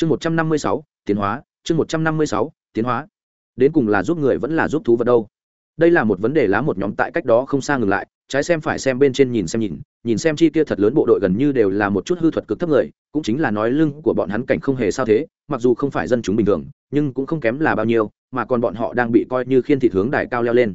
chương một trăm năm mươi sáu, tiến hóa, chương một trăm năm mươi sáu, tiến hóa. Đến cùng là giúp người vẫn là giúp thú vật đâu? Đây là một vấn đề lá một nhóm tại cách đó không xa ngừng lại, trái xem phải xem bên trên nhìn xem nhìn nhìn xem chi kia thật lớn bộ đội gần như đều là một chút hư thuật cực thấp người, cũng chính là nói lưng của bọn hắn cảnh không hề sao thế, mặc dù không phải dân chúng bình thường, nhưng cũng không kém là bao nhiêu, mà còn bọn họ đang bị coi như khiên thịt hướng đài cao leo lên.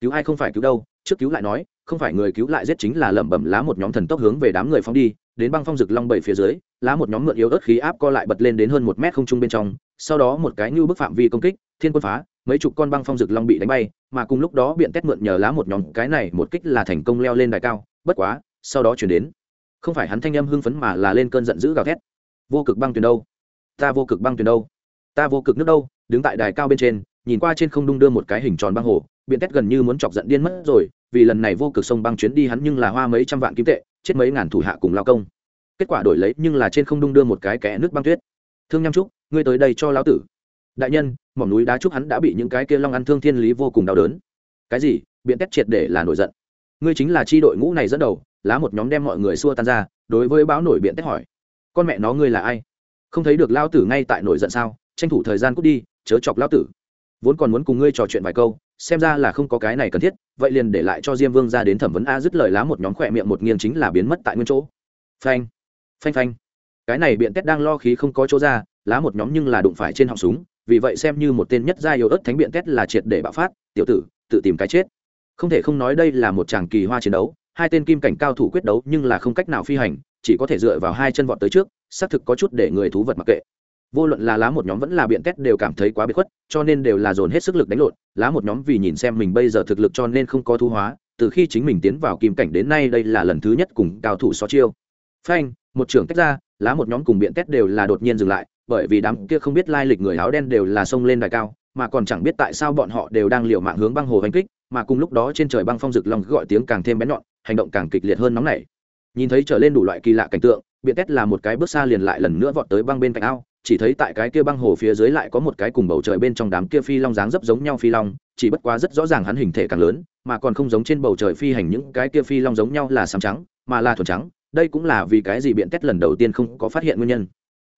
Cứu ai không phải cứu đâu, trước cứu lại nói, không phải người cứu lại giết chính là lẩm bẩm lá một nhóm thần tốc hướng về đám người phóng đi đến băng phong rực long bảy phía dưới, lá một nhóm mượn yếu ớt khí áp co lại bật lên đến hơn một mét không trung bên trong, sau đó một cái như bức phạm vi công kích, thiên quân phá, mấy chục con băng phong rực long bị đánh bay, mà cùng lúc đó biện tét mượn nhờ lá một nhóm, cái này một kích là thành công leo lên đài cao, bất quá, sau đó chuyển đến. Không phải hắn thanh âm hưng phấn mà là lên cơn giận dữ gào thét. Vô cực băng tuyền đâu? Ta vô cực băng tuyền đâu? Ta vô cực nước đâu? Đứng tại đài cao bên trên, nhìn qua trên không đung đưa một cái hình tròn băng hồ, biện tét gần như muốn chọc giận điên mất rồi, vì lần này vô cực sông băng chuyến đi hắn nhưng là hoa mấy trăm vạn kim tệ, chết mấy ngàn thủ hạ cùng lao công kết quả đổi lấy nhưng là trên không đung đưa một cái kẽ nước băng tuyết. Thương nham trúc, ngươi tới đây cho lão tử. Đại nhân, mỏm núi đá trúc hắn đã bị những cái kia long ăn thương thiên lý vô cùng đau đớn. Cái gì? Biện tét triệt để là nổi giận. Ngươi chính là chi đội ngũ này dẫn đầu, lá một nhóm đem mọi người xua tan ra, đối với báo nổi biện tét hỏi. Con mẹ nó ngươi là ai? Không thấy được lao tử ngay tại nổi giận sao? Tranh thủ thời gian cút đi, chớ chọc lao tử. Vốn còn muốn cùng ngươi trò chuyện vài câu, xem ra là không có cái này cần thiết, vậy liền để lại cho diêm vương ra đến thẩm vấn a dứt lời lá một nhóm khỏe miệng một nghiêng chính là biến mất tại nguyên chỗ. Phanh phanh phanh. Cái này biện tét đang lo khí không có chỗ ra, lá một nhóm nhưng là đụng phải trên họng súng, vì vậy xem như một tên nhất gia yếu ớt thánh biện tét là triệt để bạo phát, tiểu tử, tự tìm cái chết. Không thể không nói đây là một chàng kỳ hoa chiến đấu, hai tên kim cảnh cao thủ quyết đấu nhưng là không cách nào phi hành, chỉ có thể dựa vào hai chân vọt tới trước, xác thực có chút để người thú vật mặc kệ. Vô luận là lá một nhóm vẫn là biện tét đều cảm thấy quá bị khuất, cho nên đều là dồn hết sức lực đánh lộn, lá một nhóm vì nhìn xem mình bây giờ thực lực cho nên không có thu hóa, từ khi chính mình tiến vào kim cảnh đến nay đây là lần thứ nhất cùng cao thủ so chiêu. Phanh một trưởng tách ra, lá một nhóm cùng biện tét đều là đột nhiên dừng lại, bởi vì đám kia không biết lai lịch người áo đen đều là xông lên đài cao, mà còn chẳng biết tại sao bọn họ đều đang liều mạng hướng băng hồ hành kích, mà cùng lúc đó trên trời băng phong rực long gọi tiếng càng thêm bén nhọn, hành động càng kịch liệt hơn nóng nảy. Nhìn thấy trở lên đủ loại kỳ lạ cảnh tượng, biện tét là một cái bước xa liền lại lần nữa vọt tới băng bên cạnh ao, chỉ thấy tại cái kia băng hồ phía dưới lại có một cái cùng bầu trời bên trong đám kia phi long dáng dấp giống nhau phi long, chỉ bất quá rất rõ ràng hắn hình thể càng lớn, mà còn không giống trên bầu trời phi hành những cái kia phi long giống nhau là xám trắng, mà là thuần trắng đây cũng là vì cái gì biện tét lần đầu tiên không có phát hiện nguyên nhân.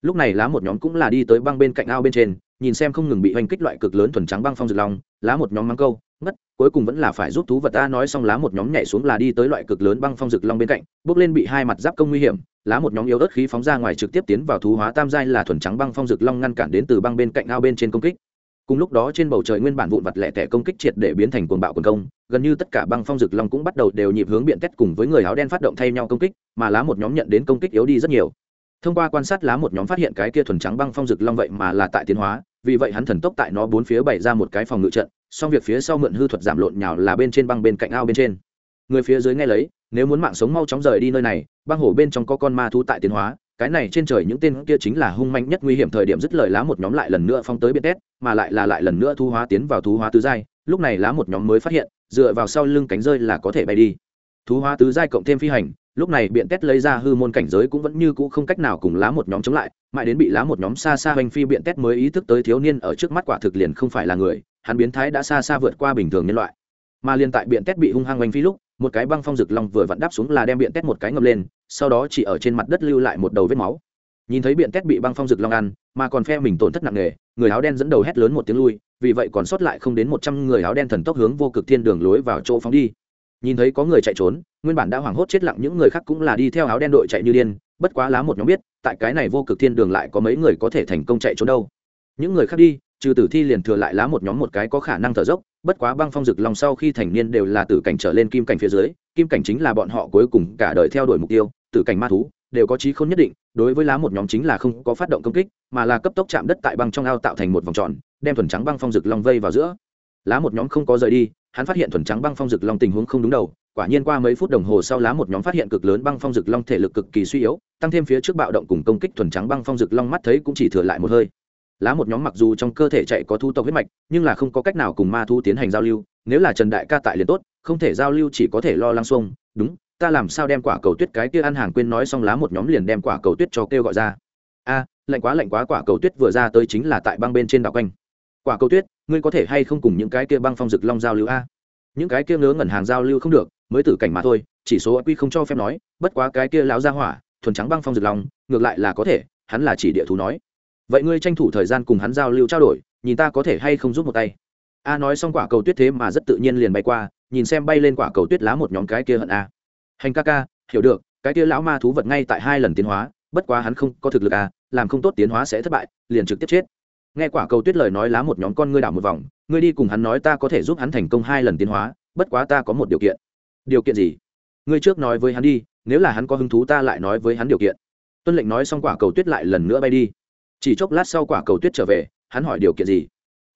Lúc này lá một nhóm cũng là đi tới băng bên cạnh ao bên trên, nhìn xem không ngừng bị hoành kích loại cực lớn thuần trắng băng phong rực long, lá một nhóm mắng câu, ngất, cuối cùng vẫn là phải giúp thú vật ta nói xong, lá một nhóm nhảy xuống là đi tới loại cực lớn băng phong rực long bên cạnh, bước lên bị hai mặt giáp công nguy hiểm, lá một nhóm yếu ớt khí phóng ra ngoài trực tiếp tiến vào thú hóa tam giai là thuần trắng băng phong rực long ngăn cản đến từ băng bên cạnh ao bên trên công kích cùng lúc đó trên bầu trời nguyên bản vụn vặt lẻ tẻ công kích triệt để biến thành cuồng bạo quần công, gần như tất cả băng phong rực long cũng bắt đầu đều nhịp hướng biện tét cùng với người áo đen phát động thay nhau công kích, mà lá một nhóm nhận đến công kích yếu đi rất nhiều. Thông qua quan sát lá một nhóm phát hiện cái kia thuần trắng băng phong rực long vậy mà là tại tiến hóa, vì vậy hắn thần tốc tại nó bốn phía bày ra một cái phòng ngự trận, song việc phía sau mượn hư thuật giảm lộn nhào là bên trên băng bên cạnh ao bên trên. Người phía dưới nghe lấy, nếu muốn mạng sống mau chóng rời đi nơi này, băng hổ bên trong có con ma thú tại tiến hóa cái này trên trời những tên kia chính là hung manh nhất nguy hiểm thời điểm dứt lời lá một nhóm lại lần nữa phong tới biệt tét, mà lại là lại lần nữa thu hóa tiến vào thú hóa tứ giai. Lúc này lá một nhóm mới phát hiện, dựa vào sau lưng cánh rơi là có thể bay đi. Thú hóa tứ giai cộng thêm phi hành, lúc này biện tét lấy ra hư môn cảnh giới cũng vẫn như cũ không cách nào cùng lá một nhóm chống lại, mãi đến bị lá một nhóm xa xa hoành phi biện tét mới ý thức tới thiếu niên ở trước mắt quả thực liền không phải là người, hắn biến thái đã xa xa vượt qua bình thường nhân loại. Mà liền tại biện tét bị hung hăng hoành phi lúc một cái băng phong rực long vừa vặn đáp xuống là đem biện tét một cái ngầm lên, sau đó chỉ ở trên mặt đất lưu lại một đầu vết máu. Nhìn thấy biện tét bị băng phong rực long ăn, mà còn phe mình tổn thất nặng nề, người áo đen dẫn đầu hét lớn một tiếng lui, vì vậy còn sót lại không đến một trăm người áo đen thần tốc hướng vô cực thiên đường lối vào chỗ phóng đi. Nhìn thấy có người chạy trốn, nguyên bản đã hoảng hốt chết lặng những người khác cũng là đi theo áo đen đội chạy như điên, bất quá lá một nhóm biết, tại cái này vô cực thiên đường lại có mấy người có thể thành công chạy trốn đâu. Những người khác đi trừ tử thi liền thừa lại lá một nhóm một cái có khả năng thở dốc, bất quá băng phong rực lòng sau khi thành niên đều là tử cảnh trở lên kim cảnh phía dưới, kim cảnh chính là bọn họ cuối cùng cả đời theo đuổi mục tiêu, tử cảnh ma thú, đều có trí không nhất định, đối với lá một nhóm chính là không có phát động công kích, mà là cấp tốc chạm đất tại băng trong ao tạo thành một vòng tròn, đem thuần trắng băng phong rực long vây vào giữa. Lá một nhóm không có rời đi, hắn phát hiện thuần trắng băng phong rực long tình huống không đúng đầu, quả nhiên qua mấy phút đồng hồ sau lá một nhóm phát hiện cực lớn băng phong rực long thể lực cực kỳ suy yếu, tăng thêm phía trước bạo động cùng công kích thuần trắng băng phong rực long mắt thấy cũng chỉ thừa lại một hơi lá một nhóm mặc dù trong cơ thể chạy có thu tộc huyết mạch, nhưng là không có cách nào cùng ma thu tiến hành giao lưu, nếu là trần đại ca tại liền tốt, không thể giao lưu chỉ có thể lo lăng xuông, đúng, ta làm sao đem quả cầu tuyết cái kia ăn hàng quên nói xong lá một nhóm liền đem quả cầu tuyết cho kêu gọi ra. A, lạnh quá lạnh quá, quả cầu tuyết vừa ra tới chính là tại băng bên trên đảo quanh. Quả cầu tuyết, ngươi có thể hay không cùng những cái kia băng phong rực long giao lưu a? Những cái kia ngớ ngẩn hàng giao lưu không được, mới tử cảnh mà thôi, chỉ số quy không cho phép nói, bất quá cái kia láo ra hỏa, thuần trắng băng phong rực long, ngược lại là có thể, hắn là chỉ địa thú nói vậy ngươi tranh thủ thời gian cùng hắn giao lưu trao đổi, nhìn ta có thể hay không giúp một tay. A nói xong quả cầu tuyết thế mà rất tự nhiên liền bay qua, nhìn xem bay lên quả cầu tuyết lá một nhóm cái kia hận a. Hành ca ca, hiểu được, cái kia lão ma thú vật ngay tại hai lần tiến hóa, bất quá hắn không có thực lực a, làm không tốt tiến hóa sẽ thất bại, liền trực tiếp chết. Nghe quả cầu tuyết lời nói lá một nhóm con ngươi đảo một vòng, ngươi đi cùng hắn nói ta có thể giúp hắn thành công hai lần tiến hóa, bất quá ta có một điều kiện. Điều kiện gì? Ngươi trước nói với hắn đi, nếu là hắn có hứng thú ta lại nói với hắn điều kiện. Tuân lệnh nói xong quả cầu tuyết lại lần nữa bay đi chỉ chốc lát sau quả cầu tuyết trở về, hắn hỏi điều kiện gì?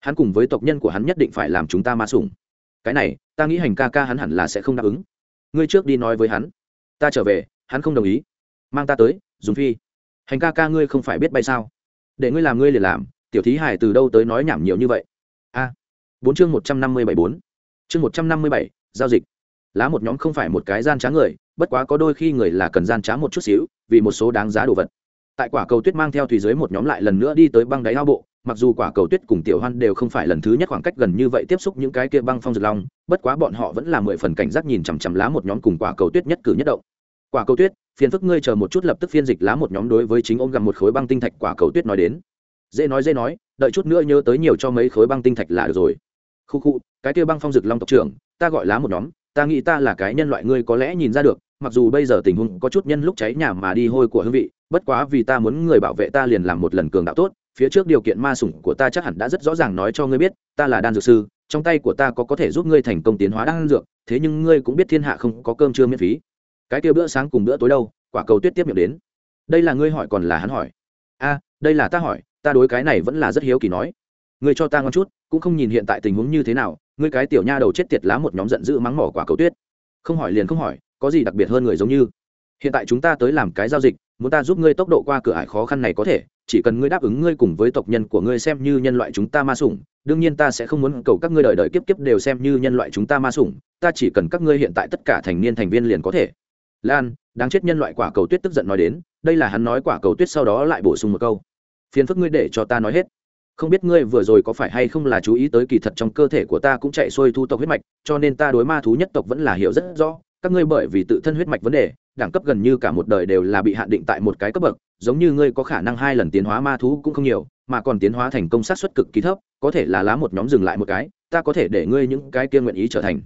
Hắn cùng với tộc nhân của hắn nhất định phải làm chúng ta ma sủng. Cái này, ta nghĩ hành ca ca hắn hẳn là sẽ không đáp ứng. Ngươi trước đi nói với hắn. Ta trở về, hắn không đồng ý. Mang ta tới, dùng phi. Hành ca ca ngươi không phải biết bay sao? Để ngươi làm ngươi liền làm, tiểu thí hải từ đâu tới nói nhảm nhiều như vậy? A. Bốn chương một trăm năm mươi bảy bốn. Chương một trăm năm mươi bảy, giao dịch. Lá một nhóm không phải một cái gian trá người, bất quá có đôi khi người là cần gian trá một chút xíu, vì một số đáng giá đồ vật tại quả cầu tuyết mang theo thủy dưới một nhóm lại lần nữa đi tới băng đáy ao bộ, mặc dù quả cầu tuyết cùng tiểu hoan đều không phải lần thứ nhất khoảng cách gần như vậy tiếp xúc những cái kia băng phong rực long, bất quá bọn họ vẫn là mười phần cảnh giác nhìn chằm chằm lá một nhóm cùng quả cầu tuyết nhất cử nhất động. Quả cầu tuyết, phiền phức ngươi chờ một chút lập tức phiên dịch lá một nhóm đối với chính ôm gặp một khối băng tinh thạch quả cầu tuyết nói đến. Dễ nói dễ nói, đợi chút nữa nhớ tới nhiều cho mấy khối băng tinh thạch là được rồi. Khu khu, cái kia băng phong rực long tộc trưởng, ta gọi lá một nhóm, ta nghĩ ta là cái nhân loại ngươi có lẽ nhìn ra được, mặc dù bây giờ tình huống có chút nhân lúc cháy nhà mà đi hôi của hương vị bất quá vì ta muốn người bảo vệ ta liền làm một lần cường đạo tốt, phía trước điều kiện ma sủng của ta chắc hẳn đã rất rõ ràng nói cho ngươi biết, ta là đan dược sư, trong tay của ta có có thể giúp ngươi thành công tiến hóa đan dược, thế nhưng ngươi cũng biết thiên hạ không có cơm trưa miễn phí. Cái kia bữa sáng cùng bữa tối đâu? Quả cầu tuyết tiếp miệng đến. Đây là ngươi hỏi còn là hắn hỏi? A, đây là ta hỏi, ta đối cái này vẫn là rất hiếu kỳ nói. Ngươi cho ta ngon chút, cũng không nhìn hiện tại tình huống như thế nào, ngươi cái tiểu nha đầu chết tiệt lá một nhóm giận dữ mắng mỏ quả cầu tuyết. Không hỏi liền không hỏi, có gì đặc biệt hơn người giống như? Hiện tại chúng ta tới làm cái giao dịch muốn ta giúp ngươi tốc độ qua cửa ải khó khăn này có thể, chỉ cần ngươi đáp ứng ngươi cùng với tộc nhân của ngươi xem như nhân loại chúng ta ma sủng, đương nhiên ta sẽ không muốn cầu các ngươi đời đời kiếp kiếp đều xem như nhân loại chúng ta ma sủng, ta chỉ cần các ngươi hiện tại tất cả thành niên thành viên liền có thể. Lan, đáng chết nhân loại quả cầu tuyết tức giận nói đến, đây là hắn nói quả cầu tuyết sau đó lại bổ sung một câu. Phiền phức ngươi để cho ta nói hết. Không biết ngươi vừa rồi có phải hay không là chú ý tới kỳ thật trong cơ thể của ta cũng chạy xuôi thu tộc huyết mạch, cho nên ta đối ma thú nhất tộc vẫn là hiểu rất rõ, các ngươi bởi vì tự thân huyết mạch vấn đề đẳng cấp gần như cả một đời đều là bị hạn định tại một cái cấp bậc, giống như ngươi có khả năng hai lần tiến hóa ma thú cũng không nhiều, mà còn tiến hóa thành công sát xuất cực kỳ thấp, có thể là lá một nhóm dừng lại một cái, ta có thể để ngươi những cái kia nguyện ý trở thành.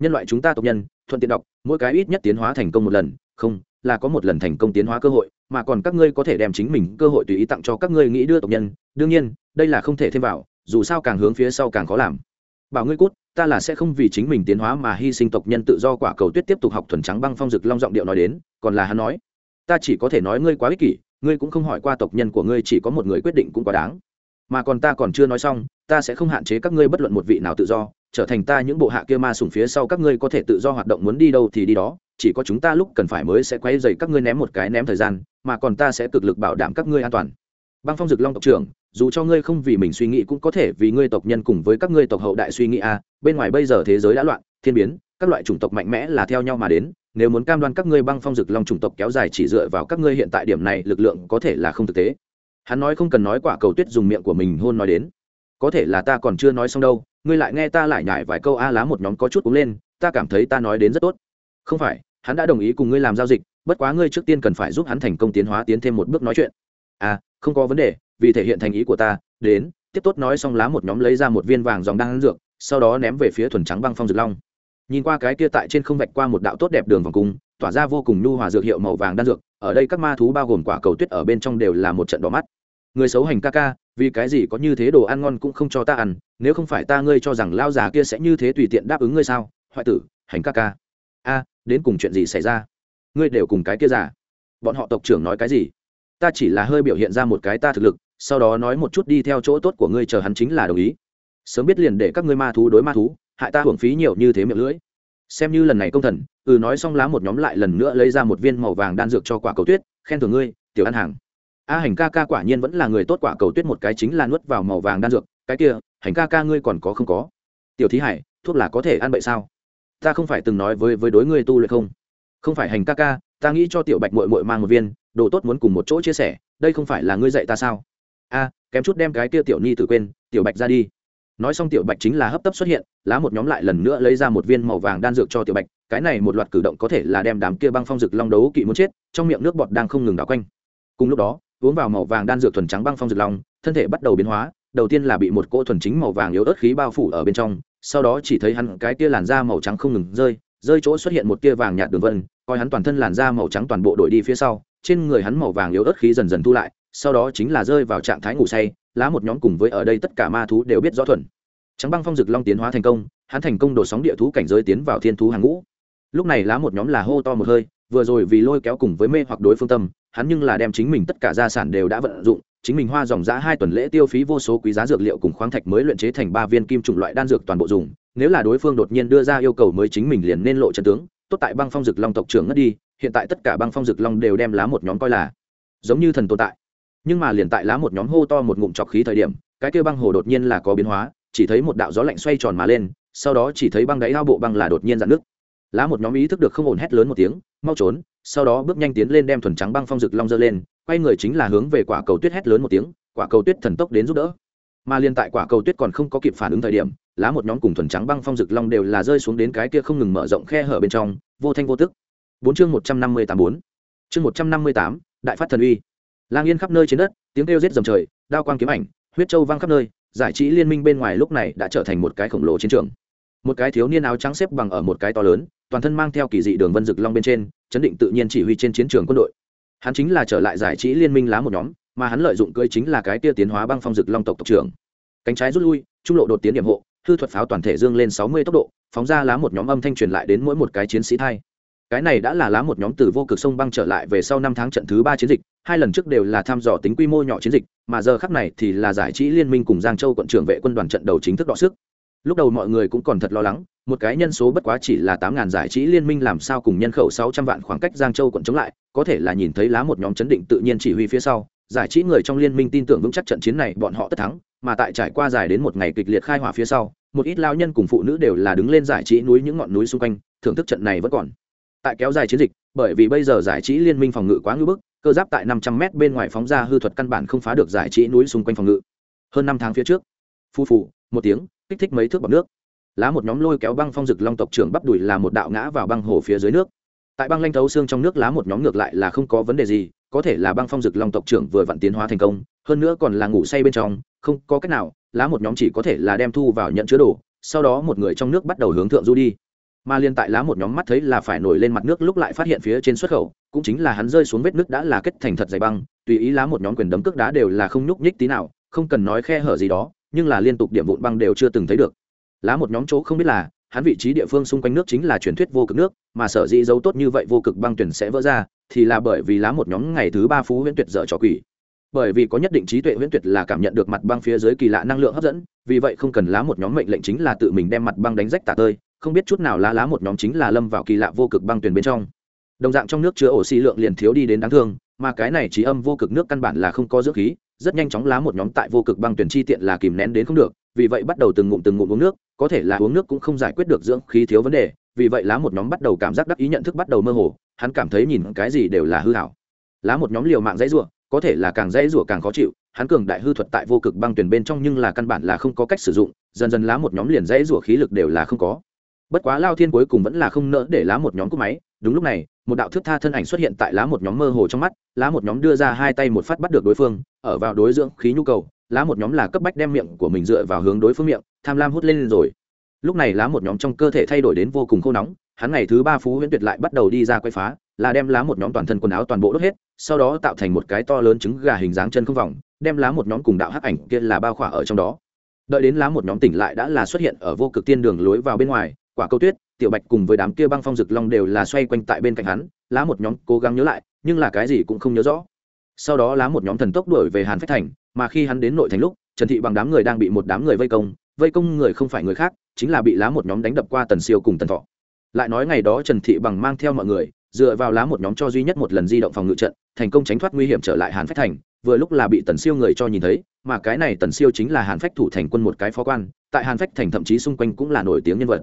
Nhân loại chúng ta tộc nhân, thuận tiện đọc, mỗi cái ít nhất tiến hóa thành công một lần, không, là có một lần thành công tiến hóa cơ hội, mà còn các ngươi có thể đem chính mình cơ hội tùy ý tặng cho các ngươi nghĩ đưa tộc nhân. Đương nhiên, đây là không thể thêm vào, dù sao càng hướng phía sau càng khó làm. Bảo ngươi cút ta là sẽ không vì chính mình tiến hóa mà hy sinh tộc nhân tự do quả cầu tuyết tiếp tục học thuần trắng băng phong dực long giọng điệu nói đến, còn là hắn nói, ta chỉ có thể nói ngươi quá ích kỷ, ngươi cũng không hỏi qua tộc nhân của ngươi chỉ có một người quyết định cũng quá đáng. Mà còn ta còn chưa nói xong, ta sẽ không hạn chế các ngươi bất luận một vị nào tự do, trở thành ta những bộ hạ kia ma sủng phía sau các ngươi có thể tự do hoạt động muốn đi đâu thì đi đó, chỉ có chúng ta lúc cần phải mới sẽ quay dày các ngươi ném một cái ném thời gian, mà còn ta sẽ cực lực bảo đảm các ngươi an toàn băng phong dực long tộc trưởng dù cho ngươi không vì mình suy nghĩ cũng có thể vì ngươi tộc nhân cùng với các ngươi tộc hậu đại suy nghĩ a à, bên ngoài bây giờ thế giới đã loạn thiên biến các loại chủng tộc mạnh mẽ là theo nhau mà đến nếu muốn cam đoan các ngươi băng phong dực long chủng tộc kéo dài chỉ dựa vào các ngươi hiện tại điểm này lực lượng có thể là không thực tế. Hắn nói không cần nói quả cầu tuyết dùng miệng của mình hôn nói đến. Có thể là ta còn chưa nói xong đâu ngươi lại nghe ta lại nhải vài câu a lá một nhóm có chút cũng lên ta cảm thấy ta nói đến rất tốt. Không phải hắn đã đồng ý cùng ngươi làm giao dịch bất quá ngươi trước tiên cần phải giúp hắn thành công tiến hóa tiến thêm một bước nói chuyện à không có vấn đề, vì thể hiện thành ý của ta, đến, tiếp tốt nói xong lá một nhóm lấy ra một viên vàng dòng đang ăn dược, sau đó ném về phía thuần trắng băng phong dược long. Nhìn qua cái kia tại trên không vạch qua một đạo tốt đẹp đường vòng cung, tỏa ra vô cùng nhu hòa dược hiệu màu vàng đan dược, ở đây các ma thú bao gồm quả cầu tuyết ở bên trong đều là một trận đỏ mắt. Người xấu hành ca ca, vì cái gì có như thế đồ ăn ngon cũng không cho ta ăn, nếu không phải ta ngươi cho rằng lao già kia sẽ như thế tùy tiện đáp ứng ngươi sao? Hoại tử, hành ca ca. A, đến cùng chuyện gì xảy ra? Ngươi đều cùng cái kia giả bọn họ tộc trưởng nói cái gì? Ta chỉ là hơi biểu hiện ra một cái ta thực lực, sau đó nói một chút đi theo chỗ tốt của ngươi chờ hắn chính là đồng ý. Sớm biết liền để các ngươi ma thú đối ma thú, hại ta hưởng phí nhiều như thế miệng lưỡi. Xem như lần này công thần ừ nói xong lá một nhóm lại lần nữa lấy ra một viên màu vàng đan dược cho quả cầu tuyết, khen thưởng ngươi, tiểu ăn hàng. A hành ca ca quả nhiên vẫn là người tốt, quả cầu tuyết một cái chính là nuốt vào màu vàng đan dược, cái kia, hành ca ca ngươi còn có không có? Tiểu thí hải, thuốc là có thể ăn bậy sao? Ta không phải từng nói với với đối ngươi tu luyện không? Không phải hành ca ca ta nghĩ cho tiểu bạch mội mội mang một viên, đồ tốt muốn cùng một chỗ chia sẻ, đây không phải là ngươi dạy ta sao? A, kém chút đem cái kia tiểu ni tử quên, tiểu bạch ra đi. Nói xong tiểu bạch chính là hấp tấp xuất hiện, lá một nhóm lại lần nữa lấy ra một viên màu vàng đan dược cho tiểu bạch, cái này một loạt cử động có thể là đem đám kia băng phong rực long đấu kỵ muốn chết, trong miệng nước bọt đang không ngừng đảo quanh. Cùng lúc đó, uống vào màu vàng đan dược thuần trắng băng phong dực long, thân thể bắt đầu biến hóa, đầu tiên là bị một cỗ thuần chính màu vàng yếu ớt khí bao phủ ở bên trong, sau đó chỉ thấy hắn cái kia làn da màu trắng không ngừng rơi rơi chỗ xuất hiện một tia vàng nhạt đường vân coi hắn toàn thân làn da màu trắng toàn bộ đổi đi phía sau, trên người hắn màu vàng yếu ớt khí dần dần thu lại, sau đó chính là rơi vào trạng thái ngủ say, lá một nhóm cùng với ở đây tất cả ma thú đều biết rõ thuần. Trắng băng phong dực long tiến hóa thành công, hắn thành công đổ sóng địa thú cảnh giới tiến vào thiên thú hàng ngũ. Lúc này lá một nhóm là hô to một hơi, vừa rồi vì lôi kéo cùng với mê hoặc đối phương tâm, hắn nhưng là đem chính mình tất cả gia sản đều đã vận dụng, chính mình hoa dòng giã hai tuần lễ tiêu phí vô số quý giá dược liệu cùng khoáng thạch mới luyện chế thành ba viên kim chủng loại đan dược toàn bộ dùng, nếu là đối phương đột nhiên đưa ra yêu cầu mới chính mình liền nên lộ trận tướng tốt tại băng phong dực long tộc trưởng ngất đi, hiện tại tất cả băng phong dực long đều đem lá một nhóm coi là giống như thần tồn tại. Nhưng mà liền tại lá một nhóm hô to một ngụm trọc khí thời điểm, cái kêu băng hồ đột nhiên là có biến hóa, chỉ thấy một đạo gió lạnh xoay tròn mà lên, sau đó chỉ thấy băng đáy ao bộ băng là đột nhiên dạn nước lá một nhóm ý thức được không ổn hét lớn một tiếng, mau trốn, sau đó bước nhanh tiến lên đem thuần trắng băng phong rực long dơ lên, quay người chính là hướng về quả cầu tuyết hét lớn một tiếng, quả cầu tuyết thần tốc đến giúp đỡ. Mà liên tại quả cầu tuyết còn không có kịp phản ứng thời điểm lá một nhóm cùng thuần trắng băng phong rực long đều là rơi xuống đến cái kia không ngừng mở rộng khe hở bên trong, vô thanh vô tức. Bốn chương một trăm năm mươi tám bốn. Chương một trăm năm mươi tám, đại phát thần uy. Lang yên khắp nơi trên đất, tiếng kêu rết dầm trời, đao quang kiếm ảnh, huyết châu vang khắp nơi, giải trí liên minh bên ngoài lúc này đã trở thành một cái khổng lồ chiến trường. Một cái thiếu niên áo trắng xếp bằng ở một cái to lớn, toàn thân mang theo kỳ dị đường vân rực long bên trên, chấn định tự nhiên chỉ huy trên chiến trường quân đội. Hắn chính là trở lại giải trí liên minh lá một nhóm, mà hắn lợi dụng cưỡi chính là cái tia tiến hóa băng phong rực long tộc tộc trưởng. Cánh trái rút lui, trung lộ đột tiến điểm hộ hư thuật pháo toàn thể dương lên sáu mươi tốc độ, phóng ra lá một nhóm âm thanh truyền lại đến mỗi một cái chiến sĩ thay cái này đã là lá một nhóm từ vô cực sông băng trở lại về sau năm tháng trận thứ ba chiến dịch, hai lần trước đều là thăm dò tính quy mô nhỏ chiến dịch, mà giờ khắc này thì là giải trí liên minh cùng giang châu quận trưởng vệ quân đoàn trận đầu chính thức đọ sức. Lúc đầu mọi người cũng còn thật lo lắng, một cái nhân số bất quá chỉ là tám ngàn giải trí liên minh làm sao cùng nhân khẩu sáu trăm vạn khoảng cách giang châu quận chống lại, có thể là nhìn thấy lá một nhóm chấn định tự nhiên chỉ huy phía sau, giải trí người trong liên minh tin tưởng vững chắc trận chiến này bọn họ tất thắng mà tại trải qua dài đến một ngày kịch liệt khai hỏa phía sau, một ít lao nhân cùng phụ nữ đều là đứng lên giải trí núi những ngọn núi xung quanh, thưởng thức trận này vẫn còn. Tại kéo dài chiến dịch, bởi vì bây giờ giải trí liên minh phòng ngự quá ngưỡng bức, cơ giáp tại năm trăm m bên ngoài phóng ra hư thuật căn bản không phá được giải trí núi xung quanh phòng ngự. Hơn năm tháng phía trước phu phủ một tiếng, kích thích mấy thước bọc nước. Lá một nhóm lôi kéo băng phong rực long tộc trưởng bắp đùi là một đạo ngã vào băng hồ phía dưới nước. Tại băng lanh thấu xương trong nước, lá một nhóm ngược lại là không có vấn đề gì có thể là băng phong dực long tộc trưởng vừa vặn tiến hóa thành công, hơn nữa còn là ngủ say bên trong, không có cách nào, lá một nhóm chỉ có thể là đem thu vào nhận chứa đồ, sau đó một người trong nước bắt đầu hướng thượng du đi. Mà liên tại lá một nhóm mắt thấy là phải nổi lên mặt nước lúc lại phát hiện phía trên xuất khẩu, cũng chính là hắn rơi xuống vết nước đã là kết thành thật dày băng, tùy ý lá một nhóm quyền đấm cước đá đều là không nhúc nhích tí nào, không cần nói khe hở gì đó, nhưng là liên tục điểm vụn băng đều chưa từng thấy được. Lá một nhóm chỗ không biết là hắn vị trí địa phương xung quanh nước chính là truyền thuyết vô cực nước, mà sở dĩ dấu tốt như vậy vô cực băng tuyển sẽ vỡ ra, thì là bởi vì lá một nhóm ngày thứ ba phú huyễn tuyệt dở trò quỷ. Bởi vì có nhất định trí tuệ huyễn tuyệt là cảm nhận được mặt băng phía dưới kỳ lạ năng lượng hấp dẫn, vì vậy không cần lá một nhóm mệnh lệnh chính là tự mình đem mặt băng đánh rách tả tơi, không biết chút nào lá lá một nhóm chính là lâm vào kỳ lạ vô cực băng tuyển bên trong. Đồng dạng trong nước chứa oxy lượng liền thiếu đi đến đáng thương, mà cái này trí âm vô cực nước căn bản là không có dưỡng khí, rất nhanh chóng lá một nhóm tại vô cực băng tuyển chi tiện là kìm nén đến không được vì vậy bắt đầu từng ngụm từng ngụm uống nước, có thể là uống nước cũng không giải quyết được dưỡng khí thiếu vấn đề, vì vậy lá một nhóm bắt đầu cảm giác đắc ý nhận thức bắt đầu mơ hồ, hắn cảm thấy nhìn cái gì đều là hư hảo. Lá một nhóm liều mạng dãy rủa, có thể là càng dãy rủa càng khó chịu, hắn cường đại hư thuật tại vô cực băng tuyển bên trong nhưng là căn bản là không có cách sử dụng, dần dần lá một nhóm liền dãy rủa khí lực đều là không có. Bất quá lao thiên cuối cùng vẫn là không nỡ để lá một nhóm cúp máy, đúng lúc này, một đạo thước tha thân ảnh xuất hiện tại lá một nhóm mơ hồ trong mắt, lá một nhóm đưa ra hai tay một phát bắt được đối phương, ở vào đối dưỡng khí nhu cầu lá một nhóm là cấp bách đem miệng của mình dựa vào hướng đối phương miệng, tham lam hút lên rồi. Lúc này lá một nhóm trong cơ thể thay đổi đến vô cùng khô nóng, hắn ngày thứ ba phú huyễn tuyệt lại bắt đầu đi ra quay phá, là đem lá một nhóm toàn thân quần áo toàn bộ đốt hết, sau đó tạo thành một cái to lớn trứng gà hình dáng chân không vòng, đem lá một nhóm cùng đạo hắc ảnh kia là bao khỏa ở trong đó. Đợi đến lá một nhóm tỉnh lại đã là xuất hiện ở vô cực tiên đường lối vào bên ngoài, quả câu tuyết, tiểu bạch cùng với đám kia băng phong rực long đều là xoay quanh tại bên cạnh hắn, lá một nhóm cố gắng nhớ lại, nhưng là cái gì cũng không nhớ rõ sau đó lá một nhóm thần tốc đuổi về hàn phách thành, mà khi hắn đến nội thành lúc, trần thị bằng đám người đang bị một đám người vây công vây công người không phải người khác, chính là bị lá một nhóm đánh đập qua tần siêu cùng tần thọ. Lại nói ngày đó trần thị bằng mang theo mọi người, dựa vào lá một nhóm cho duy nhất một lần di động phòng ngự trận, thành công tránh thoát nguy hiểm trở lại hàn phách thành, vừa lúc là bị tần siêu người cho nhìn thấy, mà cái này tần siêu chính là hàn phách thủ thành quân một cái phó quan, tại hàn phách thành thậm chí xung quanh cũng là nổi tiếng nhân vật.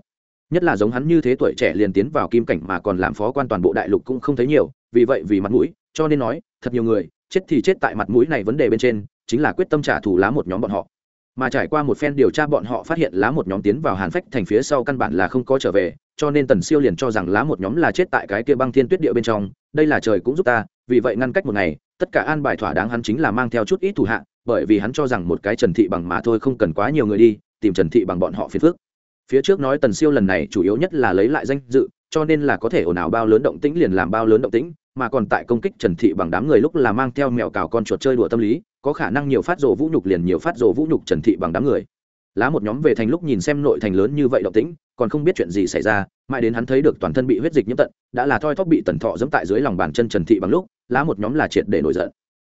Nhất là giống hắn như thế tuổi trẻ liền tiến vào kim cảnh mà còn làm phó quan toàn bộ đại lục cũng không thấy nhiều, vì vậy vì mặt mũi, cho nên nói, thật nhiều người chết thì chết tại mặt mũi này vấn đề bên trên, chính là quyết tâm trả thù lá một nhóm bọn họ. Mà trải qua một phen điều tra bọn họ phát hiện lá một nhóm tiến vào hàn phách thành phía sau căn bản là không có trở về, cho nên tần siêu liền cho rằng lá một nhóm là chết tại cái kia băng thiên tuyết địa bên trong, đây là trời cũng giúp ta, vì vậy ngăn cách một ngày, tất cả an bài thỏa đáng hắn chính là mang theo chút ít thủ hạ, bởi vì hắn cho rằng một cái trần thị bằng mà thôi không cần quá nhiều người đi, tìm trần thị bằng bọn họ phiền phước phía trước nói tần siêu lần này chủ yếu nhất là lấy lại danh dự, cho nên là có thể ồn ào bao lớn động tĩnh liền làm bao lớn động tĩnh mà còn tại công kích trần thị bằng đám người lúc là mang theo mèo cào con chuột chơi đùa tâm lý, có khả năng nhiều phát rồ vũ nhục liền nhiều phát rồ vũ nhục trần thị bằng đám người. Lá một nhóm về thành lúc nhìn xem nội thành lớn như vậy động tĩnh, còn không biết chuyện gì xảy ra, mãi đến hắn thấy được toàn thân bị huyết dịch nhiễm tận, đã là thoi thóp bị tần thọ dẫm tại dưới lòng bàn chân trần thị bằng lúc, lá một nhóm là triệt để nổi giận.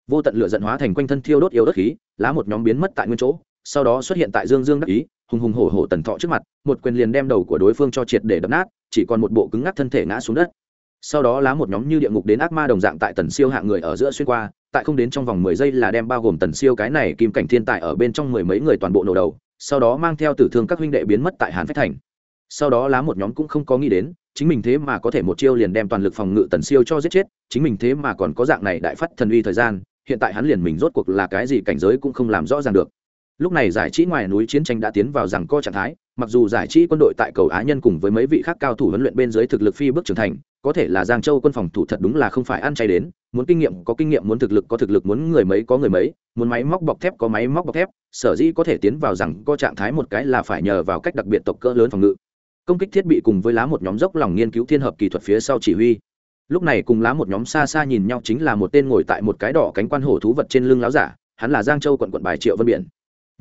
Vô tận lửa giận hóa thành quanh thân thiêu đốt yêu đất khí, lá một nhóm biến mất tại nguyên chỗ, sau đó xuất hiện tại dương dương đắc ý, hùng hùng hổ hổ tần thọ trước mặt, một quyền liền đem đầu của đối phương cho triệt để đập nát, chỉ còn một bộ cứng ngắc thân thể ngã xuống đất sau đó lá một nhóm như địa ngục đến ác ma đồng dạng tại tần siêu hạng người ở giữa xuyên qua, tại không đến trong vòng mười giây là đem bao gồm tần siêu cái này kim cảnh thiên tài ở bên trong mười mấy người toàn bộ nổ đầu, sau đó mang theo tử thương các huynh đệ biến mất tại hàn phách thành. Sau đó lá một nhóm cũng không có nghĩ đến, chính mình thế mà có thể một chiêu liền đem toàn lực phòng ngự tần siêu cho giết chết, chính mình thế mà còn có dạng này đại phát thần uy thời gian, hiện tại hắn liền mình rốt cuộc là cái gì cảnh giới cũng không làm rõ ràng được. Lúc này giải trí ngoài núi chiến tranh đã tiến vào rằng co trạng thái mặc dù giải trí quân đội tại cầu á nhân cùng với mấy vị khác cao thủ huấn luyện bên dưới thực lực phi bước trưởng thành, có thể là giang châu quân phòng thủ thật đúng là không phải ăn chay đến, muốn kinh nghiệm có kinh nghiệm, muốn thực lực có thực lực, muốn người mấy có người mấy, muốn máy móc bọc thép có máy móc bọc thép, sở dĩ có thể tiến vào rằng có trạng thái một cái là phải nhờ vào cách đặc biệt tộc cỡ lớn phòng ngự. Công kích thiết bị cùng với lá một nhóm dốc lòng nghiên cứu thiên hợp kỹ thuật phía sau chỉ huy. Lúc này cùng lá một nhóm xa xa nhìn nhau chính là một tên ngồi tại một cái đỏ cánh quan hổ thú vật trên lưng láo giả, hắn là giang châu quận quận bài triệu vân biển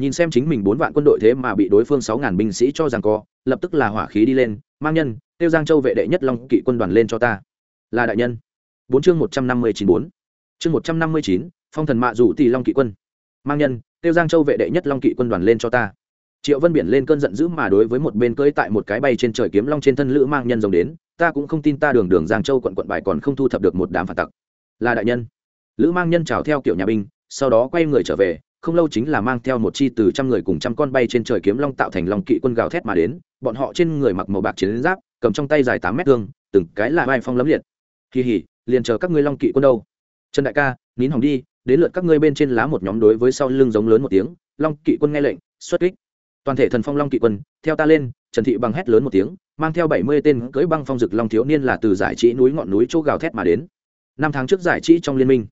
nhìn xem chính mình bốn vạn quân đội thế mà bị đối phương sáu ngàn binh sĩ cho rằng co, lập tức là hỏa khí đi lên, mang nhân, tiêu giang châu vệ đệ nhất long kỵ quân đoàn lên cho ta. Là đại nhân. Bốn chương một trăm năm mươi chín bốn. Chương một trăm năm mươi chín, phong thần mạ rủ tỷ long kỵ quân. Mang nhân, tiêu giang châu vệ đệ nhất long kỵ quân đoàn lên cho ta. Triệu vân biển lên cơn giận dữ mà đối với một bên cưỡi tại một cái bay trên trời kiếm long trên thân lữ mang nhân rồng đến, ta cũng không tin ta đường đường giang châu quận quận bài còn không thu thập được một đám phản tặc. Là đại nhân. Lữ mang nhân chào theo kiểu nhà binh, sau đó quay người trở về không lâu chính là mang theo một chi từ trăm người cùng trăm con bay trên trời kiếm long tạo thành long kỵ quân gào thét mà đến, bọn họ trên người mặc màu bạc chiến giáp, cầm trong tay dài tám mét thương, từng cái là vai phong lấm liệt. Kỳ hỉ liền chờ các ngươi long kỵ quân đâu. Trần đại ca, nín hỏng đi, đến lượt các ngươi bên trên lá một nhóm đối với sau lưng giống lớn một tiếng, long kỵ quân nghe lệnh, xuất kích. Toàn thể thần phong long kỵ quân, theo ta lên, trần thị bằng hét lớn một tiếng, mang theo bảy mươi tên cưỡi băng phong dực long thiếu niên là từ giải trí núi ngọn núi chỗ gào thét mà đến. Năm tháng trước giải trí trong liên minh,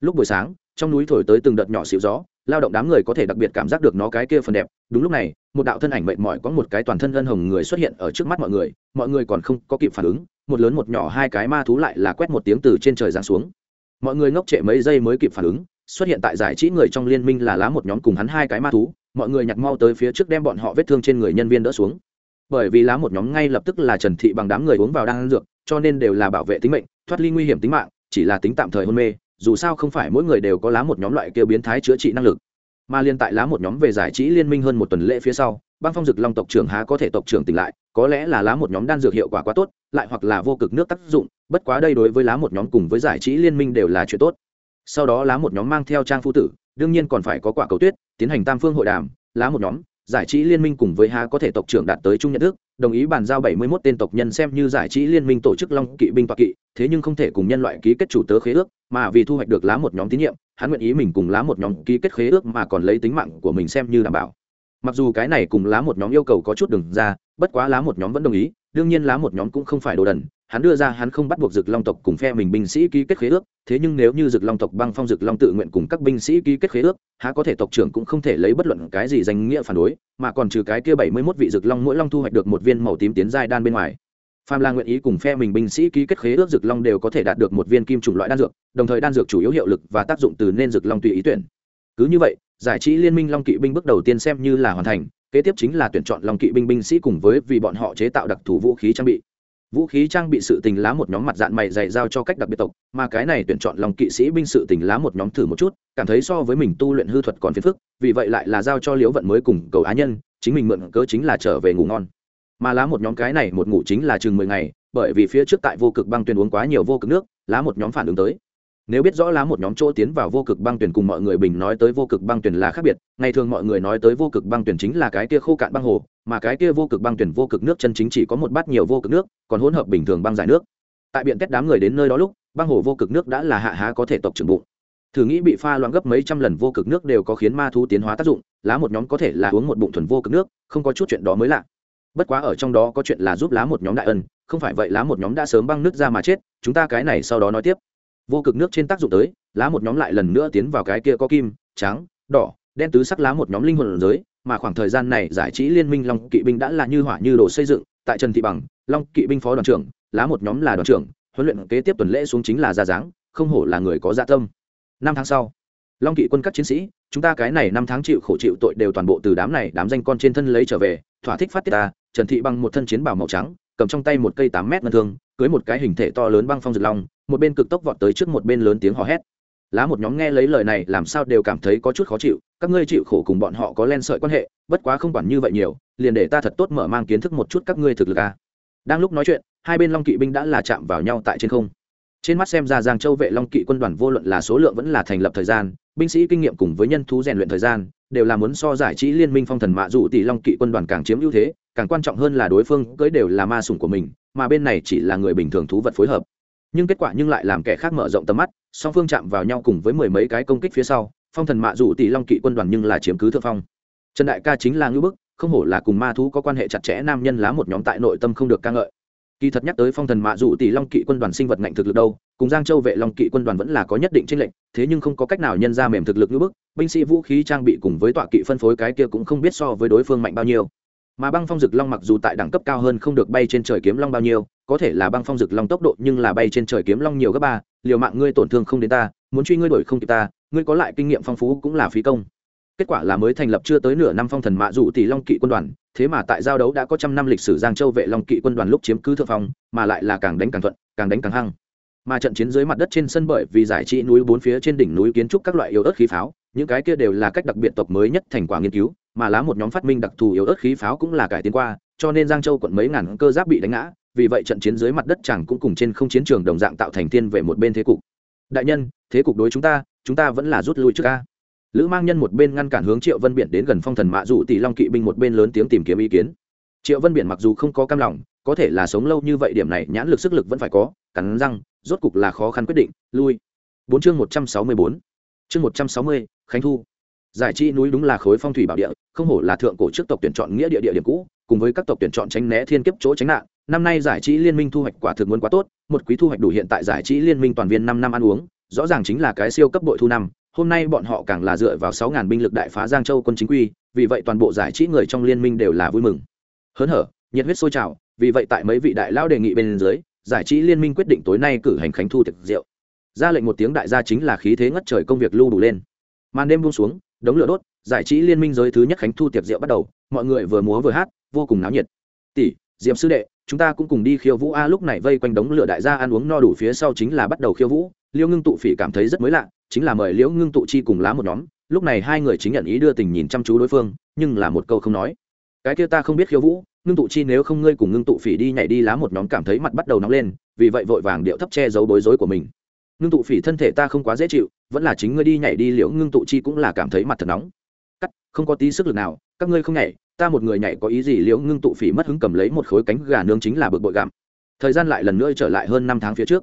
lúc buổi sáng, trong núi thổi tới từng đợt nhỏ xịu gió lao động đám người có thể đặc biệt cảm giác được nó cái kia phần đẹp. Đúng lúc này, một đạo thân ảnh mệt mỏi có một cái toàn thân ân hồng người xuất hiện ở trước mắt mọi người. Mọi người còn không có kịp phản ứng, một lớn một nhỏ hai cái ma thú lại là quét một tiếng từ trên trời giáng xuống. Mọi người ngốc trệ mấy giây mới kịp phản ứng, xuất hiện tại giải trí người trong liên minh là lá một nhóm cùng hắn hai cái ma thú. Mọi người nhặt mau tới phía trước đem bọn họ vết thương trên người nhân viên đỡ xuống. Bởi vì lá một nhóm ngay lập tức là trần thị bằng đám người uống vào đang ăn dược, cho nên đều là bảo vệ tính mệnh, thoát ly nguy hiểm tính mạng, chỉ là tính tạm thời hôn mê dù sao không phải mỗi người đều có lá một nhóm loại kêu biến thái chữa trị năng lực. Mà liên tại lá một nhóm về giải trí liên minh hơn một tuần lễ phía sau, băng phong dực long tộc trưởng há có thể tộc trưởng tỉnh lại, có lẽ là lá một nhóm đan dược hiệu quả quá tốt, lại hoặc là vô cực nước tác dụng, bất quá đây đối với lá một nhóm cùng với giải trí liên minh đều là chuyện tốt. Sau đó lá một nhóm mang theo trang phu tử, đương nhiên còn phải có quả cầu tuyết, tiến hành tam phương hội đàm, lá một nhóm giải trí liên minh cùng với há có thể tộc trưởng đạt tới chung nhận thức, đồng ý bàn giao bảy mươi 71 tên tộc nhân xem như giải trí liên minh tổ chức long kỵ binh toạc kỵ, thế nhưng không thể cùng nhân loại ký kết chủ tớ khế ước, mà vì thu hoạch được lá một nhóm tín nhiệm, hắn nguyện ý mình cùng lá một nhóm ký kết khế ước mà còn lấy tính mạng của mình xem như đảm bảo. Mặc dù cái này cùng lá một nhóm yêu cầu có chút đừng ra, bất quá lá một nhóm vẫn đồng ý, đương nhiên lá một nhóm cũng không phải đồ đần hắn đưa ra hắn không bắt buộc dực long tộc cùng phe mình binh sĩ ký kết khế ước thế nhưng nếu như dực long tộc băng phong dực long tự nguyện cùng các binh sĩ ký kết khế ước há có thể tộc trưởng cũng không thể lấy bất luận cái gì danh nghĩa phản đối mà còn trừ cái kia bảy mươi mốt vị dực long mỗi long thu hoạch được một viên màu tím tiến giai đan bên ngoài Phạm La nguyện ý cùng phe mình binh sĩ ký kết khế ước dược long đều có thể đạt được một viên kim chủng loại đan dược, đồng thời đan dược chủ yếu hiệu lực và tác dụng từ nên dược long tùy ý tuyển. Cứ như vậy, giải trí liên minh long kỵ binh bước đầu tiên xem như là hoàn thành, kế tiếp chính là tuyển chọn long kỵ binh binh sĩ cùng với vì bọn họ chế tạo đặc thù vũ khí trang bị. Vũ khí trang bị sự tình lá một nhóm mặt dạng mày dày giao cho cách đặc biệt tộc, mà cái này tuyển chọn lòng kỵ sĩ binh sự tình lá một nhóm thử một chút, cảm thấy so với mình tu luyện hư thuật còn phiền phức, vì vậy lại là giao cho Liễu Vận mới cùng cầu á nhân, chính mình mượn cớ chính là trở về ngủ ngon. Mà lá một nhóm cái này một ngủ chính là chừng mười ngày bởi vì phía trước tại vô cực băng tuyền uống quá nhiều vô cực nước lá một nhóm phản ứng tới. Nếu biết rõ lá một nhóm chỗ tiến vào vô cực băng tuyển cùng mọi người bình nói tới vô cực băng tuyển là khác biệt ngày thường mọi người nói tới vô cực băng tuyển chính là cái kia khô cạn băng hồ mà cái kia vô cực băng tuyển vô cực nước chân chính chỉ có một bát nhiều vô cực nước, còn hỗn hợp bình thường băng giải nước. Tại biện tết đám người đến nơi đó lúc, băng hồ vô cực nước đã là hạ há có thể tộc trưởng bụng. Thử nghĩ bị pha loãng gấp mấy trăm lần vô cực nước đều có khiến ma thú tiến hóa tác dụng, lá một nhóm có thể là uống một bụng thuần vô cực nước, không có chút chuyện đó mới lạ. Bất quá ở trong đó có chuyện là giúp lá một nhóm đại ân, không phải vậy lá một nhóm đã sớm băng nước ra mà chết, chúng ta cái này sau đó nói tiếp. Vô cực nước trên tác dụng tới, lá một nhóm lại lần nữa tiến vào cái kia có kim, trắng, đỏ, đen tứ sắc lá một nhóm linh hồn giới mà khoảng thời gian này giải trí liên minh long kỵ binh đã là như hỏa như đồ xây dựng. Tại trần thị bằng, long kỵ binh phó đoàn trưởng, lá một nhóm là đoàn trưởng, huấn luyện kế tiếp tuần lễ xuống chính là gia dáng, không hổ là người có dạ tâm. Năm tháng sau, long kỵ quân các chiến sĩ, chúng ta cái này năm tháng chịu khổ chịu tội đều toàn bộ từ đám này đám danh con trên thân lấy trở về, thỏa thích phát tiết ta, trần thị bằng một thân chiến bảo màu trắng, cầm trong tay một cây tám mét ngân thương, cưới một cái hình thể to lớn băng phong rực long, một bên cực tốc vọt tới trước một bên lớn tiếng hò hét. Lá một nhóm nghe lấy lời này làm sao đều cảm thấy có chút khó chịu các ngươi chịu khổ cùng bọn họ có len sợi quan hệ, bất quá không quản như vậy nhiều, liền để ta thật tốt mở mang kiến thức một chút các ngươi thực lực a. Đang lúc nói chuyện, hai bên long kỵ binh đã là chạm vào nhau tại trên không. Trên mắt xem ra giang châu vệ long kỵ quân đoàn vô luận là số lượng vẫn là thành lập thời gian, binh sĩ kinh nghiệm cùng với nhân thú rèn luyện thời gian, đều là muốn so giải trí liên minh phong thần mạ dụ tỷ long kỵ quân đoàn càng chiếm ưu thế, càng quan trọng hơn là đối phương cưới đều là ma sủng của mình, mà bên này chỉ là người bình thường thú vật phối hợp. Nhưng kết quả nhưng lại làm kẻ khác mở rộng tầm mắt, song phương chạm vào nhau cùng với mười mấy cái công kích phía sau phong thần mạ dụ tỷ long kỵ quân đoàn nhưng là chiếm cứ thượng phong. Trần đại ca chính là ngưỡng bức, không hổ là cùng ma thú có quan hệ chặt chẽ, nam nhân lá một nhóm tại nội tâm không được ca ngợi. Kỳ thật nhắc tới phong thần mạ dụ tỷ long kỵ quân đoàn sinh vật ngạnh thực lực đâu, cùng giang châu vệ long kỵ quân đoàn vẫn là có nhất định tranh lệnh thế nhưng không có cách nào nhân ra mềm thực lực như bức, binh sĩ vũ khí trang bị cùng với tọa kỵ phân phối cái kia cũng không biết so với đối phương mạnh bao nhiêu. Mà băng phong dực long mặc dù tại đẳng cấp cao hơn không được bay trên trời kiếm long bao nhiêu, có thể là băng phong dực long tốc độ nhưng là bay trên trời kiếm long nhiều gấp ba, liều mạng ngươi tổn thương không đến ta muốn truy ngươi đổi không kịp ta, ngươi có lại kinh nghiệm phong phú cũng là phí công. Kết quả là mới thành lập chưa tới nửa năm phong thần mạ dụ tỷ long kỵ quân đoàn, thế mà tại giao đấu đã có trăm năm lịch sử giang châu vệ long kỵ quân đoàn lúc chiếm cứ thượng phong, mà lại là càng đánh càng thuận, càng đánh càng hăng. Mà trận chiến dưới mặt đất trên sân bởi vì giải trị núi bốn phía trên đỉnh núi kiến trúc các loại yếu ớt khí pháo, những cái kia đều là cách đặc biệt tộc mới nhất thành quả nghiên cứu, mà lá một nhóm phát minh đặc thù yếu ớt khí pháo cũng là cải tiến qua, cho nên giang châu quận mấy ngàn cơ giáp bị đánh ngã, vì vậy trận chiến dưới mặt đất chẳng cũng cùng trên không chiến trường đồng dạng tạo thành thiên về một bên thế cục đại nhân, thế cục đối chúng ta chúng ta vẫn là rút lui trước ca lữ mang nhân một bên ngăn cản hướng triệu vân biển đến gần phong thần mạ dụ tỷ long kỵ binh một bên lớn tiếng tìm kiếm ý kiến. Triệu vân biển mặc dù không có cam lòng, có thể là sống lâu như vậy điểm này nhãn lực sức lực vẫn phải có, cắn răng, rốt cục là khó khăn quyết định, lui. Bốn chương một trăm sáu mươi bốn. Chương một trăm sáu mươi, khánh thu. Giải trí núi đúng là khối phong thủy bảo địa, không hổ là thượng cổ trước tộc tuyển chọn nghĩa địa địa điểm cũ, cùng với các tộc tuyển chọn tránh né thiên kiếp chỗ tránh nạn năm nay giải trí liên minh thu hoạch quả thực muốn quá tốt, một quý thu hoạch đủ hiện tại giải trí liên minh toàn viên năm năm ăn uống, rõ ràng chính là cái siêu cấp bội thu năm, hôm nay bọn họ càng là dựa vào sáu ngàn binh lực đại phá giang châu quân chính quy, vì vậy toàn bộ giải trí người trong liên minh đều là vui mừng. Hớn hở, nhiệt huyết sôi trào, vì vậy tại mấy vị đại lão đề nghị bên dưới, giải trí liên minh quyết định tối nay cử hành khánh thu thực rượu. Ra lệnh một tiếng đại gia chính là khí thế ngất trời công việc lưu đủ lên. Màn đêm buông xuống, đống lửa đốt, giải trí liên minh giới thứ nhất khánh thu tiệc rượu bắt đầu, mọi người vừa múa vừa hát, vô cùng náo nhiệt. Tỷ diệm sư đệ chúng ta cũng cùng đi khiêu vũ. A, lúc này vây quanh đống lửa đại gia ăn uống no đủ phía sau chính là bắt đầu khiêu vũ. Liêu ngưng tụ phỉ cảm thấy rất mới lạ, chính là mời liễu ngưng tụ chi cùng lá một nhóm. Lúc này hai người chính nhận ý đưa tình nhìn chăm chú đối phương, nhưng là một câu không nói. Cái kia ta không biết khiêu vũ, ngưng tụ chi nếu không ngươi cùng ngưng tụ phỉ đi nhảy đi lá một nhóm cảm thấy mặt bắt đầu nóng lên, vì vậy vội vàng điệu thấp che giấu bối rối của mình. Ngưng tụ phỉ thân thể ta không quá dễ chịu, vẫn là chính ngươi đi nhảy đi liễu ngưng tụ chi cũng là cảm thấy mặt thật nóng. Cắt, không có tí sức lực nào, các ngươi không nhảy ta một người nhảy có ý gì liễu ngưng tụ phỉ mất hứng cầm lấy một khối cánh gà nướng chính là bực bội gặm. Thời gian lại lần nữa trở lại hơn năm tháng phía trước.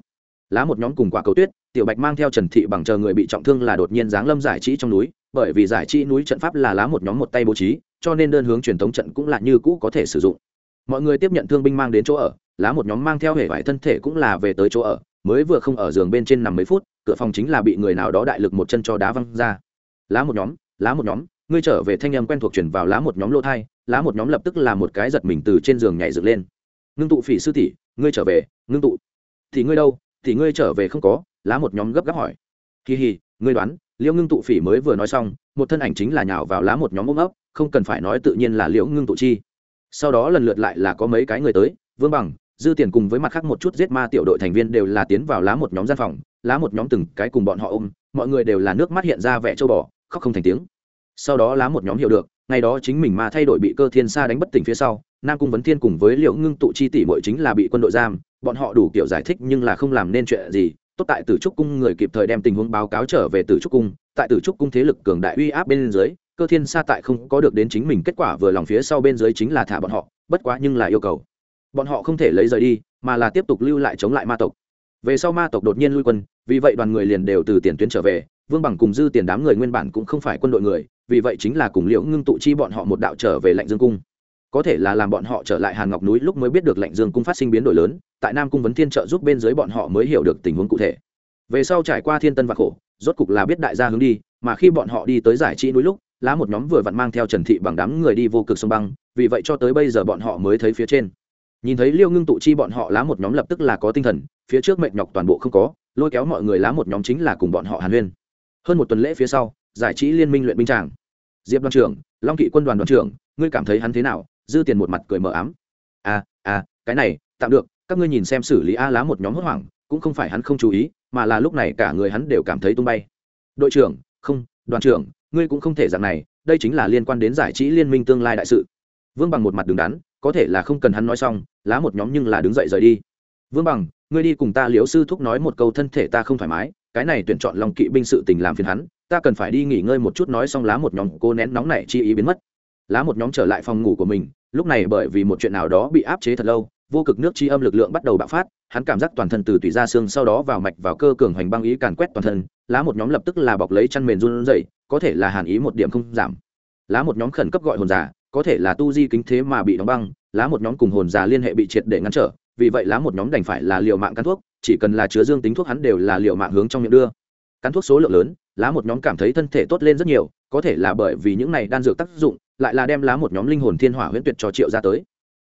Lá một nhóm cùng quả cầu tuyết, tiểu bạch mang theo trần thị bằng chờ người bị trọng thương là đột nhiên giáng lâm giải trí trong núi, bởi vì giải trí núi trận pháp là lá một nhóm một tay bố trí, cho nên đơn hướng truyền thống trận cũng là như cũ có thể sử dụng. Mọi người tiếp nhận thương binh mang đến chỗ ở, lá một nhóm mang theo hệ vải thân thể cũng là về tới chỗ ở, mới vừa không ở giường bên trên nằm mấy phút, cửa phòng chính là bị người nào đó đại lực một chân cho đá văng ra. Lá một nhóm, lá một nhóm ngươi trở về thanh âm quen thuộc chuyển vào lá một nhóm lô thai, lá một nhóm lập tức là một cái giật mình từ trên giường nhảy dựng lên. Ngưng tụ phỉ sư tỷ, ngươi trở về, ngưng tụ. Thì ngươi đâu, thì ngươi trở về không có, lá một nhóm gấp gáp hỏi. Kỳ hì, ngươi đoán, liễu ngưng tụ phỉ mới vừa nói xong, một thân ảnh chính là nhào vào lá một nhóm ôm ấp, không cần phải nói tự nhiên là liễu ngưng tụ chi. Sau đó lần lượt lại là có mấy cái người tới, vương bằng, dư tiền cùng với mặt khác một chút giết ma tiểu đội thành viên đều là tiến vào lá một nhóm gian phòng, lá một nhóm từng cái cùng bọn họ ôm, mọi người đều là nước mắt hiện ra vẻ châu bò, khóc không thành tiếng sau đó lá một nhóm hiểu được, ngày đó chính mình mà thay đổi bị cơ thiên sa đánh bất tỉnh phía sau, nam cung vấn thiên cùng với Liệu ngưng tụ chi tỷ muội chính là bị quân đội giam, bọn họ đủ kiểu giải thích nhưng là không làm nên chuyện gì. Tốt tại tử trúc cung người kịp thời đem tình huống báo cáo trở về tử trúc cung, tại tử trúc cung thế lực cường đại uy áp bên dưới, cơ thiên sa tại không có được đến chính mình kết quả vừa lòng phía sau bên dưới chính là thả bọn họ, bất quá nhưng là yêu cầu. Bọn họ không thể lấy rời đi, mà là tiếp tục lưu lại chống lại ma tộc. Về sau ma tộc đột nhiên lui quân, vì vậy đoàn người liền đều từ tiền tuyến trở về, vương bằng cùng dư tiền đám người nguyên bản cũng không phải quân đội người vì vậy chính là cùng liễu ngưng tụ chi bọn họ một đạo trở về lạnh dương cung. Có thể là làm bọn họ trở lại hàn ngọc núi lúc mới biết được lạnh dương cung phát sinh biến đổi lớn, tại nam cung vấn thiên trợ giúp bên dưới bọn họ mới hiểu được tình huống cụ thể. Về sau trải qua thiên tân và khổ, rốt cục là biết đại gia hướng đi, mà khi bọn họ đi tới giải trí núi lúc, lá một nhóm vừa vặn mang theo trần thị bằng đám người đi vô cực sông băng, vì vậy cho tới bây giờ bọn họ mới thấy phía trên. Nhìn thấy liêu ngưng tụ chi bọn họ, lá một nhóm lập tức là có tinh thần, phía trước mệt nhọc toàn bộ không có, lôi kéo mọi người lá một nhóm chính là cùng bọn họ hàn huyên. Hơn một tuần lễ phía sau, giải trí liên minh luyện binh tràng diệp đoàn trưởng, long kỵ quân đoàn đoàn trưởng, ngươi cảm thấy hắn thế nào? Dư tiền một mặt cười mờ ám. À à cái này, tạm được, các ngươi nhìn xem xử lý a lá một nhóm hốt hoảng, cũng không phải hắn không chú ý, mà là lúc này cả người hắn đều cảm thấy tung bay. Đội trưởng, không, đoàn trưởng, ngươi cũng không thể dạng này, đây chính là liên quan đến giải trí liên minh tương lai đại sự. Vương bằng một mặt đứng đắn, có thể là không cần hắn nói xong, lá một nhóm nhưng là đứng dậy rời đi. Vương bằng, ngươi đi cùng ta liễu sư thúc nói một câu thân thể ta không thoải mái, cái này tuyển chọn lòng kỵ binh sự tình làm phiền hắn ta cần phải đi nghỉ ngơi một chút nói xong lá một nhóm cô nén nóng này chi ý biến mất. Lá một nhóm trở lại phòng ngủ của mình, lúc này bởi vì một chuyện nào đó bị áp chế thật lâu, vô cực nước chi âm lực lượng bắt đầu bạo phát, hắn cảm giác toàn thân từ tủy ra xương sau đó vào mạch vào cơ cường hoành băng ý càn quét toàn thân, lá một nhóm lập tức là bọc lấy chăn mền run rẩy, có thể là hàn ý một điểm không giảm. Lá một nhóm khẩn cấp gọi hồn giả, có thể là tu di kính thế mà bị đóng băng, lá một nhóm cùng hồn giả liên hệ bị triệt để ngăn trở, vì vậy lá một nhóm đành phải là liều mạng căn thuốc, chỉ cần là chứa dương tính thuốc hắn đều là liều mạng hướng trong miệng đưa cắn thuốc số lượng lớn, lá một nhóm cảm thấy thân thể tốt lên rất nhiều, có thể là bởi vì những này đan dược tác dụng, lại là đem lá một nhóm linh hồn thiên hỏa huyễn tuyệt cho triệu ra tới.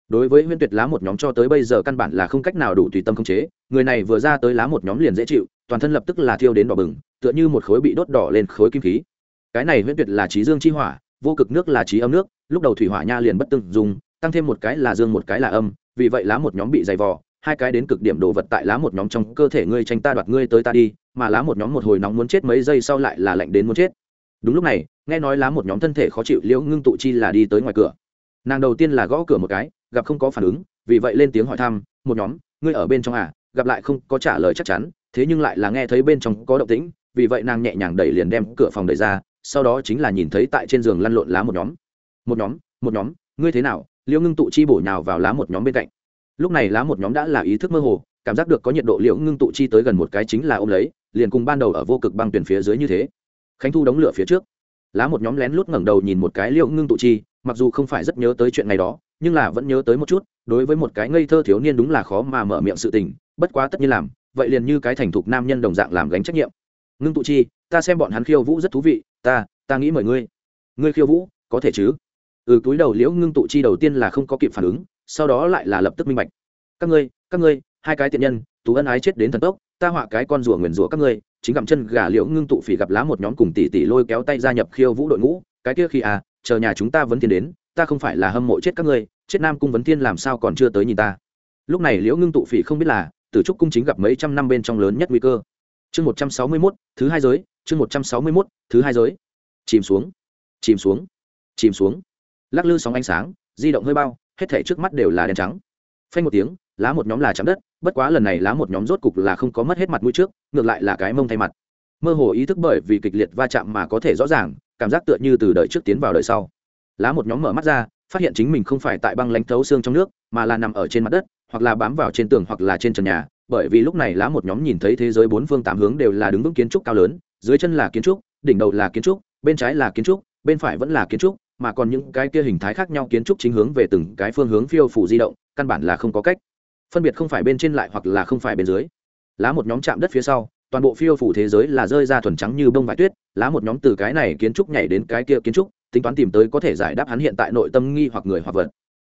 Đối với huyễn tuyệt lá một nhóm cho tới bây giờ căn bản là không cách nào đủ tùy tâm khống chế, người này vừa ra tới lá một nhóm liền dễ chịu, toàn thân lập tức là thiêu đến đỏ bừng, tựa như một khối bị đốt đỏ lên khối kim khí. Cái này huyễn tuyệt là trí dương chi hỏa, vô cực nước là trí âm nước, lúc đầu thủy hỏa nha liền bất từng dùng, tăng thêm một cái là dương một cái là âm, vì vậy lá một nhóm bị dày vò, hai cái đến cực điểm đồ vật tại lá một nhóm trong cơ thể ngươi tranh ta đoạt ngươi tới ta đi mà lá một nhóm một hồi nóng muốn chết mấy giây sau lại là lạnh đến muốn chết. Đúng lúc này, nghe nói lá một nhóm thân thể khó chịu liễu ngưng tụ chi là đi tới ngoài cửa. Nàng đầu tiên là gõ cửa một cái, gặp không có phản ứng, vì vậy lên tiếng hỏi thăm, một nhóm, ngươi ở bên trong à? Gặp lại không có trả lời chắc chắn, thế nhưng lại là nghe thấy bên trong có động tĩnh. Vì vậy nàng nhẹ nhàng đẩy liền đem cửa phòng đẩy ra, sau đó chính là nhìn thấy tại trên giường lăn lộn lá một nhóm. Một nhóm một nhóm, ngươi thế nào? Liễu ngưng tụ chi bổ nhào vào lá một nhóm bên cạnh. Lúc này lá một nhóm đã là ý thức mơ hồ, cảm giác được có nhiệt độ liễu ngưng tụ chi tới gần một cái chính là ôm lấy liền cùng ban đầu ở vô cực băng tuyển phía dưới như thế. Khánh thu đóng lửa phía trước. Lá một nhóm lén lút ngẩng đầu nhìn một cái liễu ngưng tụ chi, mặc dù không phải rất nhớ tới chuyện này đó, nhưng là vẫn nhớ tới một chút, đối với một cái ngây thơ thiếu niên đúng là khó mà mở miệng sự tình, bất quá tất nhiên làm, vậy liền như cái thành thục nam nhân đồng dạng làm gánh trách nhiệm. Ngưng tụ chi, ta xem bọn hắn khiêu vũ rất thú vị, ta ta nghĩ mời ngươi. Ngươi khiêu vũ, có thể chứ? Ừ túi đầu liễu ngưng tụ chi đầu tiên là không có kịp phản ứng, sau đó lại là lập tức minh bạch. Các ngươi các ngươi hai cái tiện nhân, tú ân ái chết đến thần tốc, ta họa cái con rùa nguyền rủa các ngươi, chính gặm chân gà liễu ngưng tụ phỉ gặp lá một nhóm cùng tỷ tỷ lôi kéo tay gia nhập khiêu vũ đội ngũ, cái kia khi à chờ nhà chúng ta vẫn tiến đến, ta không phải là hâm mộ chết các ngươi, chết nam cung vấn thiên làm sao còn chưa tới nhìn ta. Lúc này liễu ngưng tụ phỉ không biết là, tử trúc cung chính gặp mấy trăm năm bên trong lớn nhất nguy cơ. Chương một trăm sáu mươi mốt, thứ hai giới, chương một trăm sáu mươi mốt, thứ hai giới. Chìm xuống chìm xuống chìm xuống. Lắc lư sóng ánh sáng, di động hơi bao, hết thể trước mắt đều là đen trắng. Phanh một tiếng, lá một nhóm là chạm đất bất quá lần này lá một nhóm rốt cục là không có mất hết mặt mũi trước, ngược lại là cái mông thay mặt. Mơ hồ ý thức bởi vì kịch liệt va chạm mà có thể rõ ràng, cảm giác tựa như từ đời trước tiến vào đời sau. Lá một nhóm mở mắt ra, phát hiện chính mình không phải tại băng lãnh thấu xương trong nước, mà là nằm ở trên mặt đất, hoặc là bám vào trên tường hoặc là trên trần nhà, bởi vì lúc này lá một nhóm nhìn thấy thế giới bốn phương tám hướng đều là đứng vững kiến trúc cao lớn, dưới chân là kiến trúc, đỉnh đầu là kiến trúc, bên trái là kiến trúc, bên phải vẫn là kiến trúc, mà còn những cái kia hình thái khác nhau kiến trúc chính hướng về từng cái phương hướng phiêu phủ di động, căn bản là không có cách phân biệt không phải bên trên lại hoặc là không phải bên dưới. Lá một nhóm chạm đất phía sau, toàn bộ phiêu phủ thế giới là rơi ra thuần trắng như bông vải tuyết, lá một nhóm từ cái này kiến trúc nhảy đến cái kia kiến trúc, tính toán tìm tới có thể giải đáp hắn hiện tại nội tâm nghi hoặc người hoặc vật.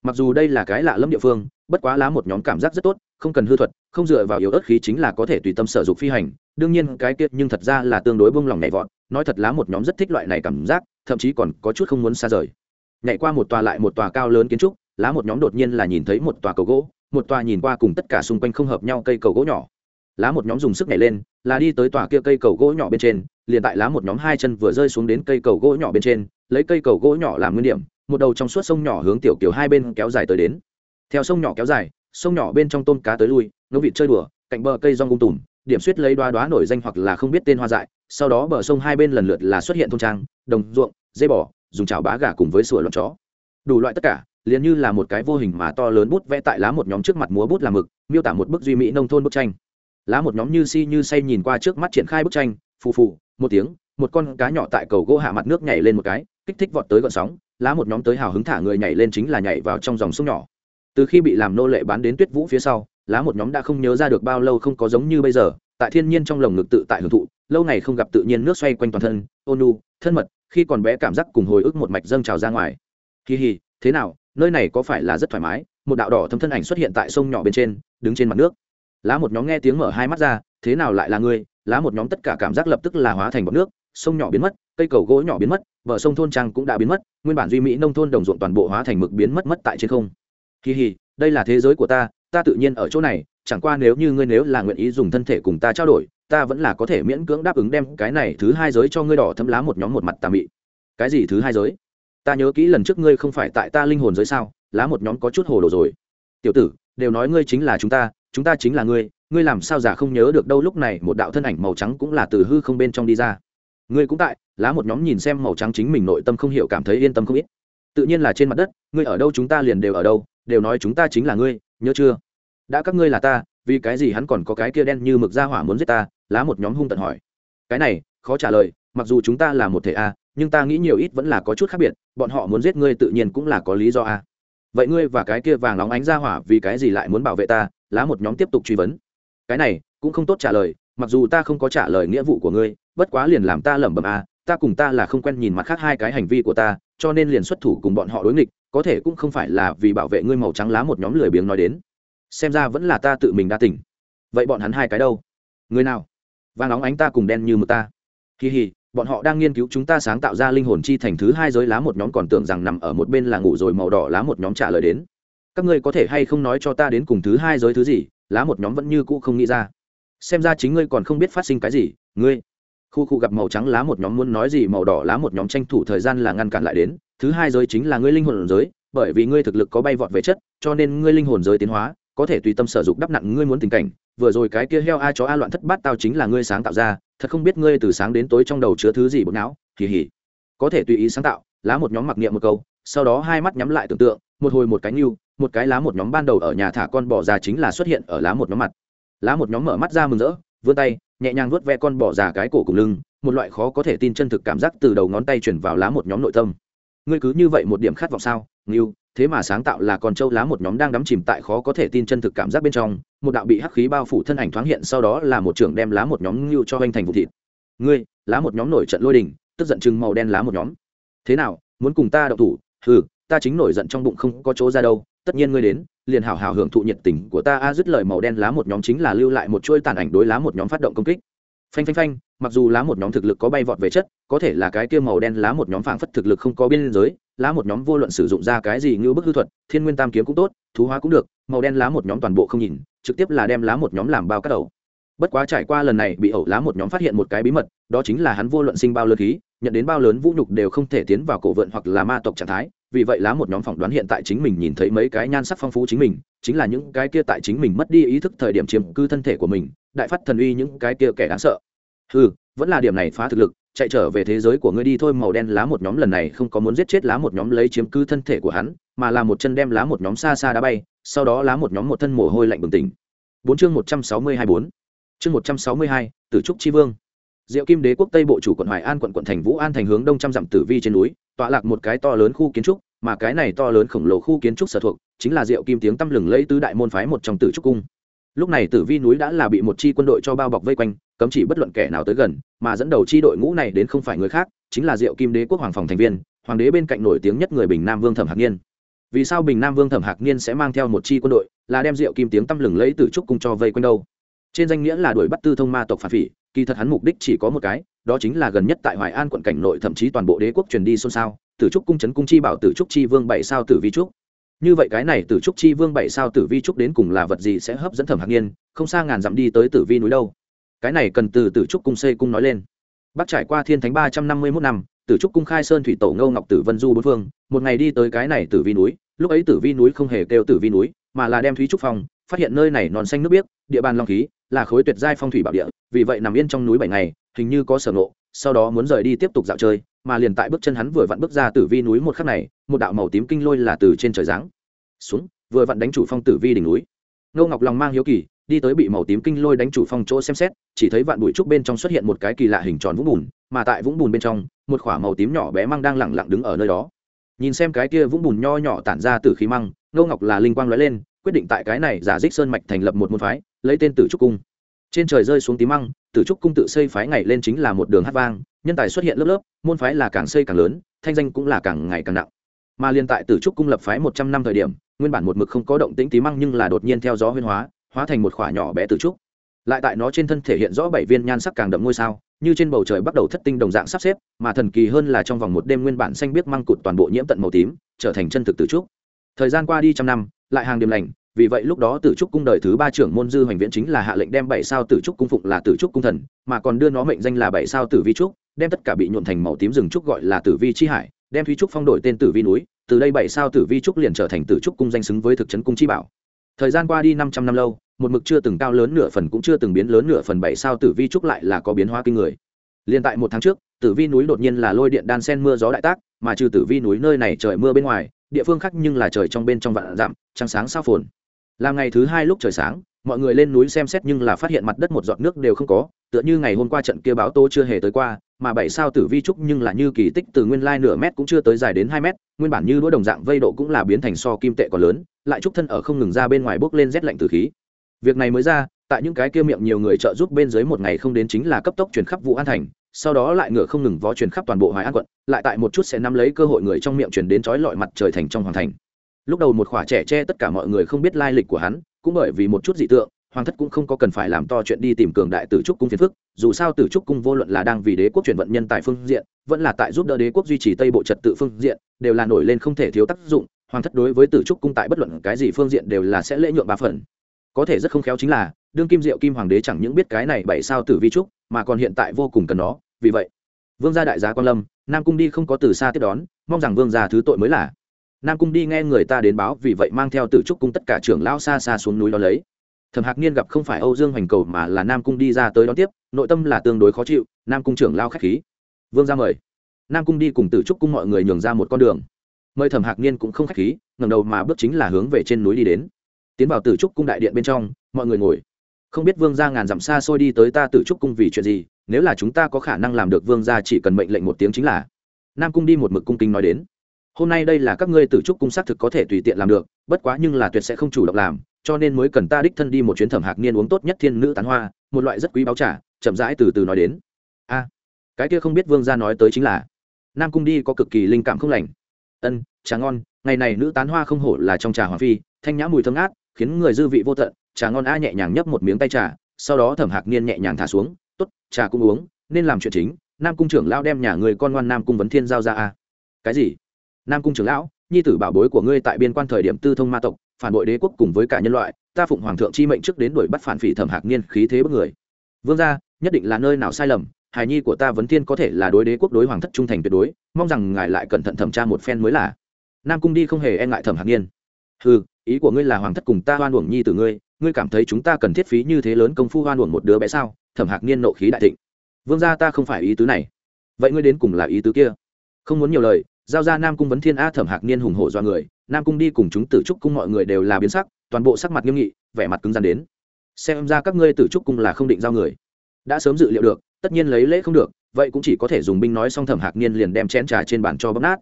Mặc dù đây là cái lạ lẫm địa phương, bất quá lá một nhóm cảm giác rất tốt, không cần hư thuật, không dựa vào yếu ớt khí chính là có thể tùy tâm sở dục phi hành, đương nhiên cái kia nhưng thật ra là tương đối bông lòng nhảy vọt, nói thật lá một nhóm rất thích loại này cảm giác, thậm chí còn có chút không muốn xa rời. Nhảy qua một tòa lại một tòa cao lớn kiến trúc, lá một nhóm đột nhiên là nhìn thấy một tòa cầu gỗ một tòa nhìn qua cùng tất cả xung quanh không hợp nhau cây cầu gỗ nhỏ. Lá một nhóm dùng sức nhảy lên, là đi tới tòa kia cây cầu gỗ nhỏ bên trên, liền tại lá một nhóm hai chân vừa rơi xuống đến cây cầu gỗ nhỏ bên trên, lấy cây cầu gỗ nhỏ làm nguyên điểm, một đầu trong suốt sông nhỏ hướng tiểu kiểu hai bên kéo dài tới đến. Theo sông nhỏ kéo dài, sông nhỏ bên trong tôm cá tới lui ngẫu vịt chơi đùa, cạnh bờ cây rong ung tùm, điểm suýt lấy đoá đoá nổi danh hoặc là không biết tên hoa dại, sau đó bờ sông hai bên lần lượt là xuất hiện thôn trang, đồng ruộng, dây bò, dùng chảo bá gà cùng với sủa loạn chó. Đủ loại tất cả liền như là một cái vô hình mà to lớn bút vẽ tại lá một nhóm trước mặt múa bút làm mực, miêu tả một bức duy mỹ nông thôn bức tranh. Lá một nhóm như si như say nhìn qua trước mắt triển khai bức tranh, phù phù, một tiếng, một con cá nhỏ tại cầu gỗ hạ mặt nước nhảy lên một cái, kích thích vọt tới gọn sóng, lá một nhóm tới hào hứng thả người nhảy lên chính là nhảy vào trong dòng sông nhỏ. Từ khi bị làm nô lệ bán đến tuyết vũ phía sau, lá một nhóm đã không nhớ ra được bao lâu không có giống như bây giờ, tại thiên nhiên trong lồng ngực tự tại hưởng thụ, lâu ngày không gặp tự nhiên nước xoay quanh toàn thân, ôn nu thân mật, khi còn bé cảm giác cùng hồi ức một mạch dâng trào ra ngoài. Kỳ hì, thế nào nơi này có phải là rất thoải mái, một đạo đỏ thâm thân ảnh xuất hiện tại sông nhỏ bên trên, đứng trên mặt nước. Lá một nhóm nghe tiếng mở hai mắt ra, thế nào lại là ngươi? Lá một nhóm tất cả cảm giác lập tức là hóa thành bọt nước, sông nhỏ biến mất, cây cầu gỗ nhỏ biến mất, bờ sông thôn trang cũng đã biến mất, nguyên bản duy mỹ nông thôn đồng ruộng toàn bộ hóa thành mực biến mất mất tại trên không. Kỳ hì, đây là thế giới của ta ta tự nhiên ở chỗ này, chẳng qua nếu như ngươi nếu là nguyện ý dùng thân thể cùng ta trao đổi, ta vẫn là có thể miễn cưỡng đáp ứng đem cái này thứ hai giới cho ngươi đỏ thấm lá một nhóm một mặt tà mị. Cái gì thứ hai giới? Ta nhớ kỹ lần trước ngươi không phải tại ta linh hồn giới sao, lá một nhóm có chút hồ đồ rồi. Tiểu tử, đều nói ngươi chính là chúng ta chúng ta chính là ngươi ngươi làm sao giả không nhớ được đâu lúc này một đạo thân ảnh màu trắng cũng là từ hư không bên trong đi ra. Ngươi cũng tại, lá một nhóm nhìn xem màu trắng chính mình nội tâm không hiểu cảm thấy yên tâm không ít. Tự nhiên là trên mặt đất, ngươi ở đâu chúng ta liền đều ở đâu, đều nói chúng ta chính là ngươi, nhớ chưa? Đã các ngươi là ta, vì cái gì hắn còn có cái kia đen như mực ra hỏa muốn giết ta? Lá một nhóm hung tận hỏi. Cái này, khó trả lời, mặc dù chúng ta là một thể a nhưng ta nghĩ nhiều ít vẫn là có chút khác biệt, bọn họ muốn giết ngươi tự nhiên cũng là có lý do a. Vậy ngươi và cái kia vàng nóng ánh ra hỏa vì cái gì lại muốn bảo vệ ta? Lá một nhóm tiếp tục truy vấn. Cái này, cũng không tốt trả lời, mặc dù ta không có trả lời nghĩa vụ của ngươi, bất quá liền làm ta lẩm bẩm a, ta cùng ta là không quen nhìn mặt khác hai cái hành vi của ta, cho nên liền xuất thủ cùng bọn họ đối nghịch, có thể cũng không phải là vì bảo vệ ngươi màu trắng lá một nhóm lười biếng nói đến. Xem ra vẫn là ta tự mình đa tỉnh. Vậy bọn hắn hai cái đâu? Người nào? Vàng óng ánh ta cùng đen như mực ta. Kỳ hì bọn họ đang nghiên cứu chúng ta sáng tạo ra linh hồn chi thành thứ hai giới lá một nhóm còn tưởng rằng nằm ở một bên là ngủ rồi màu đỏ lá một nhóm trả lời đến. Các ngươi có thể hay không nói cho ta đến cùng thứ hai giới thứ gì, lá một nhóm vẫn như cũ không nghĩ ra. Xem ra chính ngươi còn không biết phát sinh cái gì, ngươi. Khu khu gặp màu trắng lá một nhóm muốn nói gì, màu đỏ lá một nhóm tranh thủ thời gian là ngăn cản lại đến. Thứ hai giới chính là ngươi linh hồn giới, bởi vì ngươi thực lực có bay vọt về chất, cho nên ngươi linh hồn giới tiến hóa có thể tùy tâm sở dụng đắp nặng ngươi muốn tình cảnh, vừa rồi cái kia heo a chó a loạn thất bát tao chính là ngươi sáng tạo ra, thật không biết ngươi từ sáng đến tối trong đầu chứa thứ gì bộ não kỳ hỉ có thể tùy ý sáng tạo, lá một nhóm mặc niệm một câu, sau đó hai mắt nhắm lại tưởng tượng, một hồi một cái nhưu một cái lá một nhóm ban đầu ở nhà thả con bò già chính là xuất hiện ở lá một nhóm mặt. Lá một nhóm mở mắt ra mừng rỡ, vươn tay, nhẹ nhàng vuốt ve con bò già cái cổ cùng lưng, một loại khó có thể tin chân thực cảm giác từ đầu ngón tay chuyển vào lá một nhóm nội tâm. Ngươi cứ như vậy một điểm khát vọng sao, ngưu? Thế mà sáng tạo là con trâu lá một nhóm đang đắm chìm tại khó có thể tin chân thực cảm giác bên trong, một đạo bị hắc khí bao phủ thân ảnh thoáng hiện sau đó là một trưởng đem lá một nhóm ngưu cho anh thành vụ thịt. Ngươi, lá một nhóm nổi trận lôi đình, tức giận chừng màu đen lá một nhóm. Thế nào, muốn cùng ta đậu thủ? Ừ ta chính nổi giận trong bụng không có chỗ ra đâu, tất nhiên ngươi đến, liền hảo hảo hưởng thụ nhiệt tình của ta. A dứt lời màu đen lá một nhóm chính là lưu lại một chuôi tàn ảnh đối lá một nhóm phát động công kích. Phanh phanh phanh mặc dù lá một nhóm thực lực có bay vọt về chất, có thể là cái kia màu đen lá một nhóm phảng phất thực lực không có biên giới, lá một nhóm vô luận sử dụng ra cái gì như bức hư thuật, thiên nguyên tam kiếm cũng tốt, thú hóa cũng được, màu đen lá một nhóm toàn bộ không nhìn, trực tiếp là đem lá một nhóm làm bao cắt đầu. Bất quá trải qua lần này bị ẩu lá một nhóm phát hiện một cái bí mật, đó chính là hắn vô luận sinh bao lớn khí, nhận đến bao lớn vũ nhục đều không thể tiến vào cổ vượn hoặc là ma tộc trạng thái, vì vậy lá một nhóm phỏng đoán hiện tại chính mình nhìn thấy mấy cái nhan sắc phong phú chính mình, chính là những cái kia tại chính mình mất đi ý thức thời điểm chiếm cư thân thể của mình, đại phát thần uy những cái kia kẻ đáng sợ ừ vẫn là điểm này phá thực lực, chạy trở về thế giới của ngươi đi thôi, màu đen lá một nhóm lần này không có muốn giết chết lá một nhóm lấy chiếm cứ thân thể của hắn, mà là một chân đem lá một nhóm xa xa đá bay, sau đó lá một nhóm một thân mồ hôi lạnh bừng tỉnh. Bốn chương một trăm sáu mươi hai bốn. Chương một trăm sáu mươi hai, tử trúc tri vương. Diệu kim đế quốc tây bộ chủ quận hoài an quận quận thành vũ an thành hướng đông trăm dặm tử vi trên núi, tọa lạc một cái to lớn khu kiến trúc, mà cái này to lớn khổng lồ khu kiến trúc sở thuộc chính là diệu kim tiếng tăm lừng lấy tứ đại môn phái một trong tử trúc cung. Lúc này tử vi núi đã là bị một chi quân đội cho bao bọc vây quanh cấm chỉ bất luận kẻ nào tới gần, mà dẫn đầu chi đội ngũ này đến không phải người khác, chính là diệu kim đế quốc hoàng phòng thành viên, hoàng đế bên cạnh nổi tiếng nhất người bình nam vương thẩm hạc niên. Vì sao bình nam vương thẩm hạc niên sẽ mang theo một chi quân đội, là đem diệu kim tiếng tăm lừng lấy từ trúc cung cho vây quanh đâu? Trên danh nghĩa là đuổi bắt tư thông ma tộc phản phỉ, kỳ thật hắn mục đích chỉ có một cái, đó chính là gần nhất tại hoài an quận cảnh nội thậm chí toàn bộ đế quốc truyền đi xôn xao tử trúc cung trấn cung chi bảo tử trúc chi vương bảy sao tử vi trúc. Như vậy cái này tử trúc chi vương bảy sao tử vi trúc đến cùng là vật gì sẽ hấp dẫn thẩm hạc niên, không xa ngàn dặm đi tới tử vi núi đâu cái này cần từ tử trúc cung xây cung nói lên. Bắt trải qua thiên thánh ba trăm năm mươi mốt năm, tử trúc cung khai sơn thủy tổ ngâu ngọc tử vân du bốn phương, một ngày đi tới cái này tử vi núi, lúc ấy tử vi núi không hề kêu tử vi núi, mà là đem thúy trúc phong, phát hiện nơi này non xanh nước biếc, địa bàn long khí, là khối tuyệt giai phong thủy bảo địa, vì vậy nằm yên trong núi bảy ngày, hình như có sở nộ sau đó muốn rời đi tiếp tục dạo chơi, mà liền tại bước chân hắn vừa vặn bước ra tử vi núi một khắc này, một đạo màu tím kinh lôi là từ trên trời giáng xuống, vừa vặn đánh chủ phong tử vi đỉnh núi. Ngô ngọc lòng mang hiếu kỳ đi tới bị màu tím kinh lôi đánh chủ phong chỗ xem xét, chỉ thấy vạn bụi trúc bên trong xuất hiện một cái kỳ lạ hình tròn vũng bùn, mà tại vũng bùn bên trong, một k màu tím nhỏ bé măng đang lẳng lặng đứng ở nơi đó. Nhìn xem cái kia vũng bùn nho nhỏ tản ra từ khí măng, ngô ngọc là linh quang lóe lên, quyết định tại cái này giả dích sơn mạch thành lập một môn phái, lấy tên tử trúc cung. Trên trời rơi xuống tím măng, tử trúc cung tự xây phái ngày lên chính là một đường hát vang, nhân tài xuất hiện lớp lớp, môn phái là càng xây càng lớn, thanh danh cũng là càng ngày càng nặng. Mà liên tại tử trúc cung lập phái một trăm năm thời điểm, nguyên bản một mực không có động tĩnh tí măng nhưng là đột nhiên theo gió huyên hóa hóa thành một khỏa nhỏ bé tử trúc. Lại tại nó trên thân thể hiện rõ bảy viên nhan sắc càng đậm ngôi sao, như trên bầu trời bắt đầu thất tinh đồng dạng sắp xếp, mà thần kỳ hơn là trong vòng một đêm nguyên bản xanh biếc măng cụt toàn bộ nhiễm tận màu tím, trở thành chân thực tử trúc. Thời gian qua đi trăm năm, lại hàng điểm lành, vì vậy lúc đó tử trúc cung đời thứ ba trưởng môn dư hoành viễn chính là hạ lệnh đem bảy sao tử trúc cung phụng là tử trúc cung thần, mà còn đưa nó mệnh danh là bảy sao tử vi trúc, đem tất cả bị nhuộn thành màu tím rừng trúc gọi là tử vi chi hải, đem thúy trúc phong đổi tên tử vi núi, từ đây bảy sao tử vi trúc liền trở thành tử trúc cung danh xứng với thực trấn cung chi bảo. Thời gian qua đi năm trăm năm lâu một mực chưa từng cao lớn nửa phần cũng chưa từng biến lớn nửa phần bảy sao tử vi trúc lại là có biến hóa kinh người. Liền tại một tháng trước, tử vi núi đột nhiên là lôi điện đan sen mưa gió đại tác, mà trừ tử vi núi nơi này trời mưa bên ngoài, địa phương khác nhưng là trời trong bên trong vạn dặm, trăng sáng sao phồn. Làm ngày thứ hai lúc trời sáng, mọi người lên núi xem xét nhưng là phát hiện mặt đất một giọt nước đều không có, tựa như ngày hôm qua trận kia báo tô chưa hề tới qua, mà bảy sao tử vi trúc nhưng là như kỳ tích từ nguyên lai nửa mét cũng chưa tới dài đến hai mét, nguyên bản như đũa đồng dạng vây độ cũng là biến thành so kim tệ còn lớn, lại trúc thân ở không ngừng ra bên ngoài bốc lên rét lạnh từ khí việc này mới ra, tại những cái kia miệng nhiều người trợ giúp bên dưới một ngày không đến chính là cấp tốc chuyển khắp vũ an thành, sau đó lại ngựa không ngừng vó chuyển khắp toàn bộ hoài an quận, lại tại một chút sẽ nắm lấy cơ hội người trong miệng chuyển đến trói lọi mặt trời thành trong hoàng thành. Lúc đầu một khỏa trẻ che tất cả mọi người không biết lai lịch của hắn, cũng bởi vì một chút dị tượng, hoàng thất cũng không có cần phải làm to chuyện đi tìm cường đại tử trúc cung phiền phức, dù sao tử trúc cung vô luận là đang vì đế quốc chuyển vận nhân tại phương diện, vẫn là tại giúp đỡ đế quốc duy trì tây bộ trật tự phương diện, đều là nổi lên không thể thiếu tác dụng, hoàng thất đối với tử trúc cung tại bất luận cái gì phương diện đều là sẽ lễ nhượng ba phần có thể rất không khéo chính là, đương kim diệu kim hoàng đế chẳng những biết cái này bảy sao tử vi trúc, mà còn hiện tại vô cùng cần nó, vì vậy, vương gia đại gia quan lâm, nam cung đi không có từ xa tiếp đón, mong rằng vương gia thứ tội mới là. Nam cung đi nghe người ta đến báo, vì vậy mang theo tử trúc cung tất cả trưởng lao xa xa xuống núi đó lấy. Thẩm hạc niên gặp không phải âu dương hoành cầu mà là nam cung đi ra tới đón tiếp, nội tâm là tương đối khó chịu, nam cung trưởng lao k h á c h khí. Vương ra mời. Nam cung đi cùng tử trúc cung mọi người nhường ra một con đường. Mời thẩm hạc niên cũng không k h á c h khí ngầm đầu mà bước chính là hướng về trên núi đi đến tiến vào tử trúc cung đại điện bên trong, mọi người ngồi. Không biết vương gia ngàn dặm xa xôi đi tới ta tử trúc cung vì chuyện gì, nếu là chúng ta có khả năng làm được vương gia chỉ cần mệnh lệnh một tiếng chính là. Nam cung đi một mực cung kính nói đến. Hôm nay đây là các ngươi tử trúc cung xác thực có thể tùy tiện làm được, bất quá nhưng là tuyệt sẽ không chủ động làm, cho nên mới cần ta đích thân đi một chuyến thẩm hạc niên uống tốt nhất thiên nữ tán hoa, một loại rất quý báo trả chậm rãi từ từ nói đến. A, cái kia không biết vương gia nói tới chính là. Nam cung đi có cực kỳ linh cảm không lành. Ân, trà ngon, ngày này nữ tán hoa không hổ là trong trà hoàng phi, thanh nhã mùi thơm ngát khiến người dư vị vô tận, trà ngon a nhẹ nhàng nhấp một miếng tay trà, sau đó thẩm hạc niên nhẹ nhàng thả xuống t ố t trà cũng uống, nên làm chuyện chính, nam cung trưởng lão đem nhà người con ngoan nam cung vấn thiên giao ra a. Cái gì? Nam cung trưởng lão, nhi tử bảo bối của ngươi tại biên quan thời điểm tư thông ma tộc, phản bội đế quốc cùng với cả nhân loại, ta phụng hoàng thượng chi mệnh trước đến đuổi bắt phản phỉ thẩm hạc niên khí thế bất người. Vương gia, nhất định là nơi nào sai lầm, hài nhi của ta vấn thiên có thể là đối đế quốc đối hoàng thất trung thành tuyệt đối, mong rằng ngài lại cẩn thận thẩm tra một phen mới là. Nam cung đi không hề e ngại thẩm hạc niên. Ừ ý của ngươi là hoàng thất cùng ta hoan uổng nhi tử ngươi ngươi cảm thấy chúng ta cần thiết phí như thế lớn công phu hoan uổng một đứa bé sao? Thẩm hạc niên nộ khí đại thịnh. Vương gia ta không phải ý tứ này. Vậy ngươi đến cùng là ý tứ kia? Không muốn nhiều lời, giao ra nam cung vấn thiên a thẩm hạc niên hùng hổ do người. Nam cung đi cùng chúng tử trúc cung mọi người đều là biến sắc, toàn bộ sắc mặt nghiêm nghị, vẻ mặt cứng rắn đến. Xem ra các ngươi tử trúc cung là không định giao người. Đã sớm dự liệu được, tất nhiên lấy lễ không được, vậy cũng chỉ có thể dùng binh nói xong thẩm hạc niên liền đem chén trà trên bàn cho bấm nát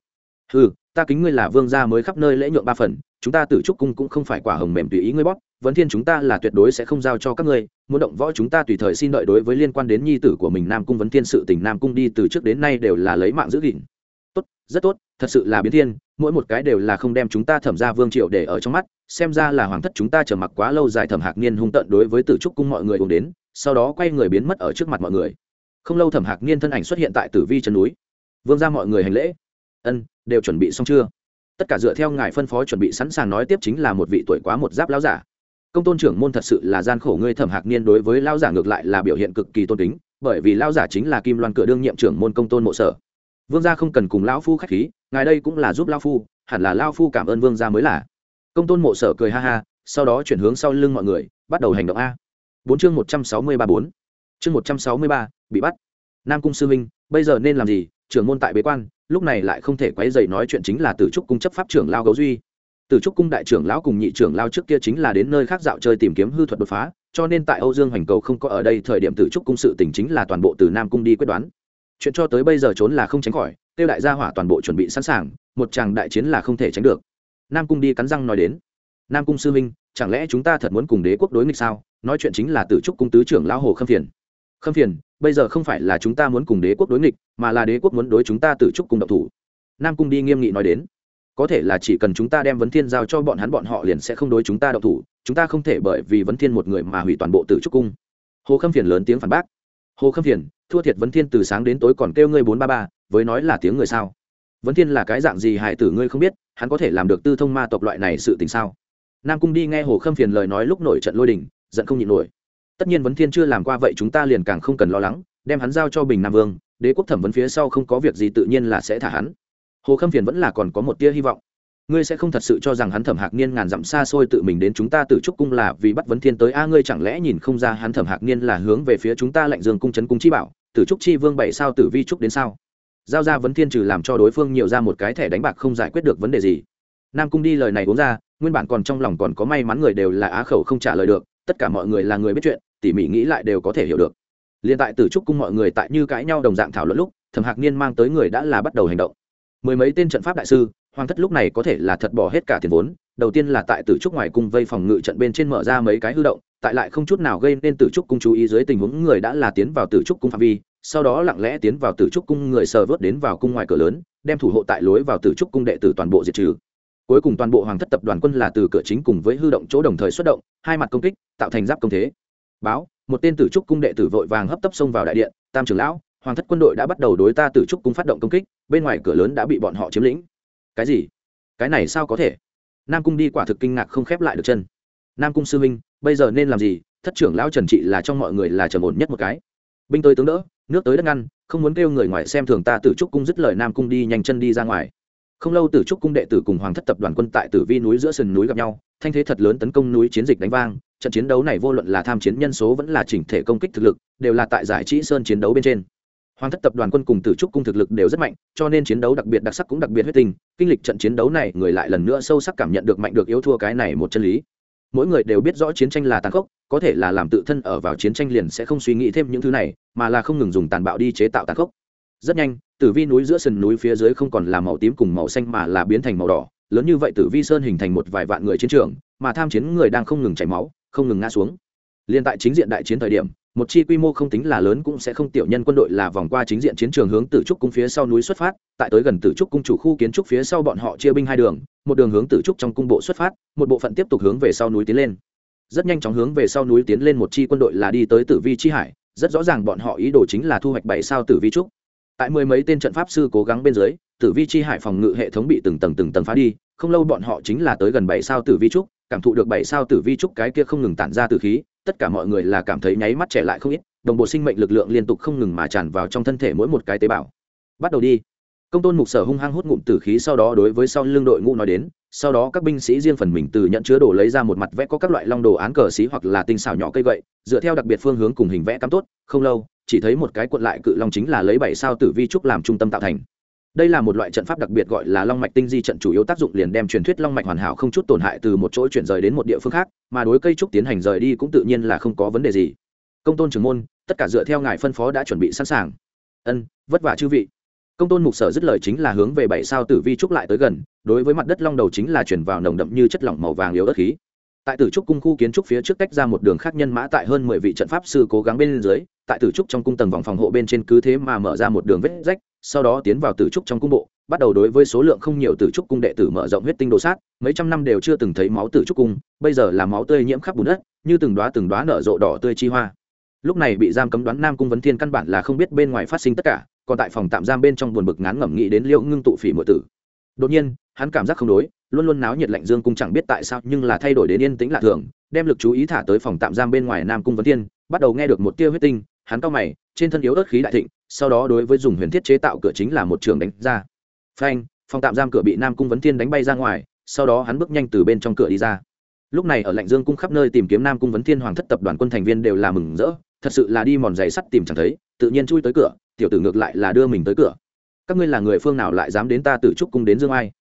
ừ ta kính ngươi là vương gia mới khắp nơi lễ nhượng ba phần, chúng ta tử trúc cung cũng không phải quả hồng mềm tùy ý ngươi bóp, vấn thiên chúng ta là tuyệt đối sẽ không giao cho các ngươi, muốn động võ chúng ta tùy thời xin đợi đối với liên quan đến nhi tử của mình nam cung vấn thiên sự tình nam cung đi từ trước đến nay đều là lấy mạng giữ gìn. Tốt, rất tốt, thật sự là biến thiên, mỗi một cái đều là không đem chúng ta thẩm ra vương triệu để ở trong mắt, xem ra là hoàng thất chúng ta chờ mặc quá lâu dài thẩm hạc niên hung tận đối với tử trúc cung mọi người cùng đến, sau đó quay người biến mất ở trước mặt mọi người. Không lâu thẩm hạc niên thân ảnh xuất hiện tại tử vi chân núi. Vương ra mọi người hành lễ ân, đều chuẩn bị xong chưa? Tất cả dựa theo ngài phân phó chuẩn bị sẵn sàng nói tiếp chính là một vị tuổi quá một giáp lão giả. Công tôn trưởng môn thật sự là gian khổ ngươi thẩm hạc niên đối với lão giả ngược lại là biểu hiện cực kỳ tôn kính, bởi vì lão giả chính là kim loan cửa đương nhiệm trưởng môn công tôn mộ sở. Vương gia không cần cùng lão phu khách khí, ngài đây cũng là giúp lão phu, hẳn là lão phu cảm ơn vương gia mới là. Công tôn mộ sở cười ha ha, sau đó chuyển hướng sau lưng mọi người, bắt đầu hành động a. Bốn chương một trăm sáu mươi ba bốn. Chương một trăm sáu mươi ba, bị bắt. Nam cung sư minh bây giờ nên làm gì? Trưởng môn tại bế quan lúc này lại không thể quấy dày nói chuyện chính là tử trúc cung chấp pháp trưởng lao gấu duy. Tử trúc cung đại trưởng lão cùng nhị trưởng lao trước kia chính là đến nơi khác dạo chơi tìm kiếm hư thuật đột phá, cho nên tại âu dương hoành cầu không có ở đây, thời điểm tử trúc cung sự tình chính là toàn bộ từ nam cung đi quyết đoán. Chuyện cho tới bây giờ trốn là không tránh khỏi, tiêu đại gia hỏa toàn bộ chuẩn bị sẵn sàng, một chàng đại chiến là không thể tránh được. Nam cung đi cắn răng nói đến, nam cung sư minh chẳng lẽ chúng ta thật muốn cùng đế quốc đối nghịch sao? Nói chuyện chính là tử trúc cung tứ trưởng lão hồ khâm phiền. Khâm phiền bây giờ không phải là chúng ta muốn cùng đế quốc đối nghịch, mà là đế quốc muốn đối chúng ta tự trúc cung độc thủ. Nam cung đi nghiêm nghị nói đến. Có thể là chỉ cần chúng ta đem vấn thiên giao cho bọn hắn, bọn họ liền sẽ không đối chúng ta độc thủ, chúng ta không thể bởi vì vấn thiên một người mà hủy toàn bộ tử trúc cung. Hồ khâm phiền lớn tiếng phản bác. Hồ khâm phiền, thua thiệt vấn thiên từ sáng đến tối còn kêu ngươi bốn ba ba, với nói là tiếng người sao? Vấn thiên là cái dạng gì hại tử ngươi không biết, hắn có thể làm được tư thông ma tộc loại này sự tình sao? Nam cung đi nghe hồ khâm phiền lời nói lúc nổi trận lôi đình, giận không nhịn nổi tất nhiên vấn thiên chưa làm qua vậy chúng ta liền càng không cần lo lắng, đem hắn giao cho bình nam vương, đế quốc thẩm vấn phía sau không có việc gì tự nhiên là sẽ thả hắn. Hồ khâm phiền vẫn là còn có một tia hy vọng. Ngươi sẽ không thật sự cho rằng hắn thẩm hạc niên ngàn dặm xa xôi tự mình đến chúng ta từ trúc cung là vì bắt vấn thiên tới. A, ngươi chẳng lẽ nhìn không ra hắn thẩm hạc niên là hướng về phía chúng ta lạnh dương cung trấn cung chi bảo, tử trúc chi vương bảy sao, tử vi trúc đến sao? Giao ra vấn thiên trừ làm cho đối phương nhiều ra một cái thẻ đánh bạc không giải quyết được vấn đề gì. Nam cung đi lời này uống ra, nguyên bản còn trong lòng còn có may mắn người đều là á khẩu không trả lời được, tất cả mọi người là người biết chuyện tỉ mỉ nghĩ lại đều có thể hiểu được. Liền tại tử trúc cung mọi người tại như cãi nhau đồng dạng thảo luận lúc, thẩm hạc niên mang tới người đã là bắt đầu hành động. Mười mấy tên trận pháp đại sư, hoàng thất lúc này có thể là thật bỏ hết cả tiền vốn, đầu tiên là tại tử trúc ngoài cung vây phòng ngự trận bên trên mở ra mấy cái hư động, tại lại không chút nào gây nên tử trúc cung chú ý dưới tình huống người đã là tiến vào tử trúc cung phạm vi, sau đó lặng lẽ tiến vào tử trúc cung người sờ vớt đến vào cung ngoài cửa lớn, đem thủ hộ tại lối vào tử trúc cung đệ tử toàn bộ diệt trừ. Cuối cùng toàn bộ hoàng thất tập đoàn quân là từ cửa chính cùng với hư động chỗ đồng thời xuất động, hai mặt công kích, tạo thành giáp công thế báo, một tên tử trúc cung đệ tử vội vàng hấp tấp xông vào đại điện, tam trưởng lão, hoàng thất quân đội đã bắt đầu đối ta tử trúc cung phát động công kích, bên ngoài cửa lớn đã bị bọn họ chiếm lĩnh. Cái gì? Cái này sao có thể? Nam cung đi quả thực kinh ngạc không khép lại được chân. Nam cung sư minh bây giờ nên làm gì? Thất trưởng lão trần trị là trong mọi người là trầm ổn nhất một cái. Binh tới tướng đỡ, nước tới đất ngăn, không muốn kêu người ngoài xem thường ta tử trúc cung dứt lời nam cung đi nhanh chân đi ra ngoài. Không lâu tử trúc cung đệ tử cùng hoàng thất tập đoàn quân tại tử vi núi giữa sườn núi gặp nhau, thanh thế thật lớn tấn công núi chiến dịch đánh vang trận chiến đấu này vô luận là tham chiến nhân số vẫn là chỉnh thể công kích thực lực, đều là tại giải trí sơn chiến đấu bên trên. Hoàng thất tập đoàn quân cùng tử trúc cung thực lực đều rất mạnh, cho nên chiến đấu đặc biệt đặc sắc cũng đặc biệt huyết tình kinh lịch trận chiến đấu này, người lại lần nữa sâu sắc cảm nhận được mạnh được yếu thua cái này một chân lý. Mỗi người đều biết rõ chiến tranh là tàn khốc, có thể là làm tự thân ở vào chiến tranh liền sẽ không suy nghĩ thêm những thứ này, mà là không ngừng dùng tàn bạo đi chế tạo tàn khốc. Rất nhanh, tử vi núi giữa sườn núi phía dưới không còn là màu tím cùng màu xanh mà là biến thành màu đỏ, lớn như vậy tử vi sơn hình thành một vài vạn người chiến trường, mà tham chiến người đang không ngừng chảy máu không ngừng ngã xuống. Liên tại chính diện đại chiến thời điểm, một chi quy mô không tính là lớn cũng sẽ không tiểu nhân quân đội là vòng qua chính diện chiến trường hướng tử trúc cung phía sau núi xuất phát, tại tới gần tử trúc cung chủ khu kiến trúc phía sau bọn họ chia binh hai đường, một đường hướng tử trúc trong cung bộ xuất phát, một bộ phận tiếp tục hướng về sau núi tiến lên. Rất nhanh chóng hướng về sau núi tiến lên một chi quân đội là đi tới tử vi chi hải, rất rõ ràng bọn họ ý đồ chính là thu hoạch bảy sao tử vi trúc. Tại mười mấy tên trận pháp sư cố gắng bên dưới, tử vi chi hải phòng ngự hệ thống bị từng tầng từng tầng phá đi, không lâu bọn họ chính là tới gần bảy sao tử vi trúc cảm thụ được bảy sao tử vi trúc cái kia không ngừng tản ra từ khí, tất cả mọi người là cảm thấy nháy mắt trẻ lại không ít, đồng bộ sinh mệnh lực lượng liên tục không ngừng mà tràn vào trong thân thể mỗi một cái tế bào. Bắt đầu đi. Công tôn mục sở hung hăng hút ngụm tử khí sau đó đối với sau lưng đội ngũ nói đến, sau đó các binh sĩ riêng phần mình từ nhận chứa đồ lấy ra một mặt vẽ có các loại long đồ án cờ xí hoặc là tinh xảo nhỏ cây gậy, dựa theo đặc biệt phương hướng cùng hình vẽ cắm tốt, không lâu, chỉ thấy một cái cuộn lại cự long chính là lấy bảy sao tử vi trúc làm trung tâm tạo thành đây là một loại trận pháp đặc biệt gọi là long mạch tinh di trận chủ yếu tác dụng liền đem truyền thuyết long mạch hoàn hảo không chút tổn hại từ một chỗ chuyển rời đến một địa phương khác, mà đối cây trúc tiến hành rời đi cũng tự nhiên là không có vấn đề gì. Công tôn trưởng môn, tất cả dựa theo ngài phân phó đã chuẩn bị sẵn sàng. Ân, vất vả chư vị. Công tôn mục sở dứt lời chính là hướng về bảy sao tử vi trúc lại tới gần, đối với mặt đất long đầu chính là chuyển vào nồng đậm như chất lỏng màu vàng yếu ớt khí. Tại tử trúc cung khu kiến trúc phía trước tách ra một đường khác nhân mã tại hơn mười vị trận pháp sư cố gắng bên dưới, tại tử trúc trong cung tầng vòng phòng hộ bên trên cứ thế mà mở ra một đường vết rách sau đó tiến vào tử trúc trong cung bộ, bắt đầu đối với số lượng không nhiều tử trúc cung đệ tử mở rộng huyết tinh đồ sát, mấy trăm năm đều chưa từng thấy máu tử trúc cung, bây giờ là máu tươi nhiễm khắp bùn đất, như từng đoá từng đoá nở rộ đỏ tươi chi hoa. Lúc này bị giam cấm đoán nam cung vấn thiên căn bản là không biết bên ngoài phát sinh tất cả, còn tại phòng tạm giam bên trong buồn bực ngán ngẩm nghĩ đến liệu ngưng tụ phỉ mượn tử. Đột nhiên, hắn cảm giác không đối, luôn luôn náo nhiệt lạnh dương cung chẳng biết tại sao nhưng là thay đổi đến yên tĩnh lạ thường, đem lực chú ý thả tới phòng tạm giam bên ngoài nam cung vấn thiên, bắt đầu nghe được một tia huyết tinh, hắn cao mày, trên thân yếu ớt khí đại thịnh sau đó đối với dùng huyền thiết chế tạo cửa chính là một trường đánh ra. Phanh, phòng tạm giam cửa bị nam cung vấn thiên đánh bay ra ngoài, sau đó hắn bước nhanh từ bên trong cửa đi ra. Lúc này ở lạnh dương cung khắp nơi tìm kiếm nam cung vấn thiên hoàng thất tập đoàn quân thành viên đều là mừng rỡ, thật sự là đi mòn giày sắt tìm chẳng thấy, tự nhiên chui tới cửa, tiểu tử ngược lại là đưa mình tới cửa. Các ngươi là người phương nào lại dám đến ta tự trúc cung đến dương ai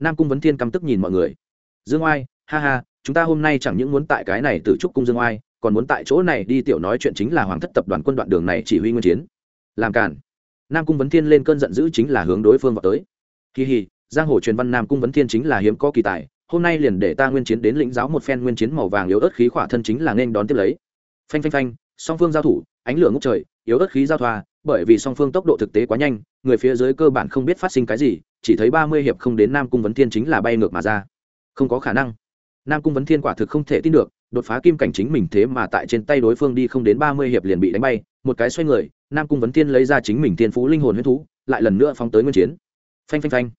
nam cung vấn thiên căm tức nhìn mọi người. Dương oai, ha ha, chúng ta hôm nay chẳng những muốn tại cái này tự trúc cung dương oai, còn muốn tại chỗ này đi tiểu nói chuyện chính là hoàng thất tập đoàn quân đoạn đường này chỉ huy nguyên chiến làm cản nam cung vấn thiên lên cơn giận dữ chính là hướng đối phương vào tới. Kỳ hì, giang hồ truyền văn nam cung vấn thiên chính là hiếm có kỳ tài, hôm nay liền để ta nguyên chiến đến lĩnh giáo một phen nguyên chiến màu vàng yếu ớt khí khỏa thân chính là nên đón tiếp lấy. Phanh phanh phanh, song phương giao thủ, ánh lửa ngốc trời, yếu ớt khí giao thoa, bởi vì song phương tốc độ thực tế quá nhanh, người phía dưới cơ bản không biết phát sinh cái gì, chỉ thấy ba mươi hiệp không đến nam cung vấn thiên chính là bay ngược mà ra. Không có khả năng. Nam cung vấn thiên quả thực không thể tin được, đột phá kim cảnh chính mình thế mà tại trên tay đối phương đi không đến ba mươi hiệp liền bị đánh bay, một cái xoay người nam cung vấn thiên lấy ra chính mình thiên phú linh hồn huyết thú, lại lần nữa phóng tới nguyên chiến. Phanh phanh phanh.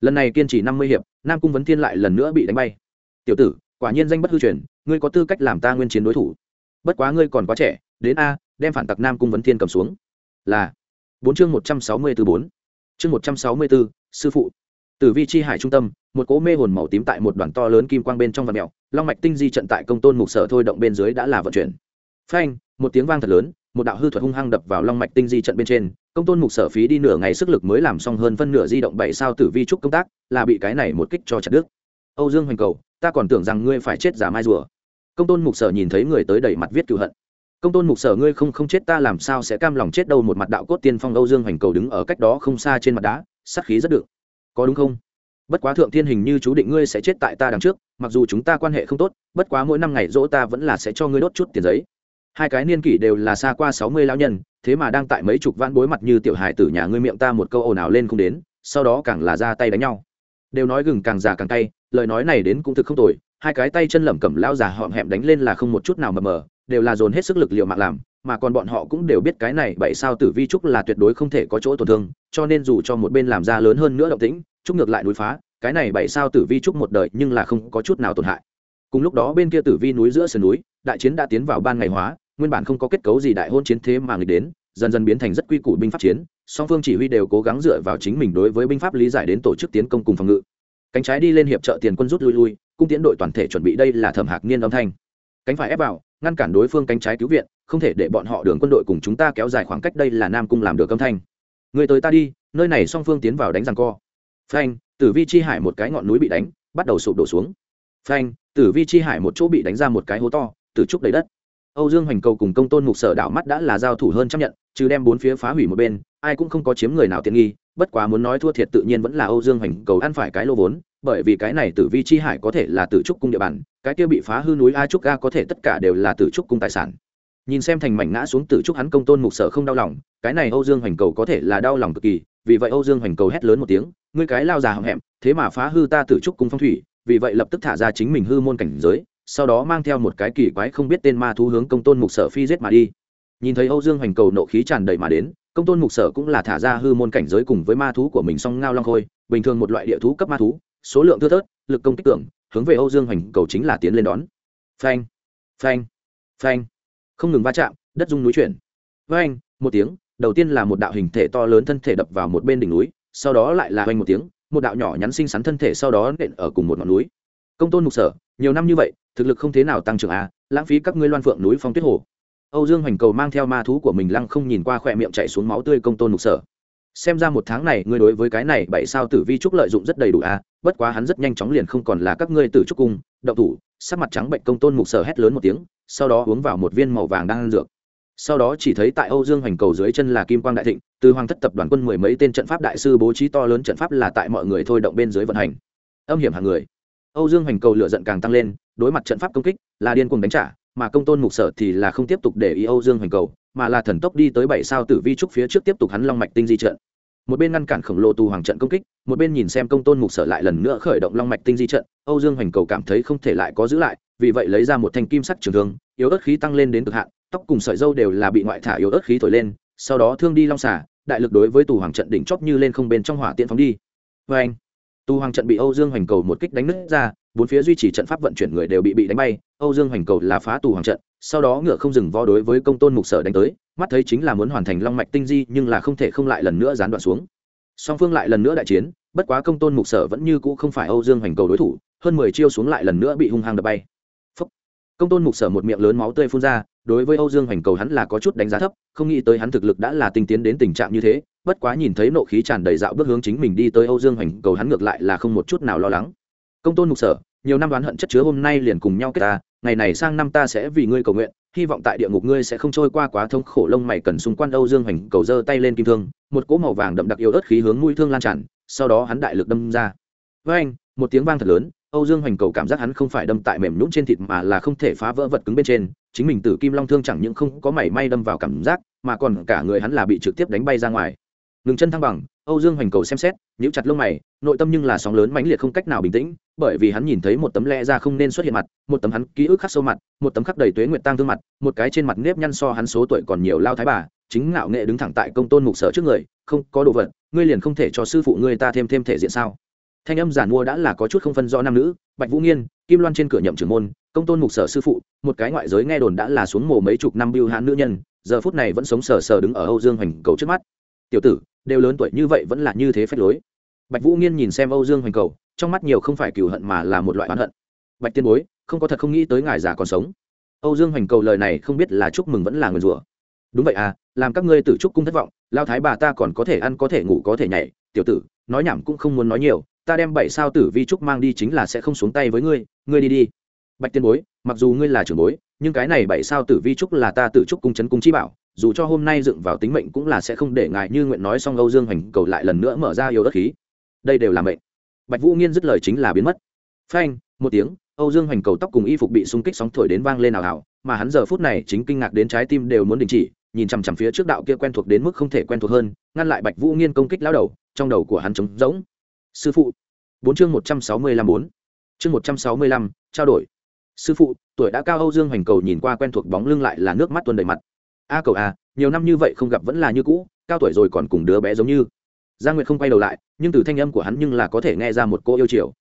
Lần này kiên trì năm mươi hiệp, nam cung vấn thiên lại lần nữa bị đánh bay. Tiểu tử, quả nhiên danh bất hư truyền, ngươi có tư cách làm ta nguyên chiến đối thủ. Bất quá ngươi còn quá trẻ, đến a, đem phản tặc nam cung vấn thiên cầm xuống. Là. Bốn chương một trăm sáu mươi từ bốn. Chương một trăm sáu mươi bốn sư phụ. Tử vi chi hải trung tâm, một cỗ mê hồn màu tím tại một đoàn to lớn kim quang bên trong vật mèo long mạch tinh di trận tại công tôn mục sở thôi động bên dưới đã là vận chuyển. Phanh, một tiếng vang thật lớn một đạo hư thuật hung hăng đập vào long mạch tinh di trận bên trên, công tôn mục sở phí đi nửa ngày sức lực mới làm xong hơn phân nửa di động bảy sao tử vi trúc công tác, là bị cái này một kích cho chặt đứt. Âu dương hoành cầu, ta còn tưởng rằng ngươi phải chết giả mai rùa. Công tôn mục sở nhìn thấy người tới đẩy mặt viết cựu hận. Công tôn mục sở ngươi không không chết ta làm sao sẽ cam lòng chết đâu một mặt đạo cốt tiên phong âu dương hoành cầu đứng ở cách đó không xa trên mặt đá sắc khí rất được. Có đúng không? Bất quá thượng thiên hình như chú định ngươi sẽ chết tại ta đằng trước, mặc dù chúng ta quan hệ không tốt, bất quá mỗi năm ngày dỗ ta vẫn là sẽ cho ngươi đốt chút tiền giấy hai cái niên kỷ đều là xa qua sáu mươi lão nhân, thế mà đang tại mấy chục vãn bối mặt như tiểu hài tử nhà ngươi miệng ta một câu ồn ào lên không đến, sau đó càng là ra tay đánh nhau. Đều nói gừng càng già càng tay lời nói này đến cũng thực không tồi, hai cái tay chân lẩm cẩm lao già họm hẹm đánh lên là không một chút nào mờ mờ, đều là dồn hết sức lực liệu mạng làm, mà còn bọn họ cũng đều biết cái này bảy sao tử vi trúc là tuyệt đối không thể có chỗ tổn thương, cho nên dù cho một bên làm ra lớn hơn nữa động tĩnh, trúc ngược lại núi phá, cái này bảy sao tử vi trúc một đời nhưng là không có chút nào tổn hại. Cùng lúc đó bên kia tử vi núi giữa sườn núi, đại chiến đã tiến vào ban ngày hóa nguyên bản không có kết cấu gì đại hôn chiến thế mà người đến, dần dần biến thành rất quy củ binh pháp chiến, song phương chỉ huy đều cố gắng dựa vào chính mình đối với binh pháp lý giải đến tổ chức tiến công cùng phòng ngự. Cánh trái đi lên hiệp trợ tiền quân rút lui lui, cung tiến đội toàn thể chuẩn bị đây là thẩm hạc niên âm thanh. Cánh phải ép vào, ngăn cản đối phương cánh trái cứu viện, không thể để bọn họ đường quân đội cùng chúng ta kéo dài khoảng cách đây là nam cung làm được âm thanh. Người tới ta đi, nơi này song phương tiến vào đánh rằng co. Phanh, tử vi chi hải một cái ngọn núi bị đánh, bắt đầu sụp đổ xuống. Phanh, tử vi chi hải một chỗ bị đánh ra một cái hố to, từ trúc đầy đất âu dương hoành cầu cùng công tôn mục sở đảo mắt đã là giao thủ hơn chấp nhận chứ đem bốn phía phá hủy một bên, ai cũng không có chiếm người nào tiện nghi, bất quá muốn nói thua thiệt tự nhiên vẫn là âu dương hoành cầu ăn phải cái lô vốn, bởi vì cái này tử vi chi hải có thể là tử trúc cung địa bàn, cái kia bị phá hư núi a trúc a có thể tất cả đều là tử trúc cung tài sản. Nhìn xem thành mảnh ngã xuống tử trúc hắn công tôn mục sở không đau lòng, cái này âu dương hoành cầu có thể là đau lòng cực kỳ, vì vậy âu dương hoành cầu hét lớn một tiếng, ngươi cái lao già hậm hẹm, thế mà phá hư ta tử trúc cung phong thủy, vì vậy lập tức thả ra chính mình hư môn cảnh giới sau đó mang theo một cái kỳ quái không biết tên ma thú hướng công tôn mục sở phi giết mà đi. Nhìn thấy âu dương hoành cầu nộ khí tràn đầy mà đến, công tôn mục sở cũng là thả ra hư môn cảnh giới cùng với ma thú của mình song ngao long khôi, bình thường một loại địa thú cấp ma thú, số lượng thưa thớt, lực công kích tưởng, hướng về âu dương hoành cầu chính là tiến lên đón. Phanh phanh phanh. Không ngừng va chạm, đất dung núi chuyển. Phanh, một tiếng, đầu tiên là một đạo hình thể to lớn thân thể đập vào một bên đỉnh núi, sau đó lại là phanh một tiếng, một đạo nhỏ nhắn xinh xắn thân thể sau đó nện ở cùng một ngọn núi. Công tôn mục sở, nhiều năm như vậy thực lực không thế nào tăng trưởng à? lãng phí các ngươi loan phượng núi phong tuyết hồ âu dương hoành cầu mang theo ma thú của mình lăng không nhìn qua khỏe miệng chạy xuống máu tươi công tôn mục sở xem ra một tháng này, ngươi đối với cái này bảy sao tử vi trúc lợi dụng rất đầy đủ à? bất quá hắn rất nhanh chóng liền không còn là các ngươi tử trúc cung, đậu thủ, sắc mặt trắng bệnh công tôn mục sở hét lớn một tiếng, sau đó uống vào một viên màu vàng đang ăn dược sau đó chỉ thấy tại âu dương hoành cầu dưới chân là kim quang đại thịnh, từ hoàng thất tập đoàn quân mười mấy tên trận pháp đại sư bố trí to lớn trận pháp là tại mọi người thôi động bên dưới vận hành âm hiểm hàng người âu dương hoành cầu lửa giận càng tăng lên đối mặt trận pháp công kích, là điên cuồng đánh trả, mà công tôn mục sở thì là không tiếp tục để ý âu dương hoành cầu, mà là thần tốc đi tới bảy sao tử vi trúc phía trước tiếp tục hắn long mạch tinh di trận. Một bên ngăn cản khổng lồ tù hoàng trận công kích, một bên nhìn xem công tôn mục sở lại lần nữa khởi động long mạch tinh di trận, âu dương hoành cầu cảm thấy không thể lại có giữ lại, vì vậy lấy ra một thanh kim sắc trường thương, yếu ớt khí tăng lên đến cực hạn, tóc cùng sợi dâu đều là bị ngoại thả yếu ớt khí thổi lên, sau đó thương đi long xả đại lực đối với tù hoàng trận đỉnh chóp như lên không bên trong hỏa tiện phóng đi. Vê anh tù hoàng trận bị âu dương hoành cầu một kích đánh nứt ra bốn phía duy trì trận pháp vận chuyển người đều bị bị đánh bay, âu dương hoành cầu là phá tù hoàng trận, sau đó ngựa không dừng vo đối với công tôn mục sở đánh tới, mắt thấy chính là muốn hoàn thành long mạch tinh di nhưng là không thể không lại lần nữa gián đoạn xuống. Song phương lại lần nữa đại chiến, bất quá công tôn mục sở vẫn như cũ không phải âu dương hoành cầu đối thủ, hơn mười chiêu xuống lại lần nữa bị hung hăng đập bay. Phúc. công tôn mục sở một miệng lớn máu tươi phun ra, đối với âu dương hoành cầu hắn là có chút đánh giá thấp, không nghĩ tới hắn thực lực đã là tinh tiến đến tình trạng như thế, bất quá nhìn thấy nộ khí tràn đầy dạo bước hướng chính mình đi tới âu dương hoành cầu hắn ngược lại là không một chút nào lo lắng công tôn mục sở, nhiều năm đoán hận chất chứa hôm nay liền cùng nhau kết ta, ngày này sang năm ta sẽ vì ngươi cầu nguyện, hy vọng tại địa ngục ngươi sẽ không trôi qua quá thống khổ lông mày cần xung quanh âu dương hoành cầu giơ tay lên kim thương, một cỗ màu vàng đậm đặc yếu ớt khí hướng mũi thương lan tràn, sau đó hắn đại lực đâm ra. Với anh, một tiếng vang thật lớn, âu dương hoành cầu cảm giác hắn không phải đâm tại mềm nhũng trên thịt mà là không thể phá vỡ vật cứng bên trên, chính mình tử kim long thương chẳng những không có mảy may đâm vào cảm giác, mà còn cả người hắn là bị trực tiếp đánh bay ra ngoài. Ngừng chân thăng bằng âu dương hoành cầu xem xét, nhíu chặt lông mày, nội tâm nhưng là sóng lớn mãnh liệt không cách nào bình tĩnh, bởi vì hắn nhìn thấy một tấm lẽ ra không nên xuất hiện mặt, một tấm hắn ký ức khắc sâu mặt, một tấm khắc đầy tuế nguyệt tang thương mặt, một cái trên mặt nếp nhăn so hắn số tuổi còn nhiều lao thái bà, chính ngạo nghệ đứng thẳng tại công tôn mục sở trước người, không, có đồ vật, ngươi liền không thể cho sư phụ ngươi ta thêm thêm thể diện sao? Thanh âm giản mua đã là có chút không phân rõ nam nữ, bạch vũ nghiên, kim loan trên cửa nhậm trưởng môn, công tôn mục sở sư phụ, một cái ngoại giới nghe đồn đã là xuống mồ mấy chục năm bưu hãn nữ nhân, giờ phút này vẫn sống sờ sờ đứng ở âu dương hoành cầu trước mắt. Tiểu tử đều lớn tuổi như vậy vẫn là như thế phép lối. Bạch vũ nghiên nhìn xem âu dương hoành cầu, trong mắt nhiều không phải cừu hận mà là một loại oán hận. Bạch tiên bối, không có thật không nghĩ tới ngài già còn sống. Âu dương hoành cầu lời này không biết là chúc mừng vẫn là người rủa. Đúng vậy à làm các ngươi tử trúc cung thất vọng, lao thái bà ta còn có thể ăn, có thể ngủ, có thể nhảy. Tiểu tử, nói nhảm cũng không muốn nói nhiều, ta đem bảy sao tử vi trúc mang đi chính là sẽ không xuống tay với ngươi. Ngươi đi đi. Bạch tiên bối, mặc dù ngươi là trưởng bối nhưng cái này bảy sao tử vi trúc là ta tử trúc cung chấn cung chi bảo, dù cho hôm nay dựng vào tính mệnh cũng là sẽ không để ngài như nguyện nói xong âu dương hoành cầu lại lần nữa mở ra yêu đất khí. Đây đều là mệnh. Bạch vũ nghiên dứt lời chính là biến mất. Phanh, một tiếng, âu dương hoành cầu tóc cùng y phục bị xung kích sóng thổi đến vang lên ảo ảo mà hắn giờ phút này chính kinh ngạc đến trái tim đều muốn đình chỉ, nhìn chằm chằm phía trước đạo kia quen thuộc đến mức không thể quen thuộc hơn, ngăn lại bạch vũ nghiên công kích lao đầu, trong đầu của hắn trống rỗng. Sư phụ, bốn chương một trăm sáu mươi lăm bốn. Chương một trăm sáu mươi lăm, trao đổi sư phụ, tuổi đã cao âu dương hoành cầu nhìn qua quen thuộc bóng lưng lại là nước mắt tuôn đầy mặt. A cầu a, nhiều năm như vậy không gặp vẫn là như cũ, cao tuổi rồi còn cùng đứa bé giống như. Gia nguyệt không quay đầu lại, nhưng từ thanh âm của hắn nhưng là có thể nghe ra một cô yêu chiều.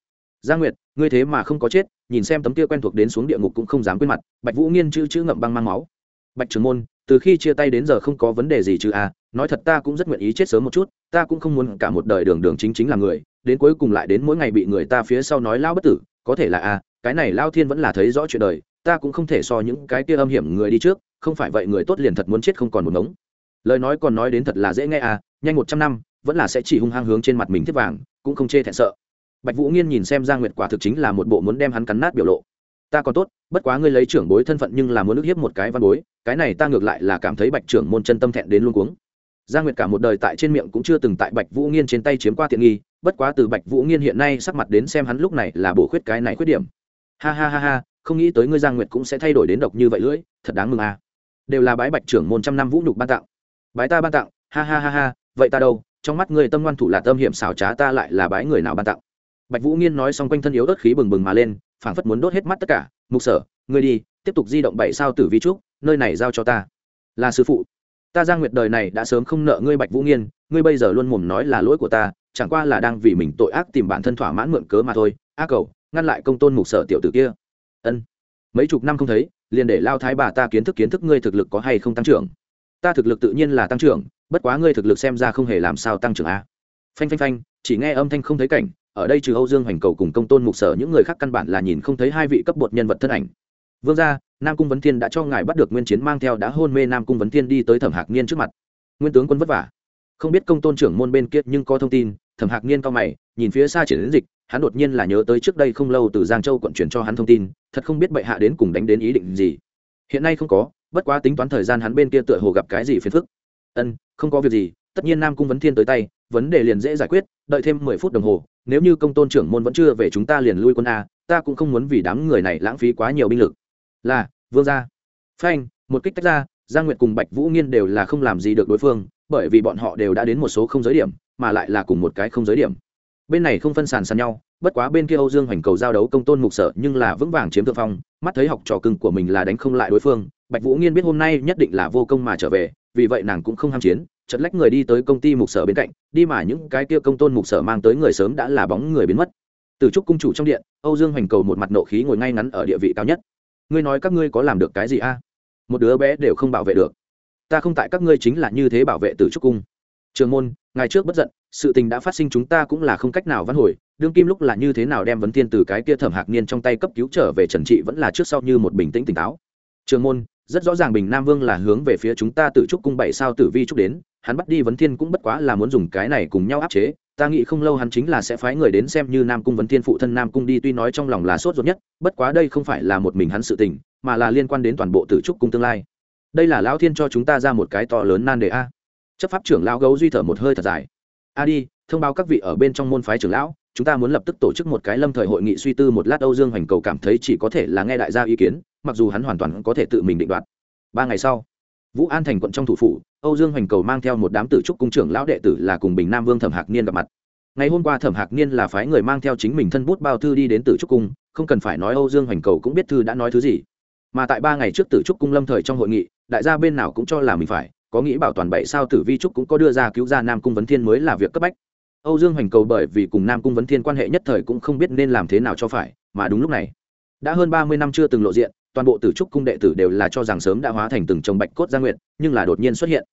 Gia nguyệt, ngươi thế mà không có chết, nhìn xem tấm kia quen thuộc đến xuống địa ngục cũng không dám quên mặt, bạch vũ nghiên chữ chữ ngậm băng mang máu. Bạch trường môn, từ khi chia tay đến giờ không có vấn đề gì chứ a, nói thật ta cũng rất nguyện ý chết sớm một chút, ta cũng không muốn cả một đời đường đường chính chính là người, đến cuối cùng lại đến mỗi ngày bị người ta phía sau nói lao bất tử, có thể là a cái này lao thiên vẫn là thấy rõ chuyện đời, ta cũng không thể so những cái kia âm hiểm người đi trước, không phải vậy người tốt liền thật muốn chết không còn một ngống. Lời nói còn nói đến thật là dễ nghe à nhanh một trăm năm, vẫn là sẽ chỉ hung hăng hướng trên mặt mình thiết vàng, cũng không chê thẹn sợ. Bạch vũ nghiên nhìn xem gia nguyệt quả thực chính là một bộ muốn đem hắn cắn nát biểu lộ. Ta còn tốt, bất quá ngươi lấy trưởng bối thân phận nhưng là muốn ức hiếp một cái văn bối, cái này ta ngược lại là cảm thấy bạch trưởng môn chân tâm thẹn đến luôn cuống. Gia nguyệt cả một đời tại trên miệng cũng chưa từng tại bạch vũ nghiên trên tay chiếm qua tiện nghi, bất quá từ bạch vũ nghiên hiện nay sắc mặt đến xem hắn lúc này là bổ khuyết cái này khuyết điểm ha ha ha ha, không nghĩ tới ngươi giang nguyệt cũng sẽ thay đổi đến độc như vậy lưỡi, thật đáng mừng à đều là bái bạch trưởng môn trăm năm vũ nhục ban tặng. Bái ta ban tặng, ha ha ha ha, vậy ta đâu? Trong mắt người tâm ngoan thủ là tâm hiểm xảo trá ta lại là bái người nào ban tặng? Bạch vũ nghiên nói xong quanh thân yếu ớt khí bừng bừng mà lên, phảng phất muốn đốt hết mắt tất cả. Mục sở, ngươi đi, tiếp tục di động bảy sao tử vi trúc, nơi này giao cho ta. Là sư phụ. Ta giang nguyệt đời này đã sớm không nợ ngươi bạch vũ nghiên, ngươi bây giờ luôn mồm nói là lỗi của ta, chẳng qua là đang vì mình tội ác tìm bản thân thỏa mãn mượn cớ mà thôi. Ác cầu ngăn lại công tôn mục sở tiểu tử kia. Ân. Mấy chục năm không thấy, liền để lao thái bà ta kiến thức kiến thức ngươi thực lực có hay không tăng trưởng. Ta thực lực tự nhiên là tăng trưởng, bất quá ngươi thực lực xem ra không hề làm sao tăng trưởng a. Phanh phanh phanh, chỉ nghe âm thanh không thấy cảnh, ở đây trừ âu dương hoành cầu cùng công tôn mục sở những người khác căn bản là nhìn không thấy hai vị cấp bột nhân vật thân ảnh. Vương gia, nam cung vấn thiên đã cho ngài bắt được nguyên chiến mang theo đã hôn mê nam cung vấn thiên đi tới thẩm hạc niên trước mặt. Nguyên tướng quân vất vả. Không biết công tôn trưởng môn bên kia nhưng có thông tin, thẩm hạc niên cao mày, nhìn phía xa triển đến dịch hắn đột nhiên là nhớ tới trước đây không lâu từ giang châu quận chuyển cho hắn thông tin, thật không biết bệ hạ đến cùng đánh đến ý định gì. Hiện nay không có, bất quá tính toán thời gian hắn bên kia tựa hồ gặp cái gì phiền phức. Ân, không có việc gì, tất nhiên nam cung vấn thiên tới tay, vấn đề liền dễ giải quyết, đợi thêm mười phút đồng hồ, nếu như công tôn trưởng môn vẫn chưa về chúng ta liền lui quân a, ta cũng không muốn vì đám người này lãng phí quá nhiều binh lực. Là, vương gia. Phanh, một kích tách ra, giang nguyệt cùng bạch vũ nghiên đều là không làm gì được đối phương, bởi vì bọn họ đều đã đến một số không giới điểm, mà lại là cùng một cái không giới điểm bên này không phân sàn sàn nhau, bất quá bên kia âu dương hoành cầu giao đấu công tôn mục sở nhưng là vững vàng chiếm thượng phong, mắt thấy học trò cưng của mình là đánh không lại đối phương, bạch vũ nghiên biết hôm nay nhất định là vô công mà trở về, vì vậy nàng cũng không ham chiến chật lách người đi tới công ty mục sở bên cạnh, đi mà những cái kia công tôn mục sở mang tới người sớm đã là bóng người biến mất. Từ trúc cung chủ trong điện, âu dương hoành cầu một mặt nộ khí ngồi ngay ngắn ở địa vị cao nhất. Ngươi nói các ngươi có làm được cái gì a? Một đứa bé đều không bảo vệ được. Ta không tại các ngươi chính là như thế bảo vệ từ trúc cung. Trường môn ngày trước bất giận, sự tình đã phát sinh chúng ta cũng là không cách nào văn hồi, đương kim lúc là như thế nào đem vấn thiên từ cái kia thẩm hạc niên trong tay cấp cứu trở về trần trị vẫn là trước sau như một bình tĩnh tỉnh táo. Trường môn, rất rõ ràng bình nam vương là hướng về phía chúng ta tự trúc cung bảy sao tử vi trúc đến, hắn bắt đi vấn thiên cũng bất quá là muốn dùng cái này cùng nhau áp chế, ta nghĩ không lâu hắn chính là sẽ phái người đến xem như nam cung vấn thiên phụ thân nam cung đi, tuy nói trong lòng là sốt ruột nhất, bất quá đây không phải là một mình hắn sự tình, mà là liên quan đến toàn bộ tử trúc cung tương lai. Đây là lão thiên cho chúng ta ra một cái to lớn nan đề a chấp pháp trưởng lão gấu duy thở một hơi thật dài. A đi, thông báo các vị ở bên trong môn phái trưởng lão, chúng ta muốn lập tức tổ chức một cái lâm thời hội nghị suy tư một lát âu dương hoành cầu cảm thấy chỉ có thể là nghe đại gia ý kiến, mặc dù hắn hoàn toàn có thể tự mình định đoạt. Ba ngày sau, vũ an thành quận trong thủ phủ, âu dương hoành cầu mang theo một đám tử trúc cung trưởng lão đệ tử là cùng bình nam vương thẩm hạc niên gặp mặt. Ngày hôm qua thẩm hạc niên là phái người mang theo chính mình thân bút bao thư đi đến tử trúc cung, không cần phải nói âu dương hoành cầu cũng biết thư đã nói thứ gì. Mà tại ba ngày trước tử trúc cung lâm thời trong hội nghị, đại gia bên nào cũng cho là mình phải có nghĩ bảo toàn bảy sao tử vi trúc cũng có đưa ra cứu ra nam cung vấn thiên mới là việc cấp bách. Âu dương hoành cầu bởi vì cùng nam cung vấn thiên quan hệ nhất thời cũng không biết nên làm thế nào cho phải, mà đúng lúc này, đã hơn ba mươi năm chưa từng lộ diện, toàn bộ tử trúc cung đệ tử đều là cho rằng sớm đã hóa thành từng chồng bạch cốt gia nguyện nhưng là đột nhiên xuất hiện.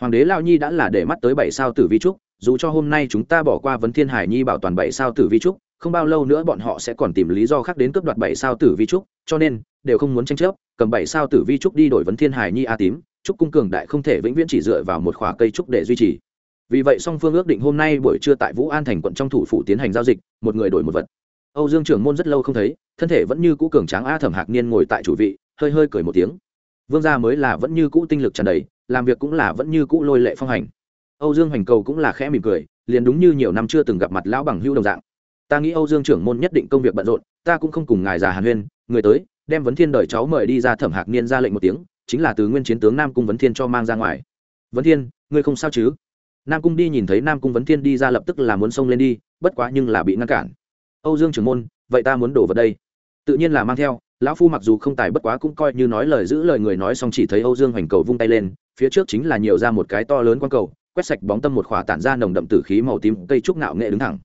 Hoàng đế lao nhi đã là để mắt tới bảy sao tử vi trúc, dù cho hôm nay chúng ta bỏ qua vấn thiên hải nhi bảo toàn bảy sao tử vi trúc, không bao lâu nữa bọn họ sẽ còn tìm lý do khác đến cướp đoạt bảy sao tử vi trúc, cho nên, đều không muốn tranh chấp, cầm bảy sao tử vi trúc đi đổi vấn thiên hải nhi a tím trúc cung cường đại không thể vĩnh viễn chỉ dựa vào một khóa cây trúc để duy trì. Vì vậy song phương ước định hôm nay buổi trưa tại vũ an thành quận trong thủ phủ tiến hành giao dịch, một người đổi một vật. Âu dương trưởng môn rất lâu không thấy, thân thể vẫn như cũ cường tráng a thẩm hạc niên ngồi tại chủ vị, hơi hơi cười một tiếng. Vương gia mới là vẫn như cũ tinh lực tràn đầy, làm việc cũng là vẫn như cũ lôi lệ phong hành. Âu dương hoành cầu cũng là khẽ mỉm cười, liền đúng như nhiều năm chưa từng gặp mặt lão bằng hưu đồng dạng. Ta nghĩ âu dương trưởng môn nhất định công việc bận rộn, ta cũng không cùng ngài già hàn huyên, người tới, đem vấn thiên đời cháu mời đi ra thẩm hạc niên ra lệnh một tiếng chính là từ nguyên chiến tướng nam cung vấn thiên cho mang ra ngoài. Vấn thiên, ngươi không sao chứ? Nam cung đi nhìn thấy nam cung vấn thiên đi ra lập tức là muốn xông lên đi, bất quá nhưng là bị ngăn cản. Âu dương trưởng môn, vậy ta muốn đổ vào đây. Tự nhiên là mang theo, lão phu mặc dù không tài bất quá cũng coi như nói lời giữ lời người nói xong chỉ thấy âu dương hoành cầu vung tay lên, phía trước chính là nhiều ra một cái to lớn quang cầu, quét sạch bóng tâm một khỏa tản ra nồng đậm tử khí màu tím, cây trúc ngạo nghệ đứng thẳng.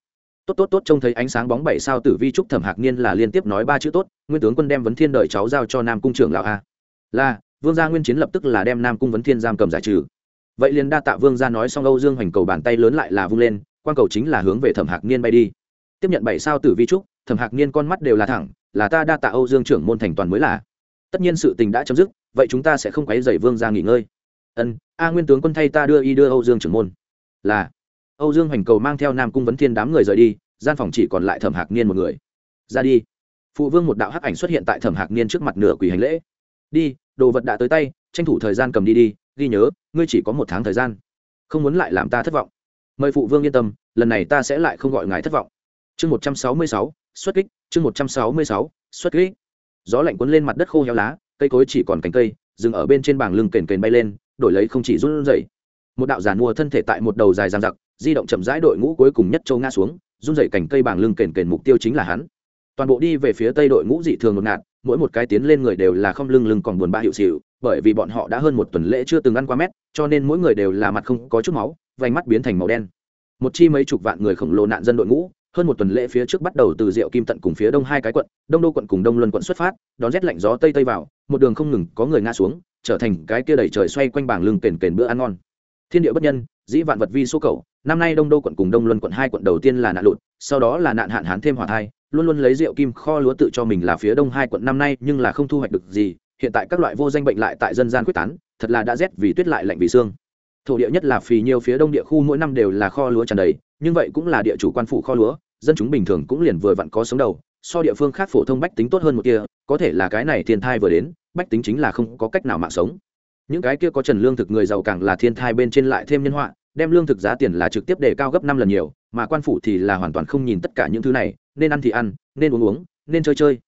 Tốt tốt tốt, trông thấy ánh sáng bóng bảy sao tử vi trúc thẩm hạc niên là liên tiếp nói ba chữ tốt, nguyên tướng quân đem vấn thiên đợi cháu giao cho nam cung trưởng lão a. Là vương gia nguyên chiến lập tức là đem nam cung vấn thiên giam cầm giải trừ. Vậy liền đa tạ vương gia nói xong âu dương hoành cầu bàn tay lớn lại là vung lên quang cầu chính là hướng về thẩm hạc niên bay đi. Tiếp nhận bảy sao tử vi trúc, thẩm hạc niên con mắt đều là thẳng, là ta đa tạ âu dương trưởng môn thành toàn mới là. Tất nhiên sự tình đã chấm dứt, vậy chúng ta sẽ không quấy dày vương ra nghỉ ngơi. Ân, a nguyên tướng quân thay ta đưa y đưa âu dương trưởng môn. Là. Âu dương hoành cầu mang theo nam cung vấn thiên đám người rời đi, gian phòng chỉ còn lại thẩm hạc niên một người. Ra đi. Phụ vương một đạo hắc ảnh xuất hiện tại thẩm hạc niên trước mặt nửa quỳ hành lễ. Đi đồ vật đã tới tay, tranh thủ thời gian cầm đi đi, ghi nhớ, ngươi chỉ có một tháng thời gian. Không muốn lại làm ta thất vọng. Mời phụ vương yên tâm, lần này ta sẽ lại không gọi ngài thất vọng. Chương một trăm sáu mươi sáu, xuất kích. Chương một trăm sáu mươi sáu, xuất kích. Gió lạnh cuốn lên mặt đất khô héo lá, cây cối chỉ còn cành cây, dừng ở bên trên bảng lưng kền kền bay lên, đổi lấy không chỉ run rẩy. Một đạo giàn mua thân thể tại một đầu dài giang giặc di động chậm rãi đội ngũ cuối cùng nhất châu ngã xuống, run rẩy cành cây bảng lưng kền kền mục tiêu chính là hắn. Toàn bộ đi về phía tây đội ngũ dị thường ngột ngạt mỗi một cái tiến lên người đều là không lưng lưng còn buồn ba hiệu xịu bởi vì bọn họ đã hơn một tuần lễ chưa từng ăn qua mét cho nên mỗi người đều là mặt không có chút máu vành mắt biến thành màu đen một chi mấy chục vạn người khổng lồ nạn dân đội ngũ hơn một tuần lễ phía trước bắt đầu từ Diệu Kim tận cùng phía đông hai cái quận, Đông Đô quận cùng Đông Luân quận xuất phát, đón rét lạnh gió tây tây vào, một đường không ngừng có người ngã xuống, trở thành cái kia đẩy trời xoay quanh bảng lưng kền kền bữa ăn ngon. Thiên địa bất nhân, dĩ vạn vật vi số cầu, năm nay Đông Đô quận cùng Đông Luân quận hai quận đầu tiên là nạn lụt, sau đó là nạn hạn hán thêm hỏa thai, luôn luôn lấy rượu Kim kho lúa tự cho mình là phía đông hai quận năm nay nhưng là không thu hoạch được gì, hiện tại các loại vô danh bệnh lại tại dân gian quyết tán, thật là đã rét vì tuyết lại lạnh vì xương. Thổ địa nhất là phì nhiều phía đông địa khu mỗi năm đều là kho lúa tràn đầy, nhưng vậy cũng là địa chủ quan phủ kho lúa, dân chúng bình thường cũng liền vừa vặn có sống đầu so địa phương khác phổ thông bách tính tốt hơn một kia có thể là cái này thiên thai vừa đến bách tính chính là không có cách nào mạng sống những cái kia có trần lương thực người giàu càng là thiên thai bên trên lại thêm nhân họa đem lương thực giá tiền là trực tiếp để cao gấp năm lần nhiều, mà quan phủ thì là hoàn toàn không nhìn tất cả những thứ này, nên ăn thì ăn, nên uống uống, nên chơi chơi.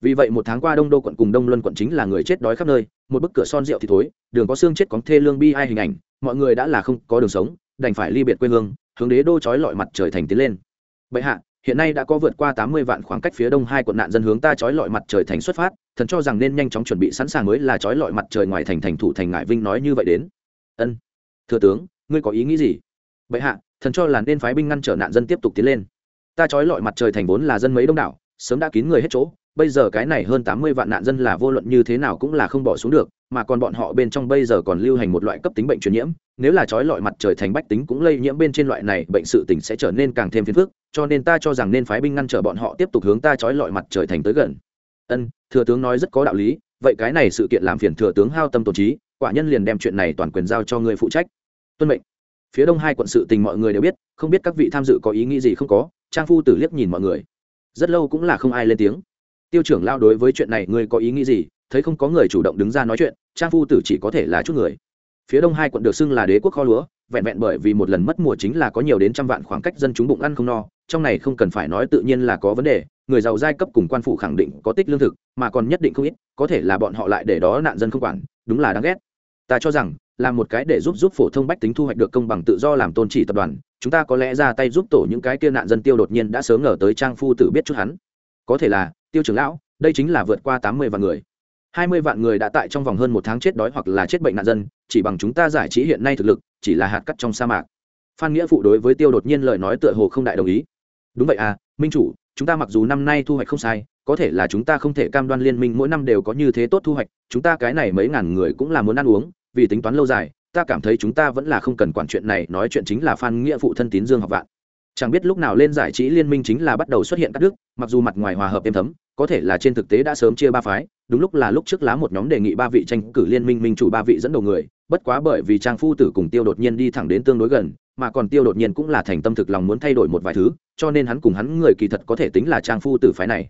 Vì vậy một tháng qua đông đô quận cùng đông luân quận chính là người chết đói khắp nơi, một bức cửa son rượu thì thối, đường có xương chết có thê lương bi ai hình ảnh, mọi người đã là không có đường sống, đành phải ly biệt quê hương, hướng đế đô trói lọi mặt trời thành tiến lên. Bệ hạ, hiện nay đã có vượt qua tám mươi vạn khoảng cách phía đông hai quận nạn dân hướng ta trói lọi mặt trời thành xuất phát, thần cho rằng nên nhanh chóng chuẩn bị sẵn sàng mới là trói lọi mặt trời ngoài thành thành thủ thành ngại vinh nói như vậy đến. Ân thừa tướng ngươi có ý nghĩ gì? Bệ hạ, thần cho là nên phái binh ngăn trở nạn dân tiếp tục tiến lên. Ta trói lọi mặt trời thành vốn là dân mấy đông đảo, sớm đã kín người hết chỗ, bây giờ cái này hơn tám mươi vạn nạn dân là vô luận như thế nào cũng là không bỏ xuống được, mà còn bọn họ bên trong bây giờ còn lưu hành một loại cấp tính bệnh truyền nhiễm, nếu là trói lọi mặt trời thành bách tính cũng lây nhiễm bên trên loại này, bệnh sự tỉnh sẽ trở nên càng thêm phiền phức, cho nên ta cho rằng nên phái binh ngăn trở bọn họ tiếp tục hướng ta trói lọi mặt trời thành tới gần. Ân, thừa tướng nói rất có đạo lý, vậy cái này sự kiện làm phiền thừa tướng hao tâm tổn trí, quả nhân liền đem chuyện này toàn quyền giao cho người phụ trách tuân mệnh. Phía đông hai quận sự tình mọi người đều biết, không biết các vị tham dự có ý nghĩ gì không có, trang phu tử liếc nhìn mọi người. Rất lâu cũng là không ai lên tiếng. Tiêu trưởng lao đối với chuyện này ngươi có ý nghĩ gì? Thấy không có người chủ động đứng ra nói chuyện, trang phu tử chỉ có thể là chút người. Phía đông hai quận được xưng là đế quốc kho lúa, vẹn vẹn bởi vì một lần mất mùa chính là có nhiều đến trăm vạn khoảng cách dân chúng bụng ăn không no, trong này không cần phải nói tự nhiên là có vấn đề, người giàu giai cấp cùng quan phủ khẳng định có tích lương thực, mà còn nhất định không ít, có thể là bọn họ lại để đó nạn dân không quản, đúng là đáng ghét. Ta cho rằng là một cái để giúp giúp phổ thông bách tính thu hoạch được công bằng tự do làm tôn chỉ tập đoàn, chúng ta có lẽ ra tay giúp tổ những cái kia nạn dân tiêu đột nhiên đã sớm ngờ tới trang phu tử biết chút hắn. Có thể là, tiêu trưởng lão, đây chính là vượt qua tám mươi vạn người. Hai mươi vạn người đã tại trong vòng hơn một tháng chết đói hoặc là chết bệnh nạn dân, chỉ bằng chúng ta giải trí hiện nay thực lực, chỉ là hạt cắt trong sa mạc. Phan nghĩa phụ đối với tiêu đột nhiên lời nói tựa hồ không đại đồng ý. Đúng vậy à minh chủ, chúng ta mặc dù năm nay thu hoạch không sai, có thể là chúng ta không thể cam đoan liên minh mỗi năm đều có như thế tốt thu hoạch, chúng ta cái này mấy ngàn người cũng là muốn ăn uống vì tính toán lâu dài, ta cảm thấy chúng ta vẫn là không cần quản chuyện này, nói chuyện chính là phan nghĩa phụ thân tín dương học vạn. Chẳng biết lúc nào lên giải trí liên minh chính là bắt đầu xuất hiện các đức mặc dù mặt ngoài hòa hợp êm thấm, có thể là trên thực tế đã sớm chia ba phái, đúng lúc là lúc trước lá một nhóm đề nghị ba vị tranh cử liên minh minh chủ ba vị dẫn đầu người, bất quá bởi vì trang phu tử cùng tiêu đột nhiên đi thẳng đến tương đối gần, mà còn tiêu đột nhiên cũng là thành tâm thực lòng muốn thay đổi một vài thứ, cho nên hắn cùng hắn người kỳ thật có thể tính là trang phu tử phái này.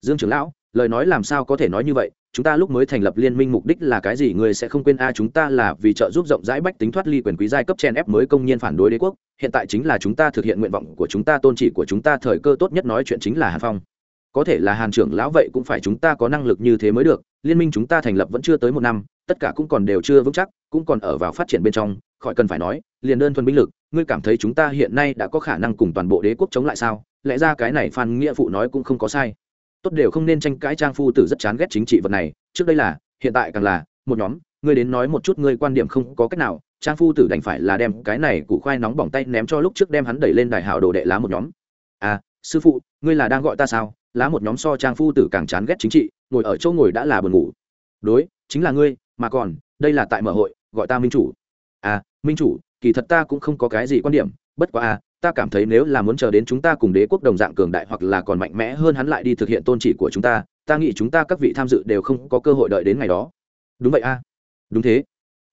Dương trưởng lão lời nói làm sao có thể nói như vậy, chúng ta lúc mới thành lập liên minh mục đích là cái gì, người sẽ không quên a, chúng ta là vì trợ giúp rộng rãi bách tính thoát ly quyền quý giai cấp chen ép mới công nhiên phản đối đế quốc, hiện tại chính là chúng ta thực hiện nguyện vọng của chúng ta, tôn trị của chúng ta, thời cơ tốt nhất nói chuyện chính là hàn phong. Có thể là hàn trưởng lão vậy cũng phải chúng ta có năng lực như thế mới được, liên minh chúng ta thành lập vẫn chưa tới một năm, tất cả cũng còn đều chưa vững chắc, cũng còn ở vào phát triển bên trong, khỏi cần phải nói, liền đơn thuần binh lực, ngươi cảm thấy chúng ta hiện nay đã có khả năng cùng toàn bộ đế quốc chống lại sao? Lẽ ra cái này phan nghĩa phụ nói cũng không có sai tốt đều không nên tranh cãi trang phu tử rất chán ghét chính trị vật này. Trước đây là, hiện tại càng là, một nhóm, ngươi đến nói một chút ngươi quan điểm không có cách nào, trang phu tử đành phải là đem cái này củ khoai nóng bỏng tay ném cho lúc trước đem hắn đẩy lên đài hảo đồ đệ lá một nhóm. À sư phụ, ngươi là đang gọi ta sao? Lá một nhóm so trang phu tử càng chán ghét chính trị, ngồi ở chỗ ngồi đã là buồn ngủ. Đối, chính là ngươi, mà còn, đây là tại mở hội, gọi ta minh chủ. À minh chủ, kỳ thật ta cũng không có cái gì quan điểm, bất quá à ta cảm thấy nếu là muốn chờ đến chúng ta cùng đế quốc đồng dạng cường đại hoặc là còn mạnh mẽ hơn hắn lại đi thực hiện tôn chỉ của chúng ta ta nghĩ chúng ta các vị tham dự đều không có cơ hội đợi đến ngày đó. Đúng vậy a. À? đúng thế.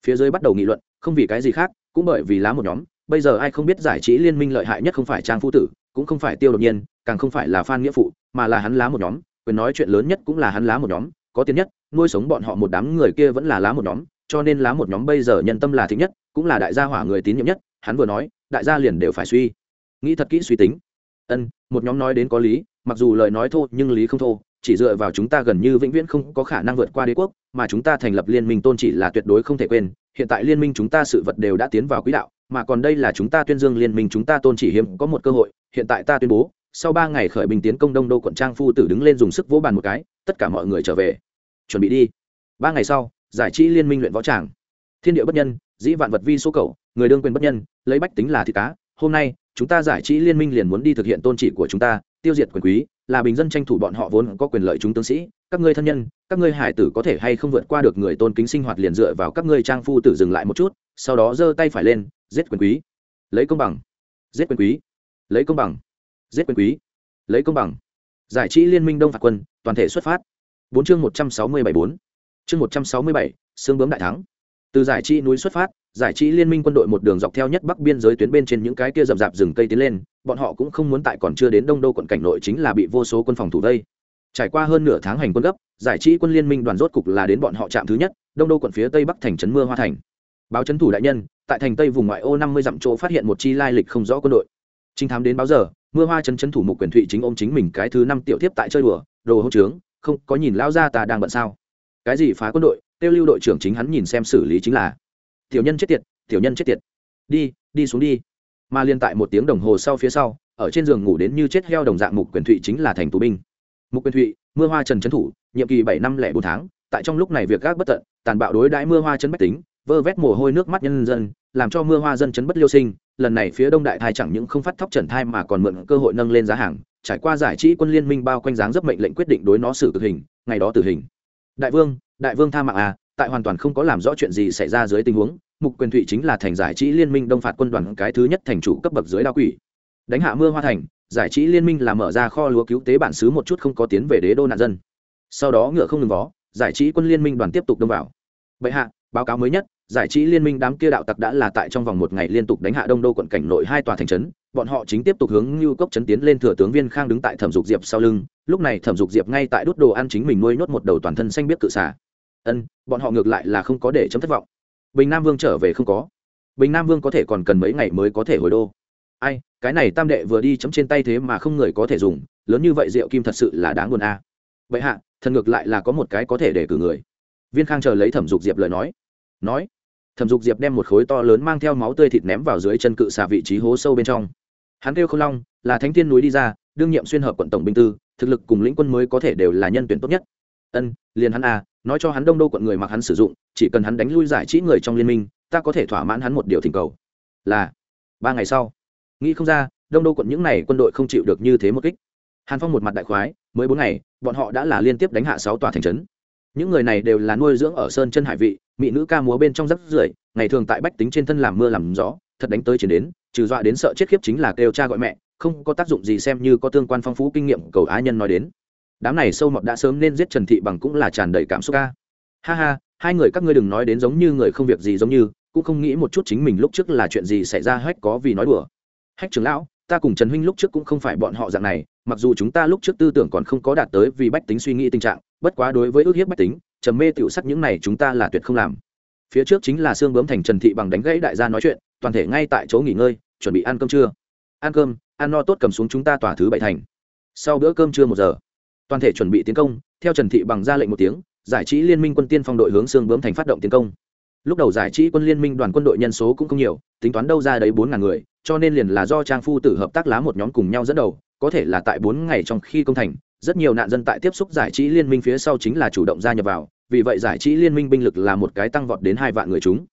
Phía dưới bắt đầu nghị luận, không vì cái gì khác, cũng bởi vì lá một nhóm, bây giờ ai không biết giải trí liên minh lợi hại nhất không phải trang phu tử, cũng không phải tiêu đột nhiên, càng không phải là phan nghĩa phụ, mà là hắn lá một nhóm, quyền nói chuyện lớn nhất cũng là hắn lá một nhóm, có tiền nhất, nuôi sống bọn họ một đám người kia vẫn là lá một nhóm, cho nên lá một nhóm bây giờ nhân tâm là thích nhất, cũng là đại gia hỏa người tín nhiệm nhất, hắn vừa nói, đại gia liền đều phải suy nghĩ thật kỹ suy tính. Ân, một nhóm nói đến có lý, mặc dù lời nói thô nhưng lý không thô, chỉ dựa vào chúng ta gần như vĩnh viễn không có khả năng vượt qua đế quốc, mà chúng ta thành lập liên minh tôn chỉ là tuyệt đối không thể quên, hiện tại liên minh chúng ta sự vật đều đã tiến vào quỹ đạo, mà còn đây là chúng ta tuyên dương liên minh chúng ta tôn chỉ hiếm có một cơ hội, hiện tại ta tuyên bố, sau ba ngày khởi bình tiến công đông đô quận trang phu tử đứng lên dùng sức vỗ bàn một cái, tất cả mọi người trở về. Chuẩn bị đi. Ba ngày sau, giải trí liên minh luyện võ tràng. Thiên địa bất nhân, dĩ vạn vật vi số cầu, người đương quyền bất nhân, lấy bách tính là thịt cá, hôm nay chúng ta giải trí liên minh liền muốn đi thực hiện tôn trị của chúng ta, tiêu diệt quyền quý, là bình dân tranh thủ bọn họ vốn có quyền lợi chúng tướng sĩ, các ngươi thân nhân, các ngươi hải tử có thể hay không vượt qua được người tôn kính sinh hoạt liền dựa vào các ngươi trang phu tử dừng lại một chút, sau đó giơ tay phải lên, giết quyền quý. Lấy công bằng. Giết quyền quý. Lấy công bằng. Giết quyền quý. Lấy công bằng. Giải trí liên minh đông phạt quân, toàn thể xuất phát. Bốn chương một trăm sáu mươi bảy bốn. Chương một trăm sáu mươi bảy xương bướm đại thắng. Từ giải trí núi xuất phát giải trí liên minh quân đội một đường dọc theo nhất bắc biên giới tuyến bên trên những cái kia rậm rạp rừng cây tiến lên, bọn họ cũng không muốn tại còn chưa đến đông đô quận cảnh nội chính là bị vô số quân phòng thủ vây. Trải qua hơn nửa tháng hành quân gấp, giải trí quân liên minh đoàn rốt cục là đến bọn họ trạm thứ nhất, đông đô quận phía tây bắc thành trấn mưa hoa thành. Báo trấn thủ đại nhân, tại thành tây vùng ngoại ô năm mươi dặm chỗ phát hiện một chi lai lịch không rõ quân đội. Trinh thám đến báo giờ, mưa hoa trấn trấn thủ mục quyền thụy chính ôm chính mình cái thứ năm tiểu tiếp tại chơi đùa, đồ hỗ trướng, không có nhìn lao ra ta đang bận sao? Cái gì phá quân đội? Tiêu lưu đội trưởng chính hắn nhìn xem xử lý chính là tiểu nhân chết tiệt, tiểu nhân chết tiệt. Đi đi xuống đi. Mà liên tại một tiếng đồng hồ sau phía sau, ở trên giường ngủ đến như chết heo đồng dạng mục quyền thụy chính là thành tù binh. Mục quyền thụy, mưa hoa trần trấn thủ, nhiệm kỳ bảy năm lẻ bốn tháng, tại trong lúc này việc gác bất tận, tàn bạo đối đãi mưa hoa chân bách tính, vơ vét mồ hôi nước mắt nhân dân, làm cho mưa hoa dân chấn bất liêu sinh, lần này phía đông đại thai chẳng những không phát thóc trần thai mà còn mượn cơ hội nâng lên giá hàng, trải qua giải trí quân liên minh bao quanh dáng dấp mệnh lệnh quyết định đối nó xử tử hình, ngày đó tử hình. Đại vương đại vương tha mạng à tại hoàn toàn không có làm rõ chuyện gì xảy ra dưới tình huống, mục quyền thụy chính là thành giải trí liên minh đông phạt quân đoàn cái thứ nhất thành chủ cấp bậc dưới đa quỷ. Đánh hạ mưa hoa thành, giải trí liên minh là mở ra kho lúa cứu tế bản xứ một chút không có tiến về đế đô nạn dân. Sau đó ngựa không ngừng vó, giải trí quân liên minh đoàn tiếp tục đông vào. Bệ hạ, báo cáo mới nhất, giải trí liên minh đám kia đạo tặc đã là tại trong vòng một ngày liên tục đánh hạ đông đô quận cảnh nội hai tòa thành trấn, bọn họ chính tiếp tục hướng như cốc chấn tiến lên thừa tướng viên khang đứng tại thẩm dục diệp sau lưng, lúc này thẩm dục diệp ngay tại đốt đồ ăn chính mình nuôi nhốt một đầu toàn thân xanh biết cự xả ân, bọn họ ngược lại là không có để chấm thất vọng. Bình nam vương trở về không có. Bình nam vương có thể còn cần mấy ngày mới có thể hồi đô. Ai, cái này tam đệ vừa đi chấm trên tay thế mà không người có thể dùng, lớn như vậy rượu kim thật sự là đáng buồn a. À. vậy hạ, thần ngược lại là có một cái có thể để cử người. Viên khang chờ lấy thẩm dục diệp lời nói. Nói, thẩm dục diệp đem một khối to lớn mang theo máu tươi thịt ném vào dưới chân cự xà vị trí hố sâu bên trong. Hắn kêu không long, là thánh tiên núi đi ra, đương nhiệm xuyên hợp quận tổng binh tư, thực lực cùng lĩnh quân mới có thể đều là nhân tuyển tốt nhất. Ân, liền hắn à nói cho hắn đông đô quận người mặc hắn sử dụng, chỉ cần hắn đánh lui giải trí người trong liên minh, ta có thể thỏa mãn hắn một điều thỉnh cầu. Là, ba ngày sau, nghĩ không ra, đông đô quận những n à y quân đội không chịu được như thế một kích. Hàn phong một mặt đại khoái, mới bốn ngày, bọn họ đã là liên tiếp đánh hạ sáu tòa thành trấn. Những người này đều là nuôi dưỡng ở sơn chân hải vị, mỹ nữ ca múa bên trong rắc rưởi, ngày thường tại bách tính trên thân làm mưa làm gió, thật đánh tới chuyển đến, trừ dọa đến sợ chết khiếp chính là kêu cha gọi mẹ, không có tác dụng gì xem như có tương quan phong phú kinh nghiệm cầu á nhân nói đến đám này sâu mọt đã sớm nên giết trần thị bằng cũng là tràn đầy cảm xúc ca. Ha ha, hai người các ngươi đừng nói đến giống như người không việc gì giống như, cũng không nghĩ một chút chính mình lúc trước là chuyện gì xảy ra hách có vì nói đùa. Hách trưởng lão, ta cùng trần huynh lúc trước cũng không phải bọn họ dạng này, mặc dù chúng ta lúc trước tư tưởng còn không có đạt tới vì bách tính suy nghĩ tình trạng, bất quá đối với ước hiếp bách tính, trầm mê tiểu sắc những này chúng ta là tuyệt không làm. Phía trước chính là xương bướm thành trần thị bằng đánh gãy đại gia nói chuyện, toàn thể ngay tại chỗ nghỉ ngơi, chuẩn bị ăn cơm trưa. Ăn cơm, ăn no tốt cầm xuống chúng ta tỏa thứ bảy thành. Sau bữa cơm trưa một giờ toàn thể chuẩn bị tiến công, theo trần thị bằng ra lệnh một tiếng, giải trí liên minh quân tiên phong đội hướng xương bướm thành phát động tiến công. Lúc đầu giải trí quân liên minh đoàn quân đội nhân số cũng không nhiều, tính toán đâu ra đấy bốn ngàn người, cho nên liền là do trang phu tử hợp tác lá một nhóm cùng nhau dẫn đầu, có thể là tại bốn ngày trong khi công thành, rất nhiều nạn dân tại tiếp xúc giải trí liên minh phía sau chính là chủ động gia nhập vào, vì vậy giải trí liên minh binh lực là một cái tăng vọt đến hai vạn người chúng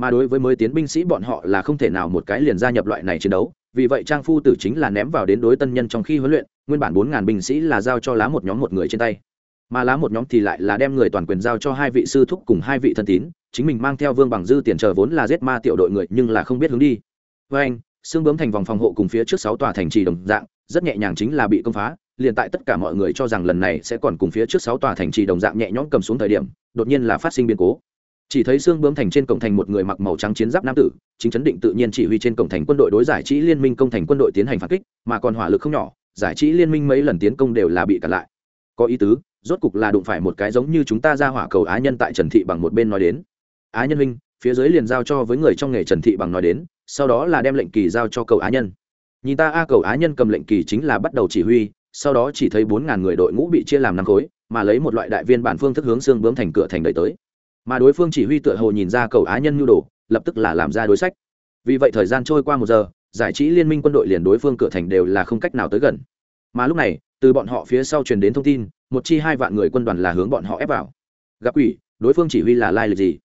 mà đối với mới tiến binh sĩ bọn họ là không thể nào một cái liền gia nhập loại này chiến đấu. Vì vậy trang phu tử chính là ném vào đến đối tân nhân trong khi huấn luyện, nguyên bản bốn ngàn binh sĩ là giao cho lá một nhóm một người trên tay. Mà lá một nhóm thì lại là đem người toàn quyền giao cho hai vị sư thúc cùng hai vị thân tín, chính mình mang theo vương bằng dư tiền chờ vốn là giết ma tiểu đội người nhưng là không biết hướng đi. Với anh, xương bướm thành vòng phòng hộ cùng phía trước sáu tòa thành trì đồng dạng, rất nhẹ nhàng chính là bị công phá, liền tại tất cả mọi người cho rằng lần này sẽ còn cùng phía trước sáu tòa thành trì đồng dạng nhẹ nhõm cầm xuống thời điểm, đột nhiên là phát sinh biến cố chỉ thấy xương bướm thành trên cổng thành một người mặc màu trắng chiến giáp nam tử, chính chấn định tự nhiên chỉ huy trên cổng thành quân đội đối giải trí liên minh công thành quân đội tiến hành phản kích, mà còn hỏa lực không nhỏ, giải trí liên minh mấy lần tiến công đều là bị cản lại. Có ý tứ, rốt cục là đụng phải một cái giống như chúng ta ra hỏa cầu á nhân tại trần thị bằng một bên nói đến. Á nhân minh phía dưới liền giao cho với người trong nghề trần thị bằng nói đến, sau đó là đem lệnh kỳ giao cho cầu á nhân. Nhìn ta, a, cầu á nhân cầm lệnh kỳ chính là bắt đầu chỉ huy, sau đó chỉ thấy bốn ngàn người đội ngũ bị chia làm năm khối, mà lấy một loại đại viên bản phương thức hướng xương bướm thành cửa thành đẩy tới mà đối phương chỉ huy tựa hồ nhìn ra cầu á nhân nhu đồ, lập tức là làm ra đối sách. Vì vậy thời gian trôi qua một giờ, giải trí liên minh quân đội liền đối phương cửa thành đều là không cách nào tới gần. Mà lúc này, từ bọn họ phía sau truyền đến thông tin, một chi hai vạn người quân đoàn là hướng bọn họ ép vào. Gặp ủy đối phương chỉ huy là lai lịch gì?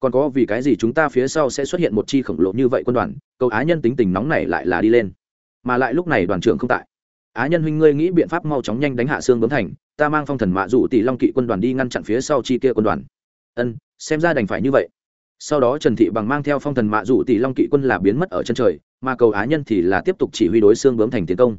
Còn có vì cái gì chúng ta phía sau sẽ xuất hiện một chi khổng lồ như vậy quân đoàn, cầu á nhân tính tình nóng này lại là đi lên. Mà lại lúc này đoàn trưởng không tại. Á nhân huynh ngươi nghĩ biện pháp mau chóng nhanh đánh hạ xương bấm thành, ta mang phong thần mạ dụ tỷ long kỵ quân đoàn đi ngăn chặn phía sau chi kia quân đoàn. Ân xem ra đành phải như vậy. Sau đó trần thị bằng mang theo phong thần mạ dụ tỷ long kỵ quân là biến mất ở chân trời, mà cầu á nhân thì là tiếp tục chỉ huy đối xương bướm thành tiến công.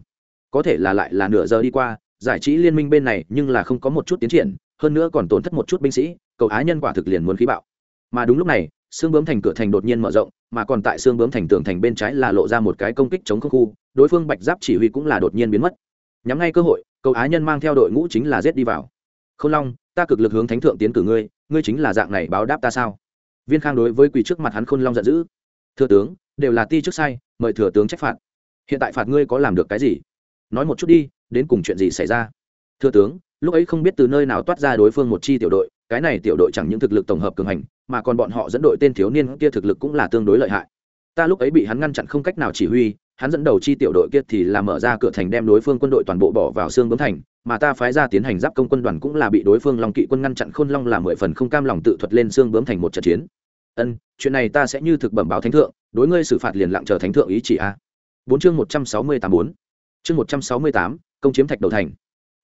Có thể là lại là nửa giờ đi qua, giải trí liên minh bên này nhưng là không có một chút tiến triển, hơn nữa còn tổn thất một chút binh sĩ, cầu á nhân quả thực liền muốn khí bạo. Mà đúng lúc này, xương bướm thành cửa thành đột nhiên mở rộng, mà còn tại xương bướm thành tường thành bên trái là lộ ra một cái công kích chống không khu, đối phương bạch giáp chỉ huy cũng là đột nhiên biến mất. Nhắm ngay cơ hội, cầu á nhân mang theo đội ngũ chính là giết đi vào. Không long ta cực lực hướng thánh thượng tiến cử ngươi ngươi chính là dạng này báo đáp ta sao? Viên khang đối với quỳ trước mặt hắn khôn long giận dữ. Thừa tướng, đều là ti trước sai, mời thừa tướng trách phạt. Hiện tại phạt ngươi có làm được cái gì? Nói một chút đi, đến cùng chuyện gì xảy ra? Thừa tướng, lúc ấy không biết từ nơi nào toát ra đối phương một chi tiểu đội, cái này tiểu đội chẳng những thực lực tổng hợp cường hành, mà còn bọn họ dẫn đội tên thiếu niên kia thực lực cũng là tương đối lợi hại. Ta lúc ấy bị hắn ngăn chặn không cách nào chỉ huy hắn dẫn đầu chi tiểu đội kia thì là mở ra cửa thành đem đối phương quân đội toàn bộ bỏ vào xương bấm thành, mà ta phái ra tiến hành giáp công quân đoàn cũng là bị đối phương long kỵ quân ngăn chặn khôn long là mười phần không cam lòng tự thuật lên xương bướm thành một trận chiến. Ân, chuyện này ta sẽ như thực bẩm báo thánh thượng, đối ngươi xử phạt liền lặng chờ thánh thượng ý chỉ a. Bốn chương một trăm sáu mươi tám bốn. Chương một trăm sáu mươi tám, công chiếm thạch đầu thành.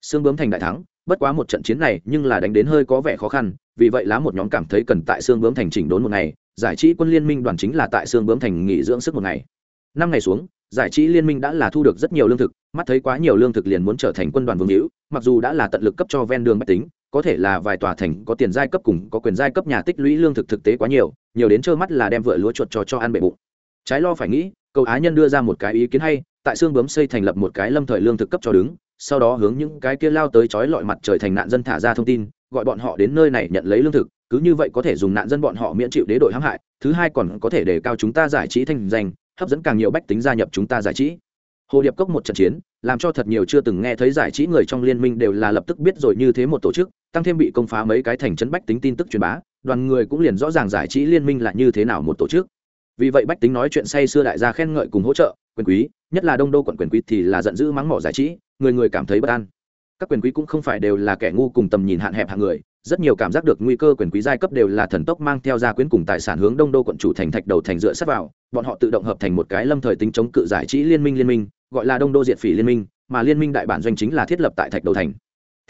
Xương bướm thành đại thắng, bất quá một trận chiến này nhưng là đánh đến hơi có vẻ khó khăn, vì vậy lá một nhóm cảm thấy cần tại xương bướm thành chỉnh đốn một ngày, giải trí quân liên minh đoàn chính là tại xương bướm thành nghỉ dưỡng sức một ngày. Năm ngày xuống giải trí liên minh đã là thu được rất nhiều lương thực, mắt thấy quá nhiều lương thực liền muốn trở thành quân đoàn vương hữu, mặc dù đã là tận lực cấp cho ven đường mách tính, có thể là vài tòa thành, có tiền giai cấp cùng có quyền giai cấp nhà tích lũy lương thực thực tế quá nhiều nhiều đến trơ mắt là đem vựa lúa chuột cho cho ăn bệ bụng. Trái lo phải nghĩ cầu á nhân đưa ra một cái ý kiến hay, tại xương bướm xây thành lập một cái lâm thời lương thực cấp cho đứng, sau đó hướng những cái kia lao tới trói lọi mặt trời thành nạn dân thả ra thông tin, gọi bọn họ đến nơi này nhận lấy lương thực, cứ như vậy có thể dùng nạn dân bọn họ miễn chịu đế đội hãm hại, thứ hai còn có thể đề cao chúng ta giải trí thanh danh hấp dẫn càng nhiều bách tính gia nhập chúng ta giải trí. Hồ điệp cốc một trận chiến, làm cho thật nhiều chưa từng nghe thấy giải trí người trong liên minh đều là lập tức biết rồi như thế một tổ chức, tăng thêm bị công phá mấy cái thành trấn bách tính tin tức truyền bá, đoàn người cũng liền rõ ràng giải trí liên minh là như thế nào một tổ chức. Vì vậy bách tính nói chuyện say xưa đại gia khen ngợi cùng hỗ trợ, quyền quý, nhất là đông đô quận quyền quý thì là giận dữ mắng mỏ giải trí, người người cảm thấy bất an. Các quyền quý cũng không phải đều là kẻ ngu cùng tầm nhìn hạn hẹp hạng người rất nhiều cảm giác được nguy cơ quyền quý giai cấp đều là thần tốc mang theo gia quyến cùng tài sản hướng đông đô quận chủ thành thạch đầu thành dựa sát vào, bọn họ tự động hợp thành một cái lâm thời tính chống cự giải trí liên minh liên minh, gọi là đông đô diệt phỉ liên minh, mà liên minh đại bản doanh chính là thiết lập tại thạch đầu thành.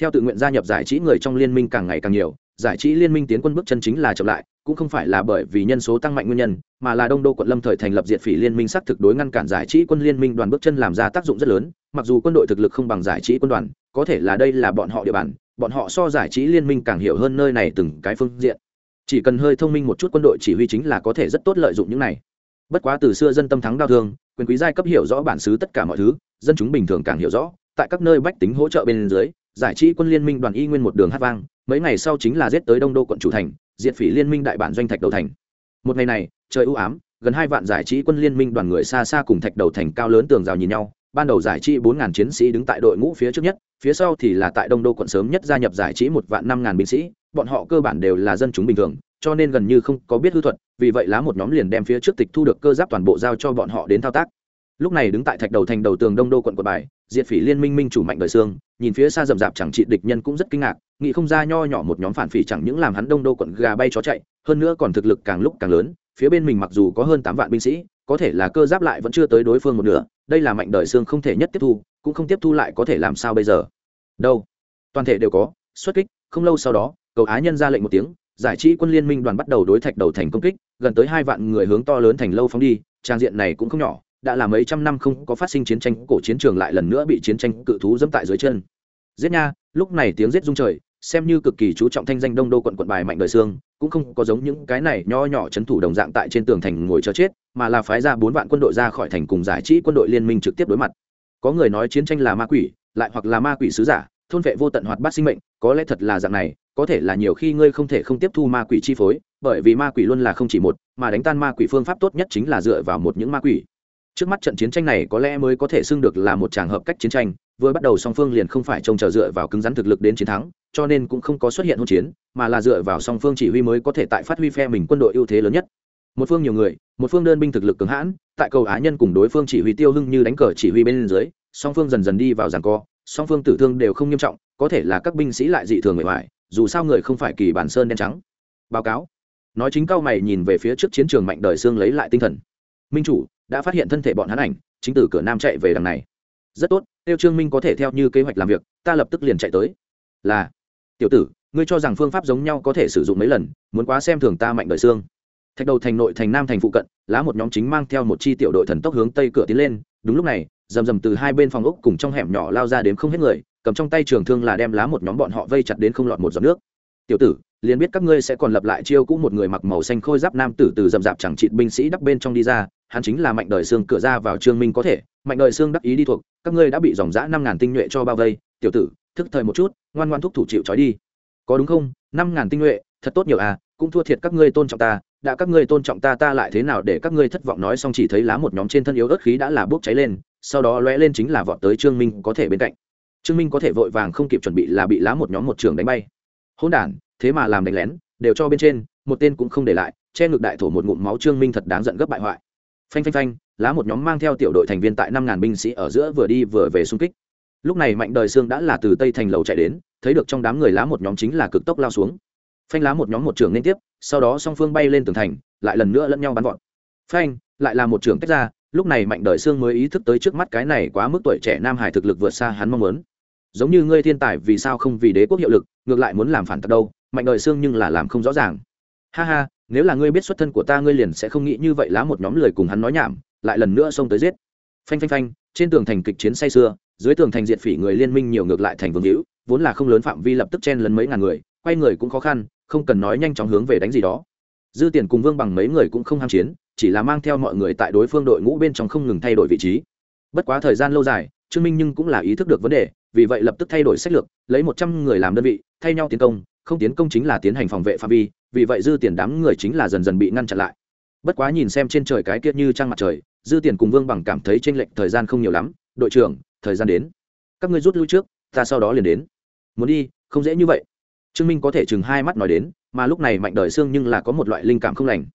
Theo tự nguyện gia nhập giải trí người trong liên minh càng ngày càng nhiều, giải trí liên minh tiến quân bước chân chính là chậm lại, cũng không phải là bởi vì nhân số tăng mạnh nguyên nhân, mà là đông đô quận lâm thời thành lập diệt phỉ liên minh xác thực đối ngăn cản giải trí quân liên minh đoàn bước chân làm ra tác dụng rất lớn, mặc dù quân đội thực lực không bằng giải trí quân đoàn, có thể là đây là bọn họ địa bàn bọn họ so giải trí liên minh càng hiểu hơn nơi này từng cái phương diện. Chỉ cần hơi thông minh một chút quân đội chỉ huy chính là có thể rất tốt lợi dụng những này. Bất quá từ xưa dân tâm thắng đau thương, quyền quý giai cấp hiểu rõ bản xứ tất cả mọi thứ, dân chúng bình thường càng hiểu rõ, tại các nơi bách tính hỗ trợ bên dưới, giải trí quân liên minh đoàn y nguyên một đường hát vang, mấy ngày sau chính là giết tới đông đô quận chủ thành, diệt phỉ liên minh đại bản doanh thạch đầu thành. Một ngày này, trời ưu ám, gần hai vạn giải trí quân liên minh đoàn người xa xa cùng thạch đầu thành cao lớn tường rào nhìn nhau, ban đầu giải trí bốn ngàn chiến sĩ đứng tại đội ngũ phía trước nhất phía sau thì là tại đông đô quận sớm nhất gia nhập giải trí một vạn năm ngàn binh sĩ, bọn họ cơ bản đều là dân chúng bình thường, cho nên gần như không có biết hư thuật, vì vậy lá một nhóm liền đem phía trước tịch thu được cơ giáp toàn bộ giao cho bọn họ đến thao tác. Lúc này đứng tại thạch đầu thành đầu tường đông đô quận quận bài, diệt phỉ liên minh minh chủ mạnh đời xương nhìn phía xa rậm rạp chẳng trị địch nhân cũng rất kinh ngạc, nghĩ không ra nho nhỏ một nhóm phản phỉ chẳng những làm hắn đông đô quận gà bay chó chạy, hơn nữa còn thực lực càng lúc càng lớn, phía bên mình mặc dù có hơn tám vạn binh sĩ, có thể là cơ giáp lại vẫn chưa tới đối phương một nửa, đây là mạnh đời xương không thể nhất tiếp thu cũng không tiếp thu lại có thể làm sao bây giờ. Đâu? Toàn thể đều có, xuất kích, không lâu sau đó, cầu á nhân ra lệnh một tiếng, giải trí quân liên minh đoàn bắt đầu đối thạch đầu thành công kích, gần tới hai vạn người hướng to lớn thành lâu phóng đi, trang diện này cũng không nhỏ, đã là mấy trăm năm không có phát sinh chiến tranh, cổ chiến trường lại lần nữa bị chiến tranh cự thú dẫm tại dưới chân. Giết nha, lúc này tiếng giết rung trời, xem như cực kỳ chú trọng thanh danh đông đô quận quận bài mạnh đời xương cũng không có giống những cái này nho nhỏ chấn thủ đồng dạng tại trên tường thành ngồi chờ chết, mà là phái ra bốn vạn quân đội ra khỏi thành cùng giải trí quân đội liên minh trực tiếp đối mặt có người nói chiến tranh là ma quỷ, lại hoặc là ma quỷ sứ giả, thôn vệ vô tận hoạt bát sinh mệnh, có lẽ thật là dạng này, có thể là nhiều khi ngươi không thể không tiếp thu ma quỷ chi phối, bởi vì ma quỷ luôn là không chỉ một, mà đánh tan ma quỷ phương pháp tốt nhất chính là dựa vào một những ma quỷ. Trước mắt trận chiến tranh này có lẽ mới có thể xưng được là một tràng hợp cách chiến tranh, vừa bắt đầu song phương liền không phải trông chờ dựa vào cứng rắn thực lực đến chiến thắng, cho nên cũng không có xuất hiện hỗn chiến, mà là dựa vào song phương chỉ huy mới có thể tại phát huy phe mình quân đội ưu thế lớn nhất một phương nhiều người, một phương đơn binh thực lực cứng hãn, tại cầu á nhân cùng đối phương chỉ huy tiêu hưng như đánh cờ chỉ huy bên dưới, song phương dần dần đi vào giảng co, song phương tử thương đều không nghiêm trọng, có thể là các binh sĩ lại dị thường người ngoài dù sao người không phải kỳ bản sơn đen trắng. Báo cáo. Nói chính cao mày nhìn về phía trước chiến trường mạnh đời xương lấy lại tinh thần. Minh chủ, đã phát hiện thân thể bọn hắn ảnh, chính từ cửa nam chạy về đằng này. Rất tốt, tiêu trương minh có thể theo như kế hoạch làm việc, ta lập tức liền chạy tới. Là. Tiểu tử, ngươi cho rằng phương pháp giống nhau có thể sử dụng mấy lần, muốn quá xem thường ta mạnh đời xương thạch đầu thành nội thành nam thành phụ cận, lá một nhóm chính mang theo một chi tiểu đội thần tốc hướng tây cửa tiến lên. Đúng lúc này, rầm rầm từ hai bên phòng ốc cùng trong hẻm nhỏ lao ra đến không hết người, cầm trong tay trường thương là đem lá một nhóm bọn họ vây chặt đến không lọt một giọt nước. Tiểu tử, liền biết các ngươi sẽ còn lập lại chiêu cũ một người mặc màu xanh khôi giáp nam tử từ rầm rạp chẳng trị binh sĩ đắp bên trong đi ra, hắn chính là mạnh đời xương cửa ra vào trương minh có thể. Mạnh đời xương đắc ý đi thuộc, các ngươi đã bị dòng dã năm ngàn tinh nhuệ cho bao vây. Tiểu tử, thức thời một chút, ngoan ngoan thúc thủ chịu trói đi. Có đúng không? Năm ngàn tinh nhuệ, thật tốt nhiều à cũng thua thiệt các ngươi tôn trọng ta đã các ngươi tôn trọng ta ta lại thế nào để các ngươi thất vọng nói xong chỉ thấy lá một nhóm trên thân yếu ớt khí đã là bốc cháy lên, sau đó lóe lên chính là vọt tới trương minh có thể bên cạnh. Trương minh có thể vội vàng không kịp chuẩn bị là bị lá một nhóm một trường đánh bay. Hôn đản, thế mà làm đánh lén, đều cho bên trên, một tên cũng không để lại, che ngực đại thổ một ngụm máu trương minh thật đáng giận gấp bại hoại. Phanh phanh phanh, lá một nhóm mang theo tiểu đội thành viên tại năm ngàn binh sĩ ở giữa vừa đi vừa về xung kích. Lúc này mạnh đời sương đã là từ tây thành lầu chạy đến, thấy được trong đám người lá một nhóm chính là cực tốc lao xuống. Phanh lá một nhóm một trường liên tiếp sau đó song phương bay lên tường thành, lại lần nữa lẫn nhau bắn vọt. Phanh, lại là một trưởng tách ra, lúc này mạnh đời sương mới ý thức tới trước mắt cái này quá mức tuổi trẻ nam hải thực lực vượt xa hắn mong muốn. Giống như ngươi thiên tài vì sao không vì đế quốc hiệu lực, ngược lại muốn làm phản tật đâu, mạnh đời sương nhưng là làm không rõ ràng. Ha ha, nếu là ngươi biết xuất thân của ta ngươi liền sẽ không nghĩ như vậy lá một nhóm lời cùng hắn nói nhảm, lại lần nữa xông tới giết. Phanh phanh phanh, trên tường thành kịch chiến say xưa dưới tường thành diệt phỉ người liên minh nhiều ngược lại thành vương hữu, vốn là không lớn phạm vi lập tức chen lấn mấy ngàn người, quay người cũng khó khăn không cần nói nhanh chóng hướng về đánh gì đó. Dư tiền cùng vương bằng mấy người cũng không ham chiến, chỉ là mang theo mọi người tại đối phương đội ngũ bên trong không ngừng thay đổi vị trí. Bất quá thời gian lâu dài, trương minh nhưng cũng là ý thức được vấn đề, vì vậy lập tức thay đổi sách lược, lấy một trăm người làm đơn vị, thay nhau tiến công, không tiến công chính là tiến hành phòng vệ phạm vi, vì vậy dư tiền đám người chính là dần dần bị ngăn chặn lại. Bất quá nhìn xem trên trời cái kia như trăng mặt trời, dư tiền cùng vương bằng cảm thấy tranh lệch thời gian không nhiều lắm. Đội trưởng, thời gian đến. Các ngươi rút lui trước, ta sau đó liền đến. Muốn đi, không dễ như vậy trương minh có thể chừng hai mắt nói đến, mà lúc này mạnh đời xương nhưng là có một loại linh cảm không lành.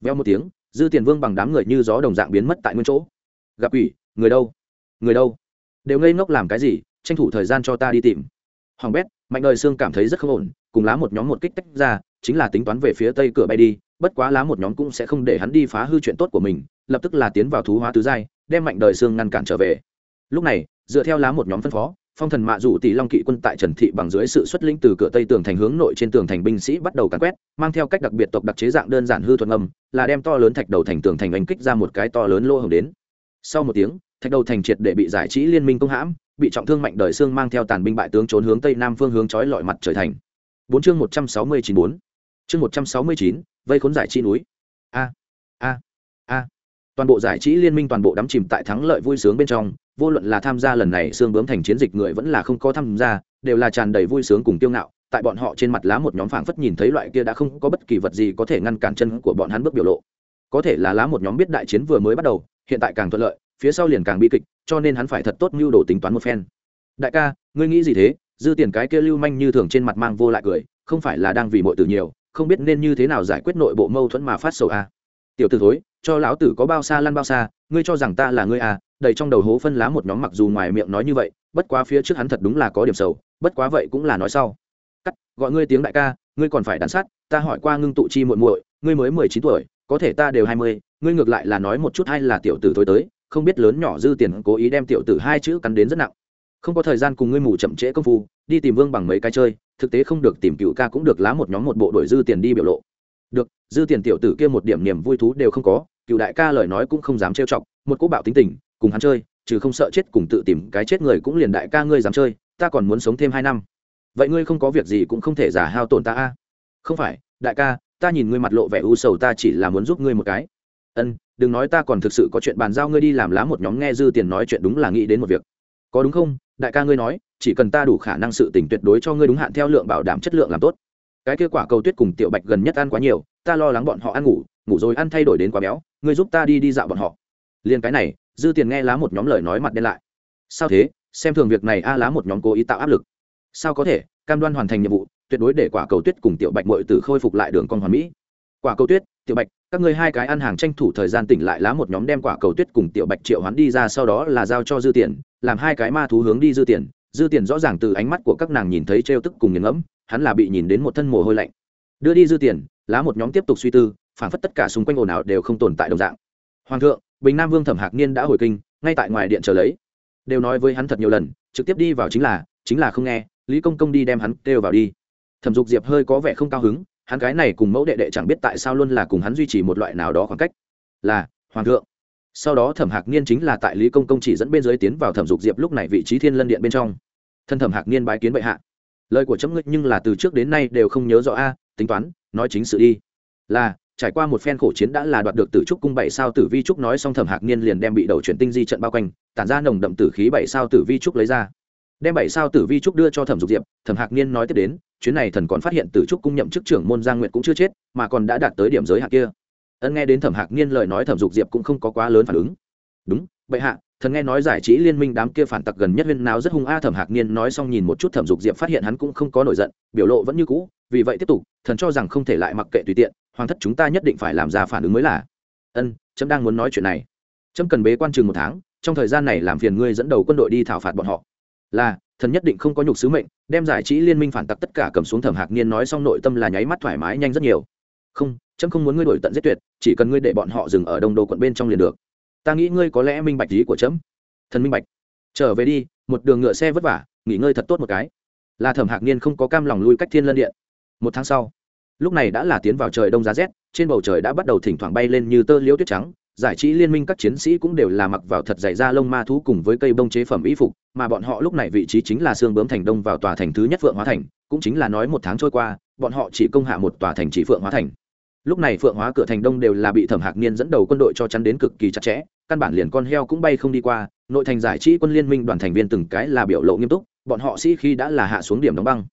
Veo một tiếng, dư tiền vương bằng đám người như gió đồng dạng biến mất tại nguyên chỗ. Gặp ủy người đâu? Người đâu? Đều ngây ngốc làm cái gì? Tranh thủ thời gian cho ta đi tìm. Hoàng bét, mạnh đời xương cảm thấy rất không ổn, cùng lá một nhóm một kích tách ra, chính là tính toán về phía tây cửa bay đi, bất quá lá một nhóm cũng sẽ không để hắn đi phá hư chuyện tốt của mình, lập tức là tiến vào thú hóa tứ giai, đem mạnh đời xương ngăn cản trở về. Lúc này, dựa theo lá một nhóm phân phó phong thần mạ rủ tỷ long kỵ quân tại trần thị bằng dưới sự xuất lĩnh từ cửa tây tường thành hướng nội trên tường thành binh sĩ bắt đầu càn quét, mang theo cách đặc biệt tộc đặc chế dạng đơn giản hư thuận âm là đem to lớn thạch đầu thành tường thành đánh kích ra một cái to lớn lô hồng đến. Sau một tiếng, thạch đầu thành triệt để bị giải trí liên minh công hãm, bị trọng thương mạnh đời xương mang theo tàn binh bại tướng trốn hướng tây nam phương hướng chói lọi mặt trời thành. Bốn chương một trăm sáu mươi chín bốn. Chương một trăm sáu mươi chín, vây khốn giải trí núi. A a a. Toàn bộ giải trí liên minh toàn bộ đắm chìm tại thắng lợi vui sướng bên trong vô luận là tham gia lần này xương bướm thành chiến dịch người vẫn là không có tham gia, đều là tràn đầy vui sướng cùng tiêu ngạo. Tại bọn họ trên mặt lá một nhóm phảng phất nhìn thấy loại kia đã không có bất kỳ vật gì có thể ngăn cản chân của bọn hắn bước biểu lộ. Có thể là lá một nhóm biết đại chiến vừa mới bắt đầu, hiện tại càng thuận lợi, phía sau liền càng bi kịch, cho nên hắn phải thật tốt mưu đồ tính toán một phen. Đại ca, ngươi nghĩ gì thế? Dư tiền cái kia lưu manh như thường trên mặt mang vô lại cười, không phải là đang vì mọi từ nhiều, không biết nên như thế nào giải quyết nội bộ mâu thuẫn mà phát sầu a à. tiểu t ử thối, cho lão tử có bao xa lăn bao xa, ngươi cho rằng ta là ngươi à đầy trong đầu hố phân lá một nhóm mặc dù ngoài miệng nói như vậy, bất quá phía trước hắn thật đúng là có điểm sầu, bất quá vậy cũng là nói sau. Cắt, gọi ngươi tiếng đại ca, ngươi còn phải đắn sát, ta hỏi qua ngưng tụ chi muội muội, ngươi mới mười chín tuổi, có thể ta đều hai mươi, ngươi ngược lại là nói một chút hay là tiểu tử thối tới, không biết lớn nhỏ dư tiền cố ý đem tiểu tử hai chữ cắn đến rất nặng. Không có thời gian cùng ngươi mù chậm trễ công phu, đi tìm vương bằng mấy cái chơi, thực tế không được tìm cựu ca cũng được lá một nhóm một bộ đội dư tiền đi biểu lộ. Được, dư tiền tiểu tử kia một điểm niềm vui thú đều không có, cựu đại ca lời nói cũng không dám trêu chọc, một cỗ bạo tính tình cùng hắn chơi, trừ không sợ chết cùng tự tìm cái chết người cũng liền đại ca ngươi dám chơi, ta còn muốn sống thêm hai năm. Vậy ngươi không có việc gì cũng không thể giả hao tổn ta a. Không phải, đại ca, ta nhìn ngươi mặt lộ vẻ u sầu ta chỉ là muốn giúp ngươi một cái. Ân, đừng nói ta còn thực sự có chuyện bàn giao ngươi đi làm lá một nhóm nghe dư tiền nói chuyện đúng là nghĩ đến một việc. Có đúng không? Đại ca ngươi nói, chỉ cần ta đủ khả năng sự tỉnh tuyệt đối cho ngươi đúng hạn theo lượng bảo đảm chất lượng làm tốt. Cái kết quả cầu tuyết cùng tiểu bạch gần nhất ăn quá nhiều, ta lo lắng bọn họ ăn ngủ ngủ rồi ăn thay đổi đến quá béo, ngươi giúp ta đi đi dạo bọn họ. Liền cái này dư tiền nghe lá một nhóm lời nói mặt đen lại. Sao thế? Xem thường việc này a, lá một nhóm cố ý tạo áp lực. Sao có thể? Cam đoan hoàn thành nhiệm vụ, tuyệt đối để quả cầu tuyết cùng tiểu bạch mội tử khôi phục lại đường con hoàn mỹ. Quả cầu tuyết, tiểu bạch, các ngươi hai cái ăn hàng tranh thủ thời gian tỉnh lại lá một nhóm đem quả cầu tuyết cùng tiểu bạch triệu hoán đi ra, sau đó là giao cho dư tiền, làm hai cái ma thú hướng đi dư tiền. Dư tiền rõ ràng từ ánh mắt của các nàng nhìn thấy trêu tức cùng nghiền ngẫm, hắn là bị nhìn đến một thân mồ hôi lạnh. Đưa đi dư tiền, lá một nhóm tiếp tục suy tư phản phất tất cả xung quanh ồn ào đều không tồn tại đồng dạng hoàng thượng, bình nam vương thẩm hạc niên đã hồi kinh, ngay tại ngoài điện chờ lấy. Đều nói với hắn thật nhiều lần, trực tiếp đi vào chính là chính là không nghe, lý công công đi đem hắn kêu vào đi. Thẩm dục diệp hơi có vẻ không cao hứng, hắn gái này cùng mẫu đệ đệ chẳng biết tại sao luôn là cùng hắn duy trì một loại nào đó khoảng cách. Là, hoàng thượng. Sau đó thẩm hạc niên chính là tại lý công công chỉ dẫn bên dưới tiến vào thẩm dục diệp lúc này vị trí thiên lân điện bên trong. Thân thẩm hạc niên bái kiến bệ hạ. Lời của chấm ngự nhưng là từ trước đến nay đều không nhớ rõ a, tính toán, nói chính sự đi. Là trải qua một phen khổ chiến đã là đoạt được tử trúc cung bảy sao tử vi trúc nói xong thẩm hạc niên liền đem bị đầu chuyển tinh di trận bao quanh, tản ra nồng đậm tử khí bảy sao tử vi trúc lấy ra. Đem bảy sao tử vi trúc đưa cho thẩm dục diệp, thẩm hạc niên nói tiếp đến, chuyến này thần còn phát hiện tử trúc cung nhậm chức trưởng môn giang nguyệt cũng chưa chết, mà còn đã đạt tới điểm giới hạn kia. Ân nghe đến thẩm hạc niên lời nói thẩm dục diệp cũng không có quá lớn phản ứng. Đúng, bệ hạ thần nghe nói giải trí liên minh đám kia phản tặc gần nhất huyên nào rất hung a thẩm hạc niên nói xong nhìn một chút thẩm dục diệp phát hiện hắn cũng không có nổi giận, biểu lộ vẫn như cũ, vì vậy tiếp tục, thần cho rằng không thể lại mặc kệ tùy tiện, hoàng thất chúng ta nhất định phải làm ra phản ứng mới là. Ân, trâm đang muốn nói chuyện này. Trâm cần bế quan chừng một tháng, trong thời gian này làm phiền ngươi dẫn đầu quân đội đi thảo phạt bọn họ. Là, thần nhất định không có nhục sứ mệnh, đem giải trí liên minh phản tặc tất cả cầm xuống thẩm hạc niên nói xong nội tâm là nháy mắt thoải mái nhanh rất nhiều. Không, trâm không muốn ngươi đổi tận giết tuyệt, chỉ cần ngươi để bọn họ dừng ở đông đô quận bên trong liền được ta nghĩ ngươi có lẽ minh bạch lý của trẫm thần minh bạch. Trở về đi, một đường ngựa xe vất vả, nghỉ ngơi thật tốt một cái. Là thẩm hạc niên không có cam lòng lui cách thiên lân điện. Một tháng sau, lúc này đã là tiến vào trời đông giá rét, trên bầu trời đã bắt đầu thỉnh thoảng bay lên như tơ liễu tuyết trắng, giải trí liên minh các chiến sĩ cũng đều là mặc vào thật dày da lông ma thú cùng với cây bông chế phẩm y phục, mà bọn họ lúc này vị trí chính là xương bướm thành đông vào tòa thành thứ nhất phượng hóa thành, cũng chính là nói một tháng trôi qua, bọn họ chỉ công hạ một tòa thành chỉ phượng hóa thành lúc này phượng hóa cửa thành đông đều là bị thẩm hạc niên dẫn đầu quân đội cho chắn đến cực kỳ chặt chẽ, căn bản liền con heo cũng bay không đi qua, nội thành giải trí quân liên minh đoàn thành viên từng cái là biểu lộ nghiêm túc, bọn họ sĩ khi đã là hạ xuống điểm đóng băng.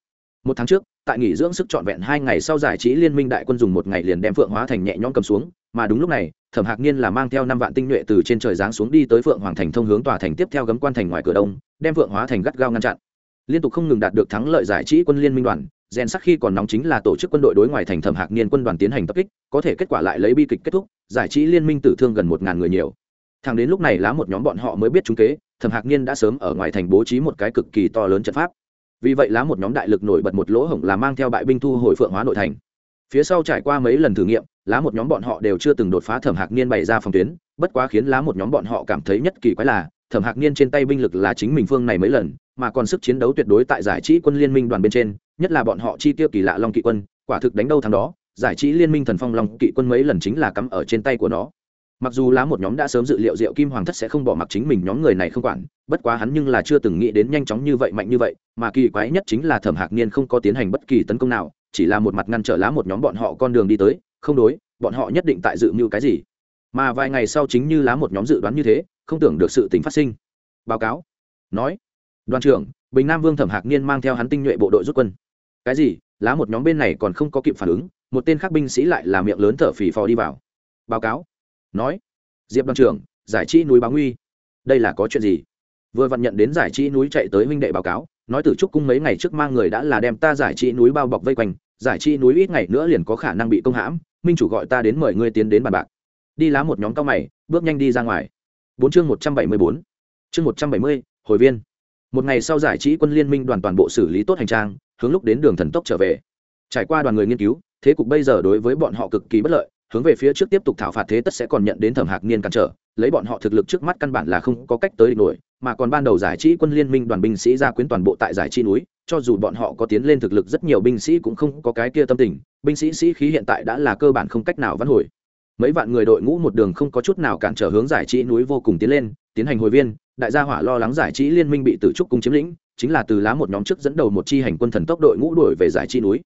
Một tháng trước, tại nghỉ dưỡng sức trọn vẹn hai ngày sau giải trí liên minh đại quân dùng một ngày liền đem phượng hóa thành nhẹ nhõm cầm xuống, mà đúng lúc này, thẩm hạc niên là mang theo năm vạn tinh nhuệ từ trên trời giáng xuống đi tới phượng hoàng thành thông hướng tòa thành tiếp theo gấm quan thành ngoài cửa đông, đem phượng hóa thành gắt gao ngăn chặn. Liên tục không ngừng đạt được thắng lợi giải trí quân liên minh đoàn rèn sắc khi còn nóng chính là tổ chức quân đội đối ngoài thành thẩm hạc niên quân đoàn tiến hành tập kích, có thể kết quả lại lấy bi kịch kết thúc, giải trí liên minh tử thương gần một ngàn người nhiều. Thằng đến lúc này lá một nhóm bọn họ mới biết chúng kế, thẩm hạc niên đã sớm ở ngoài thành bố trí một cái cực kỳ to lớn trận pháp. Vì vậy lá một nhóm đại lực nổi bật một lỗ hổng là mang theo bại binh thu hồi phượng hóa nội thành. Phía sau trải qua mấy lần thử nghiệm, lá một nhóm bọn họ đều chưa từng đột phá thẩm hạc niên bày ra phòng tuyến, bất quá khiến lá một nhóm bọn họ cảm thấy nhất kỳ quái là thẩm hạc niên trên tay binh lực là chính mình phương này mấy lần, mà còn sức chiến đấu tuyệt đối tại giải trí quân liên minh đoàn bên trên, nhất là bọn họ chi tiêu kỳ lạ long kỵ quân, quả thực đánh đâu thằng đó, giải trí liên minh thần phong long kỵ quân mấy lần chính là cắm ở trên tay của nó. Mặc dù lá một nhóm đã sớm dự liệu diệu kim hoàng thất sẽ không bỏ mặc chính mình nhóm người này không quản, bất quá hắn nhưng là chưa từng nghĩ đến nhanh chóng như vậy mạnh như vậy, mà kỳ quái nhất chính là thẩm hạc niên không có tiến hành bất kỳ tấn công nào, chỉ là một mặt ngăn trở lá một nhóm bọn họ con đường đi tới, không đối, bọn họ nhất định tại dự mưu cái gì. Mà vài ngày sau chính như lá một nhóm dự đoán như thế không tưởng được sự tình phát sinh. Báo cáo. Nói. Đoàn trưởng, bình nam vương thẩm hạc niên mang theo hắn tinh nhuệ bộ đội rút quân. Cái gì? Lá một nhóm bên này còn không có kịp phản ứng, một tên khác binh sĩ lại là miệng lớn thở phì phò đi vào. Báo cáo. Nói. Diệp đoàn trưởng, giải trí núi báo nguy. Đây là có chuyện gì? Vừa vặn nhận đến giải trí núi chạy tới huynh đệ báo cáo, nói từ trúc cung mấy ngày trước mang người đã là đem ta giải trí núi bao bọc vây quanh, giải trí núi ít ngày nữa liền có khả năng bị công hãm, minh chủ gọi ta đến mời ngươi tiến đến bàn bạc. Đi lá một nhóm cao mày, bước nhanh đi ra ngoài bốn chương một trăm bảy mươi bốn. Chương một trăm bảy mươi, hồi viên. Một ngày sau giải trí quân liên minh đoàn toàn bộ xử lý tốt hành trang, hướng lúc đến đường thần tốc trở về. Trải qua đoàn người nghiên cứu, thế cục bây giờ đối với bọn họ cực kỳ bất lợi, hướng về phía trước tiếp tục thảo phạt thế tất sẽ còn nhận đến thẩm hạc niên cản trở, lấy bọn họ thực lực trước mắt căn bản là không có cách tới địch nổi, mà còn ban đầu giải trí quân liên minh đoàn binh sĩ ra quyến toàn bộ tại giải trí núi, cho dù bọn họ có tiến lên thực lực rất nhiều binh sĩ cũng không có cái kia tâm tình, binh sĩ sĩ khí hiện tại đã là cơ bản không cách nào vãn hồi mấy vạn người đội ngũ một đường không có chút nào cản trở hướng giải trí núi vô cùng tiến lên, tiến hành hồi viên, đại gia hỏa lo lắng giải trí liên minh bị tử trúc cung chiếm lĩnh, chính là từ lá một nhóm trước dẫn đầu một chi hành quân thần tốc đội ngũ đuổi về giải trí núi.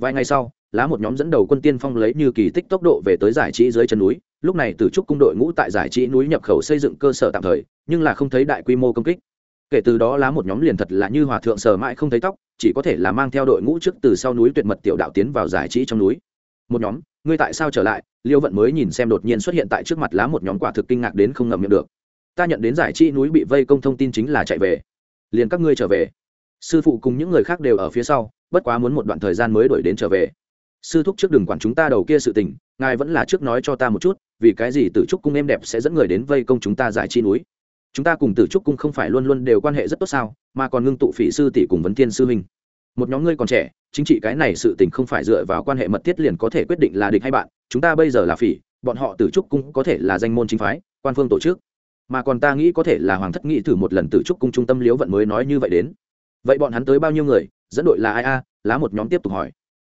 Vài ngày sau, lá một nhóm dẫn đầu quân tiên phong lấy như kỳ tích tốc độ về tới giải trí dưới chân núi, lúc này Tử trúc cung đội ngũ tại giải trí núi nhập khẩu xây dựng cơ sở tạm thời, nhưng là không thấy đại quy mô công kích. Kể từ đó lá một nhóm liền thật là như hòa thượng sờ mãi không thấy tóc, chỉ có thể là mang theo đội ngũ trước từ sau núi tuyệt mật tiểu đạo tiến vào giải trí trong núi một nhóm, ngươi tại sao trở lại? Liêu vận mới nhìn xem đột nhiên xuất hiện tại trước mặt lá một nhóm quả thực kinh ngạc đến không ngậm miệng được. Ta nhận đến giải trí núi bị vây công thông tin chính là chạy về. Liền các ngươi trở về. Sư phụ cùng những người khác đều ở phía sau, bất quá muốn một đoạn thời gian mới đuổi đến trở về. Sư thúc trước đừng quản chúng ta đầu kia sự tình, ngài vẫn là trước nói cho ta một chút, vì cái gì tử trúc cung em đẹp sẽ dẫn người đến vây công chúng ta giải chi núi? Chúng ta cùng tử trúc cung không phải luôn luôn đều quan hệ rất tốt sao, mà còn ngưng tụ phỉ sư tỷ cùng vấn thiên sư huynh một nhóm ngươi còn trẻ chính trị cái này sự tình không phải dựa vào quan hệ mật thiết liền có thể quyết định là địch hay bạn chúng ta bây giờ là phỉ bọn họ tử trúc cung có thể là danh môn chính phái quan phương tổ chức mà còn ta nghĩ có thể là hoàng thất nghĩ thử một lần tử trúc cung trung tâm liếu vận mới nói như vậy đến vậy bọn hắn tới bao nhiêu người dẫn đội là ai a lá một nhóm tiếp tục hỏi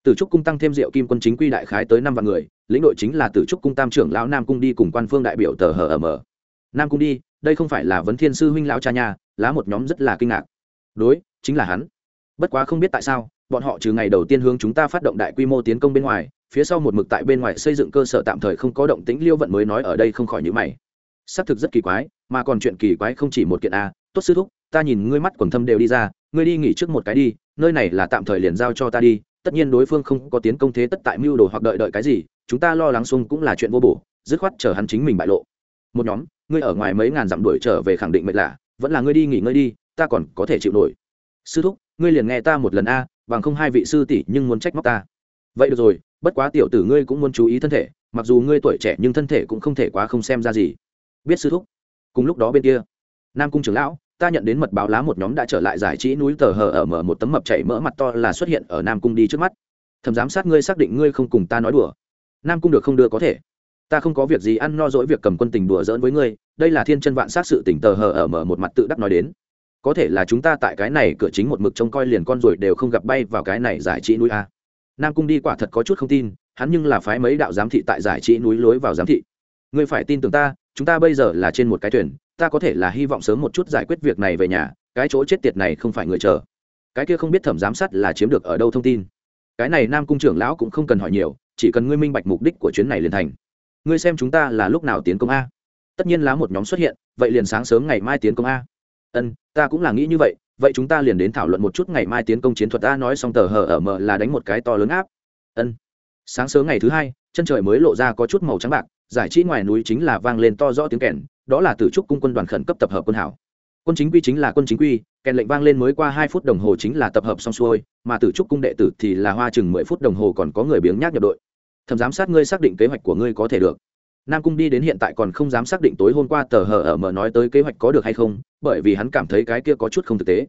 Tử trúc cung tăng thêm Diệu Kim quân chính quy đại khái tới năm vạn người, lĩnh đội chính là Tử trúc cung tam trưởng lão Nam cung đi cùng quan phương đại biểu tờ hờ ờ ở mở. Nam cung đi, đây không phải là vấn thiên sư huynh lão cha nhà, lá một nhóm rất là kinh ngạc. Đối, chính là hắn. Bất quá không biết tại sao, bọn họ trừ ngày đầu tiên hướng chúng ta phát động đại quy mô tiến công bên ngoài, phía sau một mực tại bên ngoài xây dựng cơ sở tạm thời không có động tĩnh Liêu vận mới nói ở đây không khỏi nhữ mày. Xác thực rất kỳ quái, mà còn chuyện kỳ quái không chỉ một kiện a, tốt sư thúc, ta nhìn ngươi mắt quần thâm đều đi ra, ngươi đi nghỉ trước một cái đi, nơi này là tạm thời liền giao cho ta đi, tất nhiên đối phương không có tiến công thế tất tại mưu đồ hoặc đợi đợi cái gì chúng ta lo lắng xung cũng là chuyện vô bổ dứt khoát chờ hắn chính mình bại lộ. Một nhóm ngươi ở ngoài mấy ngàn dặm đuổi trở về khẳng định mệt lạ vẫn là ngươi đi nghỉ ngơi đi ta còn có thể chịu nổi sư thúc, ngươi liền nghe ta một lần a, bằng không hai vị sư tỷ nhưng muốn trách móc ta. Vậy được rồi, bất quá tiểu tử ngươi cũng muốn chú ý thân thể, mặc dù ngươi tuổi trẻ nhưng thân thể cũng không thể quá không xem ra gì. Biết sư thúc. Cùng lúc đó bên kia, nam cung trưởng lão, ta nhận đến mật báo lá một nhóm đã trở lại giải trí núi tờ hờ ở mở một tấm mập chảy mỡ mặt to là xuất hiện ở nam cung đi trước mắt. Thầm giám sát ngươi xác định ngươi không cùng ta nói đùa. Nam cung được không đưa có thể. Ta không có việc gì ăn no dỗi việc cầm quân tình đùa giỡn với ngươi, đây là thiên chân vạn sát sự tỉnh tờ hờ ở mở một mặt tự đắc nói đến có thể là chúng ta tại cái này cửa chính một mực trông coi liền con rồi đều không gặp bay vào cái này giải trí núi a. Nam cung đi quả thật có chút không tin, hắn nhưng là phái mấy đạo giám thị tại giải trí núi lối vào giám thị. Ngươi phải tin tưởng ta, chúng ta bây giờ là trên một cái thuyền, ta có thể là hy vọng sớm một chút giải quyết việc này về nhà, cái chỗ chết tiệt này không phải người chờ. Cái kia không biết thẩm giám sát là chiếm được ở đâu thông tin. Cái này nam cung trưởng lão cũng không cần hỏi nhiều, chỉ cần ngươi minh bạch mục đích của chuyến này liền thành. Ngươi xem chúng ta là lúc nào tiến công a? Tất nhiên lá một nhóm xuất hiện, vậy liền sáng sớm ngày mai tiến công a ân, ta cũng là nghĩ như vậy vậy chúng ta liền đến thảo luận một chút ngày mai tiến công chiến thuật ta nói xong tờ hờ ở mờ là đánh một cái to lớn áp. Ân. Sáng sớm ngày thứ hai, chân trời mới lộ ra có chút màu trắng bạc, giải trí ngoài núi chính là vang lên to rõ tiếng kèn, đó là tử trúc cung quân đoàn khẩn cấp tập hợp quân hảo quân chính quy chính là quân chính quy, kèn lệnh vang lên mới qua hai phút đồng hồ chính là tập hợp xong xuôi, mà tử trúc cung đệ tử thì là hoa chừng mười phút đồng hồ còn có người biếng nhác nhập đội. Thẩm giám sát ngươi xác định kế hoạch của ngươi có thể được nam cung đi đến hiện tại còn không dám xác định tối hôm qua tờ hờ ở mở nói tới kế hoạch có được hay không, bởi vì hắn cảm thấy cái kia có chút không thực tế.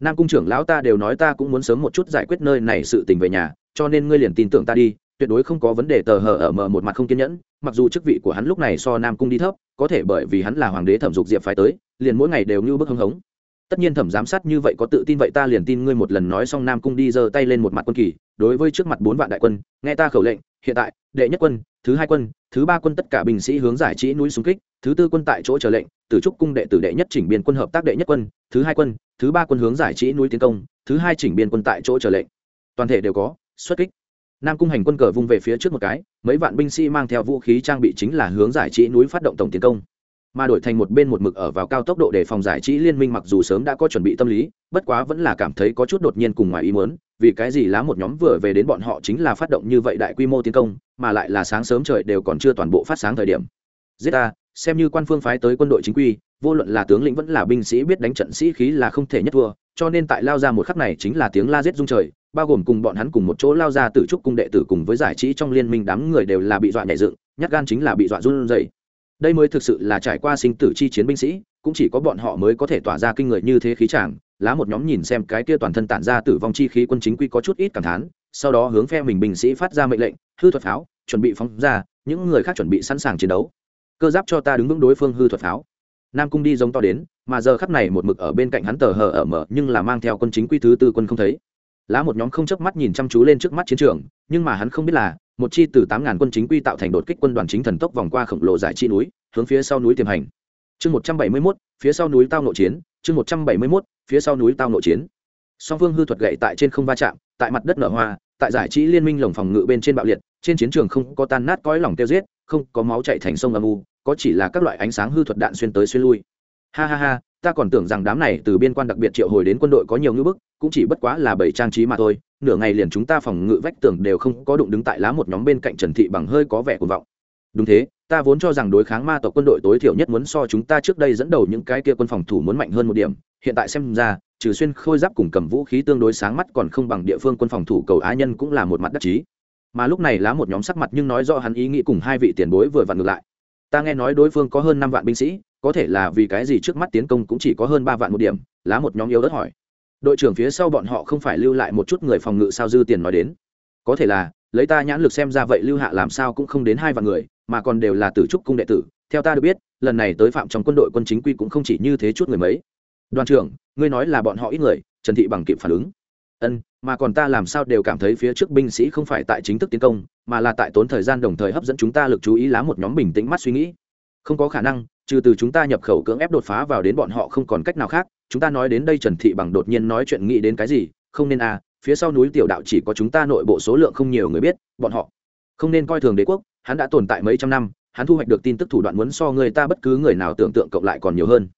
Nam cung trưởng lão ta đều nói ta cũng muốn sớm một chút giải quyết nơi này sự tình về nhà, cho nên ngươi liền tin tưởng ta đi, tuyệt đối không có vấn đề tờ hờ ở mở một mặt không kiên nhẫn, mặc dù chức vị của hắn lúc này so nam cung đi thấp, có thể bởi vì hắn là hoàng đế thẩm dục diệp phải tới, liền mỗi ngày đều như bức hưng hống. Tất nhiên thẩm giám sát như vậy có tự tin vậy ta liền tin ngươi một lần nói xong nam cung đi giơ tay lên một mặt quân kỳ, đối với trước mặt bốn vạn đại quân, nghe ta khẩu lệnh, hiện tại, đệ nhất quân thứ hai quân, thứ ba quân tất cả binh sĩ hướng giải trí núi xung kích, thứ tư quân tại chỗ chờ lệnh tử trúc cung đệ tử đệ nhất chỉnh biên quân hợp tác đệ nhất quân, thứ hai quân, thứ ba quân hướng giải trí núi tiến công, thứ hai chỉnh biên quân tại chỗ chờ lệnh. Toàn thể đều có, xuất kích. Nam cung hành quân cờ vung về phía trước một cái, mấy vạn binh sĩ mang theo vũ khí trang bị chính là hướng giải trí núi phát động tổng tiến công. Mà đổi thành một bên một mực ở vào cao tốc độ để phòng giải trí liên minh mặc dù sớm đã có chuẩn bị tâm lý bất quá vẫn là cảm thấy có chút đột nhiên cùng ngoài ý muốn, vì cái gì lá một nhóm vừa về đến bọn họ chính là phát động như vậy đại quy mô tiến công, mà lại là sáng sớm trời đều còn chưa toàn bộ phát sáng thời điểm. Giết ta, xem như quan phương phái tới quân đội chính quy, vô luận là tướng lĩnh vẫn là binh sĩ biết đánh trận sĩ khí là không thể nhất thua, cho nên tại lao ra một khắc này chính là tiếng la giết rung trời, bao gồm cùng bọn hắn cùng một chỗ lao ra từ trúc cung đệ tử cùng với giải trí trong liên minh đám người đều là bị dọa nhảy dựng, nhát gan chính là bị dọa run rẩy. Đây mới thực sự là trải qua sinh tử chi chiến binh sĩ, cũng chỉ có bọn họ mới có thể tỏa ra kinh người như thế khí chàng lá một nhóm nhìn xem cái kia toàn thân tản ra tử vong chi khí quân chính quy có chút ít cảm thán, sau đó hướng phe mình binh sĩ phát ra mệnh lệnh, hư thuật pháo, chuẩn bị phóng ra, những người khác chuẩn bị sẵn sàng chiến đấu. Cơ giáp cho ta đứng vững đối phương hư thuật pháo. Nam cung đi giống to đến, mà giờ khắp này một mực ở bên cạnh hắn tờ hờ ở mở, nhưng là mang theo quân chính quy thứ tư quân không thấy. Lá một nhóm không chớp mắt nhìn chăm chú lên trước mắt chiến trường, nhưng mà hắn không biết là, một chi từ tám ngàn quân chính quy tạo thành đột kích quân đoàn chính thần tốc vòng qua khổng lồ giải chi núi, hướng phía sau núi tiềm hành. Chương một trăm bảy mươi mốt, phía sau núi tao nội chiến, chương một trăm bảy mươi mốt phía sau núi tao nội chiến. Song phương hư thuật gậy tại trên không va chạm, tại mặt đất nở hoa, tại giải trí liên minh lồng phòng ngự bên trên bạo liệt, trên chiến trường không có tan nát cõi lòng tiêu giết, không có máu chạy thành sông âm u, có chỉ là các loại ánh sáng hư thuật đạn xuyên tới xuyên lui. Ha ha ha, ta còn tưởng rằng đám này từ biên quan đặc biệt triệu hồi đến quân đội có nhiều ngữ bức, cũng chỉ bất quá là bảy trang trí mà thôi, nửa ngày liền chúng ta phòng ngự vách tường đều không có đụng đứng tại lá một nhóm bên cạnh trần thị bằng hơi có vẻ cuồng vọng. Đúng thế ta vốn cho rằng đối kháng ma tộc quân đội tối thiểu nhất muốn so chúng ta trước đây dẫn đầu những cái kia quân phòng thủ muốn mạnh hơn một điểm. Hiện tại xem ra, trừ xuyên, khôi giáp cùng cầm vũ khí tương đối sáng mắt còn không bằng địa phương quân phòng thủ cầu á nhân cũng là một mặt đắc chí. Mà lúc này lá một nhóm sắc mặt nhưng nói rõ hắn ý nghĩ cùng hai vị tiền bối vừa vặn ngược lại. Ta nghe nói đối phương có hơn năm vạn binh sĩ, có thể là vì cái gì trước mắt tiến công cũng chỉ có hơn ba vạn một điểm, lá một nhóm yếu đất hỏi. Đội trưởng phía sau bọn họ không phải lưu lại một chút người phòng ngự sao dư tiền nói đến. Có thể là lấy ta nhãn lực xem ra vậy lưu hạ làm sao cũng không đến hai vạn người, mà còn đều là tử trúc cung đệ tử, theo ta được biết, lần này tới phạm trong quân đội quân chính quy cũng không chỉ như thế chút người mấy. Đoàn trưởng, ngươi nói là bọn họ ít người, trần thị bằng kịp phản ứng. Ân, mà còn ta làm sao đều cảm thấy phía trước binh sĩ không phải tại chính thức tiến công, mà là tại tốn thời gian đồng thời hấp dẫn chúng ta lực chú ý lá một nhóm bình tĩnh mắt suy nghĩ. Không có khả năng, trừ từ chúng ta nhập khẩu cưỡng ép đột phá vào đến bọn họ không còn cách nào khác, chúng ta nói đến đây trần thị bằng đột nhiên nói chuyện nghĩ đến cái gì, không nên à phía sau núi tiểu đạo chỉ có chúng ta nội bộ số lượng không nhiều người biết, bọn họ không nên coi thường đế quốc, hắn đã tồn tại mấy trăm năm, hắn thu hoạch được tin tức thủ đoạn muốn so người ta bất cứ người nào tưởng tượng cộng lại còn nhiều hơn.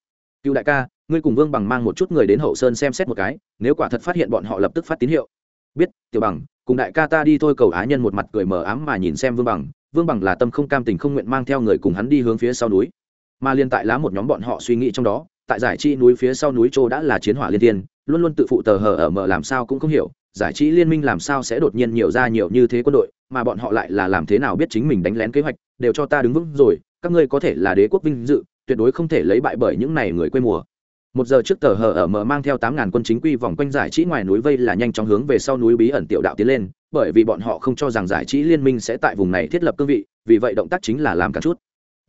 Cựu đại ca, ngươi cùng vương bằng mang một chút người đến hậu sơn xem xét một cái, nếu quả thật phát hiện bọn họ lập tức phát tín hiệu. Biết, tiểu bằng, cùng đại ca ta đi thôi, cầu á nhân một mặt cười mờ ám mà nhìn xem vương bằng. Vương bằng là tâm không cam tình không nguyện mang theo người cùng hắn đi hướng phía sau núi. Mà liên tại lá một nhóm bọn họ suy nghĩ trong đó, tại giải chi núi phía sau núi châu đã là chiến hỏa liên thiên luôn luôn tự phụ tờ hờ ở mở làm sao cũng không hiểu, giải trí liên minh làm sao sẽ đột nhiên nhiều ra nhiều như thế quân đội, mà bọn họ lại là làm thế nào biết chính mình đánh lén kế hoạch, đều cho ta đứng vững rồi, các ngươi có thể là đế quốc vinh dự, tuyệt đối không thể lấy bại bởi những này người quê mùa. Một giờ trước tờ hờ ở mở mang theo tám ngàn quân chính quy vòng quanh giải trí ngoài núi vây là nhanh chóng hướng về sau núi bí ẩn tiểu đạo tiến lên, bởi vì bọn họ không cho rằng giải trí liên minh sẽ tại vùng này thiết lập cương vị, vì vậy động tác chính là làm cả chút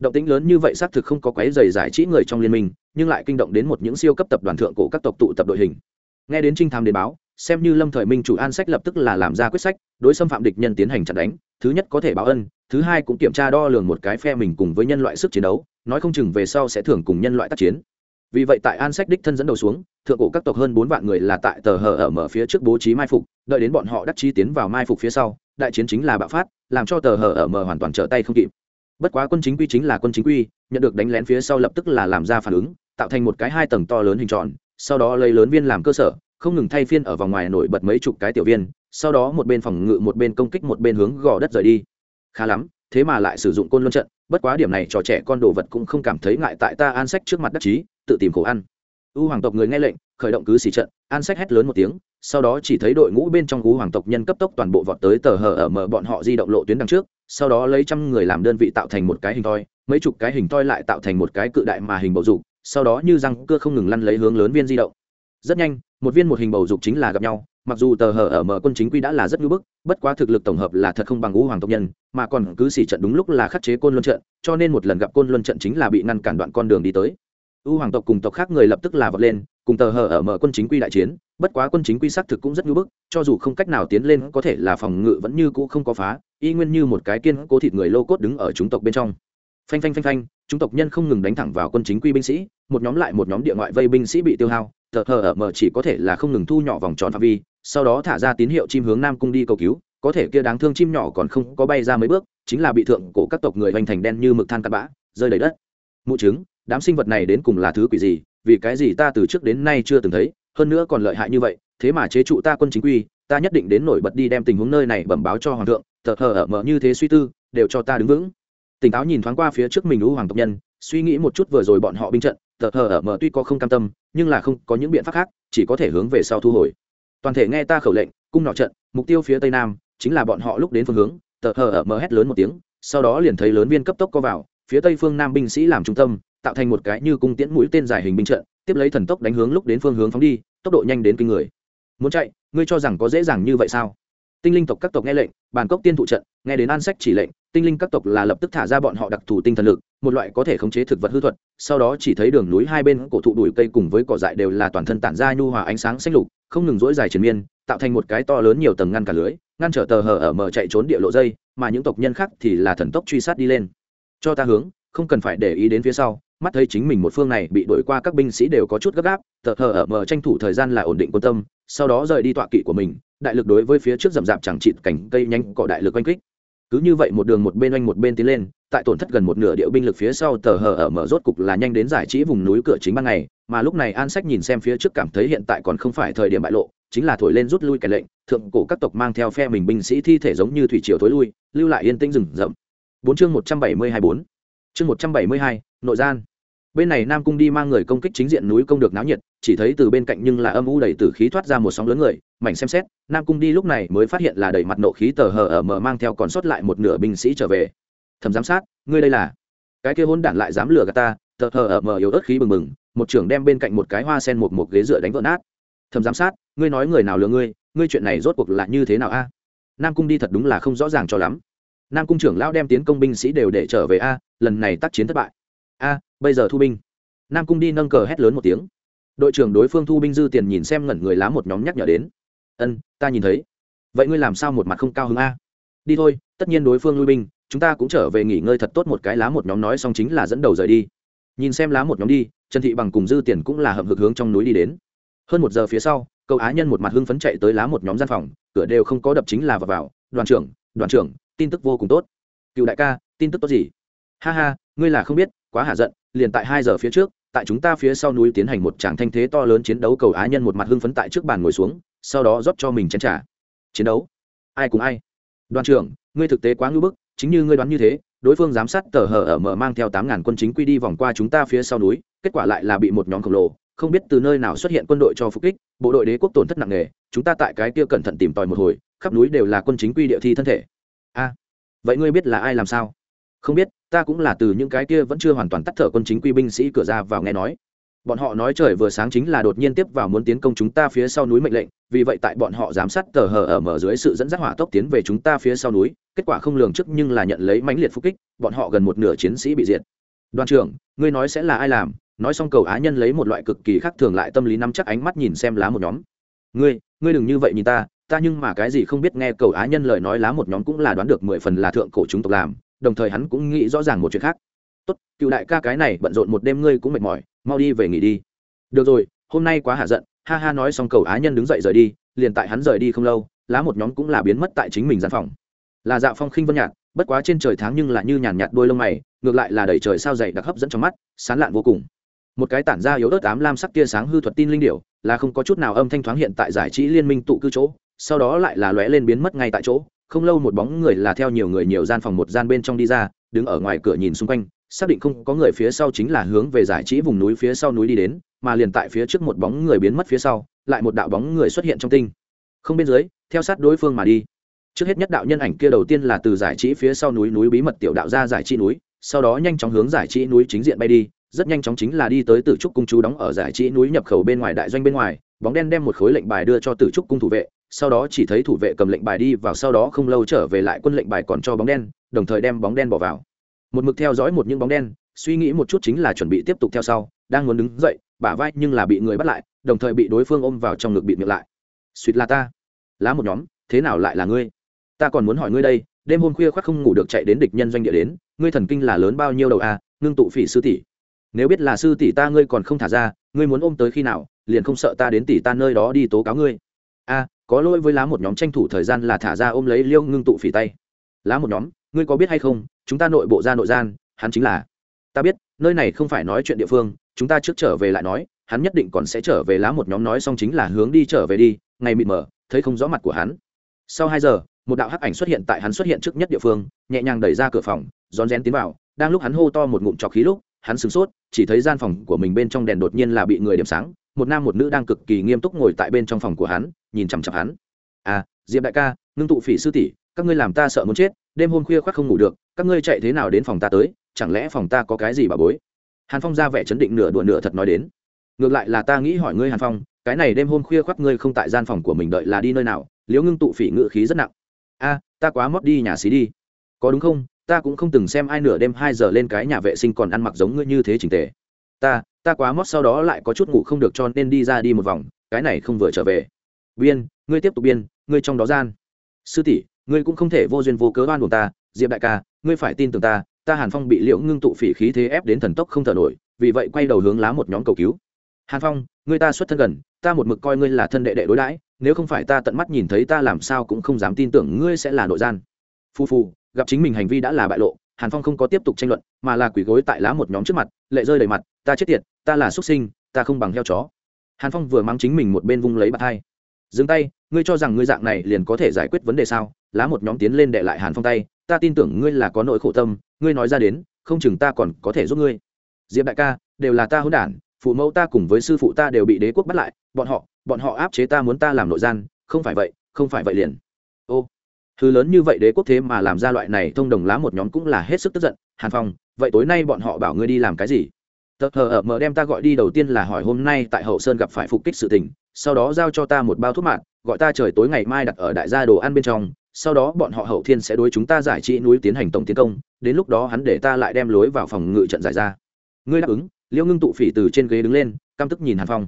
động tĩnh lớn như vậy xác thực không có quái dày giải trí người trong liên minh, nhưng lại kinh động đến một những siêu cấp tập đoàn thượng cổ các tộc tụ tập đội hình. Nghe đến trinh tham đến báo, xem như lâm thời minh chủ an sách lập tức là làm ra quyết sách, đối xâm phạm địch nhân tiến hành chặn đánh, thứ nhất có thể báo ân, thứ hai cũng kiểm tra đo lường một cái phe mình cùng với nhân loại sức chiến đấu, nói không chừng về sau sẽ thưởng cùng nhân loại tác chiến. Vì vậy tại an sách đích thân dẫn đầu xuống, thượng cổ các tộc hơn bốn vạn người là tại tờ hờ ở mở phía trước bố trí mai phục, đợi đến bọn họ đắc chi tiến vào mai phục phía sau, đại chiến chính là bạo phát, làm cho tờ hờ ở mở hoàn toàn trở tay không kịp bất quá quân chính quy chính là quân chính quy, nhận được đánh lén phía sau lập tức là làm ra phản ứng, tạo thành một cái hai tầng to lớn hình tròn, sau đó lấy lớn viên làm cơ sở, không ngừng thay phiên ở vòng ngoài nổi bật mấy chục cái tiểu viên, sau đó một bên phòng ngự một bên công kích một bên hướng gò đất rời đi. Khá lắm, thế mà lại sử dụng côn luân trận, bất quá điểm này trò trẻ con đồ vật cũng không cảm thấy ngại tại ta an sách trước mặt đắc chí, tự tìm khổ ăn. U hoàng tộc người nghe lệnh khởi động cứ xỉ trận, an sách hét lớn một tiếng, sau đó chỉ thấy đội ngũ bên trong u hoàng tộc nhân cấp tốc toàn bộ vọt tới tờ hờ ở mở bọn họ di động lộ tuyến đằng trước, sau đó lấy trăm người làm đơn vị tạo thành một cái hình toi, mấy chục cái hình toi lại tạo thành một cái cự đại mà hình bầu dục, sau đó như răng cưa không ngừng lăn lấy hướng lớn viên di động. Rất nhanh, một viên một hình bầu dục chính là gặp nhau, mặc dù tờ hờ ở mở quân chính quy đã là rất ngưỡng bức, bất quá thực lực tổng hợp là thật không bằng ngũ hoàng tộc nhân, mà còn cứ xỉ trận đúng lúc là khắc chế côn luân trận, cho nên một lần gặp côn luân trận chính là bị ngăn cản đoạn con đường đi tới. U hoàng tộc cùng tộc khác người lập tức là vọt lên cùng tờ hờ ở mở quân chính quy đại chiến, bất quá quân chính quy xác thực cũng rất ngưỡng bức, cho dù không cách nào tiến lên, có thể là phòng ngự vẫn như cũ không có phá, y nguyên như một cái kiên cố thịt người lô cốt đứng ở chúng tộc bên trong. Phanh phanh phanh phanh, chúng tộc nhân không ngừng đánh thẳng vào quân chính quy binh sĩ, một nhóm lại một nhóm địa ngoại vây binh sĩ bị tiêu hao, tờ hờ ở mở chỉ có thể là không ngừng thu nhỏ vòng tròn phạm vi, sau đó thả ra tín hiệu chim hướng nam cung đi cầu cứu, có thể kia đáng thương chim nhỏ còn không có bay ra mấy bước, chính là bị thượng cổ các tộc người hoành thành đen như mực than cắt bã, rơi đầy đất. Mụ chứng, đám sinh vật này đến cùng là thứ quỷ gì vì cái gì ta từ trước đến nay chưa từng thấy, hơn nữa còn lợi hại như vậy, thế mà chế trụ ta quân chính quy, ta nhất định đến nổi bật đi đem tình huống nơi này bẩm báo cho hoàng thượng, thờ hờ ở mở như thế suy tư, đều cho ta đứng vững. Tỉnh táo nhìn thoáng qua phía trước mình lũ hoàng tộc nhân, suy nghĩ một chút vừa rồi bọn họ binh trận, thờ hờ ở mở tuy có không cam tâm, nhưng là không có những biện pháp khác, chỉ có thể hướng về sau thu hồi. Toàn thể nghe ta khẩu lệnh, cung nọ trận, mục tiêu phía tây nam, chính là bọn họ lúc đến phương hướng tờ hờ ở mở hét lớn một tiếng, sau đó liền thấy lớn viên cấp tốc co vào, phía tây phương nam binh sĩ làm trung tâm tạo thành một cái như cung tiễn mũi tên dài hình binh trận, tiếp lấy thần tốc đánh hướng lúc đến phương hướng phóng đi, tốc độ nhanh đến kinh người. Muốn chạy, ngươi cho rằng có dễ dàng như vậy sao? Tinh linh tộc các tộc nghe lệnh, bản cốc tiên thụ trận, nghe đến an sách chỉ lệnh, tinh linh các tộc là lập tức thả ra bọn họ đặc thù tinh thần lực, một loại có thể khống chế thực vật hư thuật, sau đó chỉ thấy đường núi hai bên cổ thụ đùi cây cùng với cỏ dại đều là toàn thân tản ra nhu hòa ánh sáng xanh lục, không ngừng dỗi dài triền miên, tạo thành một cái to lớn nhiều tầng ngăn cả lưới, ngăn trở tờ hở ở mở chạy trốn địa lộ dây, mà những tộc nhân khác thì là thần tốc truy sát đi lên. Cho ta hướng, không cần phải để ý đến phía sau mắt thấy chính mình một phương này bị đổi qua các binh sĩ đều có chút gấp gáp, tờ hờ ở mở tranh thủ thời gian là ổn định quan tâm, sau đó rời đi tọa kỵ của mình, đại lực đối với phía trước rậm rạp chẳng chịt cảnh cây nhanh cọ đại lực oanh kích. Cứ như vậy một đường một bên oanh một bên tiến lên, tại tổn thất gần một nửa điệu binh lực phía sau, tờ hờ ở mở rốt cục là nhanh đến giải trí vùng núi cửa chính ban ngày, mà lúc này an sách nhìn xem phía trước cảm thấy hiện tại còn không phải thời điểm bại lộ, chính là thổi lên rút lui kẻ lệnh, thượng cổ các tộc mang theo phe mình binh sĩ thi thể giống như thủy triều thối lui, lưu lại yên tĩnh rừng rậm. Bốn chương một trăm bảy mươi hai bốn. Chương một trăm bảy mươi hai, nội gian bên này nam cung đi mang người công kích chính diện núi công được náo nhiệt, chỉ thấy từ bên cạnh nhưng là âm u đầy tử khí thoát ra một sóng lớn người, mảnh xem xét, nam cung đi lúc này mới phát hiện là đầy mặt nộ khí tờ hờ ở mở mang theo còn sót lại một nửa binh sĩ trở về. Thầm giám sát, ngươi đây là? Cái kia hôn đản lại dám lừa gạt ta, tờ hờ ở mở yếu ớt khí bừng bừng, một trưởng đem bên cạnh một cái hoa sen một một ghế dựa đánh vỡ nát. Thầm giám sát, ngươi nói người nào lừa ngươi ngươi chuyện này rốt cuộc là như thế nào a? Nam cung đi thật đúng là không rõ ràng cho lắm. Nam cung trưởng lao đem tiến công binh sĩ đều để trở về a, lần này tác chiến thất bại a bây giờ thu binh. Nam cung đi nâng cờ hét lớn một tiếng. Đội trưởng đối phương thu binh dư tiền nhìn xem ngẩn người lá một nhóm nhắc nhở đến. Ân ta nhìn thấy. Vậy ngươi làm sao một mặt không cao hứng a? Đi thôi tất nhiên đối phương lui binh chúng ta cũng trở về nghỉ ngơi thật tốt một cái lá một nhóm nói xong chính là dẫn đầu rời đi. Nhìn xem lá một nhóm đi trần thị bằng cùng dư tiền cũng là hậm hực hướng trong núi đi đến. Hơn một giờ phía sau cậu á nhân một mặt hưng phấn chạy tới lá một nhóm gian phòng cửa đều không có đập chính là vào, vào. đoàn trưởng đoàn trưởng tin tức vô cùng tốt. Cựu đại ca tin tức tốt gì? Ha ha ngươi là không biết quá hạ giận, liền tại hai giờ phía trước, tại chúng ta phía sau núi tiến hành một tràng thanh thế to lớn chiến đấu, cầu á nhân một mặt hưng phấn tại trước bàn ngồi xuống, sau đó rót cho mình chén trả chiến đấu? Ai cùng ai? Đoàn trưởng, ngươi thực tế quá ngưỡng bức, chính như ngươi đoán như thế, đối phương giám sát tờ hở ở mở mang theo tám ngàn quân chính quy đi vòng qua chúng ta phía sau núi, kết quả lại là bị một nhóm khổng lồ, không biết từ nơi nào xuất hiện quân đội cho phục kích, bộ đội đế quốc tổn thất nặng nề, chúng ta tại cái kia cẩn thận tìm tòi một hồi, khắp núi đều là quân chính quy địa thi thân thể. A, vậy ngươi biết là ai làm sao? Không biết, ta cũng là từ những cái kia vẫn chưa hoàn toàn tắt thở quân chính quy binh sĩ cửa ra vào nghe nói. Bọn họ nói trời vừa sáng chính là đột nhiên tiếp vào muốn tiến công chúng ta phía sau núi mệnh lệnh, vì vậy tại bọn họ giám sát tờ hờ ở mở dưới sự dẫn dắt hỏa tốc tiến về chúng ta phía sau núi, kết quả không lường trước nhưng là nhận lấy mãnh liệt phục kích, bọn họ gần một nửa chiến sĩ bị diệt. Đoàn trưởng, ngươi nói sẽ là ai làm? Nói xong cầu á nhân lấy một loại cực kỳ khác thường lại tâm lý nắm chắc ánh mắt nhìn xem lá một nhóm. Ngươi ngươi đừng như vậy nhìn ta ta nhưng mà cái gì không biết nghe cầu á nhân lời nói lá một nhóm cũng là đoán được mười phần là thượng cổ chúng tộc làm đồng thời hắn cũng nghĩ rõ ràng một chuyện khác. Tốt cựu đại ca cái này bận rộn một đêm ngươi cũng mệt mỏi mau đi về nghỉ đi. Được rồi hôm nay quá hạ giận. Ha ha nói xong cầu á nhân đứng dậy rời đi liền tại hắn rời đi không lâu lá một nhóm cũng là biến mất tại chính mình gian phòng. Là dạ phong khinh vân nhạt bất quá trên trời tháng nhưng là như nhàn nhạt đôi lông mày ngược lại là đầy trời sao dày đặc hấp dẫn trong mắt sán lạn vô cùng. Một cái tản ra yếu ớt ám lam sắc tia sáng hư thuật tin linh điểu, là không có chút nào âm thanh thoáng hiện tại giải trí liên minh tụ cư chỗ sau đó lại là lóe lên biến mất ngay tại chỗ không lâu một bóng người là theo nhiều người nhiều gian phòng một gian bên trong đi ra, đứng ở ngoài cửa nhìn xung quanh, xác định không có người phía sau chính là hướng về giải trí vùng núi phía sau núi đi đến, mà liền tại phía trước một bóng người biến mất phía sau, lại một đạo bóng người xuất hiện trong tinh. Không bên dưới, theo sát đối phương mà đi. Trước hết nhất đạo nhân ảnh kia đầu tiên là từ giải trí phía sau núi núi bí mật tiểu đạo ra giải trí núi, sau đó nhanh chóng hướng giải trí núi chính diện bay đi, rất nhanh chóng chính là đi tới tử trúc cung chú đóng ở giải trí núi nhập khẩu bên ngoài đại doanh bên ngoài, bóng đen đem một khối lệnh bài đưa cho tử trúc cung thủ vệ sau đó chỉ thấy thủ vệ cầm lệnh bài đi vào sau đó không lâu trở về lại quân lệnh bài còn cho bóng đen đồng thời đem bóng đen bỏ vào. Một mực theo dõi một những bóng đen suy nghĩ một chút chính là chuẩn bị tiếp tục theo sau đang muốn đứng dậy bả vai nhưng là bị người bắt lại đồng thời bị đối phương ôm vào trong ngực bị miệng lại. Suýt là ta. Lá một nhóm thế nào lại là ngươi? Ta còn muốn hỏi ngươi đây đêm hôm khuya khoác không ngủ được chạy đến địch nhân doanh địa đến ngươi thần kinh là lớn bao nhiêu đầu a à, ngưng tụ phỉ sư tỷ. Nếu biết là sư tỷ ta ngươi còn không thả ra ngươi muốn ôm tới khi nào liền không sợ ta đến tỷ ta nơi đó đi tố cáo ngươi. A có lỗi với lá một nhóm tranh thủ thời gian là thả ra ôm lấy liêu ngưng tụ phỉ tay. Lá một nhóm, ngươi có biết hay không, chúng ta nội bộ ra nội gian, hắn chính là ta biết, nơi này không phải nói chuyện địa phương, chúng ta trước trở về lại nói, hắn nhất định còn sẽ trở về lá một nhóm nói xong chính là hướng đi trở về đi, ngày mịt mờ thấy không rõ mặt của hắn. Sau hai giờ, một đạo hắc ảnh xuất hiện tại hắn xuất hiện trước nhất địa phương, nhẹ nhàng đẩy ra cửa phòng, rón rén tiến vào, đang lúc hắn hô to một ngụm trọc khí lúc, hắn sửng sốt, chỉ thấy gian phòng của mình bên trong đèn đột nhiên là bị người điểm sáng, một nam một nữ đang cực kỳ nghiêm túc ngồi tại bên trong phòng của hắn nhìn chằm chằm hắn. À diệp đại ca, ngưng tụ phỉ sư tỷ, các ngươi làm ta sợ muốn chết, đêm hôm khuya khoác không ngủ được, các ngươi chạy thế nào đến phòng ta tới, chẳng lẽ phòng ta có cái gì bà bối? Hàn phong ra vẻ chấn định nửa đùa nửa thật nói đến. Ngược lại là ta nghĩ hỏi ngươi hàn phong, cái này đêm hôm khuya khoác ngươi không tại gian phòng của mình đợi là đi nơi nào, liễu ngưng tụ phỉ ngự khí rất nặng. A ta quá mót đi nhà xí đi. Có đúng không? Ta cũng không từng xem ai nửa đêm hai giờ lên cái nhà vệ sinh còn ăn mặc giống ngươi như thế trình tề. Ta ta quá mót sau đó lại có chút ngủ không được cho nên đi ra đi một vòng, cái này không vừa trở về biên, ngươi tiếp tục biên, ngươi trong đó gian. Sư tỷ, ngươi cũng không thể vô duyên vô cớ oan buồn ta, diệp đại ca, ngươi phải tin tưởng ta ta hàn phong bị liễu ngưng tụ phỉ khí thế ép đến thần tốc không thở nổi, vì vậy quay đầu hướng lá một nhóm cầu cứu. Hàn phong, ngươi ta xuất thân gần, ta một mực coi ngươi là thân đệ đệ đối đãi, nếu không phải ta tận mắt nhìn thấy ta làm sao cũng không dám tin tưởng ngươi sẽ là nội gian. Phu phu gặp chính mình hành vi đã là bại lộ, hàn phong không có tiếp tục tranh luận, mà là quỷ gối tại lá một nhóm trước mặt, lệ rơi đầy mặt, ta chết tiệt, ta là xuất sinh, ta không bằng heo chó. Hàn phong vừa mang chính mình một bên vung lấy bạt hai dừng tay, ngươi cho rằng ngươi dạng này liền có thể giải quyết vấn đề sao? Lá một nhóm tiến lên đệ lại hàn phong tay, ta tin tưởng ngươi là có nỗi khổ tâm, ngươi nói ra đến, không chừng ta còn có thể giúp ngươi. Diệp đại ca, đều là ta hỗn đản, phụ mẫu ta cùng với sư phụ ta đều bị đế quốc bắt lại, bọn họ bọn họ áp chế ta muốn ta làm nội gian, không phải vậy, không phải vậy liền. Ô, thứ lớn như vậy đế quốc thế mà làm ra loại này thông đồng lá một nhóm cũng là hết sức tức giận. Hàn phong, vậy tối nay bọn họ bảo ngươi đi làm cái gì? Tờ hờ ờ, ở mờ đem ta gọi đi đầu tiên là hỏi hôm nay tại hậu sơn gặp phải phục kích sự tình sau đó giao cho ta một bao thuốc mạn gọi ta trời tối ngày mai đặt ở đại gia đồ ăn bên trong, sau đó bọn họ hậu thiên sẽ đối chúng ta giải trị núi tiến hành tổng tiến công, đến lúc đó hắn để ta lại đem lối vào phòng ngự trận giải ra. Ngươi đáp ứng liễu ngưng tụ phỉ từ trên ghế đứng lên, căm tức nhìn hàn phong.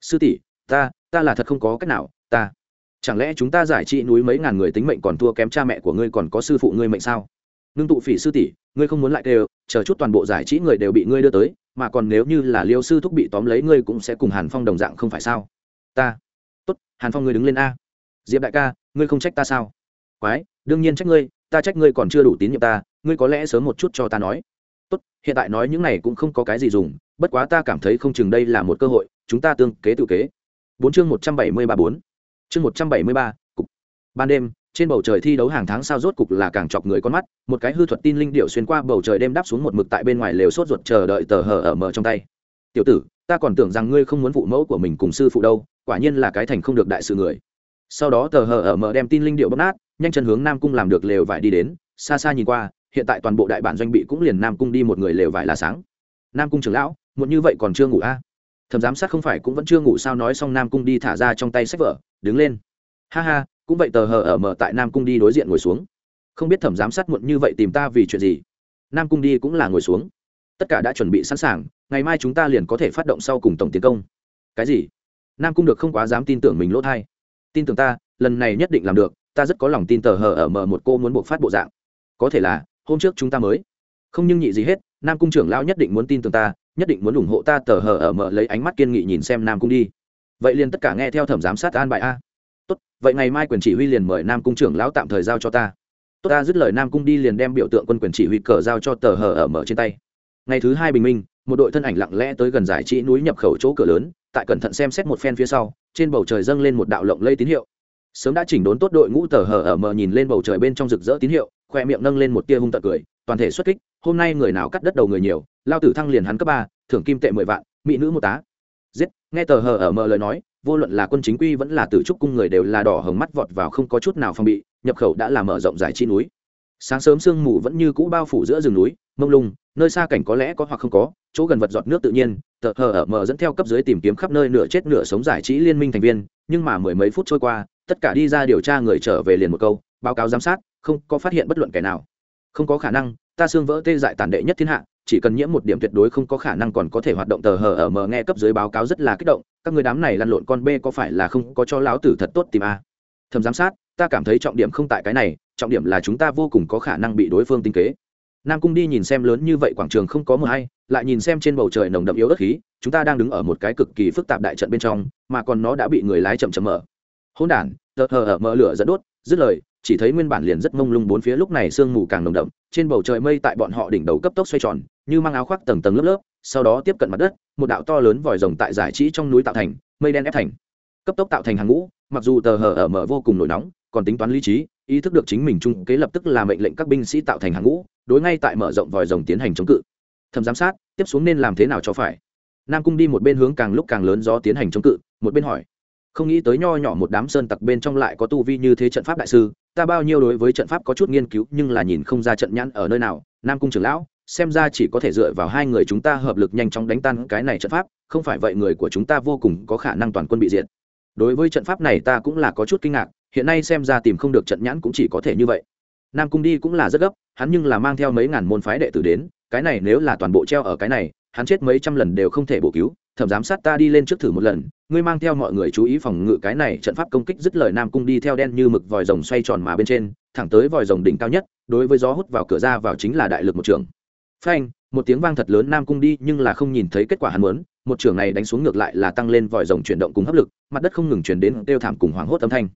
Sư tỷ, ta ta là thật không có cách nào, ta. Chẳng lẽ chúng ta giải trị núi mấy ngàn người tính mệnh còn thua kém cha mẹ của ngươi còn có sư phụ ngươi mệnh sao? Ngưng tụ phỉ sư tỷ, ngươi không muốn lại đều chờ chút toàn bộ giải trí người đều bị ngươi đưa tới, mà còn nếu như là liêu sư thúc bị tóm lấy ngươi cũng sẽ cùng hàn phong đồng dạng không phải sao? Ta. Tốt, hàn phong ngươi đứng lên a. Diệp đại ca, ngươi không trách ta sao? Quái, đương nhiên trách ngươi, ta trách ngươi còn chưa đủ tín nhiệm ta, ngươi có lẽ sớm một chút cho ta nói. Tốt, hiện tại nói những này cũng không có cái gì dùng, bất quá ta cảm thấy không chừng đây là một cơ hội, chúng ta tương kế tự kế. Bốn chương một trăm bảy mươi ba bốn. Chương một trăm bảy mươi ba, cục. Ban đêm, trên bầu trời thi đấu hàng tháng sao rốt cục là càng chọc người con mắt, một cái hư thuật tin linh điệu xuyên qua bầu trời đêm đáp xuống một mực tại bên ngoài lều sốt ruột chờ đợi tờ hờ ở mờ trong tay. Tiểu tử, ta còn tưởng rằng ngươi không muốn phụ mẫu của mình cùng sư phụ đâu quả nhiên là cái thành không được đại sự người. Sau đó tờ hờ ở mở đem tin linh điệu bóc nát, nhanh chân hướng nam cung làm được lều vải đi đến, xa xa nhìn qua, hiện tại toàn bộ đại bản doanh bị cũng liền nam cung đi một người lều vải là sáng. Nam cung trưởng lão, muộn như vậy còn chưa ngủ a? À? thẩm giám sát không phải cũng vẫn chưa ngủ sao nói xong nam cung đi thả ra trong tay sách vở, đứng lên. Ha ha, cũng vậy tờ hờ ở mở tại nam cung đi đối diện ngồi xuống. Không biết thẩm giám sát muộn như vậy tìm ta vì chuyện gì? Nam cung đi cũng là ngồi xuống. Tất cả đã chuẩn bị sẵn sàng, ngày mai chúng ta liền có thể phát động sau cùng tổng tiến công. Cái gì? Nam cung được không quá dám tin tưởng mình lỗ thai. Tin tưởng ta, lần này nhất định làm được, ta rất có lòng tin tờ hờ ở mở một cô muốn buộc phát bộ dạng. Có thể là, hôm trước chúng ta mới. Không nhưng nhị gì hết, nam cung trưởng lão nhất định muốn tin tưởng ta, nhất định muốn ủng hộ ta tờ hờ ở mở lấy ánh mắt kiên nghị nhìn xem nam cung đi. Vậy liền tất cả nghe theo thẩm giám sát an bài a. Tốt, vậy ngày mai quyền chỉ huy liền mời nam cung trưởng lão tạm thời giao cho ta. Tốt, ta dứt lời nam cung đi liền đem biểu tượng quân quyền chỉ huy cờ giao cho tờ hờ ở mở trên tay. Ngày thứ hai bình minh một đội thân ảnh lặng lẽ tới gần giải trí núi nhập khẩu chỗ cửa lớn, tại cẩn thận xem xét một phen phía sau, trên bầu trời dâng lên một đạo lộng lây tín hiệu. Sớm đã chỉnh đốn tốt đội ngũ tờ hở ở mờ nhìn lên bầu trời bên trong rực rỡ tín hiệu, khoe miệng nâng lên một tia hung tợn cười, toàn thể xuất kích, hôm nay người nào cắt đất đầu người nhiều, lao tử thăng liền hắn cấp ba, thưởng kim tệ mười vạn, mỹ nữ một tá. Giết, nghe tờ hở ở mờ lời nói, vô luận là quân chính quy vẫn là tử trúc cung người đều là đỏ hồng mắt vọt vào không có chút nào phòng bị, nhập khẩu đã làm mở rộng giải chi núi. Sáng sớm sương mù vẫn như cũ bao phủ giữa rừng núi, mông lung nơi xa cảnh có lẽ có hoặc không có, chỗ gần vật giọt nước tự nhiên, tờ hờ ở mờ dẫn theo cấp dưới tìm kiếm khắp nơi nửa chết nửa sống giải trí liên minh thành viên, nhưng mà mười mấy phút trôi qua, tất cả đi ra điều tra người trở về liền một câu, báo cáo giám sát, không có phát hiện bất luận kẻ nào. Không có khả năng, ta xương vỡ tê dại tàn đệ nhất thiên hạ, chỉ cần nhiễm một điểm tuyệt đối không có khả năng còn có thể hoạt động tờ hờ ở mờ nghe cấp dưới báo cáo rất là kích động, các người đám này lăn lộn con b có phải là không có cho lão tử thật tốt tìm a? Thầm giám sát, ta cảm thấy trọng điểm không tại cái này, trọng điểm là chúng ta vô cùng có khả năng bị đối phương tinh kế nam cung đi nhìn xem lớn như vậy quảng trường không có mờ hay lại nhìn xem trên bầu trời nồng đậm yếu đất khí chúng ta đang đứng ở một cái cực kỳ phức tạp đại trận bên trong mà còn nó đã bị người lái chậm chậm mở. Hôn đản tờ hờ ở mở lửa dẫn đốt dứt lời chỉ thấy nguyên bản liền rất mông lung bốn phía lúc này sương mù càng nồng đậm trên bầu trời mây tại bọn họ đỉnh đầu cấp tốc xoay tròn như mang áo khoác tầng tầng lớp lớp sau đó tiếp cận mặt đất một đạo to lớn vòi rồng tại giải trí trong núi tạo thành mây đen ép thành. Cấp tốc tạo thành hàng ngũ mặc dù tờ hờ ở mở vô cùng nổi nóng còn tính toán lý trí ý thức được chính mình chung, kế lập tức là mệnh lệnh các binh sĩ tạo thành hàng ngũ đối ngay tại mở rộng vòi rồng tiến hành chống cự. Thầm giám sát, tiếp xuống nên làm thế nào cho phải? Nam cung đi một bên hướng càng lúc càng lớn do tiến hành chống cự, một bên hỏi. Không nghĩ tới nho nhỏ một đám sơn tặc bên trong lại có tu vi như thế trận pháp đại sư, ta bao nhiêu đối với trận pháp có chút nghiên cứu, nhưng là nhìn không ra trận nhãn ở nơi nào. Nam cung trưởng lão, xem ra chỉ có thể dựa vào hai người chúng ta hợp lực nhanh chóng đánh tan cái này trận pháp, không phải vậy người của chúng ta vô cùng có khả năng toàn quân bị diệt. Đối với trận pháp này ta cũng là có chút kinh ngạc, hiện nay xem ra tìm không được trận nhãn cũng chỉ có thể như vậy nam cung đi cũng là rất gấp, hắn nhưng là mang theo mấy ngàn môn phái đệ tử đến, cái này nếu là toàn bộ treo ở cái này, hắn chết mấy trăm lần đều không thể bổ cứu, thẩm giám sát ta đi lên trước thử một lần, ngươi mang theo mọi người chú ý phòng ngự cái này trận pháp công kích dứt lời nam cung đi theo đen như mực vòi rồng xoay tròn mà bên trên, thẳng tới vòi rồng đỉnh cao nhất, đối với gió hút vào cửa ra vào chính là đại lực một trường. Phanh, một tiếng vang thật lớn nam cung đi nhưng là không nhìn thấy kết quả hắn muốn, một trường này đánh xuống ngược lại là tăng lên vòi rồng chuyển động cùng hấp lực, mặt đất không ngừng chuyển đến kêu thảm cùng hoảng hốt âm thanh.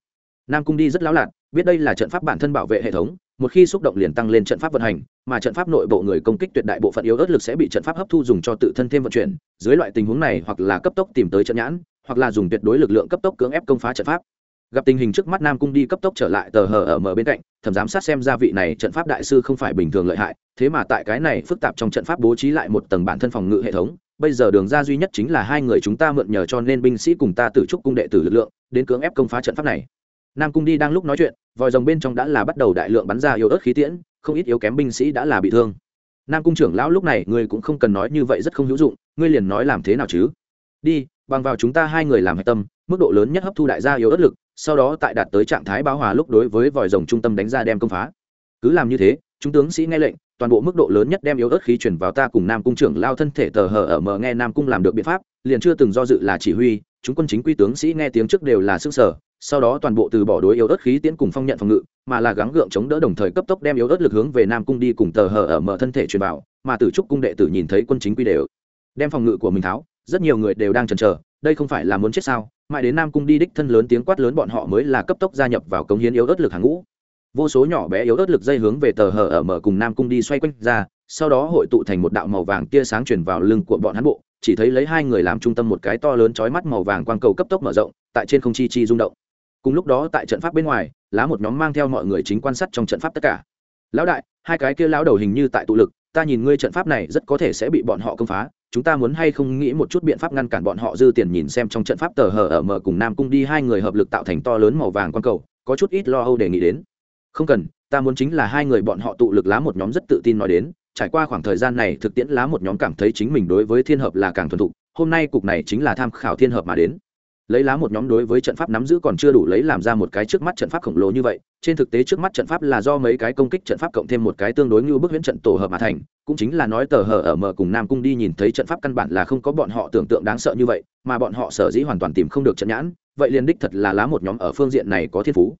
Nam cung đi rất lão lạc biết đây là trận pháp bản thân bảo vệ hệ thống một khi xúc động liền tăng lên trận pháp vận hành, mà trận pháp nội bộ người công kích tuyệt đại bộ phận yếu ớt lực sẽ bị trận pháp hấp thu dùng cho tự thân thêm vận chuyển. Dưới loại tình huống này hoặc là cấp tốc tìm tới trận nhãn, hoặc là dùng tuyệt đối lực lượng cấp tốc cưỡng ép công phá trận pháp. Gặp tình hình trước mắt nam cung đi cấp tốc trở lại tờ hờ ở mở bên cạnh, thẩm giám sát xem ra vị này trận pháp đại sư không phải bình thường lợi hại, thế mà tại cái này phức tạp trong trận pháp bố trí lại một tầng bản thân phòng ngự hệ thống. Bây giờ đường ra duy nhất chính là hai người chúng ta mượn nhờ cho nên binh sĩ cùng ta tự trúc cung đệ tử lực lượng, đến cưỡng ép công phá trận pháp này nam cung đi đang lúc nói chuyện, vòi rồng bên trong đã là bắt đầu đại lượng bắn ra yếu ớt khí tiễn, không ít yếu kém binh sĩ đã là bị thương. Nam cung trưởng lão lúc này ngươi cũng không cần nói như vậy rất không hữu dụng, ngươi liền nói làm thế nào chứ? Đi, bằng vào chúng ta hai người làm hạch tâm, mức độ lớn nhất hấp thu đại gia yếu ớt lực, sau đó tại đạt tới trạng thái báo hòa lúc đối với vòi rồng trung tâm đánh ra đem công phá. Cứ làm như thế, chúng tướng sĩ nghe lệnh, toàn bộ mức độ lớn nhất đem yếu ớt khí chuyển vào ta cùng nam cung trưởng lao thân thể tờ hờ ở mờ nghe nam cung làm được biện pháp, liền chưa từng do dự là chỉ huy chúng quân chính quy tướng sĩ nghe tiếng trước đều là sức sở sau đó toàn bộ từ bỏ đối yếu ớt khí tiến cùng phong nhận phòng ngự, mà là gắng gượng chống đỡ đồng thời cấp tốc đem yếu ớt lực hướng về nam cung đi cùng tờ hở ở mở thân thể truyền bảo, mà tử trúc cung đệ tử nhìn thấy quân chính quy đều đem phòng ngự của mình tháo, rất nhiều người đều đang chần chờ, đây không phải là muốn chết sao? Mãi đến nam cung đi đích thân lớn tiếng quát lớn bọn họ mới là cấp tốc gia nhập vào cống hiến yếu ớt lực hàng ngũ. Vô số nhỏ bé yếu ớt lực dây hướng về tờ hở ở mở cùng nam cung đi xoay quanh ra, sau đó hội tụ thành một đạo màu vàng tia sáng truyền vào lưng của bọn hắn bộ chỉ thấy lấy hai người làm trung tâm một cái to lớn chói mắt màu vàng quang cầu cấp tốc mở rộng, tại trên không chi chi rung động. Cùng lúc đó tại trận pháp bên ngoài, lá một nhóm mang theo mọi người chính quan sát trong trận pháp tất cả. Lão đại, hai cái kia lão đầu hình như tại tụ lực, ta nhìn ngươi trận pháp này rất có thể sẽ bị bọn họ công phá, chúng ta muốn hay không nghĩ một chút biện pháp ngăn cản bọn họ dư tiền nhìn xem trong trận pháp tờ hở ở mở cùng nam cung đi hai người hợp lực tạo thành to lớn màu vàng quang cầu, có chút ít lo âu đề nghị đến. Không cần, ta muốn chính là hai người bọn họ tụ lực lá một nhóm rất tự tin nói đến trải qua khoảng thời gian này thực tiễn lá một nhóm cảm thấy chính mình đối với thiên hợp là càng thuần thục, hôm nay cục này chính là tham khảo thiên hợp mà đến. Lấy lá một nhóm đối với trận pháp nắm giữ còn chưa đủ lấy làm ra một cái trước mắt trận pháp khổng lồ như vậy, trên thực tế trước mắt trận pháp là do mấy cái công kích trận pháp cộng thêm một cái tương đối như bức huyễn trận tổ hợp mà thành, cũng chính là nói tờ hờ ở mở cùng nam cung đi nhìn thấy trận pháp căn bản là không có bọn họ tưởng tượng đáng sợ như vậy, mà bọn họ sở dĩ hoàn toàn tìm không được trận nhãn, vậy liền đích thật là lá một nhóm ở phương diện này có thiên phú.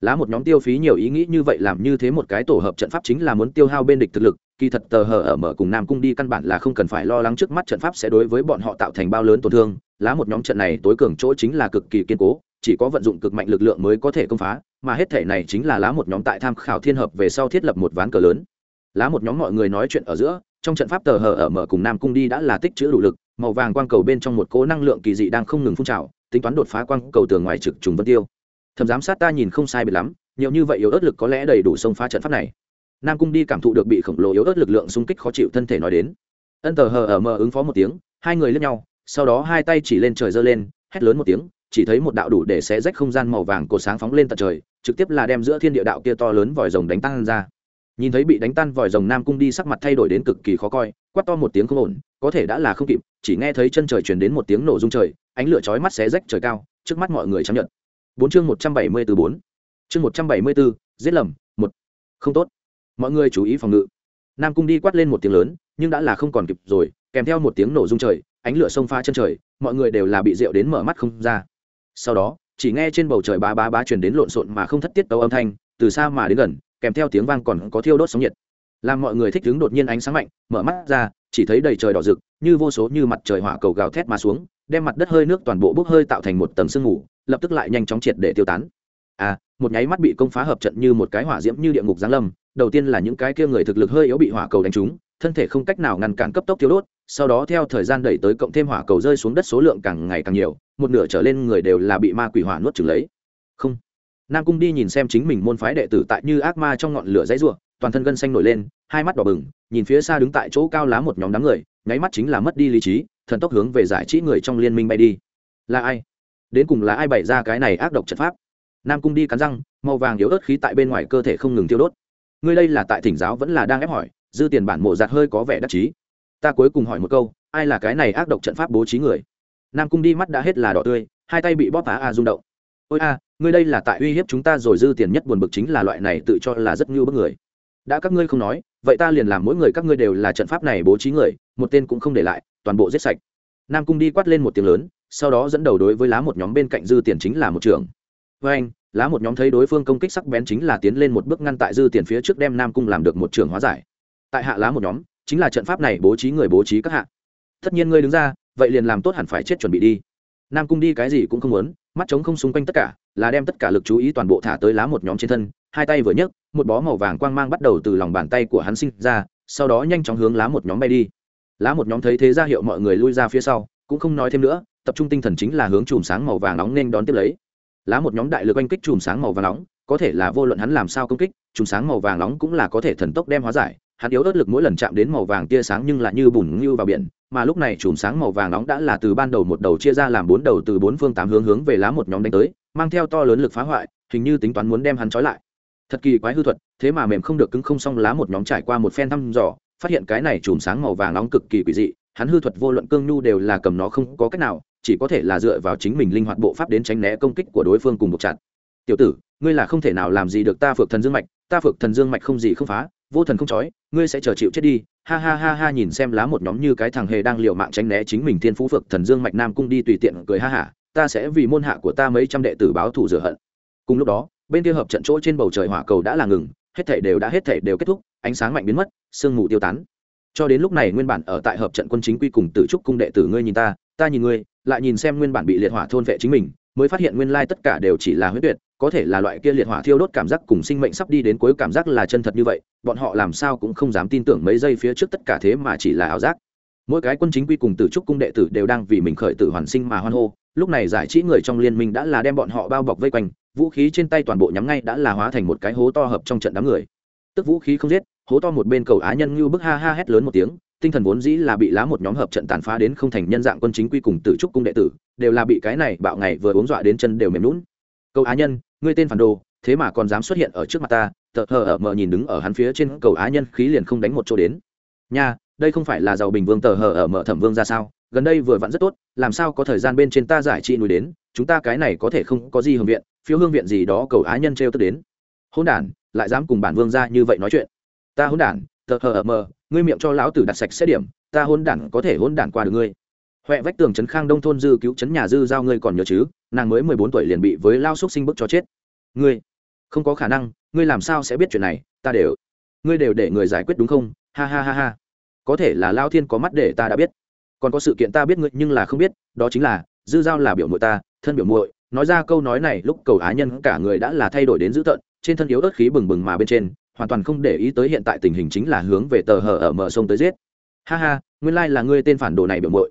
Lá một nhóm tiêu phí nhiều ý nghĩ như vậy làm như thế một cái tổ hợp trận pháp chính là muốn tiêu hao bên địch thực lực kỳ thật tờ hờ ở mở cùng nam cung đi căn bản là không cần phải lo lắng trước mắt trận pháp sẽ đối với bọn họ tạo thành bao lớn tổn thương. Lá một nhóm trận này tối cường chỗ chính là cực kỳ kiên cố, chỉ có vận dụng cực mạnh lực lượng mới có thể công phá, mà hết thể này chính là lá một nhóm tại tham khảo thiên hợp về sau thiết lập một ván cờ lớn. Lá một nhóm mọi người nói chuyện ở giữa, trong trận pháp tờ hờ ở mở cùng nam cung đi đã là tích chữ đủ lực, màu vàng quang cầu bên trong một cố năng lượng kỳ dị đang không ngừng phun trào, tính toán đột phá quang cầu tường ngoài trực trùng vân tiêu. Thẩm giám sát ta nhìn không sai biệt lắm, nhiều như vậy yếu ớt lực có lẽ đầy đủ xông phá trận pháp này nam cung đi cảm thụ được bị khổng lồ yếu ớt lực lượng xung kích khó chịu thân thể nói đến. Ân tờ hờ ở mờ ứng phó một tiếng, hai người lướt nhau, sau đó hai tay chỉ lên trời giơ lên, hét lớn một tiếng, chỉ thấy một đạo đủ để xé rách không gian màu vàng cột sáng phóng lên tận trời, trực tiếp là đem giữa thiên địa đạo kia to lớn vòi rồng đánh tan ra. Nhìn thấy bị đánh tan vòi rồng nam cung đi sắc mặt thay đổi đến cực kỳ khó coi, quát to một tiếng không ổn, có thể đã là không kịp, chỉ nghe thấy chân trời chuyển đến một tiếng nổ rung trời, ánh lửa chói mắt xé rách trời cao, trước mắt mọi người chấp nhận bốn chương một trăm bảy mươi từ bốn. Chương một trăm bảy mươi bốn giết lầm, một. Không tốt mọi người chú ý phòng ngự. Nam cung đi quát lên một tiếng lớn, nhưng đã là không còn kịp rồi, kèm theo một tiếng nổ rung trời, ánh lửa sông pha chân trời, mọi người đều là bị rượu đến mở mắt không ra. Sau đó, chỉ nghe trên bầu trời ba ba ba truyền đến lộn xộn mà không thất tiết tấu âm thanh, từ xa mà đến gần, kèm theo tiếng vang còn có thiêu đốt sóng nhiệt. Làm mọi người thích đứng đột nhiên ánh sáng mạnh, mở mắt ra, chỉ thấy đầy trời đỏ rực, như vô số như mặt trời hỏa cầu gào thét mà xuống, đem mặt đất hơi nước toàn bộ bốc hơi tạo thành một tầng sương mù, lập tức lại nhanh chóng triệt để tiêu tán. À một nháy mắt bị công phá hợp trận như một cái hỏa diễm như địa ngục giáng lâm đầu tiên là những cái kia người thực lực hơi yếu bị hỏa cầu đánh trúng, thân thể không cách nào ngăn cản cấp tốc tiêu đốt, sau đó theo thời gian đẩy tới cộng thêm hỏa cầu rơi xuống đất số lượng càng ngày càng nhiều, một nửa trở lên người đều là bị ma quỷ hỏa nuốt chửng lấy. Không. Nam cung đi nhìn xem chính mình môn phái đệ tử tại như ác ma trong ngọn lửa dãy ruộng toàn thân gân xanh nổi lên, hai mắt đỏ bừng, nhìn phía xa đứng tại chỗ cao lá một nhóm đám người, nháy mắt chính là mất đi lý trí, thần tốc hướng về giải trí người trong liên minh bay đi. Là ai? Đến cùng là ai bày ra cái này ác độc trận pháp? Nam cung đi cắn răng, màu vàng yếu ớt khí tại bên ngoài cơ thể không ngừng tiêu đốt ngươi đây là tại thỉnh giáo vẫn là đang ép hỏi, dư tiền bản mộ giạt hơi có vẻ đắc chí. Ta cuối cùng hỏi một câu, ai là cái này ác độc trận pháp bố trí người? Nam cung đi mắt đã hết là đỏ tươi, hai tay bị bóp phá a rung động. Ôi a, ngươi đây là tại uy hiếp chúng ta rồi dư tiền nhất buồn bực chính là loại này tự cho là rất ngưu bức người. Đã các ngươi không nói, vậy ta liền làm mỗi người các ngươi đều là trận pháp này bố trí người, một tên cũng không để lại, toàn bộ giết sạch. Nam cung đi quát lên một tiếng lớn, sau đó dẫn đầu đối với lá một nhóm bên cạnh dư tiền chính là một trưởng với anh, lá một nhóm thấy đối phương công kích sắc bén chính là tiến lên một bước ngăn tại dư tiền phía trước đem nam cung làm được một trường hóa giải. Tại hạ lá một nhóm, chính là trận pháp này bố trí người bố trí các hạ. Tất nhiên ngươi đứng ra, vậy liền làm tốt hẳn phải chết chuẩn bị đi. Nam cung đi cái gì cũng không muốn, mắt trống không xung quanh tất cả, là đem tất cả lực chú ý toàn bộ thả tới lá một nhóm trên thân, hai tay vừa nhấc, một bó màu vàng quang mang bắt đầu từ lòng bàn tay của hắn sinh ra, sau đó nhanh chóng hướng lá một nhóm bay đi. Lá một nhóm thấy thế ra hiệu mọi người lui ra phía sau, cũng không nói thêm nữa, tập trung tinh thần chính là hướng chùm sáng màu vàng nóng nên đón tiếp lấy lá một nhóm đại lực oanh kích chùm sáng màu vàng nóng, có thể là vô luận hắn làm sao công kích, chùm sáng màu vàng nóng cũng là có thể thần tốc đem hóa giải. Hắn yếu ớt lực mỗi lần chạm đến màu vàng tia sáng nhưng lại như bùn như vào biển, mà lúc này chùm sáng màu vàng nóng đã là từ ban đầu một đầu chia ra làm bốn đầu từ bốn phương tám hướng hướng về lá một nhóm đánh tới, mang theo to lớn lực phá hoại, hình như tính toán muốn đem hắn trói lại. Thật kỳ quái hư thuật, thế mà mềm không được cứng không xong lá một nhóm trải qua một phen thăm dò, phát hiện cái này chùm sáng màu vàng nóng cực kỳ quỷ dị, hắn hư thuật vô luận cương nhu đều là cầm nó không có cách nào chỉ có thể là dựa vào chính mình linh hoạt bộ pháp đến tránh né công kích của đối phương cùng buộc chặt. Tiểu tử, ngươi là không thể nào làm gì được ta phược thần dương mạch, ta phược thần dương mạch không gì không phá, vô thần không chói, ngươi sẽ chờ chịu chết đi. Ha ha ha ha, nhìn xem lá một nhóm như cái thằng hề đang liều mạng tránh né chính mình thiên phú phược thần dương mạch nam cung đi tùy tiện cười ha hả, ta sẽ vì môn hạ của ta mấy trăm đệ tử báo thù rửa hận. Cùng lúc đó, bên kia hợp trận chỗ trên bầu trời hỏa cầu đã là ngừng, hết thảy đều đã hết thảy đều kết thúc, ánh sáng mạnh biến mất, sương mù tiêu tán. Cho đến lúc này nguyên bản ở tại hợp trận quân chính quy cùng tử trúc cung đệ tử ngươi nhìn ta ta nhìn ngươi, lại nhìn xem nguyên bản bị liệt hỏa thôn vệ chính mình, mới phát hiện nguyên lai tất cả đều chỉ là huyết tuyệt, có thể là loại kia liệt hỏa thiêu đốt cảm giác cùng sinh mệnh sắp đi đến cuối cảm giác là chân thật như vậy, bọn họ làm sao cũng không dám tin tưởng mấy giây phía trước tất cả thế mà chỉ là ảo giác. Mỗi cái quân chính quy cùng tử trúc cung đệ tử đều đang vì mình khởi tử hoàn sinh mà hoan hô, lúc này giải trí người trong liên minh đã là đem bọn họ bao bọc vây quanh, vũ khí trên tay toàn bộ nhắm ngay đã là hóa thành một cái hố to hợp trong trận đám người. Tức vũ khí không giết, hố to một bên cầu á nhân như bức ha ha hét lớn một tiếng tinh thần vốn dĩ là bị lá một nhóm hợp trận tàn phá đến không thành nhân dạng quân chính quy cùng tử trúc cung đệ tử, đều là bị cái này bạo ngày vừa uống dọa đến chân đều mềm lún cầu á nhân, ngươi tên phản đồ, thế mà còn dám xuất hiện ở trước mặt ta, tờ hờ ở mờ nhìn đứng ở hắn phía trên cầu á nhân khí liền không đánh một chỗ đến. Nha, đây không phải là giàu bình vương tờ hờ ở mờ thẩm vương ra sao? Gần đây vừa vặn rất tốt, làm sao có thời gian bên trên ta giải trị núi đến, chúng ta cái này có thể không có gì hương viện, phiếu hương viện gì đó cầu á nhân trêu tức đến. Hôn đản, lại dám cùng bản vương ra như vậy nói chuyện. Ta hôn đản, tờ hờ ở mờ ngươi miệng cho lão tử đặt sạch xét điểm, ta hôn đản có thể hôn đản qua được ngươi. Huệ vách tường trấn khang đông thôn dư cứu trấn nhà dư giao ngươi còn nhớ chứ, nàng mới mười bốn tuổi liền bị với lao xúc sinh bức cho chết. Ngươi, không có khả năng, ngươi làm sao sẽ biết chuyện này, ta đều, ngươi đều để người giải quyết đúng không? Ha ha ha ha. Có thể là lao thiên có mắt để ta đã biết. Còn có sự kiện ta biết ngươi, nhưng là không biết, đó chính là, dư giao là biểu muội ta, thân biểu muội, nói ra câu nói này lúc cầu á nhân cả người đã là thay đổi đến dữ tợn, trên thân yếu ớt khí bừng bừng mà bên trên hoàn toàn không để ý tới hiện tại tình hình chính là hướng về tờ hở ở mở sông tới giết. Ha ha, nguyên lai là ngươi tên phản đồ này biểu mội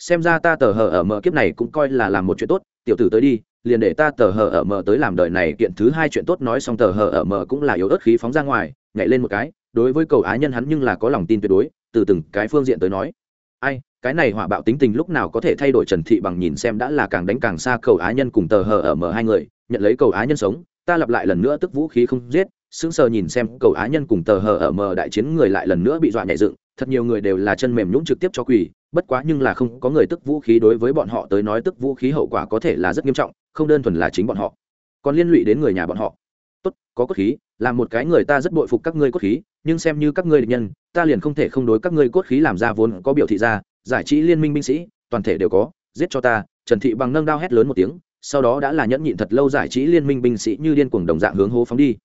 xem ra ta tờ hở ở mở kiếp này cũng coi là làm một chuyện tốt, tiểu tử tới đi, liền để ta tờ hở ở mở tới làm đời này kiện thứ hai chuyện tốt nói xong tờ hở ở mở cũng là yếu ớt khí phóng ra ngoài, nhảy lên một cái, đối với cầu á nhân hắn nhưng là có lòng tin tuyệt đối, từ từng cái phương diện tới nói. Ai, cái này hỏa bạo tính tình lúc nào có thể thay đổi trần thị bằng nhìn xem đã là càng đánh càng xa cầu á nhân cùng tờ hờ ở mở hai người, nhận lấy cầu á nhân sống, ta lặp lại lần nữa tức vũ khí không giết sững sờ nhìn xem cầu á nhân cùng tờ hờ ở mờ đại chiến người lại lần nữa bị dọa nhảy dựng, thật nhiều người đều là chân mềm nhũng trực tiếp cho quỳ, bất quá nhưng là không có người tức vũ khí đối với bọn họ tới nói tức vũ khí hậu quả có thể là rất nghiêm trọng, không đơn thuần là chính bọn họ. Còn liên lụy đến người nhà bọn họ. Tốt, có cốt khí là một cái người ta rất bội phục các ngươi cốt khí, nhưng xem như các ngươi địch nhân, ta liền không thể không đối các ngươi cốt khí làm ra vốn có biểu thị ra, giải trí liên minh binh sĩ, toàn thể đều có, giết cho ta. Trần thị bằng nâng đao hét lớn một tiếng, sau đó đã là nhẫn nhịn thật lâu giải trí liên minh binh sĩ như điên cuồng đồng dạng hướng hố phóng đi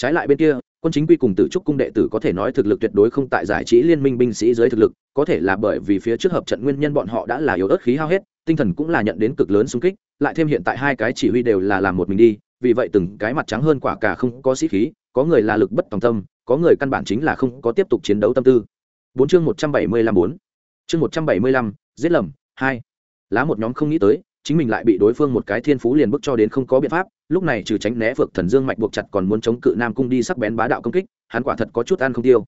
trái lại bên kia, quân chính quy cùng tử trúc cung đệ tử có thể nói thực lực tuyệt đối không tại giải trí liên minh binh sĩ dưới thực lực, có thể là bởi vì phía trước hợp trận nguyên nhân bọn họ đã là yếu ớt khí hao hết, tinh thần cũng là nhận đến cực lớn xung kích, lại thêm hiện tại hai cái chỉ huy đều là làm một mình đi, vì vậy từng cái mặt trắng hơn quả cả không có sĩ khí, có người là lực bất tòng tâm, có người căn bản chính là không có tiếp tục chiến đấu tâm tư. Bốn chương một trăm bảy mươi lăm bốn. Chương một trăm bảy mươi lăm, giết lầm, hai. Lá một nhóm không nghĩ tới, chính mình lại bị đối phương một cái thiên phú liền bức cho đến không có biện pháp lúc này trừ tránh né phược thần dương mạch buộc chặt còn muốn chống cự nam cung đi sắc bén bá đạo công kích, hắn quả thật có chút ăn không tiêu.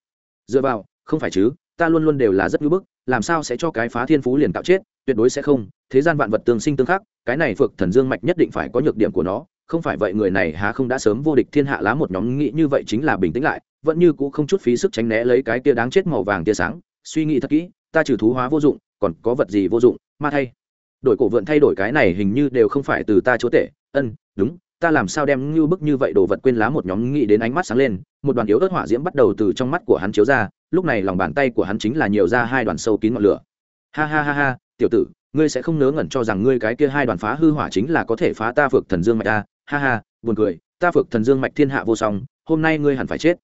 Dựa vào, không phải chứ, ta luôn luôn đều là rất ngưỡng bức, làm sao sẽ cho cái phá thiên phú liền tạo chết, tuyệt đối sẽ không, thế gian vạn vật tương sinh tương khắc, cái này phược thần dương mạch nhất định phải có nhược điểm của nó, không phải vậy người này há không đã sớm vô địch thiên hạ lá một nhóm nghĩ như vậy chính là bình tĩnh lại, vẫn như cũ không chút phí sức tránh né lấy cái tia đáng chết màu vàng tia sáng, suy nghĩ thật kỹ, ta trừ thú hóa vô dụng, còn có vật gì vô dụng, ma thay. Đổi cổ vượn thay đổi cái này hình như đều không phải từ ta chúa tể ân, đúng ta làm sao đem như bức như vậy đồ vật quên lá một nhóm nghĩ đến ánh mắt sáng lên, một đoàn yếu ớt hỏa diễm bắt đầu từ trong mắt của hắn chiếu ra, lúc này lòng bàn tay của hắn chính là nhiều ra hai đoàn sâu kín ngọn lửa. Ha ha ha ha, tiểu tử, ngươi sẽ không nớ ngẩn cho rằng ngươi cái kia hai đoàn phá hư hỏa chính là có thể phá ta phược thần dương mạch ta. Ha ha, buồn cười, ta phược thần dương mạch thiên hạ vô song, hôm nay ngươi hẳn phải chết.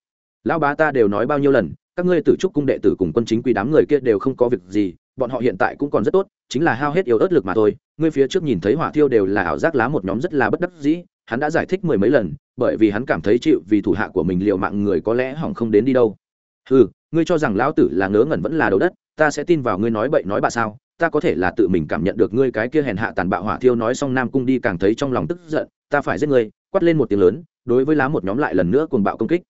Lão bá ta đều nói bao nhiêu lần, các ngươi tử trúc cung đệ tử cùng quân chính quy đám người kia đều không có việc gì, bọn họ hiện tại cũng còn rất tốt, chính là hao hết yếu ớt lực mà thôi. Ngươi phía trước nhìn thấy hỏa thiêu đều là ảo giác lá một nhóm rất là bất đắc dĩ hắn đã giải thích mười mấy lần, bởi vì hắn cảm thấy chịu vì thủ hạ của mình liệu mạng người có lẽ hỏng không đến đi đâu. Ừ ngươi cho rằng lão tử là ngớ ngẩn vẫn là đầu đất, ta sẽ tin vào ngươi nói bậy nói bạ sao, ta có thể là tự mình cảm nhận được ngươi cái kia hèn hạ tàn bạo hỏa thiêu nói xong nam cung đi càng thấy trong lòng tức giận, ta phải giết ngươi, quát lên một tiếng lớn, đối với lá một nhóm lại lần nữa cuồng bạo công kích.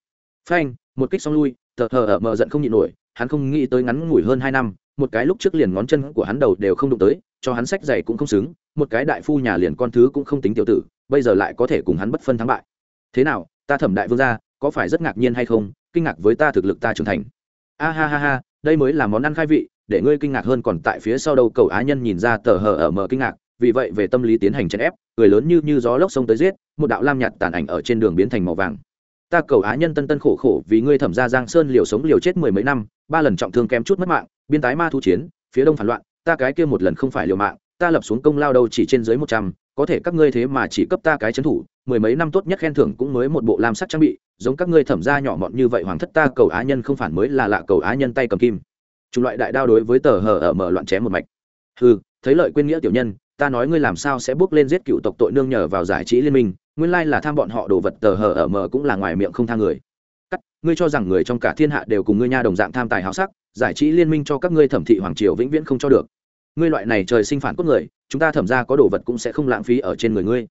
Phanh, một kích xong lui, tờ hờ ở mờ giận không nhịn nổi, hắn không nghĩ tới ngắn ngủi hơn hai năm, một cái lúc trước liền ngón chân của hắn đầu đều không đụng tới, cho hắn sách giày cũng không xứng, một cái đại phu nhà liền con thứ cũng không tính tiểu tử bây giờ lại có thể cùng hắn bất phân thắng bại. Thế nào, ta thẩm đại vương gia, có phải rất ngạc nhiên hay không? Kinh ngạc với ta thực lực ta trưởng thành. A ha ha ha, đây mới là món ăn khai vị, để ngươi kinh ngạc hơn còn tại phía sau đầu cầu á nhân nhìn ra tờ hờ ở mờ kinh ngạc, vì vậy về tâm lý tiến hành chèn ép người lớn như như gió lốc sông tới giết, một đạo lam nhạt tàn ảnh ở trên đường biến thành màu vàng. Ta cầu á nhân tân tân khổ khổ vì ngươi thẩm ra giang sơn liều sống liều chết mười mấy năm, ba lần trọng thương kém chút mất mạng, biên tái ma thu chiến, phía đông phản loạn, ta cái kia một lần không phải liều mạng, ta lập xuống công lao đâu chỉ trên dưới một trăm có thể các ngươi thế mà chỉ cấp ta cái trấn thủ, mười mấy năm tốt nhất khen thưởng cũng mới một bộ lam sắc trang bị, giống các ngươi thẩm ra nhỏ mọn như vậy hoàng thất ta cầu á nhân không phản mới là lạ cầu á nhân tay cầm kim. Chủng loại đại đao đối với tờ hờ ở mở loạn chém một mạch. Ừ thấy lợi quên nghĩa tiểu nhân, ta nói ngươi làm sao sẽ bước lên giết cựu tộc tội nương nhờ vào giải trí liên minh, nguyên lai là tham bọn họ đồ vật tờ hờ ở mở cũng là ngoài miệng không tha người. Cắt, ngươi cho rằng người trong cả thiên hạ đều cùng ngươi nha đồng dạng tham tài háo sắc, giải trí liên minh cho các ngươi thẩm thị hoàng triều vĩnh viễn không cho được ngươi loại này trời sinh phản cốt người, chúng ta thẩm ra có đồ vật cũng sẽ không lãng phí ở trên người ngươi.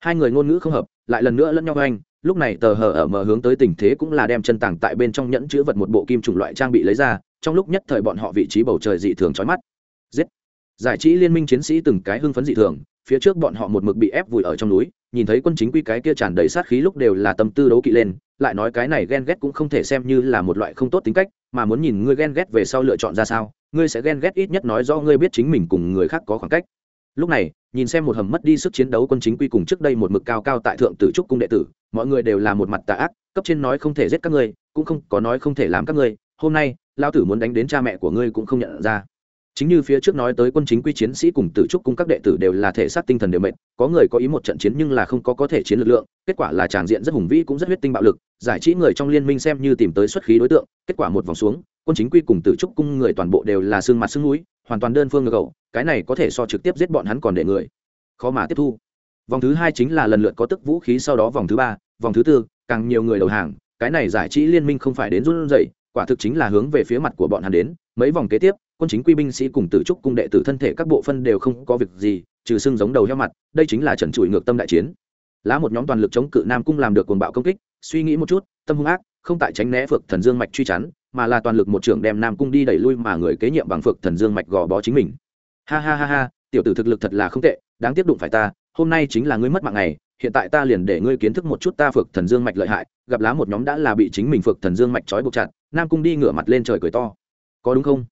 Hai người ngôn ngữ không hợp, lại lần nữa lẫn nhau anh lúc này tờ hờ ở mở hướng tới tình thế cũng là đem chân tảng tại bên trong nhẫn chữ vật một bộ kim chủng loại trang bị lấy ra, trong lúc nhất thời bọn họ vị trí bầu trời dị thường trói mắt. Giết! Giải trí liên minh chiến sĩ từng cái hưng phấn dị thường phía trước bọn họ một mực bị ép vùi ở trong núi, nhìn thấy quân chính quy cái kia tràn đầy sát khí lúc đều là tâm tư đấu kỵ lên, lại nói cái này ghen ghét cũng không thể xem như là một loại không tốt tính cách, mà muốn nhìn ngươi ghen ghét về sau lựa chọn ra sao, ngươi sẽ ghen ghét ít nhất nói do ngươi biết chính mình cùng người khác có khoảng cách. Lúc này, nhìn xem một hầm mất đi sức chiến đấu quân chính quy cùng trước đây một mực cao cao tại thượng tử trúc cung đệ tử, mọi người đều là một mặt tà ác, cấp trên nói không thể giết các ngươi, cũng không có nói không thể làm các ngươi, hôm nay lao tử muốn đánh đến cha mẹ của ngươi cũng không nhận ra chính như phía trước nói tới quân chính quy chiến sĩ cùng tử trúc cung các đệ tử đều là thể xác tinh thần đều mệt, có người có ý một trận chiến nhưng là không có có thể chiến lực lượng, kết quả là tràng diện rất hùng vĩ cũng rất huyết tinh bạo lực, giải trí người trong liên minh xem như tìm tới xuất khí đối tượng, kết quả một vòng xuống, quân chính quy cùng tử trúc cung người toàn bộ đều là xương mặt xương núi, hoàn toàn đơn phương ngược cầu cái này có thể so trực tiếp giết bọn hắn còn để người. Khó mà tiếp thu. Vòng thứ hai chính là lần lượt có tức vũ khí sau đó vòng thứ ba, vòng thứ tư, càng nhiều người đầu hàng, cái này giải trí liên minh không phải đến run rẩy, quả thực chính là hướng về phía mặt của bọn hắn đến mấy vòng kế tiếp, quân chính quy binh sĩ cùng tử trúc cung đệ tử thân thể các bộ phân đều không có việc gì, trừ xương giống đầu heo mặt, đây chính là trần trụi ngược tâm đại chiến. Lá một nhóm toàn lực chống cự nam cung làm được cuồng bạo công kích, suy nghĩ một chút, tâm hung ác, không tại tránh né phược thần dương mạch truy chắn, mà là toàn lực một trưởng đem nam cung đi đẩy lui mà người kế nhiệm bằng phược thần dương mạch gò bó chính mình. Ha ha ha ha, tiểu tử thực lực thật là không tệ, đáng tiếp đụng phải ta, hôm nay chính là ngươi mất mạng này hiện tại ta liền để ngươi kiến thức một chút ta phược thần dương mạch lợi hại, gặp lá một nhóm đã là bị chính mình phược thần dương mạch trói buộc chặt, nam cung đi ngửa mặt lên trời cười to có đúng không?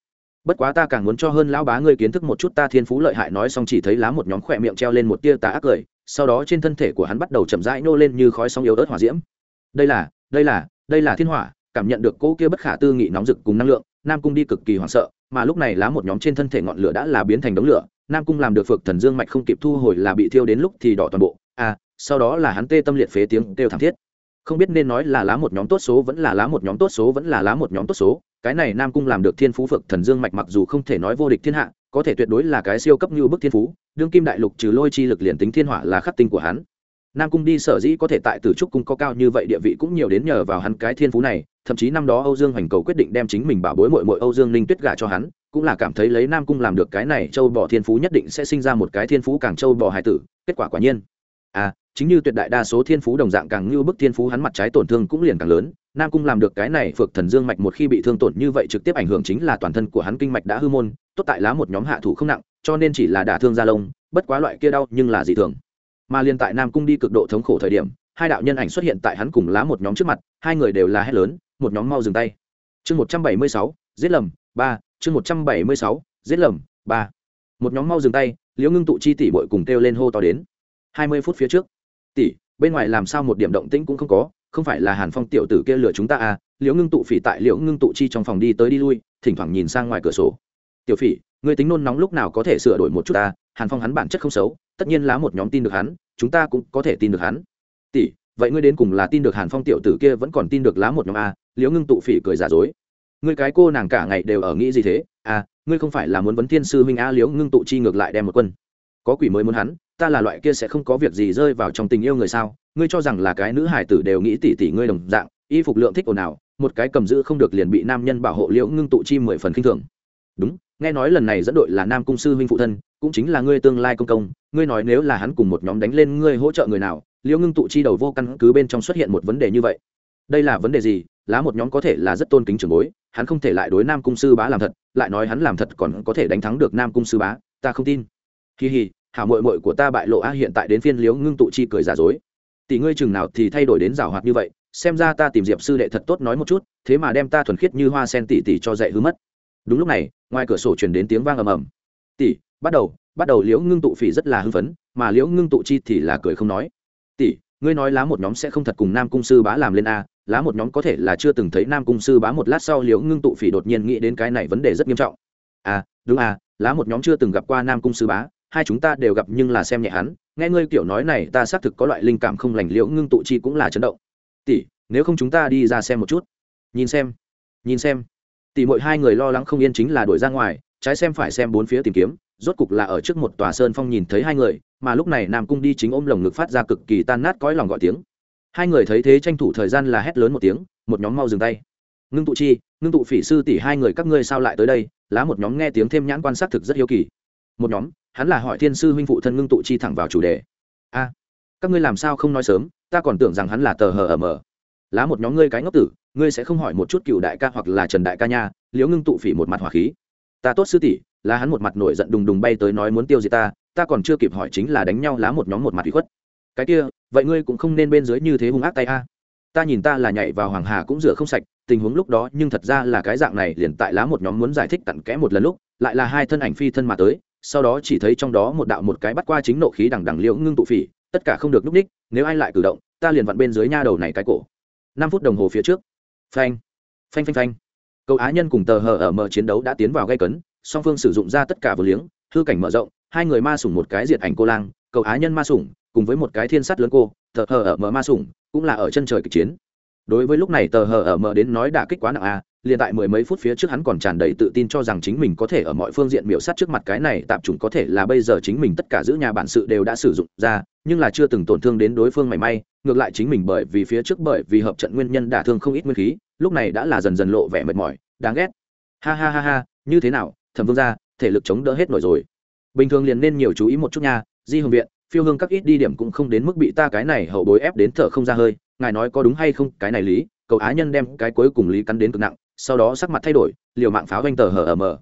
Bất quá ta càng muốn cho hơn lão bá ngươi kiến thức một chút ta thiên phú lợi hại nói xong chỉ thấy lá một nhóm khỏe miệng treo lên một tia tà ác cười, sau đó trên thân thể của hắn bắt đầu chậm rãi nô lên như khói sóng yếu ớt hỏa diễm. Đây là đây là đây là thiên hỏa, cảm nhận được cỗ kia bất khả tư nghị nóng rực cùng năng lượng, nam cung đi cực kỳ hoảng sợ, mà lúc này lá một nhóm trên thân thể ngọn lửa đã là biến thành đống lửa, nam cung làm được phược thần dương mạch không kịp thu hồi là bị thiêu đến lúc thì đỏ toàn bộ. À sau đó là hắn tê tâm liệt phế tiếng kêu thảm thiết không biết nên nói là lá một nhóm tốt số vẫn là lá một nhóm tốt số vẫn là lá một nhóm tốt số. Cái này nam cung làm được thiên phú phượng thần dương mạch mặc dù không thể nói vô địch thiên hạ, có thể tuyệt đối là cái siêu cấp như bức thiên phú, đương kim đại lục trừ lôi chi lực liền tính thiên hỏa là khắc tinh của hắn. Nam cung đi sở dĩ có thể tại tử trúc cung có cao như vậy địa vị cũng nhiều đến nhờ vào hắn cái thiên phú này, thậm chí năm đó âu dương hoành cầu quyết định đem chính mình bảo bối mội mội âu dương ninh tuyết gả cho hắn, cũng là cảm thấy lấy nam cung làm được cái này, châu bò thiên phú nhất định sẽ sinh ra một cái thiên phú càng châu bò Hải tử, kết quả quả nhiên. À chính như tuyệt đại đa số thiên phú đồng dạng càng như bức thiên phú hắn mặt trái tổn thương cũng liền càng lớn. Nam cung làm được cái này phược thần dương mạch một khi bị thương tổn như vậy trực tiếp ảnh hưởng chính là toàn thân của hắn kinh mạch đã hư môn, tốt tại lá một nhóm hạ thủ không nặng, cho nên chỉ là đả thương da lông, bất quá loại kia đau nhưng là dị thường. Mà liên tại nam cung đi cực độ thống khổ thời điểm, hai đạo nhân ảnh xuất hiện tại hắn cùng lá một nhóm trước mặt, hai người đều là hét lớn, một nhóm mau dừng tay. Chương một trăm bảy mươi sáu, giết lầm, ba, chương một trăm bảy mươi sáu, giết lầm, ba. Một nhóm mau dừng tay, liễu ngưng tụ chi tỷ bội cùng kêu lên hô to đến. Hai mươi phút phía trước tỷ, bên ngoài làm sao một điểm động tĩnh cũng không có, không phải là hàn phong tiểu tử kia lừa chúng ta à? Liễu ngưng tụ phỉ tại liễu ngưng tụ chi trong phòng đi tới đi lui, thỉnh thoảng nhìn sang ngoài cửa sổ. Tiểu phỉ người tính nôn nóng lúc nào có thể sửa đổi một chút ta? Hàn phong hắn bản chất không xấu, tất nhiên lá một nhóm tin được hắn, chúng ta cũng có thể tin được hắn. Tỷ, vậy ngươi đến cùng là tin được hàn phong tiểu tử kia vẫn còn tin được lá một nhóm a liễu ngưng tụ phỉ cười giả dối. Ngươi cái cô nàng cả ngày đều ở nghĩ gì thế? À ngươi không phải là muốn vấn thiên sư huynh a liễu ngưng tụ chi ngược lại đem một quân. Có quỷ mới muốn hắn ta là loại kia sẽ không có việc gì rơi vào trong tình yêu người sao? Ngươi cho rằng là cái nữ hải tử đều nghĩ tỷ tỷ ngươi đồng dạng, y phục lượng thích ồn ào, một cái cầm giữ không được liền bị nam nhân bảo hộ liễu ngưng tụ chi mười phần khinh thường. Đúng, nghe nói lần này dẫn đội là nam cung sư huynh phụ thân, cũng chính là ngươi tương lai công công, ngươi nói nếu là hắn cùng một nhóm đánh lên ngươi hỗ trợ người nào, liễu ngưng tụ chi đầu vô căn cứ bên trong xuất hiện một vấn đề như vậy. Đây là vấn đề gì? Lá một nhóm có thể là rất tôn kính trường bối, hắn không thể lại đối nam cung sư bá làm thật, lại nói hắn làm thật còn có thể đánh thắng được nam cung sư bá, ta không tin. Kỳ hì hảo mội mội của ta bại lộ a hiện tại đến phiên liễu ngưng tụ chi cười giả dối. Tỷ ngươi chừng nào thì thay đổi đến rào hoạt như vậy, xem ra ta tìm diệp sư đệ thật tốt nói một chút, thế mà đem ta thuần khiết như hoa sen tỷ tỷ cho dạy hư mất. Đúng lúc này, ngoài cửa sổ truyền đến tiếng vang ầm ầm. Tỷ, bắt đầu bắt đầu liễu ngưng tụ phỉ rất là hưng phấn, mà liễu ngưng tụ chi thì là cười không nói. Tỷ, ngươi nói lá một nhóm sẽ không thật cùng nam cung sư bá làm lên a, lá một nhóm có thể là chưa từng thấy nam cung sư bá một lát sau liễu ngưng tụ phỉ đột nhiên nghĩ đến cái này vấn đề rất nghiêm trọng. À đúng à lá một nhóm chưa từng gặp qua nam cung sư bá hai chúng ta đều gặp nhưng là xem nhẹ hắn, nghe ngươi kiểu nói này, ta xác thực có loại linh cảm không lành liễu, ngưng tụ chi cũng là chấn động. Tỷ, nếu không chúng ta đi ra xem một chút. Nhìn xem nhìn xem. Tỷ mỗi hai người lo lắng không yên chính là đuổi ra ngoài, trái xem phải xem bốn phía tìm kiếm, rốt cục là ở trước một tòa sơn phong nhìn thấy hai người, mà lúc này nam cung đi chính ôm lồng ngực phát ra cực kỳ tan nát cõi lòng gọi tiếng. Hai người thấy thế tranh thủ thời gian là hét lớn một tiếng, một nhóm mau dừng tay. Ngưng tụ chi, ngưng tụ phỉ sư tỷ hai người, các ngươi sao lại tới đây? Lá một nhóm nghe tiếng thêm nhãn quan sát thực rất hiếu kỳ. Một nhóm hắn là hỏi thiên sư huynh phụ thân ngưng tụ chi thẳng vào chủ đề. A, các ngươi làm sao không nói sớm, ta còn tưởng rằng hắn là tờ hờ ở mờ. Lá một nhóm ngươi cái ngốc tử, ngươi sẽ không hỏi một chút cựu đại ca hoặc là trần đại ca nha liễu ngưng tụ phỉ một mặt hỏa khí. Ta tốt sư tỷ, là hắn một mặt nổi giận đùng đùng bay tới nói muốn tiêu diệt ta ta còn chưa kịp hỏi chính là đánh nhau lá một nhóm một mặt bị khuất. Cái kia, vậy ngươi cũng không nên bên dưới như thế hung ác tay a. Ta nhìn ta là nhảy vào hoàng hà cũng rửa không sạch, tình huống lúc đó nhưng thật ra là cái dạng này, liền tại lá một nhóm muốn giải thích tặn kẽ một lần lúc, lại là hai thân ảnh phi thân mà tới sau đó chỉ thấy trong đó một đạo một cái bắt qua chính nộ khí đằng đằng liễu ngưng tụ phỉ, tất cả không được núp ních, nếu ai lại cử động, ta liền vặn bên dưới nha đầu này cái cổ. Năm phút đồng hồ phía trước. Phanh phanh phanh phanh. Cầu á nhân cùng tờ hờ ở mở chiến đấu đã tiến vào gây cấn, song phương sử dụng ra tất cả vừa liếng, hư cảnh mở rộng, hai người ma sủng một cái diệt ảnh cô lang cầu á nhân ma sủng, cùng với một cái thiên sắt lớn cô, tờ hờ ở mở ma sủng, cũng là ở chân trời kịch chiến. Đối với lúc này tờ hờ ở mở đến nói đã kích quá nặng a liền tại mười mấy phút phía trước hắn còn tràn đầy tự tin cho rằng chính mình có thể ở mọi phương diện miểu sát trước mặt cái này tạp chủng có thể là bây giờ chính mình tất cả giữ nhà bản sự đều đã sử dụng ra, nhưng là chưa từng tổn thương đến đối phương mảy may, ngược lại chính mình bởi vì phía trước bởi vì hợp trận nguyên nhân đả thương không ít nguyên khí, lúc này đã là dần dần lộ vẻ mệt mỏi, đáng ghét. Ha ha ha ha, như thế nào, thẩm vương gia, thể lực chống đỡ hết nổi rồi. Bình thường liền nên nhiều chú ý một chút nha, di hương viện, phiêu hương các ít đi điểm cũng không đến mức bị ta cái này hậu bối ép đến thở không ra hơi, ngài nói có đúng hay không, cái này lý cậu á nhân đem cái cuối cùng lý cắn đến cực nặng sau đó sắc mặt thay đổi, liều mạng pháo vanh tờ hở ở mờ.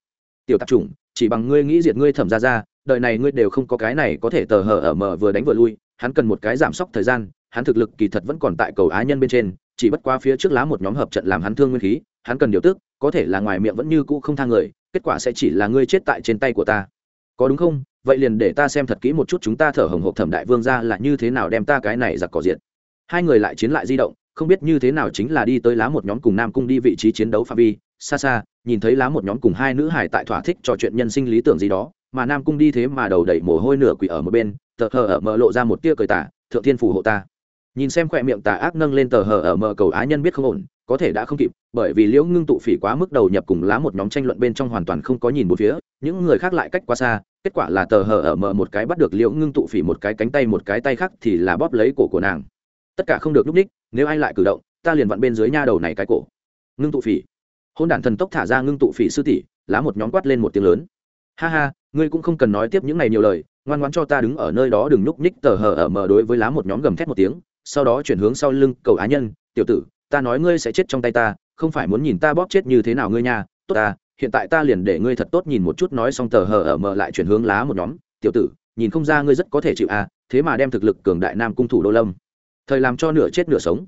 Tiểu tạp chủng, chỉ bằng ngươi nghĩ diệt ngươi thẩm ra ra đời này ngươi đều không có cái này có thể tờ hở ở mờ vừa đánh vừa lui, hắn cần một cái giảm sốc thời gian, hắn thực lực kỳ thật vẫn còn tại cầu á nhân bên trên, chỉ bất qua phía trước lá một nhóm hợp trận làm hắn thương nguyên khí, hắn cần điều tức, có thể là ngoài miệng vẫn như cũ không thang người, kết quả sẽ chỉ là ngươi chết tại trên tay của ta. Có đúng không? Vậy liền để ta xem thật kỹ một chút chúng ta thở hồng hộp thẩm đại vương ra là như thế nào đem ta cái này giặc cỏ diệt. Hai người lại chiến lại di động không biết như thế nào chính là đi tới lá một nhóm cùng nam cung đi vị trí chiến đấu pha vi. Xa xa, nhìn thấy lá một nhóm cùng hai nữ hải tại thỏa thích trò chuyện nhân sinh lý tưởng gì đó, mà nam cung đi thế mà đầu đẩy mồ hôi nửa quỷ ở một bên, tờ hờ ở mờ lộ ra một tia cười tả thượng thiên phù hộ ta. Nhìn xem khỏe miệng tà ác nâng lên tờ hờ ở mờ cầu á nhân biết không ổn, có thể đã không kịp, bởi vì liễu ngưng tụ phỉ quá mức đầu nhập cùng lá một nhóm tranh luận bên trong hoàn toàn không có nhìn một phía, những người khác lại cách quá xa, kết quả là tờ hờ ở mờ một cái bắt được liễu ngưng tụ phỉ một cái cánh tay một cái tay khác thì là bóp lấy cổ của nàng. Tất cả không được núp ních nếu ai lại cử động, ta liền vặn bên dưới nha đầu này cái cổ. Ngưng tụ phỉ. Hôn đản thần tốc thả ra ngưng tụ phỉ sư tỷ, lá một nhóm quát lên một tiếng lớn. Ha ha, ngươi cũng không cần nói tiếp những này nhiều lời, ngoan ngoãn cho ta đứng ở nơi đó đừng núp ních tờ hờ ở mờ đối với lá một nhóm gầm thét một tiếng, sau đó chuyển hướng sau lưng cầu á nhân, tiểu tử, ta nói ngươi sẽ chết trong tay ta, không phải muốn nhìn ta bóp chết như thế nào ngươi nha, tốt ta, hiện tại ta liền để ngươi thật tốt nhìn một chút nói xong tờ hờ ở mờ lại chuyển hướng lá một nhóm, tiểu tử, nhìn không ra ngươi rất có thể chịu à thế mà đem thực lực cường đại nam cung thủ đô lâm thời làm cho nửa chết nửa sống.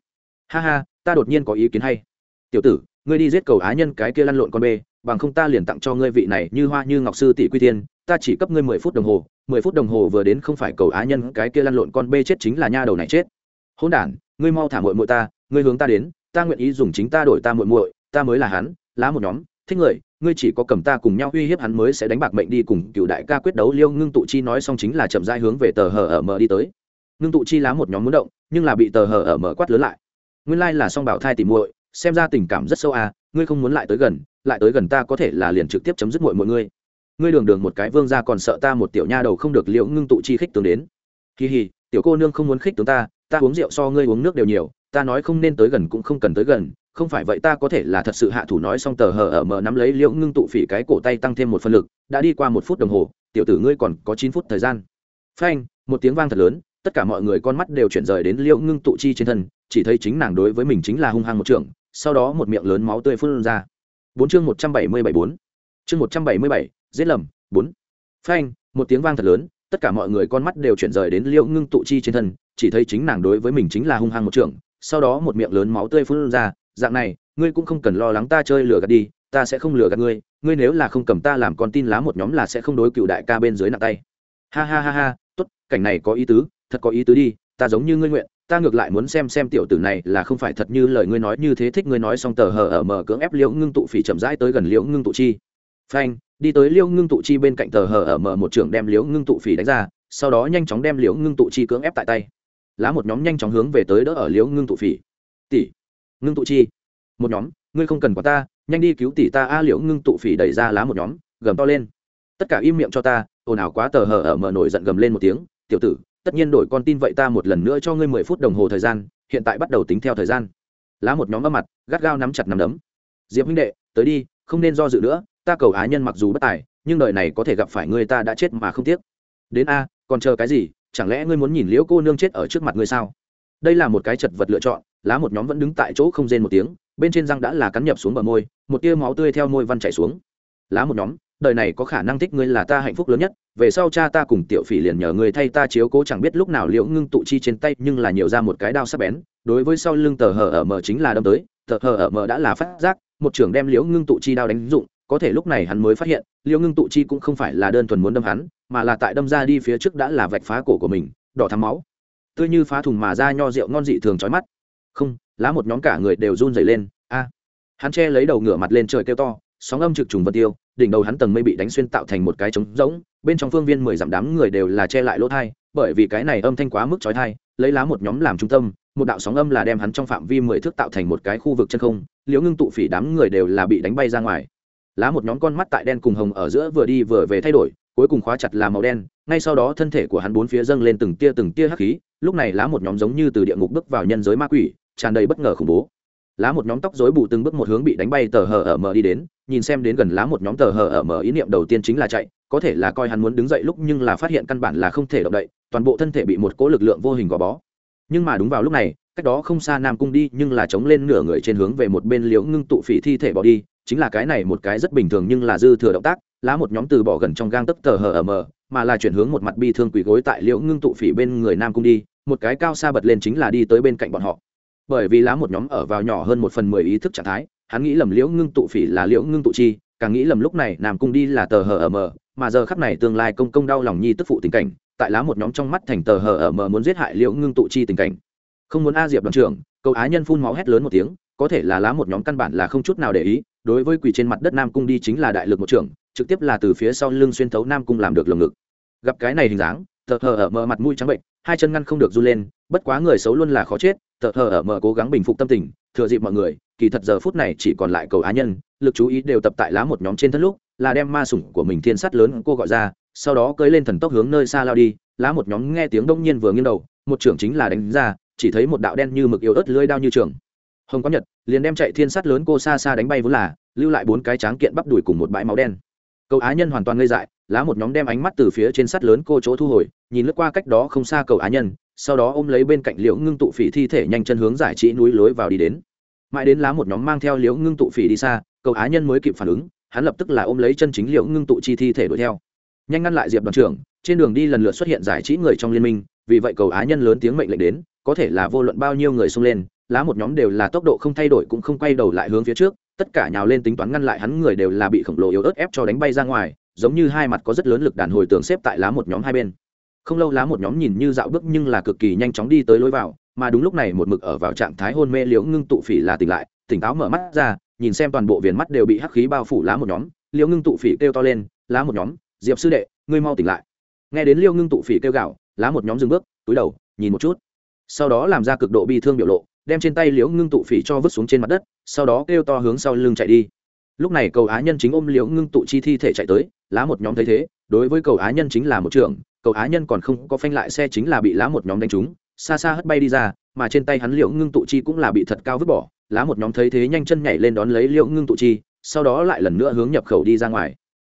Ha ha, ta đột nhiên có ý kiến hay. Tiểu tử, ngươi đi giết cầu á nhân cái kia lăn lộn con bê, bằng không ta liền tặng cho ngươi vị này như hoa như ngọc sư tỷ quy tiên ta chỉ cấp ngươi mười phút đồng hồ, mười phút đồng hồ vừa đến không phải cầu á nhân cái kia lăn lộn con bê chết chính là nha đầu này chết. Hôn đản, ngươi mau thả muội muội ta, ngươi hướng ta đến, ta nguyện ý dùng chính ta đổi ta muội muội, ta mới là hắn, lá một nhóm. Thích người, ngươi chỉ có cầm ta cùng nhau uy hiếp hắn mới sẽ đánh bạc mệnh đi cùng cựu đại ca quyết đấu, liêu ngưng tụ chi nói xong chính là chậm rãi hướng về tờ hờ ở mờ đi tới ngưng tụ chi lá một nhóm muốn động, nhưng là bị tờ hờ ở mở quát lớn lại. Nguyên lai là song bảo thai tìm muội, xem ra tình cảm rất sâu à ngươi không muốn lại tới gần, lại tới gần ta có thể là liền trực tiếp chấm dứt muội mọi ngươi. Ngươi đường đường một cái vương gia còn sợ ta một tiểu nha đầu không được liễu ngưng tụ chi khích tướng đến. Kỳ hì, tiểu cô nương không muốn khích tướng ta ta uống rượu so ngươi uống nước đều nhiều, ta nói không nên tới gần cũng không cần tới gần, không phải vậy ta có thể là thật sự hạ thủ nói xong tờ hờ ở mờ nắm lấy liễu ngưng tụ phỉ cái cổ tay tăng thêm một phân lực, đã đi qua một phút đồng hồ, tiểu tử ngươi còn có chín phút thời gian. Phanh, một tiếng vang thật lớn tất cả mọi người con mắt đều chuyển rời đến liễu ngưng tụ chi trên thân, chỉ thấy chính nàng đối với mình chính là hung hăng một trường, sau đó một miệng lớn máu tươi phun ra. Bốn chương một trăm bảy mươi bảy bốn. Chương một trăm bảy mươi bảy, giết lầm, bốn. Phanh, một tiếng vang thật lớn, tất cả mọi người con mắt đều chuyển rời đến liễu ngưng tụ chi trên thân, chỉ thấy chính nàng đối với mình chính là hung hăng một trường, sau đó một miệng lớn máu tươi phun ra, dạng này, ngươi cũng không cần lo lắng ta chơi lừa gạt đi, ta sẽ không lừa gạt ngươi ngươi nếu là không cầm ta làm con tin lá một nhóm là sẽ không đối cựu đại ca bên dưới nặng tay. Ha ha ha ha, tốt, cảnh này có ý tứ thật có ý tứ đi, ta giống như ngươi nguyện, ta ngược lại muốn xem xem tiểu tử này là không phải thật như lời ngươi nói, như thế thích ngươi nói xong tờ hờ ở mở cưỡng ép liễu ngưng tụ phỉ chậm rãi tới gần liễu ngưng tụ chi. Phanh, đi tới liễu ngưng tụ chi bên cạnh tờ hờ ở mở một trưởng đem liễu ngưng tụ phỉ đánh ra, sau đó nhanh chóng đem liễu ngưng tụ chi cưỡng ép tại tay. Lá một nhóm nhanh chóng hướng về tới đỡ ở liễu ngưng tụ phỉ. Tỷ, ngưng tụ chi. Một nhóm, ngươi không cần quả ta, nhanh đi cứu tỷ ta a, liễu ngưng tụ phỉ đẩy ra lá một nhóm, gầm to lên. Tất cả im miệng cho ta, ồn ào quá tờ hờ ở mở nổi giận gầm lên một tiếng, tiểu tử tất nhiên đổi con tin vậy ta một lần nữa cho ngươi mười phút đồng hồ thời gian, hiện tại bắt đầu tính theo thời gian. Lá một nhóm âm mặt, gắt gao nắm chặt nắm đấm. Diệp huynh đệ, tới đi, không nên do dự nữa, ta cầu á nhân mặc dù bất tài, nhưng đời này có thể gặp phải ngươi ta đã chết mà không tiếc. Đến a, còn chờ cái gì, chẳng lẽ ngươi muốn nhìn liễu cô nương chết ở trước mặt ngươi sao? Đây là một cái chật vật lựa chọn, lá một nhóm vẫn đứng tại chỗ không rên một tiếng, bên trên răng đã là cắn nhập xuống bờ môi, một tia máu tươi theo môi văn chảy xuống. Lá một nhóm đời này có khả năng thích ngươi là ta hạnh phúc lớn nhất, về sau cha ta cùng tiểu phỉ liền nhờ người thay ta chiếu cố, chẳng biết lúc nào liễu ngưng tụ chi trên tay, nhưng là nhiều ra một cái đao sắc bén, đối với sau lưng tờ hờ ở mờ chính là đâm tới, tờ hờ ở mờ đã là phát giác, một trưởng đem liễu ngưng tụ chi đao đánh dụng, có thể lúc này hắn mới phát hiện, liễu ngưng tụ chi cũng không phải là đơn thuần muốn đâm hắn, mà là tại đâm ra đi phía trước đã là vạch phá cổ của mình, đỏ thắm máu. Tươi như phá thùng mà ra nho rượu ngon dị thường trói mắt. Không, lá một nhóm cả người đều run dày lên, a. Hắn che lấy đầu ngửa mặt lên trời kêu to, sóng âm trực trùng vân tiêu đỉnh đầu hắn tầng mây bị đánh xuyên tạo thành một cái trống rỗng, bên trong phương viên mười dặm đám người đều là che lại lỗ thai, bởi vì cái này âm thanh quá mức trói thai lấy lá một nhóm làm trung tâm, một đạo sóng âm là đem hắn trong phạm vi mười thước tạo thành một cái khu vực chân không, liễu ngưng tụ phỉ đám người đều là bị đánh bay ra ngoài. Lá một nhóm con mắt tại đen cùng hồng ở giữa vừa đi vừa về thay đổi, cuối cùng khóa chặt là màu đen, ngay sau đó thân thể của hắn bốn phía dâng lên từng tia từng tia hắc khí, lúc này lá một nhóm giống như từ địa ngục bước vào nhân giới ma quỷ, tràn đầy bất ngờ khủng bố. Lá một nhóm tóc rối bù từng bước một hướng bị đánh bay tờ hờ ở mờ đi đến nhìn xem đến gần lá một nhóm tờ hờ ở mở ý niệm đầu tiên chính là chạy, có thể là coi hắn muốn đứng dậy lúc nhưng là phát hiện căn bản là không thể động đậy, toàn bộ thân thể bị một cỗ lực lượng vô hình gò bó. Nhưng mà đúng vào lúc này, cách đó không xa nam cung đi nhưng là chống lên nửa người trên hướng về một bên liễu ngưng tụ phỉ thi thể bỏ đi, chính là cái này một cái rất bình thường nhưng là dư thừa động tác, lá một nhóm từ bỏ gần trong gang tấc tờ hờ ở mờ mà là chuyển hướng một mặt bi thương quỳ gối tại liễu ngưng tụ phỉ bên người nam cung đi, một cái cao xa bật lên chính là đi tới bên cạnh bọn họ. Bởi vì lá một nhóm ở vào nhỏ hơn một phần mười ý thức trạng thái hắn nghĩ lầm liễu ngưng tụ phỉ là liễu ngưng tụ chi, càng nghĩ lầm lúc này nam cung đi là tờ hờ ở mờ, mà giờ khắc này tương lai công công đau lòng nhi tức phụ tình cảnh, tại lá một nhóm trong mắt thành tờ hờ ở mờ muốn giết hại liễu ngưng tụ chi tình cảnh. Không muốn a diệp đoàn trưởng, cậu á nhân phun máu hét lớn một tiếng, có thể là lá một nhóm căn bản là không chút nào để ý, đối với quỷ trên mặt đất nam cung đi chính là đại lực một trưởng, trực tiếp là từ phía sau lưng xuyên thấu nam cung làm được lồng ngực. Gặp cái này hình dáng, tờ hờ ở mờ mặt mũi trắng bệnh, hai chân ngăn không được run lên, bất quá người xấu luôn là khó chết, tờ hờ ở mờ cố gắng bình phục tâm tình, thừa dịp mọi người kỳ thật giờ phút này chỉ còn lại cầu á nhân, lực chú ý đều tập tại lá một nhóm trên thân lúc, là đem ma sủng của mình thiên sắt lớn cô gọi ra, sau đó cưới lên thần tốc hướng nơi xa lao đi, lá một nhóm nghe tiếng đông nhiên vừa nghiêng đầu, một trưởng chính là đánh ra, chỉ thấy một đạo đen như mực yếu ớt lưới đao như trường. Hồng có nhật liền đem chạy thiên sắt lớn cô xa xa đánh bay vốn là, lưu lại bốn cái tráng kiện bắp đùi cùng một bãi máu đen. Cầu á nhân hoàn toàn ngây dại, lá một nhóm đem ánh mắt từ phía trên sắt lớn cô chỗ thu hồi, nhìn lướt qua cách đó không xa cầu á nhân, sau đó ôm lấy bên cạnh liễu ngưng tụ phỉ thi thể nhanh chân hướng giải trí núi lối vào đi đến mãi đến lá một nhóm mang theo liễu ngưng tụ phỉ đi xa, cầu á nhân mới kịp phản ứng, hắn lập tức là ôm lấy chân chính liễu ngưng tụ chi thi thể đuổi theo. Nhanh ngăn lại diệp đoàn trưởng, trên đường đi lần lượt xuất hiện giải trí người trong liên minh, vì vậy cầu á nhân lớn tiếng mệnh lệnh đến, có thể là vô luận bao nhiêu người xông lên, lá một nhóm đều là tốc độ không thay đổi cũng không quay đầu lại hướng phía trước, tất cả nhào lên tính toán ngăn lại hắn người đều là bị khổng lồ yếu ớt ép cho đánh bay ra ngoài, giống như hai mặt có rất lớn lực đàn hồi tường xếp tại lá một nhóm hai bên. Không lâu lá một nhóm nhìn như dạo bước nhưng là cực kỳ nhanh chóng đi tới lối vào mà đúng lúc này một mực ở vào trạng thái hôn mê liễu ngưng tụ phỉ là tỉnh lại, tỉnh táo mở mắt ra, nhìn xem toàn bộ viền mắt đều bị hắc khí bao phủ lá một nhóm, liễu ngưng tụ phỉ kêu to lên, lá một nhóm, diệp sư đệ, ngươi mau tỉnh lại. Nghe đến liễu ngưng tụ phỉ kêu gạo lá một nhóm dừng bước, túi đầu, nhìn một chút. Sau đó làm ra cực độ bi thương biểu lộ, đem trên tay liễu ngưng tụ phỉ cho vứt xuống trên mặt đất, sau đó kêu to hướng sau lưng chạy đi. Lúc này cầu á nhân chính ôm liễu ngưng tụ chi thi thể chạy tới, lá một nhóm thấy thế, đối với cầu á nhân chính là một trưởng, cầu á nhân còn không có phanh lại xe chính là bị lá một nhóm đánh trúng xa xa hất bay đi ra, mà trên tay hắn liễu ngưng tụ chi cũng là bị thật cao vứt bỏ, lá một nhóm thấy thế nhanh chân nhảy lên đón lấy liễu ngưng tụ chi, sau đó lại lần nữa hướng nhập khẩu đi ra ngoài.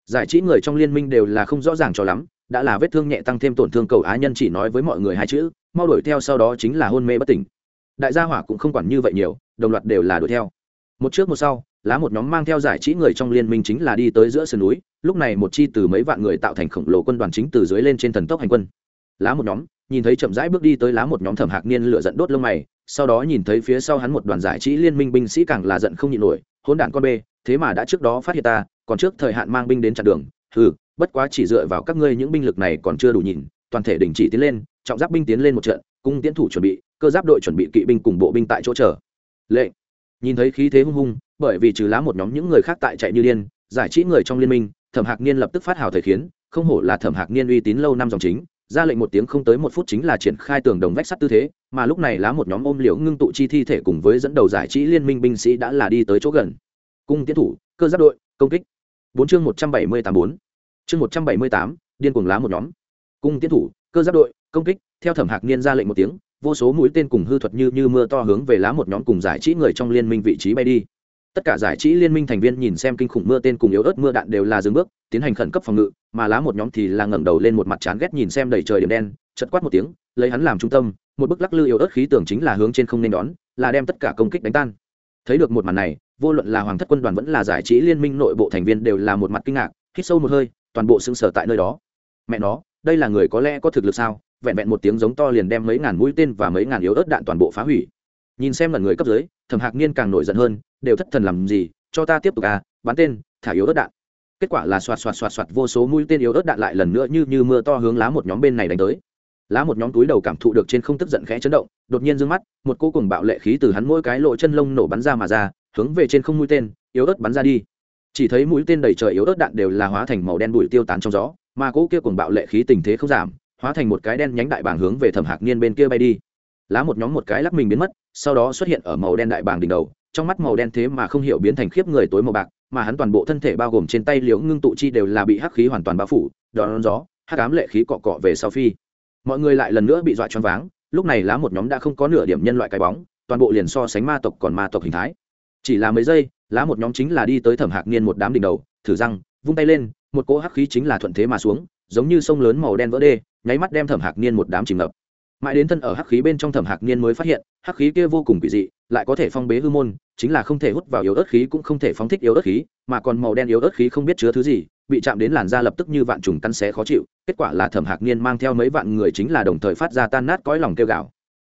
Giải trí người trong liên minh đều là không rõ ràng cho lắm, đã là vết thương nhẹ tăng thêm tổn thương cầu á nhân chỉ nói với mọi người hai chữ, mau đuổi theo sau đó chính là hôn mê bất tỉnh. Đại gia hỏa cũng không quản như vậy nhiều, đồng loạt đều là đuổi theo. Một trước một sau, lá một nhóm mang theo giải trí người trong liên minh chính là đi tới giữa sườn núi, lúc này một chi từ mấy vạn người tạo thành khổng lồ quân đoàn chính từ dưới lên trên thần tốc hành quân. Lá một nhóm nhìn thấy chậm rãi bước đi tới lá một nhóm thẩm hạc niên lửa giận đốt lông mày, sau đó nhìn thấy phía sau hắn một đoàn giải trí liên minh binh sĩ càng là giận không nhịn nổi hôn đạn con bê, thế mà đã trước đó phát hiện ta, còn trước thời hạn mang binh đến chặn đường. Ừ bất quá chỉ dựa vào các ngươi những binh lực này còn chưa đủ nhìn, toàn thể đình chỉ tiến lên, trọng giáp binh tiến lên một trận, cung tiến thủ chuẩn bị, cơ giáp đội chuẩn bị kỵ binh cùng bộ binh tại chỗ chờ. Lệ. Nhìn thấy khí thế hung hung, bởi vì trừ lá một nhóm những người khác tại chạy như điên, giải trí người trong liên minh, thẩm hạc niên lập tức phát hào thời khiến, không hổ là thẩm hạc niên uy tín lâu năm dòng chính ra lệnh một tiếng không tới một phút chính là triển khai tường đồng vách sắt tư thế, mà lúc này lá một nhóm ôm liễu ngưng tụ chi thi thể cùng với dẫn đầu giải trí liên minh binh sĩ đã là đi tới chỗ gần. Cung tiến thủ, cơ giáp đội, công kích. Bốn chương một trăm bảy mươi tám bốn. Chương một trăm bảy mươi tám, điên cuồng lá một nhóm. Cung tiến thủ, cơ giáp đội, công kích. Theo thẩm hạc niên ra lệnh một tiếng, vô số mũi tên cùng hư thuật như như mưa to hướng về lá một nhóm cùng giải trí người trong liên minh vị trí bay đi. Tất cả giải trí liên minh thành viên nhìn xem kinh khủng mưa tên cùng yếu ớt mưa đạn đều là dừng bước tiến hành khẩn cấp phòng ngự, mà lá một nhóm thì là ngẩng đầu lên một mặt chán ghét nhìn xem đầy trời điểm đen, chật quát một tiếng, lấy hắn làm trung tâm, một bức lắc lư yếu ớt khí tưởng chính là hướng trên không nên đón, là đem tất cả công kích đánh tan. Thấy được một màn này, vô luận là hoàng thất quân đoàn vẫn là giải trí liên minh nội bộ thành viên đều là một mặt kinh ngạc, hít sâu một hơi, toàn bộ sững sờ tại nơi đó. Mẹ nó, đây là người có lẽ có thực lực sao? Vẹn vẹn một tiếng giống to liền đem mấy ngàn mũi tên và mấy ngàn yếu ớt đạn toàn bộ phá hủy. Nhìn xem là người cấp dưới, thẩm hạc niên càng nổi giận hơn, đều thất thần làm gì? Cho ta tiếp tục à bắn tên, thả yếu ớt đạn kết quả là xoạt xoạt xoạt xoạt vô số mũi tên yếu ớt đạn lại lần nữa như như mưa to hướng lá một nhóm bên này đánh tới. Lá một nhóm túi đầu cảm thụ được trên không tức giận khẽ chấn động, đột nhiên d ư ơ n g mắt, một cô cùng bạo lệ khí từ hắn mỗi cái lộ chân lông nổ bắn ra mà ra, hướng về trên không mũi tên, yếu ớt bắn ra đi. Chỉ thấy mũi tên đầy trời yếu ớt đạn đều là hóa thành màu đen bụi tiêu tán trong gió, mà cỗ kia cùng bạo lệ khí tình thế không giảm, hóa thành một cái đen nhánh đại bảng hướng về thẩm hạc niên bên kia bay đi. Lá một nhóm một cái lắc mình biến mất, sau đó xuất hiện ở màu đen đại bảng đỉnh đầu, trong mắt màu đen thế mà không hiểu biến thành khiếp người tối màu bạc mà hắn toàn bộ thân thể bao gồm trên tay liễu ngưng tụ chi đều là bị hắc khí hoàn toàn bao phủ đón gió, hắc ám lệ khí cọ cọ về sau phi. Mọi người lại lần nữa bị dọa choáng váng, lúc này lá một nhóm đã không có nửa điểm nhân loại cái bóng, toàn bộ liền so sánh ma tộc còn ma tộc hình thái. Chỉ là mấy giây, lá một nhóm chính là đi tới thẩm hạc niên một đám đỉnh đầu, thử răng, vung tay lên, một cỗ hắc khí chính là thuận thế mà xuống, giống như sông lớn màu đen vỡ đê, nháy mắt đem thẩm hạc niên một đám chìm ngập. Mãi đến thân ở hắc khí bên trong thẩm hạc niên mới phát hiện, hắc khí kia vô cùng quỷ dị lại có thể phong bế hư môn, chính là không thể hút vào yếu ớt khí cũng không thể phóng thích yếu ớt khí, mà còn màu đen yếu ớt khí không biết chứa thứ gì, bị chạm đến làn da lập tức như vạn trùng căn xé khó chịu, kết quả là thẩm hạc niên mang theo mấy vạn người chính là đồng thời phát ra tan nát cõi lòng kêu gạo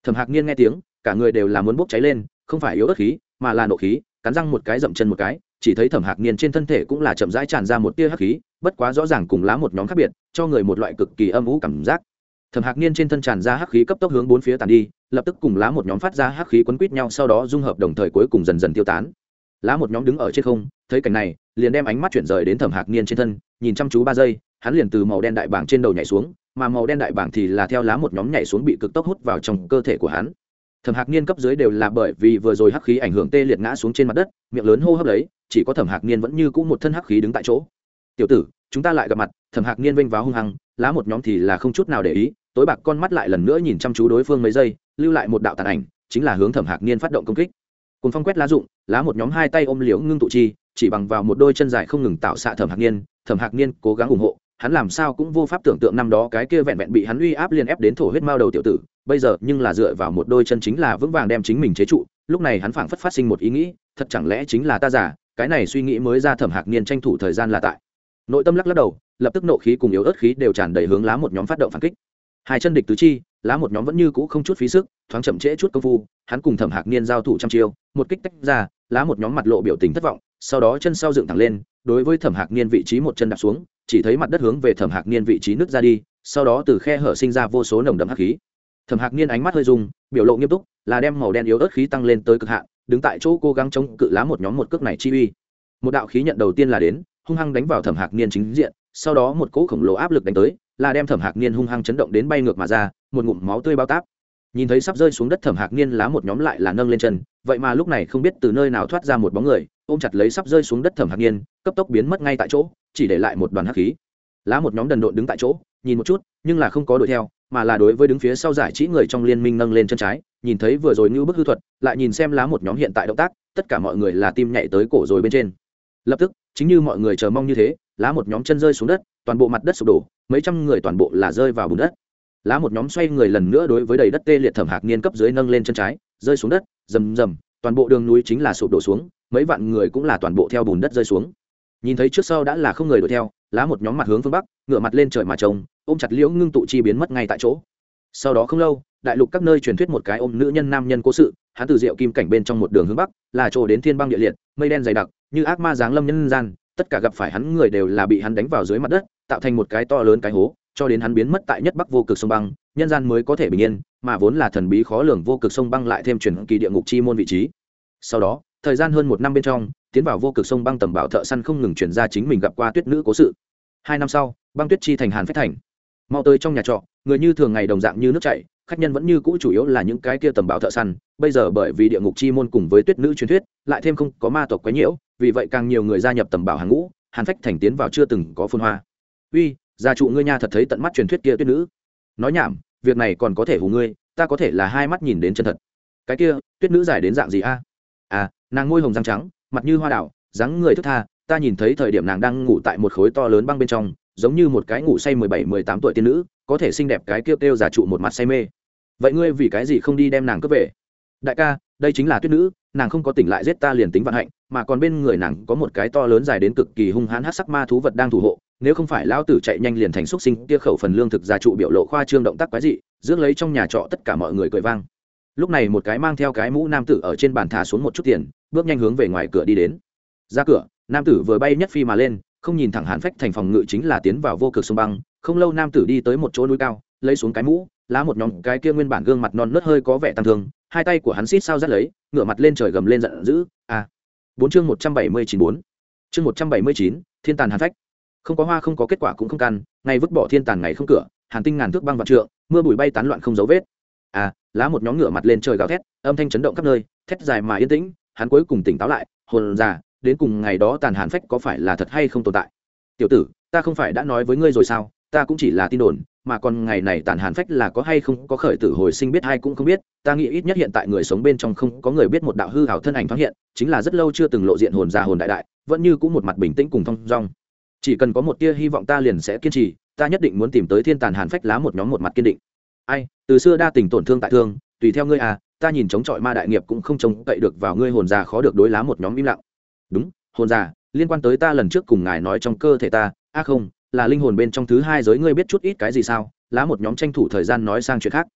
thẩm hạc niên nghe tiếng, cả người đều là muốn bốc cháy lên, không phải yếu ớt khí, mà là nộ khí, cắn răng một cái dậm chân một cái, chỉ thấy thẩm hạc niên trên thân thể cũng là chậm rãi tràn ra một tia hắc khí, bất quá rõ ràng cùng lá một nhóm khác biệt, cho người một loại cực kỳ âm ú cảm giác. Thẩm hạc niên trên thân tràn ra hắc khí cấp tốc hướng bốn phía tàn đi lập tức cùng lá một nhóm phát ra hắc khí quấn quýt nhau, sau đó dung hợp đồng thời cuối cùng dần dần tiêu tán. Lá một nhóm đứng ở trên không, thấy cảnh này, liền đem ánh mắt chuyển rời đến thẩm hạc niên trên thân, nhìn chăm chú ba giây, hắn liền từ màu đen đại bảng trên đầu nhảy xuống, mà màu đen đại bảng thì là theo lá một nhóm nhảy xuống bị cực tốc hút vào trong cơ thể của hắn. Thẩm hạc niên cấp dưới đều là bởi vì vừa rồi hắc khí ảnh hưởng tê liệt ngã xuống trên mặt đất, miệng lớn hô hấp lấy chỉ có thẩm hạc niên vẫn như cũ một thân hắc khí đứng tại chỗ. Tiểu tử, chúng ta lại gặp mặt. Thẩm hạc niên vênh váo hung hăng lá một nhóm thì là không chút nào để ý, tối bạc con mắt lại lần nữa nhìn chăm chú đối phương mấy giây, lưu lại một đạo tàn ảnh, chính là hướng thẩm hạc niên phát động công kích. Cùng phong quét lá rụng lá một nhóm hai tay ôm liễu ngưng tụ chi, chỉ bằng vào một đôi chân dài không ngừng tạo xạ thẩm hạc niên, thẩm hạc niên cố gắng ủng hộ, hắn làm sao cũng vô pháp tưởng tượng năm đó cái kia vẹn vẹn bị hắn uy áp liên ép đến thổ huyết mao đầu tiểu tử, bây giờ nhưng là dựa vào một đôi chân chính là vững vàng đem chính mình chế trụ, lúc này hắn phảng phất phát sinh một ý nghĩ, thật chẳng lẽ chính là ta giả, cái này suy nghĩ mới ra thẩm hạc niên tranh thủ thời gian là tại. Nội tâm lắc lắc đầu lập tức nộ khí cùng yếu ớt khí đều tràn đầy hướng lá một nhóm phát động phản kích. Hai chân địch tứ chi, lá một nhóm vẫn như cũ không chút phí sức, thoáng chậm trễ chút công phu, hắn cùng thẩm hạc niên giao thủ trăm chiêu, một kích tách ra, lá một nhóm mặt lộ biểu tình thất vọng, sau đó chân sau dựng thẳng lên, đối với thẩm hạc niên vị trí một chân đạp xuống, chỉ thấy mặt đất hướng về thẩm hạc niên vị trí nước ra đi, sau đó từ khe hở sinh ra vô số nồng đậm hắc khí. Thẩm hạc niên ánh mắt hơi rung, biểu lộ nghiêm túc, là đem màu đen yếu ớt khí tăng lên tới cực hạn, đứng tại chỗ cố gắng chống cự lá một nhóm một cước này chi uy. Một đạo khí nhận đầu tiên là đến, hung hăng đánh vào thẩm hạc niên chính diện sau đó một cỗ khổng lồ áp lực đánh tới, là đem thẩm hạc niên hung hăng chấn động đến bay ngược mà ra, một ngụm máu tươi bao táp. Nhìn thấy sắp rơi xuống đất thẩm hạc niên lá một nhóm lại là nâng lên chân, vậy mà lúc này không biết từ nơi nào thoát ra một bóng người, ôm chặt lấy sắp rơi xuống đất thẩm hạc niên, cấp tốc biến mất ngay tại chỗ, chỉ để lại một đoàn hắc khí. Lá một nhóm đần độn đứng tại chỗ, nhìn một chút, nhưng là không có đuổi theo, mà là đối với đứng phía sau giải trí người trong liên minh nâng lên chân trái, nhìn thấy vừa rồi như bức hư thuật, lại nhìn xem lá một nhóm hiện tại động tác, tất cả mọi người là tim nhảy tới cổ rồi bên trên. Lập tức, chính như mọi người chờ mong như thế lá một nhóm chân rơi xuống đất, toàn bộ mặt đất sụp đổ, mấy trăm người toàn bộ là rơi vào bùn đất. Lá một nhóm xoay người lần nữa đối với đầy đất tê liệt thẩm hạc niên cấp dưới nâng lên chân trái, rơi xuống đất, rầm rầm, toàn bộ đường núi chính là sụp đổ xuống, mấy vạn người cũng là toàn bộ theo bùn đất rơi xuống. Nhìn thấy trước sau đã là không người đuổi theo, lá một nhóm mặt hướng phương bắc ngựa mặt lên trời mà trông, ôm chặt liễu ngưng tụ chi biến mất ngay tại chỗ. Sau đó không lâu, đại lục các nơi truyền thuyết một cái ôm nữ nhân nam nhân cố sự, hắn từ diệu kim cảnh bên trong một đường hướng bắc, là chỗ đến thiên băng địa liệt, mây đen dày đặc, như ác ma giáng lâm nhân gian tất cả gặp phải hắn người đều là bị hắn đánh vào dưới mặt đất, tạo thành một cái to lớn cái hố, cho đến hắn biến mất tại nhất bắc vô cực sông băng, nhân gian mới có thể bình yên, mà vốn là thần bí khó lường vô cực sông băng lại thêm truyền kỳ địa ngục chi môn vị trí. Sau đó, thời gian hơn một năm bên trong, tiến vào vô cực sông băng tầm bảo thợ săn không ngừng chuyển ra chính mình gặp qua tuyết nữ cố sự. Hai năm sau, băng tuyết chi thành hàn phách thành. Mau tới trong nhà trọ, người như thường ngày đồng dạng như nước chảy, khách nhân vẫn như cũ chủ yếu là những cái kia tầm bảo thợ săn. Bây giờ bởi vì địa ngục chi môn cùng với tuyết nữ truyền thuyết, lại thêm không có ma tộc quấy nhiễu vì vậy càng nhiều người gia nhập tầm bảo hàng ngũ, hàn phách thành tiến vào chưa từng có phun hoa. Uy, gia trụ ngươi nha thật thấy tận mắt truyền thuyết kia tuyết nữ. Nói nhảm, việc này còn có thể hù ngươi, ta có thể là hai mắt nhìn đến chân thật. Cái kia, tuyết nữ dài đến dạng gì a? À nàng ngôi hồng răng trắng, mặt như hoa đảo, dáng người thức tha, ta nhìn thấy thời điểm nàng đang ngủ tại một khối to lớn băng bên trong, giống như một cái ngủ say mười bảy, mười tám tuổi tiên nữ, có thể xinh đẹp cái kêu kêu giả trụ một mặt say mê. Vậy ngươi vì cái gì không đi đem nàng cướp về? Đại ca, đây chính là tuyết nữ nàng không có tỉnh lại giết ta liền tính vận hạnh, mà còn bên người nàng có một cái to lớn dài đến cực kỳ hung hãn hát sắc ma thú vật đang thủ hộ, nếu không phải lão tử chạy nhanh liền thành xúc sinh, kia khẩu phần lương thực gia trụ biểu lộ khoa trương động tác quái dị dưỡng lấy trong nhà trọ tất cả mọi người cười vang. Lúc này một cái mang theo cái mũ nam tử ở trên bàn thả xuống một chút tiền, bước nhanh hướng về ngoài cửa đi đến. Ra cửa, nam tử vừa bay nhất phi mà lên, không nhìn thẳng hàn phách thành phòng ngự chính là tiến vào vô cực sông băng, không lâu nam tử đi tới một chỗ núi cao, lấy xuống cái mũ, lá một nhóm cái kia nguyên bản gương mặt non nớt hơi có vẻ tăng thương hai tay của hắn xít sao dắt lấy, ngửa mặt lên trời gầm lên giận dữ a à. bốn chương một trăm bảy mươi chín bốn, chương một trăm bảy mươi chín, thiên tàn hàn phách. Không có hoa, không có kết quả cũng không căn, ngày vứt bỏ thiên tàn ngày không cửa, hàn tinh ngàn thước băng vạn trượng, mưa bụi bay tán loạn không dấu vết. À lá một nhóm ngựa mặt lên trời gào thét, âm thanh chấn động khắp nơi, thét dài mà yên tĩnh, hắn cuối cùng tỉnh táo lại, hồn già, đến cùng ngày đó tàn hàn phách có phải là thật hay không tồn tại? Tiểu tử, ta không phải đã nói với ngươi rồi sao? Ta cũng chỉ là tin đồn mà còn ngày này tàn hàn phách là có hay không có khởi tử hồi sinh biết hay cũng không biết, ta nghĩ ít nhất hiện tại người sống bên trong không có người biết một đạo hư hào thân ảnh thoáng hiện, chính là rất lâu chưa từng lộ diện hồn già hồn đại đại, vẫn như cũng một mặt bình tĩnh cùng thong dong. Chỉ cần có một tia hy vọng ta liền sẽ kiên trì, ta nhất định muốn tìm tới thiên tàn hàn phách lá một nhóm một mặt kiên định. Ai, từ xưa đa tình tổn thương tại thương, tùy theo ngươi à ta nhìn chống chọi ma đại nghiệp cũng không chống cậy được vào ngươi hồn già khó được đối lá một nhóm im lặng. Đúng, hồn già, liên quan tới ta lần trước cùng ngài nói trong cơ thể ta a không là linh hồn bên trong thứ hai giới, ngươi biết chút ít cái gì sao? Lá một nhóm tranh thủ thời gian nói sang chuyện khác.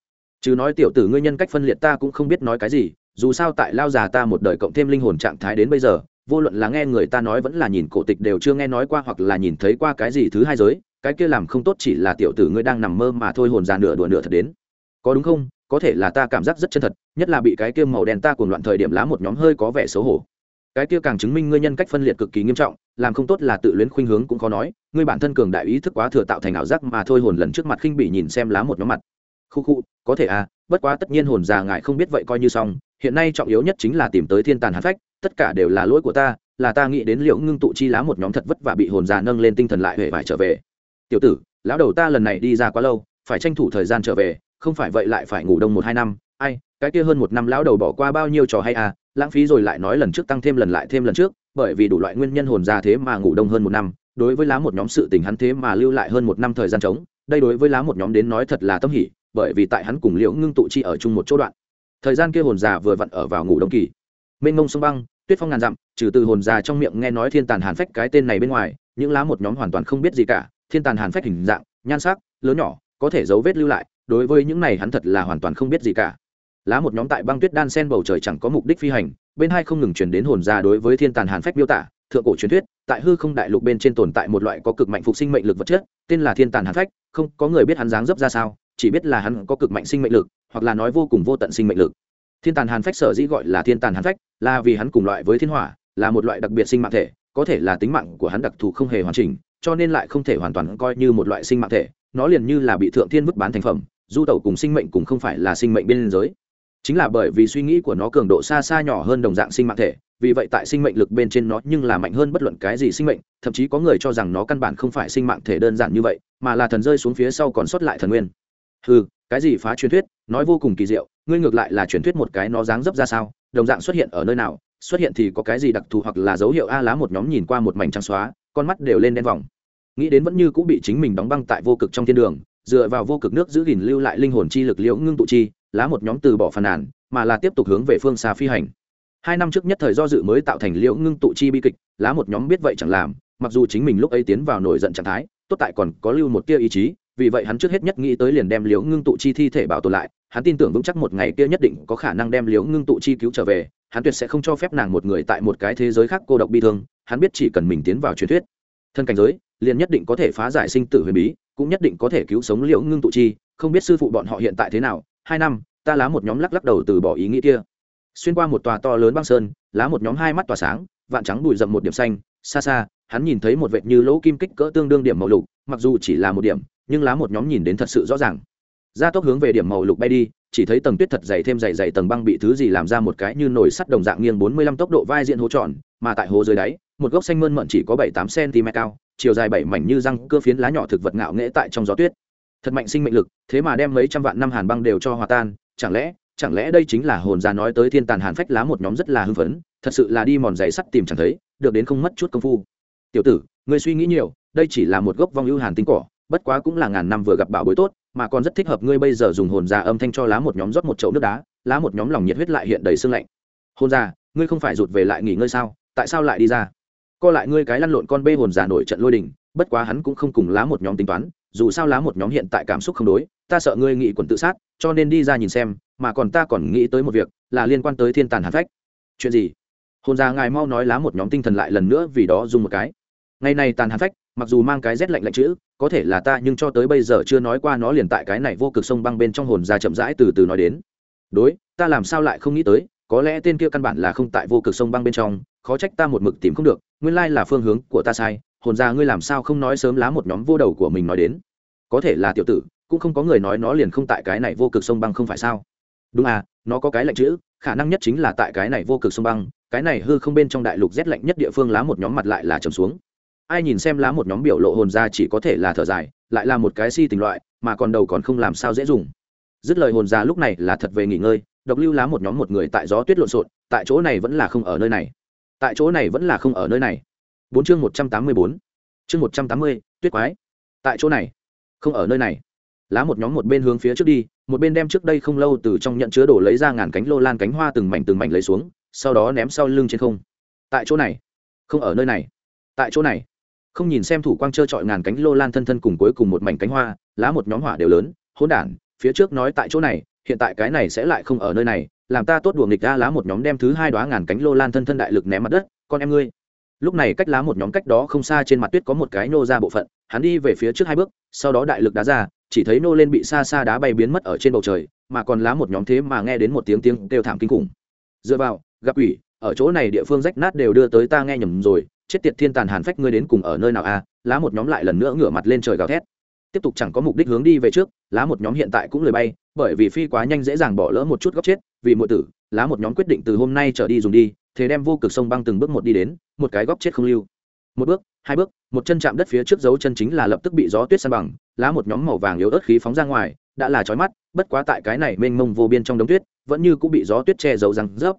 Chứ nói tiểu tử ngươi nhân cách phân liệt ta cũng không biết nói cái gì, dù sao tại lao già ta một đời cộng thêm linh hồn trạng thái đến bây giờ, vô luận là nghe người ta nói vẫn là nhìn cổ tịch đều chưa nghe nói qua hoặc là nhìn thấy qua cái gì thứ hai giới, cái kia làm không tốt chỉ là tiểu tử ngươi đang nằm mơ mà thôi hồn già nửa đùa nửa thật đến. Có đúng không? Có thể là ta cảm giác rất chân thật, nhất là bị cái kia màu đen ta cuồng loạn thời điểm lá một nhóm hơi có vẻ xấu hổ. Cái kia càng chứng minh ngươi nhân cách phân liệt cực kỳ nghiêm trọng, làm không tốt là tự luyến khuynh hướng cũng khó nói ngươi bản thân cường đại ý thức quá thừa tạo thành ảo giác mà thôi, hồn lần trước mặt khinh bị nhìn xem lá một nhóm mặt. Khu khu, có thể à bất quá tất nhiên hồn già ngại không biết vậy coi như xong. Hiện nay trọng yếu nhất chính là tìm tới thiên tàn hạt phách, tất cả đều là lỗi của ta, là ta nghĩ đến liệu ngưng tụ chi lá một nhóm thật vất vả bị hồn già nâng lên tinh thần lại huệ phải trở về. Tiểu tử, lão đầu ta lần này đi ra quá lâu, phải tranh thủ thời gian trở về, không phải vậy lại phải ngủ đông một hai năm. Ai, cái kia hơn một năm lão đầu bỏ qua bao nhiêu trò hay à lãng phí rồi lại nói lần trước tăng thêm lần lại thêm lần trước, bởi vì đủ loại nguyên nhân hồn già thế mà ngủ đông hơn một năm đối với lá một nhóm sự tình hắn thế mà lưu lại hơn một năm thời gian trống, đây đối với lá một nhóm đến nói thật là tâm hỉ, bởi vì tại hắn cùng liễu ngưng tụ chi ở chung một chỗ đoạn. Thời gian kia hồn già vừa vặn ở vào ngủ đông kỳ. Mênh mông sông băng, tuyết phong ngàn dặm, trừ từ hồn già trong miệng nghe nói thiên tàn hàn phách cái tên này bên ngoài, những lá một nhóm hoàn toàn không biết gì cả, thiên tàn hàn phách hình dạng, nhan sắc, lớn nhỏ, có thể dấu vết lưu lại, đối với những này hắn thật là hoàn toàn không biết gì cả. Lá một nhóm tại băng tuyết đan sen bầu trời chẳng có mục đích phi hành, bên hai không ngừng chuyển đến hồn già đối với thiên tàn hàn phách miêu tả thượng cổ truyền thuyết, tại hư không đại lục bên trên tồn tại một loại có cực mạnh phục sinh mệnh lực vật chất, tên là thiên tàn hàn phách, không có người biết hắn dáng dấp ra sao, chỉ biết là hắn có cực mạnh sinh mệnh lực, hoặc là nói vô cùng vô tận sinh mệnh lực. Thiên tàn hàn phách sở dĩ gọi là thiên tàn hàn phách, là vì hắn cùng loại với thiên hỏa, là một loại đặc biệt sinh mạng thể, có thể là tính mạng của hắn đặc thù không hề hoàn chỉnh, cho nên lại không thể hoàn toàn coi như một loại sinh mạng thể, nó liền như là bị thượng thiên vứt bán thành phẩm, du tẩu cùng sinh mệnh cũng không phải là sinh mệnh bên giới chính là bởi vì suy nghĩ của nó cường độ xa xa nhỏ hơn đồng dạng sinh mạng thể, vì vậy tại sinh mệnh lực bên trên nó nhưng là mạnh hơn bất luận cái gì sinh mệnh, thậm chí có người cho rằng nó căn bản không phải sinh mạng thể đơn giản như vậy, mà là thần rơi xuống phía sau còn sót lại thần nguyên. Ừ cái gì phá truyền thuyết, nói vô cùng kỳ diệu, ngươi ngược lại là truyền thuyết một cái nó dáng dấp ra sao, đồng dạng xuất hiện ở nơi nào, xuất hiện thì có cái gì đặc thù hoặc là dấu hiệu a lá một nhóm nhìn qua một mảnh trắng xóa, con mắt đều lên đen vòng. Nghĩ đến vẫn như cũng bị chính mình đóng băng tại vô cực trong thiên đường, dựa vào vô cực nước giữ gìn lưu lại linh hồn chi lực liễu ngưng tụ chi lá một nhóm từ bỏ phàn nàn, mà là tiếp tục hướng về phương xa phi hành. Hai năm trước nhất thời do dự mới tạo thành liễu ngưng tụ chi bi kịch, lá một nhóm biết vậy chẳng làm, mặc dù chính mình lúc ấy tiến vào nổi giận trạng thái, tốt tại còn có lưu một tia ý chí, vì vậy hắn trước hết nhất nghĩ tới liền đem liễu ngưng tụ chi thi thể bảo tồn lại, hắn tin tưởng vững chắc một ngày kia nhất định có khả năng đem liễu ngưng tụ chi cứu trở về, hắn tuyệt sẽ không cho phép nàng một người tại một cái thế giới khác cô độc bi thương, hắn biết chỉ cần mình tiến vào truyền thuyết, thân cảnh giới, liền nhất định có thể phá giải sinh tử huyền bí, cũng nhất định có thể cứu sống liễu ngưng tụ chi, không biết sư phụ bọn họ hiện tại thế nào hai năm, ta lá một nhóm lắc lắc đầu từ bỏ ý nghĩ kia. Xuyên qua một tòa to lớn băng sơn, lá một nhóm hai mắt tỏa sáng, vạn trắng bụi rậm một điểm xanh. Xa xa, hắn nhìn thấy một vệt như lỗ kim kích cỡ tương đương điểm màu lục, mặc dù chỉ là một điểm, nhưng lá một nhóm nhìn đến thật sự rõ ràng. Gia tốc hướng về điểm màu lục bay đi, chỉ thấy tầng tuyết thật dày thêm dày dày tầng băng bị thứ gì làm ra một cái như nồi sắt đồng dạng nghiêng bốn mươi lăm tốc độ vai diện hố tròn, mà tại hố dưới đáy, một gốc xanh mơn mận chỉ có bảy tám cm cao, chiều dài bảy mảnh như răng, cơ phiến lá nhỏ thực vật ngạo nghễ tại trong gió tuyết thật mạnh sinh mệnh lực, thế mà đem mấy trăm vạn năm hàn băng đều cho hòa tan, chẳng lẽ chẳng lẽ đây chính là hồn già nói tới thiên tàn hàn phách lá một nhóm rất là hưng phấn, thật sự là đi mòn giày sắt tìm chẳng thấy, được đến không mất chút công phu. Tiểu tử, ngươi suy nghĩ nhiều, đây chỉ là một gốc vong ưu hàn tinh cỏ, bất quá cũng là ngàn năm vừa gặp bảo bối tốt, mà còn rất thích hợp ngươi bây giờ dùng hồn già âm thanh cho lá một nhóm rót một chậu nước đá, lá một nhóm lòng nhiệt huyết lại hiện đầy sương lạnh. Hồn già, ngươi không phải rụt về lại nghỉ ngơi sao? Tại sao lại đi ra? Co lại ngươi cái lăn lộn con bê hồn già nổi trận lôi đình, bất quá hắn cũng không cùng lá một nhóm tính toán, dù sao lá một nhóm hiện tại cảm xúc không đối, ta sợ ngươi nghị quần tự sát, cho nên đi ra nhìn xem, mà còn ta còn nghĩ tới một việc, là liên quan tới thiên tàn hàn phách. Chuyện gì? Hồn già ngài mau nói lá một nhóm tinh thần lại lần nữa vì đó dùng một cái. Ngày này tàn hàn phách, mặc dù mang cái rét lạnh lạnh chữ, có thể là ta, nhưng cho tới bây giờ chưa nói qua nó liền tại cái này vô cực sông băng bên trong hồn già chậm rãi từ từ nói đến. Đối, ta làm sao lại không nghĩ tới, có lẽ tên kia căn bản là không tại vô cực sông băng bên trong khó trách ta một mực tìm không được, nguyên lai là phương hướng của ta sai, hồn ra ngươi làm sao không nói sớm lá một nhóm vô đầu của mình nói đến? Có thể là tiểu tử, cũng không có người nói nó liền không tại cái này vô cực sông băng không phải sao? Đúng à nó có cái lạnh chữ, khả năng nhất chính là tại cái này vô cực sông băng, cái này hư không bên trong đại lục rét lạnh nhất địa phương lá một nhóm mặt lại là trầm xuống. Ai nhìn xem lá một nhóm biểu lộ hồn ra chỉ có thể là thở dài, lại là một cái si tình loại, mà còn đầu còn không làm sao dễ dùng. Dứt lời hồn ra lúc này là thật về nghỉ ngơi, độc lưu lá một nhóm một người tại gió tuyết lộn xộn, tại chỗ này vẫn là không ở nơi này tại chỗ này vẫn là không ở nơi này. Bốn chương một trăm tám mươi bốn. Chương một trăm tám mươi, tuyết quái. Tại chỗ này, không ở nơi này. Lá một nhóm một bên hướng phía trước đi, một bên đem trước đây không lâu từ trong nhận chứa đổ lấy ra ngàn cánh lô lan cánh hoa từng mảnh từng mảnh lấy xuống, sau đó ném sau lưng trên không. Tại chỗ này, không ở nơi này. Tại chỗ này, không nhìn xem thủ quang trơ trọi ngàn cánh lô lan thân thân cùng cuối cùng một mảnh cánh hoa, lá một nhóm hỏa đều lớn, hỗn đản, phía trước nói tại chỗ này, hiện tại cái này sẽ lại không ở nơi này làm ta tốt đùa nghịch ra lá một nhóm đem thứ hai đoá ngàn cánh lô lan thân thân đại lực ném mặt đất, con em ngươi. Lúc này cách lá một nhóm cách đó không xa trên mặt tuyết có một cái nô ra bộ phận, hắn đi về phía trước hai bước, sau đó đại lực đá ra, chỉ thấy nô lên bị xa xa đá bay biến mất ở trên bầu trời, mà còn lá một nhóm thế mà nghe đến một tiếng tiếng kêu thảm kinh khủng. Dựa vào, gặp ủy ở chỗ này địa phương rách nát đều đưa tới ta nghe nhầm rồi, chết tiệt thiên tàn hàn phách ngươi đến cùng ở nơi nào a à? lá một nhóm lại lần nữa ngửa mặt lên trời gào thét. Tiếp tục chẳng có mục đích hướng đi về trước, lá một nhóm hiện tại cũng lười bay, bởi vì phi quá nhanh dễ dàng bỏ lỡ một chút góc chết vì mọi tử, lá một nhóm quyết định từ hôm nay trở đi dùng đi, thế đem vô cực sông băng từng bước một đi đến, một cái góc chết không lưu. Một bước, hai bước, một chân chạm đất phía trước dấu chân chính là lập tức bị gió tuyết san bằng, lá một nhóm màu vàng yếu ớt khí phóng ra ngoài, đã là trói mắt, bất quá tại cái này mênh mông vô biên trong đống tuyết, vẫn như cũng bị gió tuyết che giấu răng rớp.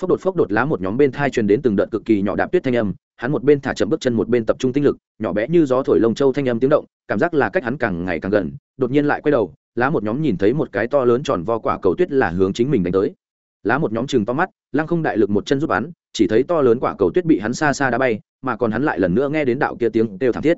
Phốc đột phốc đột lá một nhóm bên thai truyền đến từng đợt cực kỳ nhỏ đạp tuyết thanh âm, hắn một bên thả chậm bước chân một bên tập trung tinh lực, nhỏ bé như gió thổi lông châu thanh âm tiếng động, cảm giác là cách hắn càng ngày càng gần, đột nhiên lại quay đầu lá một nhóm nhìn thấy một cái to lớn tròn vo quả cầu tuyết là hướng chính mình đánh tới. Lá một nhóm chừng to mắt, lăng không đại lực một chân giúp bắn chỉ thấy to lớn quả cầu tuyết bị hắn xa xa đá bay, mà còn hắn lại lần nữa nghe đến đạo kia tiếng kêu thảm thiết.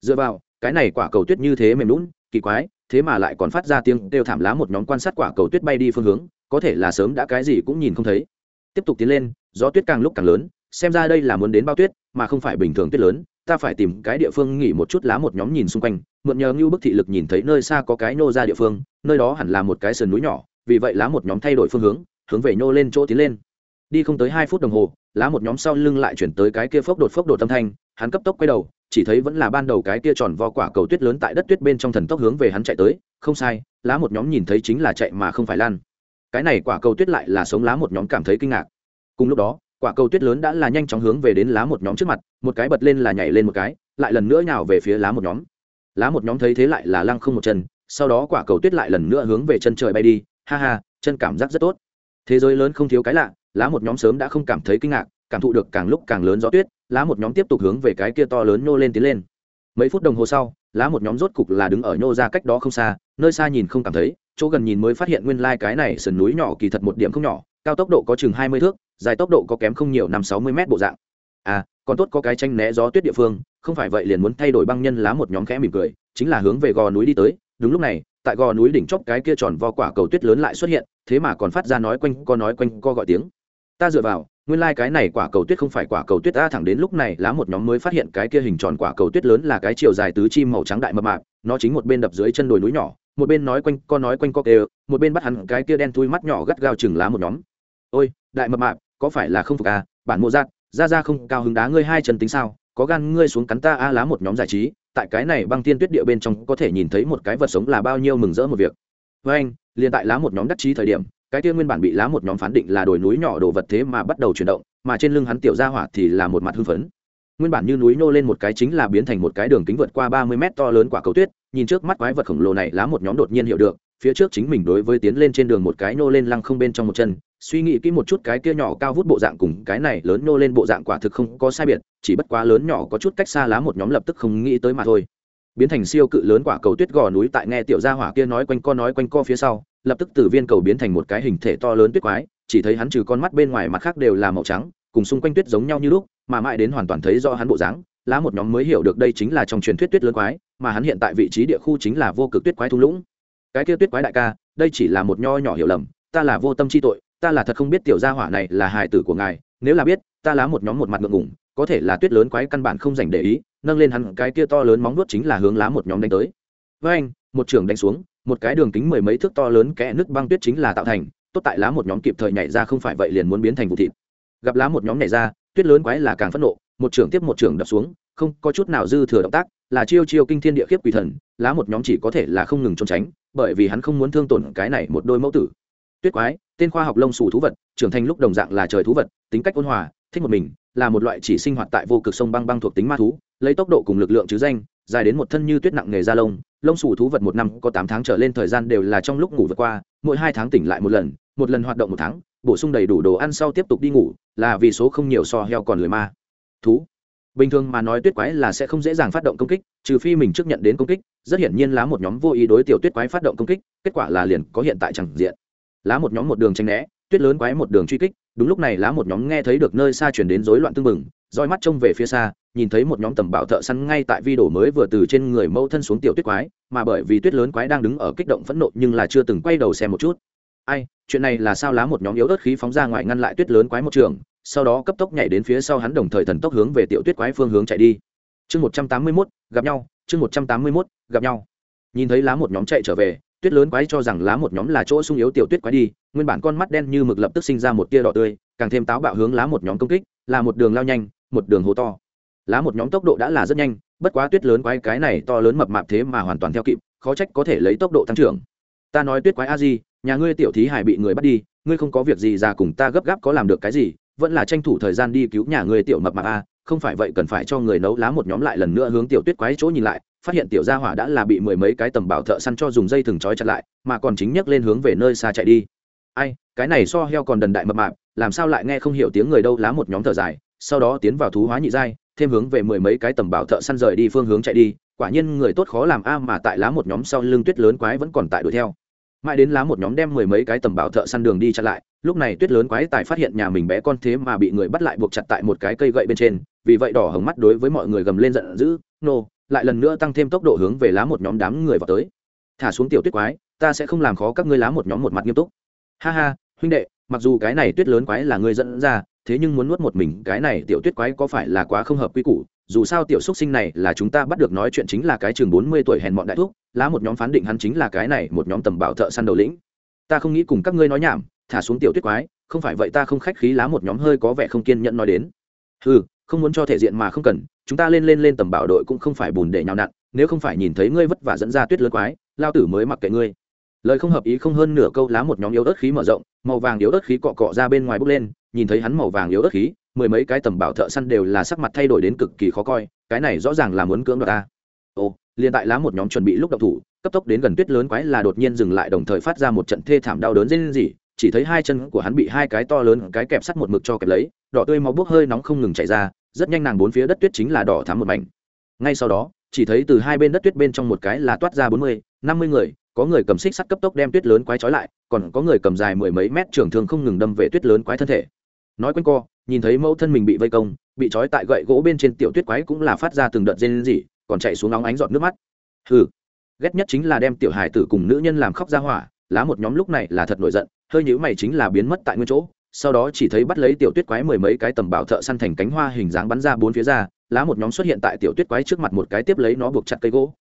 Dựa vào, cái này quả cầu tuyết như thế mềm lún kỳ quái, thế mà lại còn phát ra tiếng kêu thảm lá một nhóm quan sát quả cầu tuyết bay đi phương hướng, có thể là sớm đã cái gì cũng nhìn không thấy. Tiếp tục tiến lên, gió tuyết càng lúc càng lớn, xem ra đây là muốn đến bao tuyết, mà không phải bình thường tuyết lớn, ta phải tìm cái địa phương nghỉ một chút lá một nhóm nhìn xung quanh mượn nhờ ngưu bức thị lực nhìn thấy nơi xa có cái nô ra địa phương, nơi đó hẳn là một cái sườn núi nhỏ, vì vậy lá một nhóm thay đổi phương hướng hướng về nhô lên chỗ tiến lên. Đi không tới hai phút đồng hồ, lá một nhóm sau lưng lại chuyển tới cái kia phốc đột phốc đột âm thanh, hắn cấp tốc quay đầu, chỉ thấy vẫn là ban đầu cái kia tròn vo quả cầu tuyết lớn tại đất tuyết bên trong thần tốc hướng về hắn chạy tới, không sai, lá một nhóm nhìn thấy chính là chạy mà không phải lan cái này quả cầu tuyết lại là sống lá một nhóm cảm thấy kinh ngạc. Cùng lúc đó, quả cầu tuyết lớn đã là nhanh chóng hướng về đến lá một nhóm trước mặt, một cái bật lên là nhảy lên một cái, lại lần nữa nhào về phía lá một nhóm lá một nhóm thấy thế lại là lăng không một chân, sau đó quả cầu tuyết lại lần nữa hướng về chân trời bay đi. Ha ha, chân cảm giác rất tốt. Thế giới lớn không thiếu cái lạ, lá một nhóm sớm đã không cảm thấy kinh ngạc, cảm thụ được càng lúc càng lớn gió tuyết, lá một nhóm tiếp tục hướng về cái kia to lớn nhô lên tiến lên. Mấy phút đồng hồ sau, lá một nhóm rốt cục là đứng ở nhô ra cách đó không xa, nơi xa nhìn không cảm thấy, chỗ gần nhìn mới phát hiện nguyên lai cái này sườn núi nhỏ kỳ thật một điểm không nhỏ, cao tốc độ có chừng hai mươi thước, dài tốc độ có kém không nhiều năm sáu mươi mét bộ dạng. À còn tốt có cái tranh né gió tuyết địa phương, không phải vậy liền muốn thay đổi băng nhân lá một nhóm khẽ mỉm cười, chính là hướng về gò núi đi tới. Đúng lúc này, tại gò núi đỉnh chóp cái kia tròn vo quả cầu tuyết lớn lại xuất hiện, thế mà còn phát ra nói quanh co nói quanh co gọi tiếng. Ta dựa vào, nguyên lai、like、cái này quả cầu tuyết không phải quả cầu tuyết ta thẳng đến lúc này, lá một nhóm mới phát hiện cái kia hình tròn quả cầu tuyết lớn là cái chiều dài tứ chim màu trắng đại mập mạp, nó chính một bên đập dưới chân đồi núi nhỏ, một bên nói quanh co nói quanh co kêu, một bên bắt hẳn cái kia đen thui mắt nhỏ gắt gao chừng lá một nhóm. Ôi, đại mập mạp, có phải là không phục à bản mộ giác ra ra không, cao hứng đá ngươi hai chân tính sao? Có gan ngươi xuống cắn ta a lá một nhóm giải trí, tại cái này băng tiên tuyết địa bên trong có thể nhìn thấy một cái vật sống là bao nhiêu mừng rỡ một việc. Với anh, liền tại lá một nhóm đắc chí thời điểm, cái kia nguyên bản bị lá một nhóm phán định là đồi núi nhỏ đồ vật thế mà bắt đầu chuyển động, mà trên lưng hắn tiểu ra hỏa thì là một mặt hưng phấn. Nguyên bản như núi nô lên một cái chính là biến thành một cái đường kính vượt qua ba mươi mét to lớn quả cầu tuyết, nhìn trước mắt quái vật khổng lồ này, lá một nhóm đột nhiên hiểu được, phía trước chính mình đối với tiến lên trên đường một cái nô lên lăng không bên trong một chân suy nghĩ kỹ một chút cái kia nhỏ cao vút bộ dạng cùng cái này lớn nô lên bộ dạng quả thực không có sai biệt, chỉ bất quá lớn nhỏ có chút cách xa lá một nhóm lập tức không nghĩ tới mà thôi. Biến thành siêu cự lớn quả cầu tuyết gò núi tại nghe tiểu gia hỏa kia nói quanh co nói quanh co phía sau, lập tức từ viên cầu biến thành một cái hình thể to lớn tuyết quái, chỉ thấy hắn trừ con mắt bên ngoài mặt khác đều là màu trắng, cùng xung quanh tuyết giống nhau như lúc, mà mãi đến hoàn toàn thấy rõ hắn bộ dáng, lá một nhóm mới hiểu được đây chính là trong truyền thuyết tuyết lớn quái, mà hắn hiện tại vị trí địa khu chính là vô cực tuyết quái thung lũng. Cái kia tuyết quái đại ca, đây chỉ là một nho nhỏ hiểu lầm, ta là vô tâm chi tội ta là thật không biết tiểu gia hỏa này là hài tử của ngài, nếu là biết, ta lá một nhóm một mặt ngượng ngủng có thể là tuyết lớn quái căn bản không dành để ý, nâng lên hắn cái kia to lớn móng nuốt chính là hướng lá một nhóm đánh tới. Với anh, một trường đánh xuống, một cái đường kính mười mấy thước to lớn kẽ nước băng tuyết chính là tạo thành, tốt tại lá một nhóm kịp thời nhảy ra không phải vậy liền muốn biến thành vụ thịt. Gặp lá một nhóm nhảy ra, tuyết lớn quái là càng phẫn nộ, một trường tiếp một trường đập xuống, không có chút nào dư thừa động tác, là chiêu chiêu kinh thiên địa khiếp quỷ thần, lá một nhóm chỉ có thể là không ngừng trốn tránh, bởi vì hắn không muốn thương tổn cái này một đôi mẫu tử. Tuyết quái tên khoa học lông xù thú vật, trưởng thành lúc đồng dạng là trời thú vật, tính cách ôn hòa, thích một mình, là một loại chỉ sinh hoạt tại vô cực sông băng băng thuộc tính ma thú, lấy tốc độ cùng lực lượng chứ danh, dài đến một thân như tuyết nặng nghề da lông. Lông xù thú vật một năm có tám tháng trở lên thời gian đều là trong lúc ngủ vượt qua, mỗi hai tháng tỉnh lại một lần một lần hoạt động một tháng, bổ sung đầy đủ đồ ăn sau tiếp tục đi ngủ, là vì số không nhiều so heo còn lười ma. Thú. Bình thường mà nói tuyết quái là sẽ không dễ dàng phát động công kích, trừ phi mình trước nhận đến công kích, rất hiển nhiên là một nhóm vô ý đối tiểu tuyết quái phát động công kích, kết quả là liền có hiện tại chẳng diện lá một nhóm một đường tranh né, tuyết lớn quái một đường truy kích, đúng lúc này lá một nhóm nghe thấy được nơi xa chuyển đến rối loạn tưng bừng, roi mắt trông về phía xa, nhìn thấy một nhóm tầm bảo thợ săn ngay tại vi đổ mới vừa từ trên người mâu thân xuống tiểu tuyết quái, mà bởi vì tuyết lớn quái đang đứng ở kích động phẫn nộ nhưng là chưa từng quay đầu xem một chút. Ai, chuyện này là sao lá một nhóm yếu ớt khí phóng ra ngoài ngăn lại tuyết lớn quái một trường, sau đó cấp tốc nhảy đến phía sau hắn đồng thời thần tốc hướng về tiểu tuyết quái phương hướng chạy đi. Chương một trăm tám mươi mốt, gặp nhau, chương một trăm tám mươi mốt, gặp nhau. Nhìn thấy lá một nhóm chạy trở về tuyết lớn quái cho rằng lá một nhóm là chỗ sung yếu tiểu tuyết quái đi, nguyên bản con mắt đen như mực lập tức sinh ra một tia đỏ tươi, càng thêm táo bạo hướng lá một nhóm công kích, là một đường lao nhanh, một đường hố to. Lá một nhóm tốc độ đã là rất nhanh, bất quá tuyết lớn quái cái này to lớn mập mạp thế mà hoàn toàn theo kịp, khó trách có thể lấy tốc độ tăng trưởng. Ta nói tuyết quái a di, nhà ngươi tiểu thí hải bị người bắt đi, ngươi không có việc gì ra cùng ta gấp gáp có làm được cái gì, vẫn là tranh thủ thời gian đi cứu nhà ngươi tiểu mập mạp a, không phải vậy cần phải cho người nấu lá một nhóm lại lần nữa hướng tiểu tuyết quái chỗ nhìn lại phát hiện tiểu gia hỏa đã là bị mười mấy cái tầm bảo thợ săn cho dùng dây thừng trói chặt lại, mà còn chính nhấc lên hướng về nơi xa chạy đi. Ai, cái này so heo còn đần đại mập mạp, làm sao lại nghe không hiểu tiếng người đâu, lá một nhóm thở dài, sau đó tiến vào thú hóa nhị giai, thêm hướng về mười mấy cái tầm bảo thợ săn rời đi phương hướng chạy đi, quả nhiên người tốt khó làm a, mà tại lá một nhóm sau lưng tuyết lớn quái vẫn còn tại đuổi theo. Mãi đến lá một nhóm đem mười mấy cái tầm bảo thợ săn đường đi chặn lại, lúc này tuyết lớn quái tài phát hiện nhà mình bé con thế mà bị người bắt lại buộc chặt tại một cái cây gậy bên trên, vì vậy đỏ hồng mắt đối với mọi người gầm lên giận dữ, nô lại lần nữa tăng thêm tốc độ hướng về lá một nhóm đám người vào tới. Thả xuống tiểu tuyết quái, ta sẽ không làm khó các ngươi lá một nhóm một mặt nghiêm túc. Ha ha, huynh đệ, mặc dù cái này tuyết lớn quái là ngươi dẫn ra, thế nhưng muốn nuốt một mình cái này tiểu tuyết quái có phải là quá không hợp quy củ? Dù sao tiểu xúc sinh này là chúng ta bắt được nói chuyện chính là cái chừng bốn mươi tuổi hèn bọn đại thúc, lá một nhóm phán định hắn chính là cái này một nhóm tầm bảo thợ săn đầu lĩnh. Ta không nghĩ cùng các ngươi nói nhảm, thả xuống tiểu tuyết quái, không phải vậy ta không khách khí lá một nhóm hơi có vẻ không kiên nhẫn nói đến. Ừ không muốn cho thể diện mà không cần chúng ta lên lên lên tầm bảo đội cũng không phải bùn để nhào nặn, nếu không phải nhìn thấy ngươi vất vả dẫn ra tuyết lớn quái, lao tử mới mặc kệ ngươi. Lời không hợp ý không hơn nửa câu lá một nhóm yếu ớt khí mở rộng, màu vàng yếu ớt khí cọ cọ ra bên ngoài bốc lên, nhìn thấy hắn màu vàng yếu ớt khí, mười mấy cái tầm bảo thợ săn đều là sắc mặt thay đổi đến cực kỳ khó coi, cái này rõ ràng là muốn cưỡng đoạt ta. Ồ, liền tại lá một nhóm chuẩn bị lúc đậu thủ, cấp tốc đến gần tuyết lớn quái là đột nhiên dừng lại đồng thời phát ra một trận thê thảm đau đớn dên gì chỉ thấy hai chân của hắn bị hai cái to lớn, cái kẹp sắt một mực cho kẹp lấy, đỏ tươi máu bốc hơi nóng không ngừng chảy ra rất nhanh nàng bốn phía đất tuyết chính là đỏ thắm một mảnh. Ngay sau đó, chỉ thấy từ hai bên đất tuyết bên trong một cái là toát ra bốn mươi, năm mươi người, có người cầm xích sắt cấp tốc đem tuyết lớn quái trói lại, còn có người cầm dài mười mấy mét trường thương không ngừng đâm về tuyết lớn quái thân thể. Nói quanh co, nhìn thấy mẫu thân mình bị vây công, bị trói tại gậy gỗ bên trên tiểu tuyết quái cũng là phát ra từng đợt rên rỉ, còn chạy xuống nóng ánh giọt nước mắt. Hừ, ghét nhất chính là đem tiểu hải tử cùng nữ nhân làm khóc ra hỏa, lá một nhóm lúc này là thật nổi giận, hơi nhữ mày chính là biến mất tại nguyên chỗ sau đó chỉ thấy bắt lấy tiểu tuyết quái mười mấy cái tầm bảo thợ săn thành cánh hoa hình dáng bắn ra bốn phía ra, lá một nhóm xuất hiện tại tiểu tuyết quái trước mặt một cái tiếp lấy nó buộc chặt cây gỗ.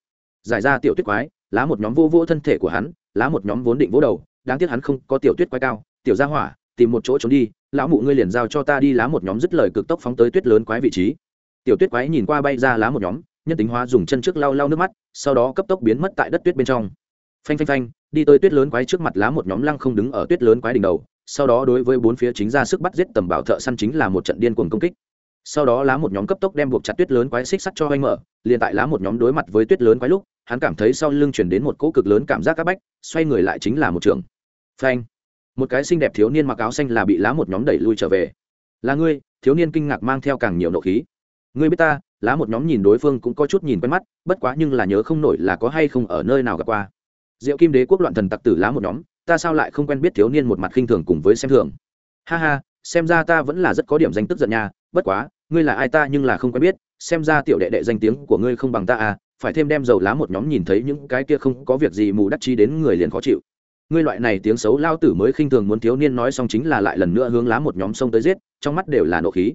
Giải ra tiểu tuyết quái, lá một nhóm vô vô thân thể của hắn, lá một nhóm vốn định vỗ đầu, đáng tiếc hắn không có tiểu tuyết quái cao. Tiểu ra hỏa, tìm một chỗ trốn đi, lão mụ ngươi liền giao cho ta đi lá một nhóm dứt lời cực tốc phóng tới tuyết lớn quái vị trí. Tiểu tuyết quái nhìn qua bay ra lá một nhóm, nhân tính hóa dùng chân trước lau lau nước mắt, sau đó cấp tốc biến mất tại đất tuyết bên trong. Phanh phanh phanh, đi tới tuyết lớn quái trước mặt lá một nhóm lăng không đứng ở tuyết lớn quái đỉnh đầu sau đó đối với bốn phía chính ra sức bắt giết tầm bảo thợ săn chính là một trận điên cuồng công kích. Sau đó lá một nhóm cấp tốc đem buộc chặt tuyết lớn quái xích sắt cho anh mở, liền tại lá một nhóm đối mặt với tuyết lớn quái lúc, hắn cảm thấy sau lưng chuyển đến một cỗ cực lớn cảm giác các bách, xoay người lại chính là một trường. Phanh! Một cái xinh đẹp thiếu niên mặc áo xanh là bị lá một nhóm đẩy lui trở về. Là ngươi, thiếu niên kinh ngạc mang theo càng nhiều nộ khí. Ngươi biết ta, lá một nhóm nhìn đối phương cũng có chút nhìn quen mắt, bất quá nhưng là nhớ không nổi là có hay không ở nơi nào gặp qua. Diệu kim đế quốc loạn thần tặc tử lá một nhóm ta sao lại không quen biết thiếu niên một mặt khinh thường cùng với xem thường? Ha ha, xem ra ta vẫn là rất có điểm danh tức giận nha, bất quá, ngươi là ai ta nhưng là không quen biết, xem ra tiểu đệ đệ danh tiếng của ngươi không bằng ta à phải thêm đem dầu lá một nhóm nhìn thấy những cái kia không có việc gì mù đắc chi đến người liền khó chịu. Ngươi loại này tiếng xấu lao tử mới khinh thường muốn thiếu niên nói xong chính là lại lần nữa hướng lá một nhóm sông tới giết, trong mắt đều là nộ khí.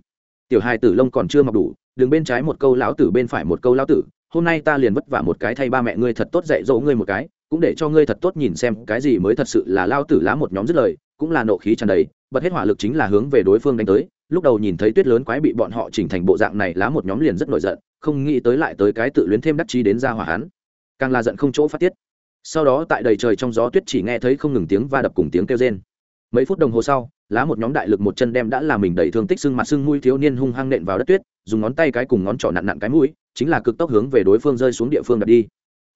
Tiểu hai tử lông còn chưa mọc đủ đường bên trái một câu lão tử bên phải một câu lão tử, hôm nay ta liền vất vả một cái thay ba mẹ ngươi thật tốt dạy dỗ ngươi một cái cũng để cho ngươi thật tốt nhìn xem cái gì mới thật sự là lao tử lá một nhóm dứt lời, cũng là nộ khí tràn đầy, bật hết hỏa lực chính là hướng về đối phương đánh tới. Lúc đầu nhìn thấy tuyết lớn quái bị bọn họ chỉnh thành bộ dạng này, lá một nhóm liền rất nổi giận, không nghĩ tới lại tới cái tự luyến thêm đắc chí đến ra hỏa hắn. Càng là giận không chỗ phát tiết. Sau đó tại đầy trời trong gió tuyết chỉ nghe thấy không ngừng tiếng va đập cùng tiếng kêu rên. Mấy phút đồng hồ sau, lá một nhóm đại lực một chân đem đã làm mình đầy thương tích xương mặt xương mũi thiếu niên hung hăng nện vào đất tuyết, dùng ngón tay cái cùng ngón trỏ nặn nặn cái mũi, chính là cực tốc hướng về đối phương rơi xuống địa phương đặt đi.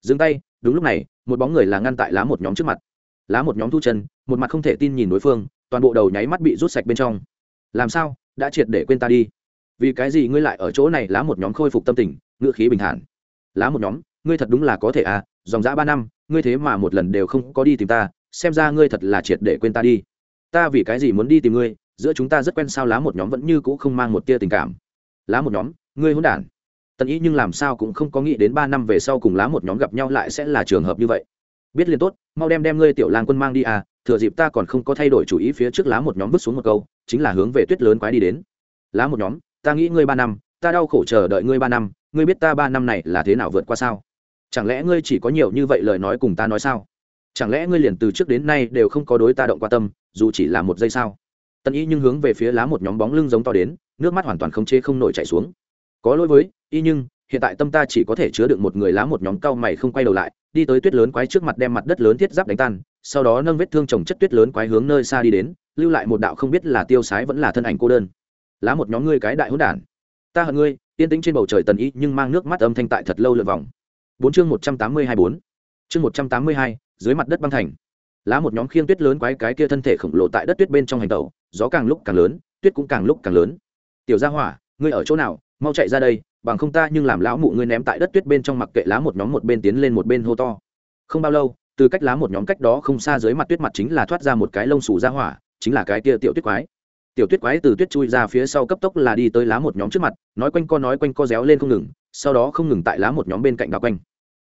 Dừng tay đúng lúc này, một bóng người là ngăn tại lá một nhóm trước mặt. Lá một nhóm thu chân, một mặt không thể tin nhìn đối phương, toàn bộ đầu nháy mắt bị rút sạch bên trong. Làm sao? Đã triệt để quên ta đi. Vì cái gì ngươi lại ở chỗ này? Lá một nhóm khôi phục tâm tình, ngữ khí bình thản. Lá một nhóm, ngươi thật đúng là có thể à? Dòng dã ba năm, ngươi thế mà một lần đều không có đi tìm ta, xem ra ngươi thật là triệt để quên ta đi. Ta vì cái gì muốn đi tìm ngươi? Giữa chúng ta rất quen sao? Lá một nhóm vẫn như cũ không mang một tia tình cảm. Lá một nhóm, ngươi hôn đản tần ý nhưng làm sao cũng không có nghĩ đến ba năm về sau cùng lá một nhóm gặp nhau lại sẽ là trường hợp như vậy. Biết liền tốt, mau đem đem ngươi tiểu lang quân mang đi à thừa dịp ta còn không có thay đổi chủ ý phía trước lá một nhóm vứt xuống một câu, chính là hướng về tuyết lớn quái đi đến. Lá một nhóm, ta nghĩ ngươi ba năm, ta đau khổ chờ đợi ngươi ba năm, ngươi biết ta ba năm này là thế nào vượt qua sao? Chẳng lẽ ngươi chỉ có nhiều như vậy lời nói cùng ta nói sao? Chẳng lẽ ngươi liền từ trước đến nay đều không có đối ta động qua tâm, dù chỉ là một giây sao? Tân y nhưng hướng về phía lá một nhóm bóng lưng giống to đến, nước mắt hoàn toàn không chế không nổi chảy xuống. Có lỗi với y nhưng, hiện tại tâm ta chỉ có thể chứa đựng một người lá một nhóm cao mày không quay đầu lại, đi tới tuyết lớn quái trước mặt đem mặt đất lớn thiết giáp đánh tan, sau đó nâng vết thương trồng chất tuyết lớn quái hướng nơi xa đi đến, lưu lại một đạo không biết là tiêu sái vẫn là thân ảnh cô đơn. Lá một nhóm ngươi cái đại hỗn đản. Ta hận ngươi, yên tĩnh trên bầu trời tần y nhưng mang nước mắt âm thanh tại thật lâu lượt vòng. Bốn chương một trăm tám mươi hai bốn. Chương một trăm tám mươi hai, dưới mặt đất băng thành. Lá một nhóm khiêng tuyết lớn quái cái kia thân thể khổng lồ tại đất tuyết bên trong hành tàu gió càng lúc càng lớn, tuyết cũng càng lúc càng lớn. Tiểu gia hỏa, ngươi ở chỗ nào? Mau chạy ra đây bằng không ta nhưng làm lão mụ ngươi ném tại đất tuyết bên trong mặc kệ lá một nhóm một bên tiến lên một bên hô to. Không bao lâu, từ cách lá một nhóm cách đó không xa dưới mặt tuyết mặt chính là thoát ra một cái lông sủ ra hỏa, chính là cái kia tiểu tuyết quái. Tiểu tuyết quái từ tuyết chui ra phía sau cấp tốc là đi tới lá một nhóm trước mặt, nói quanh co nói quanh co réo lên không ngừng, sau đó không ngừng tại lá một nhóm bên cạnh đào quanh.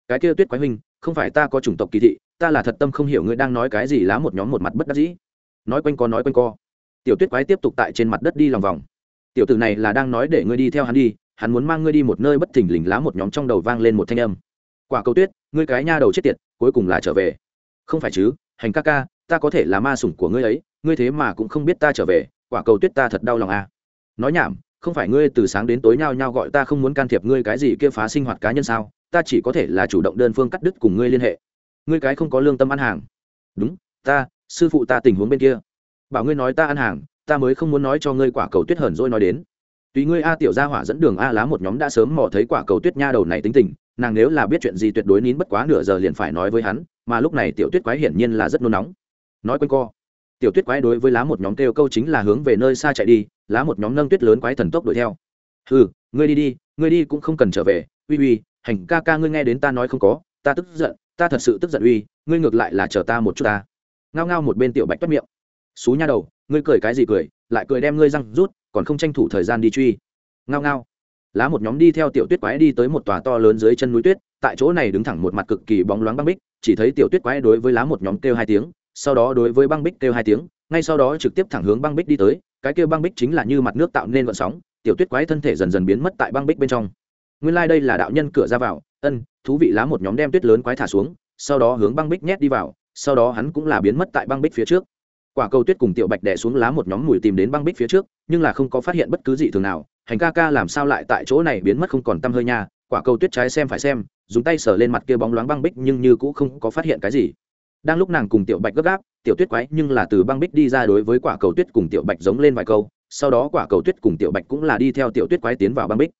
Cái kia tuyết quái huynh, không phải ta có chủng tộc kỳ thị, ta là thật tâm không hiểu ngươi đang nói cái gì lá một nhóm một mặt bất đắc dĩ. Nói quanh co nói quanh co. Tiểu tuyết quái tiếp tục tại trên mặt đất đi lòng vòng. Tiểu tử này là đang nói để ngươi đi theo hắn đi hắn muốn mang ngươi đi một nơi bất thình lình lá một nhóm trong đầu vang lên một thanh âm. Quả cầu tuyết, ngươi cái nha đầu chết tiệt, cuối cùng là trở về. Không phải chứ, hành ca ca, ta có thể là ma sủng của ngươi ấy, ngươi thế mà cũng không biết ta trở về, quả cầu tuyết ta thật đau lòng à. nói nhảm, không phải ngươi từ sáng đến tối nhao nhao gọi ta không muốn can thiệp ngươi cái gì kia phá sinh hoạt cá nhân sao, ta chỉ có thể là chủ động đơn phương cắt đứt cùng ngươi liên hệ. Ngươi cái không có lương tâm ăn hàng. Đúng, ta, sư phụ ta tình huống bên kia. Bảo ngươi nói ta ăn hàng, ta mới không muốn nói cho ngươi quả cầu tuyết hờn dỗi nói đến tùy ngươi a tiểu gia hỏa dẫn đường a lá một nhóm đã sớm mò thấy quả cầu tuyết nha đầu này tính tình, nàng nếu là biết chuyện gì tuyệt đối nín bất quá nửa giờ liền phải nói với hắn, mà lúc này tiểu tuyết quái hiển nhiên là rất nôn nóng. Nói quanh co. Tiểu tuyết quái đối với lá một nhóm kêu câu chính là hướng về nơi xa chạy đi, lá một nhóm nâng tuyết lớn quái thần tốc đuổi theo. Ừ ngươi đi đi, ngươi đi cũng không cần trở về, uy uy, hành ca ca ngươi nghe đến ta nói không có, ta tức giận, ta thật sự tức giận uy, ngươi ngược lại là chờ ta một chút ta. Ngao ngao một bên tiểu bạch toát miệng. Xú nha đầu, ngươi cười cái gì cười, lại cười đem ngươi răng rút còn không tranh thủ thời gian đi truy. Ngao ngao. Lá một nhóm đi theo tiểu tuyết quái đi tới một tòa to lớn dưới chân núi tuyết, tại chỗ này đứng thẳng một mặt cực kỳ bóng loáng băng bích, chỉ thấy tiểu tuyết quái đối với lá một nhóm kêu hai tiếng, sau đó đối với băng bích kêu hai tiếng, ngay sau đó trực tiếp thẳng hướng băng bích đi tới, cái kêu băng bích chính là như mặt nước tạo nên vận sóng, tiểu tuyết quái thân thể dần dần biến mất tại băng bích bên trong. Nguyên lai、like、đây là đạo nhân cửa ra vào, ân, thú vị lá một nhóm đem tuyết lớn quái thả xuống, sau đó hướng băng bích nhét đi vào, sau đó hắn cũng là biến mất tại băng bích phía trước quả cầu tuyết cùng tiểu bạch đẻ xuống lá một nhóm mùi tìm đến băng bích phía trước, nhưng là không có phát hiện bất cứ gì thường nào. Hành ca ca làm sao lại tại chỗ này biến mất không còn tăm hơi nha, quả cầu tuyết trái xem phải xem, dùng tay sờ lên mặt kia bóng loáng băng bích nhưng như cũng không có phát hiện cái gì. Đang lúc nàng cùng tiểu bạch gấp gáp, tiểu tuyết quái nhưng là từ băng bích đi ra đối với quả cầu tuyết cùng tiểu bạch giống lên vài câu, sau đó quả cầu tuyết cùng tiểu bạch cũng là đi theo tiểu tuyết quái tiến vào băng bích.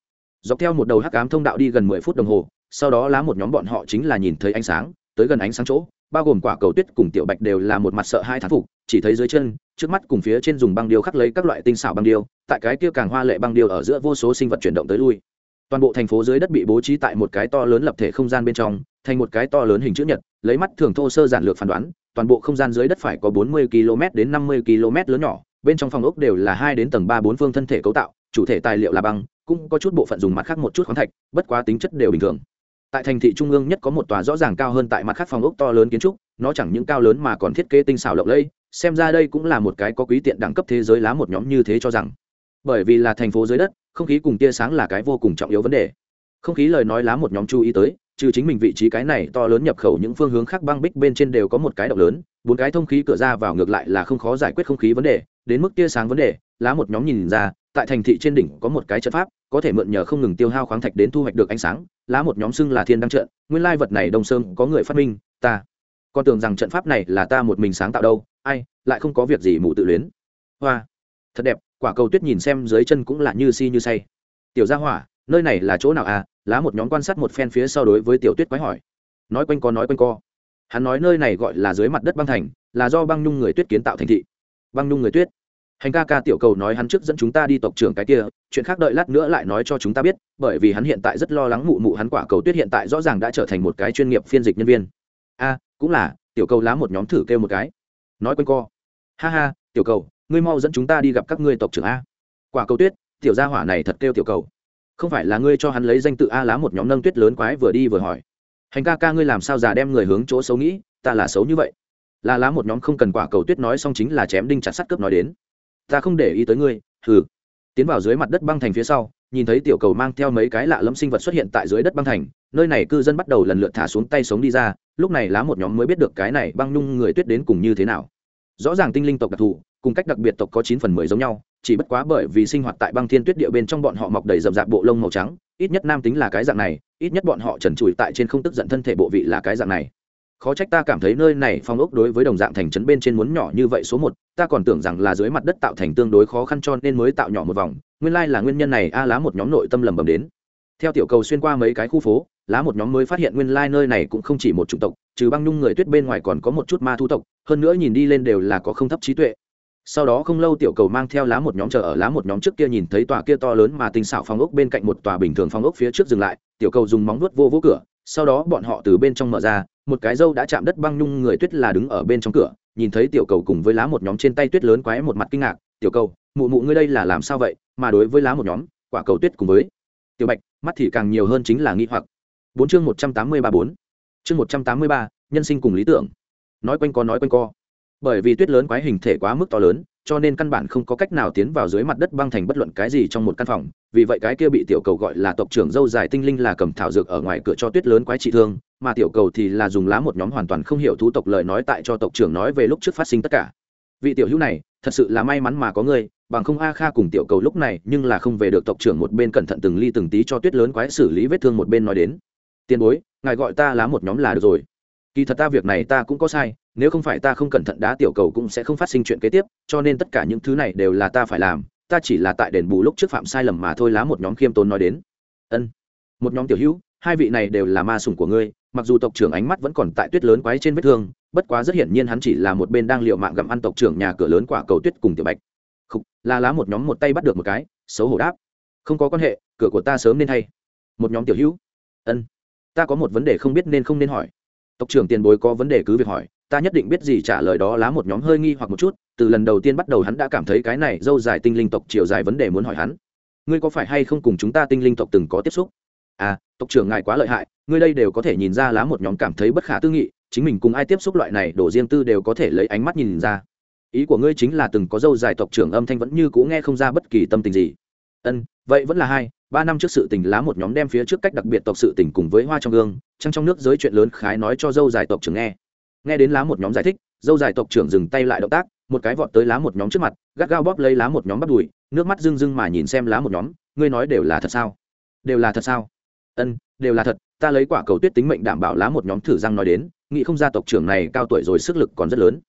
Dọc theo một đầu hắc cám thông đạo đi gần mười phút đồng hồ, sau đó lá một nhóm bọn họ chính là nhìn thấy ánh sáng, tới gần ánh sáng chỗ, bao gồm quả cầu tuyết cùng tiểu bạch đều là một mặt sợ hai thán phục chỉ thấy dưới chân, trước mắt cùng phía trên dùng băng điêu khắc lấy các loại tinh xảo băng điêu, tại cái kia càng hoa lệ băng điêu ở giữa vô số sinh vật chuyển động tới lui. Toàn bộ thành phố dưới đất bị bố trí tại một cái to lớn lập thể không gian bên trong, thành một cái to lớn hình chữ nhật, lấy mắt thường thô sơ giản lược phán đoán, toàn bộ không gian dưới đất phải có 40 km đến 50 km lớn nhỏ, bên trong phòng ốc đều là hai đến tầng ba bốn phương thân thể cấu tạo, chủ thể tài liệu là băng, cũng có chút bộ phận dùng mặt khác một chút khoáng thạch, bất quá tính chất đều bình thường. Tại thành thị trung ương nhất có một tòa rõ ràng cao hơn tại mặt khác phòng ốc to lớn kiến trúc, nó chẳng những cao lớn mà còn thiết kế tinh xảo lộng lẫy xem ra đây cũng là một cái có quý tiện đẳng cấp thế giới lá một nhóm như thế cho rằng. Bởi vì là thành phố dưới đất, không khí cùng tia sáng là cái vô cùng trọng yếu vấn đề. Không khí lời nói lá một nhóm chú ý tới, trừ chính mình vị trí cái này to lớn nhập khẩu những phương hướng khác băng bích bên trên đều có một cái động lớn, bốn cái thông khí cửa ra vào ngược lại là không khó giải quyết không khí vấn đề. Đến mức tia sáng vấn đề, lá một nhóm nhìn ra, tại thành thị trên đỉnh có một cái trận pháp, có thể mượn nhờ không ngừng tiêu hao khoáng thạch đến thu hoạch được ánh sáng. Lá một nhóm xưng là thiên đăng trận, nguyên lai vật này đông sơn có người phát minh, ta. Con tưởng rằng trận pháp này là ta một mình sáng tạo đâu ai, lại không có việc gì mù tự luyến. Hoa, thật đẹp, quả cầu tuyết nhìn xem dưới chân cũng là như si như say. Tiểu gia hỏa, nơi này là chỗ nào à? Lá một nhóm quan sát một phen phía sau đối với tiểu tuyết quái hỏi. Nói quanh co, nói quanh co. Hắn nói nơi này gọi là dưới mặt đất băng thành, là do băng nhung người tuyết kiến tạo thành thị. Băng nhung người tuyết. Hành ca ca tiểu cầu nói hắn trước dẫn chúng ta đi tộc trưởng cái kia, chuyện khác đợi lát nữa lại nói cho chúng ta biết, bởi vì hắn hiện tại rất lo lắng mụ mụ hắn quả cầu tuyết hiện tại rõ ràng đã trở thành một cái chuyên nghiệp phiên dịch nhân viên. A, cũng là, tiểu cầu lá một nhóm thử kêu một cái nói quanh co. Ha ha, tiểu cầu, ngươi mau dẫn chúng ta đi gặp các ngươi tộc trưởng a. Quả cầu tuyết, tiểu gia hỏa này thật kêu tiểu cầu. Không phải là ngươi cho hắn lấy danh tự a lá một nhóm nâng tuyết lớn quái vừa đi vừa hỏi. Hành ca ca ngươi làm sao già đem người hướng chỗ xấu nghĩ, ta là xấu như vậy. Là lá một nhóm không cần quả cầu tuyết nói xong chính là chém đinh chặt sắt cướp nói đến. Ta không để ý tới ngươi, hừ. Tiến vào dưới mặt đất băng thành phía sau, nhìn thấy tiểu cầu mang theo mấy cái lạ lẫm sinh vật xuất hiện tại dưới đất băng thành, nơi này cư dân bắt đầu lần lượt thả xuống tay sống đi ra lúc này lá một nhóm mới biết được cái này băng nhung người tuyết đến cùng như thế nào. Rõ ràng tinh linh tộc đặc thù, cùng cách đặc biệt tộc có chín phần mười giống nhau, chỉ bất quá bởi vì sinh hoạt tại băng thiên tuyết địa bên trong bọn họ mọc đầy rậm rạp bộ lông màu trắng, ít nhất nam tính là cái dạng này, ít nhất bọn họ trần trụi tại trên không tức giận thân thể bộ vị là cái dạng này. Khó trách ta cảm thấy nơi này phong ốc đối với đồng dạng thành trấn bên trên muốn nhỏ như vậy số một, ta còn tưởng rằng là dưới mặt đất tạo thành tương đối khó khăn cho nên mới tạo nhỏ một vòng, nguyên lai là nguyên nhân này, a lá một nhóm nội tâm lầm bầm đến theo tiểu cầu xuyên qua mấy cái khu phố, lá một nhóm mới phát hiện nguyên lai nơi này cũng không chỉ một chủng tộc, trừ băng nhung người tuyết bên ngoài còn có một chút ma thu tộc, hơn nữa nhìn đi lên đều là có không thấp trí tuệ. Sau đó không lâu tiểu cầu mang theo lá một nhóm chờ ở lá một nhóm trước kia nhìn thấy tòa kia to lớn mà tinh xảo phong ốc bên cạnh một tòa bình thường phong ốc phía trước dừng lại, tiểu cầu dùng móng nuốt vô vô cửa, sau đó bọn họ từ bên trong mở ra, một cái dâu đã chạm đất băng nhung người tuyết là đứng ở bên trong cửa, nhìn thấy tiểu cầu cùng với lá một nhóm trên tay tuyết lớn quái một mặt kinh ngạc, tiểu cầu, mụ mụ ngươi đây là làm sao vậy? Mà đối với lá một nhóm, quả cầu tuyết cùng với tiểu bạch, mắt thì càng nhiều hơn chính là nghi hoặc. Bốn chương một trăm tám mươi ba bốn. Chương một trăm tám mươi ba, nhân sinh cùng lý tưởng. Nói quanh co, nói quanh co. Bởi vì tuyết lớn quái hình thể quá mức to lớn, cho nên căn bản không có cách nào tiến vào dưới mặt đất băng thành bất luận cái gì trong một căn phòng. Vì vậy cái kia bị tiểu cầu gọi là tộc trưởng dâu dài tinh linh là cầm thảo dược ở ngoài cửa cho tuyết lớn quái trị thương, mà tiểu cầu thì là dùng lá một nhóm hoàn toàn không hiểu thú tộc lời nói tại cho tộc trưởng nói về lúc trước phát sinh tất cả vị tiểu hữu này, thật sự là may mắn mà có ngươi. bằng không a kha cùng tiểu cầu lúc này nhưng là không về được tộc trưởng một bên cẩn thận từng ly từng tí cho tuyết lớn quái xử lý vết thương một bên nói đến. Tiền bối, ngài gọi ta lá một nhóm là được rồi. Kỳ thật ta việc này ta cũng có sai, nếu không phải ta không cẩn thận đá tiểu cầu cũng sẽ không phát sinh chuyện kế tiếp, cho nên tất cả những thứ này đều là ta phải làm, ta chỉ là tại đền bù lúc trước phạm sai lầm mà thôi lá một nhóm khiêm tốn nói đến. Ân. Một nhóm tiểu hữu, hai vị này đều là ma sủng của ngươi, mặc dù tộc trưởng ánh mắt vẫn còn tại tuyết lớn quái trên vết thương bất quá rất hiển nhiên hắn chỉ là một bên đang liệu mạng gặm ăn tộc trưởng nhà cửa lớn quả cầu tuyết cùng tiểu bạch. Khúc, la lá một nhóm một tay bắt được một cái xấu hổ đáp. Không có quan hệ cửa của ta sớm nên thay. Một nhóm tiểu hữu. Ân. Ta có một vấn đề không biết nên không nên hỏi. Tộc trưởng tiền bối có vấn đề cứ việc hỏi ta nhất định biết gì trả lời đó lá một nhóm hơi nghi hoặc một chút từ lần đầu tiên bắt đầu hắn đã cảm thấy cái này dâu dài tinh linh tộc chiều dài vấn đề muốn hỏi hắn. Ngươi có phải hay không cùng chúng ta tinh linh tộc từng có tiếp xúc? À tộc trưởng ngài quá lợi hại ngươi đây đều có thể nhìn ra lá một nhóm cảm thấy bất khả tư nghị, chính mình cùng ai tiếp xúc loại này đổ riêng tư đều có thể lấy ánh mắt nhìn ra. Ý của ngươi chính là từng có dâu dài tộc trưởng âm thanh vẫn như cũ nghe không ra bất kỳ tâm tình gì. Ân, vậy vẫn là hai, ba năm trước sự tình lá một nhóm đem phía trước cách đặc biệt tộc sự tình cùng với hoa trong gương, trăng trong nước giới chuyện lớn khái nói cho dâu dài tộc trưởng nghe. Nghe đến lá một nhóm giải thích, dâu dài tộc trưởng dừng tay lại động tác, một cái vọt tới lá một nhóm trước mặt, gắt gao bóp lấy lá một nhóm bắt đùi, nước mắt rưng rưng mà nhìn xem lá một nhóm, ngươi nói đều là thật sao? Đều là thật sao? Ân, đều là thật, ta lấy quả cầu tuyết tính mệnh đảm bảo lá một nhóm thử răng nói đến, nghĩ không ra tộc trưởng này cao tuổi rồi sức lực còn rất lớn.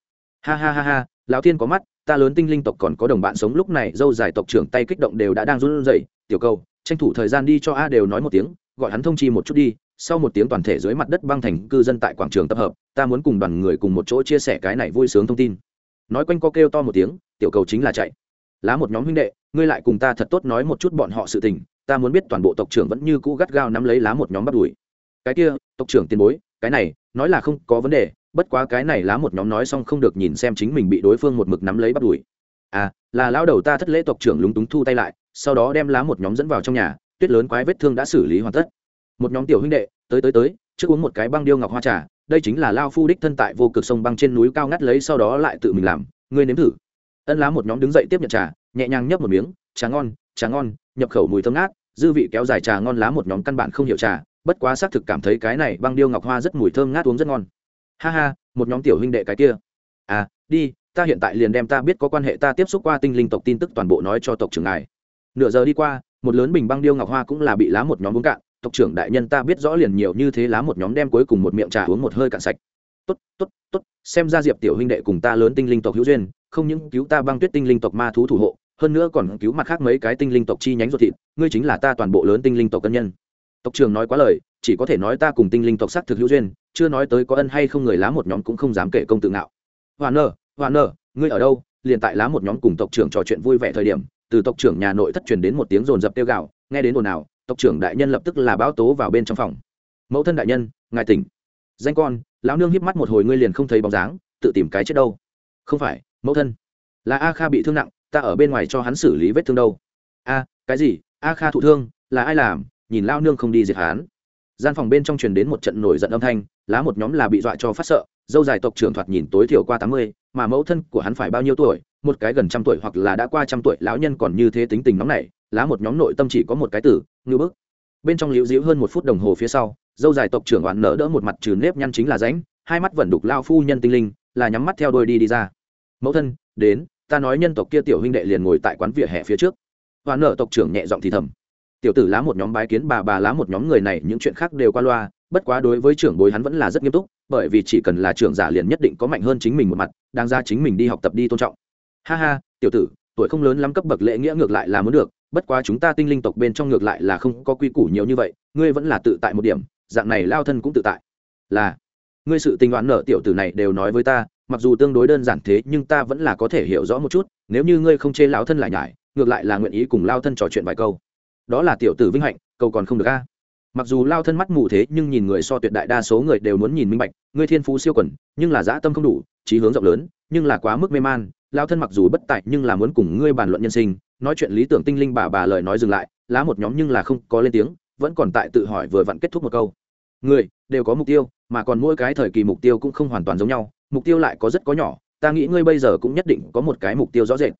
Ha ha ha ha, lão thiên có mắt, ta lớn tinh linh tộc còn có đồng bạn sống lúc này, dâu dài tộc trưởng tay kích động đều đã đang run rẩy. Tiểu cầu, tranh thủ thời gian đi cho a đều nói một tiếng, gọi hắn thông chi một chút đi. Sau một tiếng toàn thể dưới mặt đất băng thành cư dân tại quảng trường tập hợp, ta muốn cùng đoàn người cùng một chỗ chia sẻ cái này vui sướng thông tin. Nói quanh co kêu to một tiếng, tiểu cầu chính là chạy lá một nhóm huynh đệ, ngươi lại cùng ta thật tốt nói một chút bọn họ sự tình, ta muốn biết toàn bộ tộc trưởng vẫn như cũ gắt gao nắm lấy lá một nhóm bắt đuổi. Cái kia, tộc trưởng tiền bối, cái này, nói là không có vấn đề, bất quá cái này lá một nhóm nói xong không được nhìn xem chính mình bị đối phương một mực nắm lấy bắt đuổi. À là lão đầu ta thất lễ tộc trưởng lúng túng thu tay lại, sau đó đem lá một nhóm dẫn vào trong nhà, tuyết lớn quái vết thương đã xử lý hoàn tất. Một nhóm tiểu huynh đệ, tới tới tới, trước uống một cái băng điêu ngọc hoa trà, đây chính là lao phu đích thân tại vô cực sông băng trên núi cao ngắt lấy sau đó lại tự mình làm, ngươi nếm thử ân lá một nhóm đứng dậy tiếp nhận trà, nhẹ nhàng nhấp một miếng, trà ngon trà ngon, nhập khẩu mùi thơm ngát, dư vị kéo dài trà ngon lá một nhóm căn bản không hiểu trà, bất quá xác thực cảm thấy cái này băng điêu ngọc hoa rất mùi thơm ngát uống rất ngon. Ha ha, một nhóm tiểu huynh đệ cái kia. À đi, ta hiện tại liền đem ta biết có quan hệ ta tiếp xúc qua tinh linh tộc tin tức toàn bộ nói cho tộc trưởng ngài. Nửa giờ đi qua, một lớn bình băng điêu ngọc hoa cũng là bị lá một nhóm uống cạn, tộc trưởng đại nhân ta biết rõ liền nhiều như thế lá một nhóm đem cuối cùng một miệng trà uống một hơi cạn sạch. Tốt tốt tốt, xem ra diệp tiểu huynh đệ cùng ta lớn tinh linh tộc hữu duyên không những cứu ta băng tuyết tinh linh tộc ma thú thủ hộ, hơn nữa còn cứu mặt khác mấy cái tinh linh tộc chi nhánh ruột thịt, ngươi chính là ta toàn bộ lớn tinh linh tộc cân nhân. Tộc trưởng nói quá lời, chỉ có thể nói ta cùng tinh linh tộc sắc thực hữu duyên, chưa nói tới có ân hay không người lá một nhóm cũng không dám kể công tự ngạo. Hoàn nơ hoàn nơ, ngươi ở đâu? Liền tại lá một nhóm cùng tộc trưởng trò chuyện vui vẻ thời điểm, từ tộc trưởng nhà nội thất truyền đến một tiếng rồn rập tiêu gạo nghe đến ồn ào, tộc trưởng đại nhân lập tức là báo tố vào bên trong phòng. Mẫu thân đại nhân, ngài tỉnh. Danh con, lão nương híp mắt một hồi ngươi liền không thấy bóng dáng, tự tìm cái chết đâu. Không phải mẫu thân. Là a kha bị thương nặng, ta ở bên ngoài cho hắn xử lý vết thương đâu. A, cái gì? A kha thụ thương, là ai làm? Nhìn lao nương không đi diệt hắn. Gian phòng bên trong truyền đến một trận nổi giận âm thanh, lá một nhóm là bị dọa cho phát sợ, dâu dài tộc trưởng thoạt nhìn tối thiểu qua tám mươi, mà mẫu thân của hắn phải bao nhiêu tuổi? Một cái gần trăm tuổi hoặc là đã qua trăm tuổi, lão nhân còn như thế tính tình nóng này lá một nhóm nội tâm chỉ có một cái tử ngư bức. Bên trong liễu diễu hơn một phút đồng hồ phía sau, dâu dài tộc trưởng oán nở đỡ một mặt trừ nếp nhăn chính là ránh hai mắt vẫn đục lao phu nhân tinh linh, là nhắm mắt theo đôi đi đi ra mẫu thân, đến, ta nói nhân tộc kia tiểu huynh đệ liền ngồi tại quán vỉa hè phía trước. Và nợ tộc trưởng nhẹ giọng thì thầm. Tiểu tử lá một nhóm bái kiến bà bà lá một nhóm người này những chuyện khác đều qua loa, bất quá đối với trưởng bối hắn vẫn là rất nghiêm túc, bởi vì chỉ cần là trưởng giả liền nhất định có mạnh hơn chính mình một mặt đang ra chính mình đi học tập đi tôn trọng. Ha ha, tiểu tử, tuổi không lớn lắm cấp bậc lễ nghĩa ngược lại là muốn được, bất quá chúng ta tinh linh tộc bên trong ngược lại là không có quy củ nhiều như vậy, ngươi vẫn là tự tại một điểm, dạng này lao thân cũng tự tại. Là, ngươi sự tình đoán nợ tiểu tử này đều nói với ta mặc dù tương đối đơn giản thế nhưng ta vẫn là có thể hiểu rõ một chút, nếu như ngươi không chê lão thân lại nhải, ngược lại là nguyện ý cùng lao thân trò chuyện vài câu. Đó là tiểu tử vinh hạnh câu còn không được a. Mặc dù lao thân mắt mù thế nhưng nhìn người so tuyệt đại đa số người đều muốn nhìn minh bạch, ngươi thiên phú siêu quần, nhưng là dã tâm không đủ trí hướng rộng lớn, nhưng là quá mức mê man, lao thân mặc dù bất tại nhưng là muốn cùng ngươi bàn luận nhân sinh, nói chuyện lý tưởng tinh linh bà bà lời nói dừng lại, lá một nhóm nhưng là không có lên tiếng, vẫn còn tại tự hỏi vừa vặn kết thúc một câu. Người đều có mục tiêu, mà còn mỗi cái thời kỳ mục tiêu cũng không hoàn toàn giống nhau mục tiêu lại có rất có nhỏ, ta nghĩ ngươi bây giờ cũng nhất định có một cái mục tiêu rõ rệt.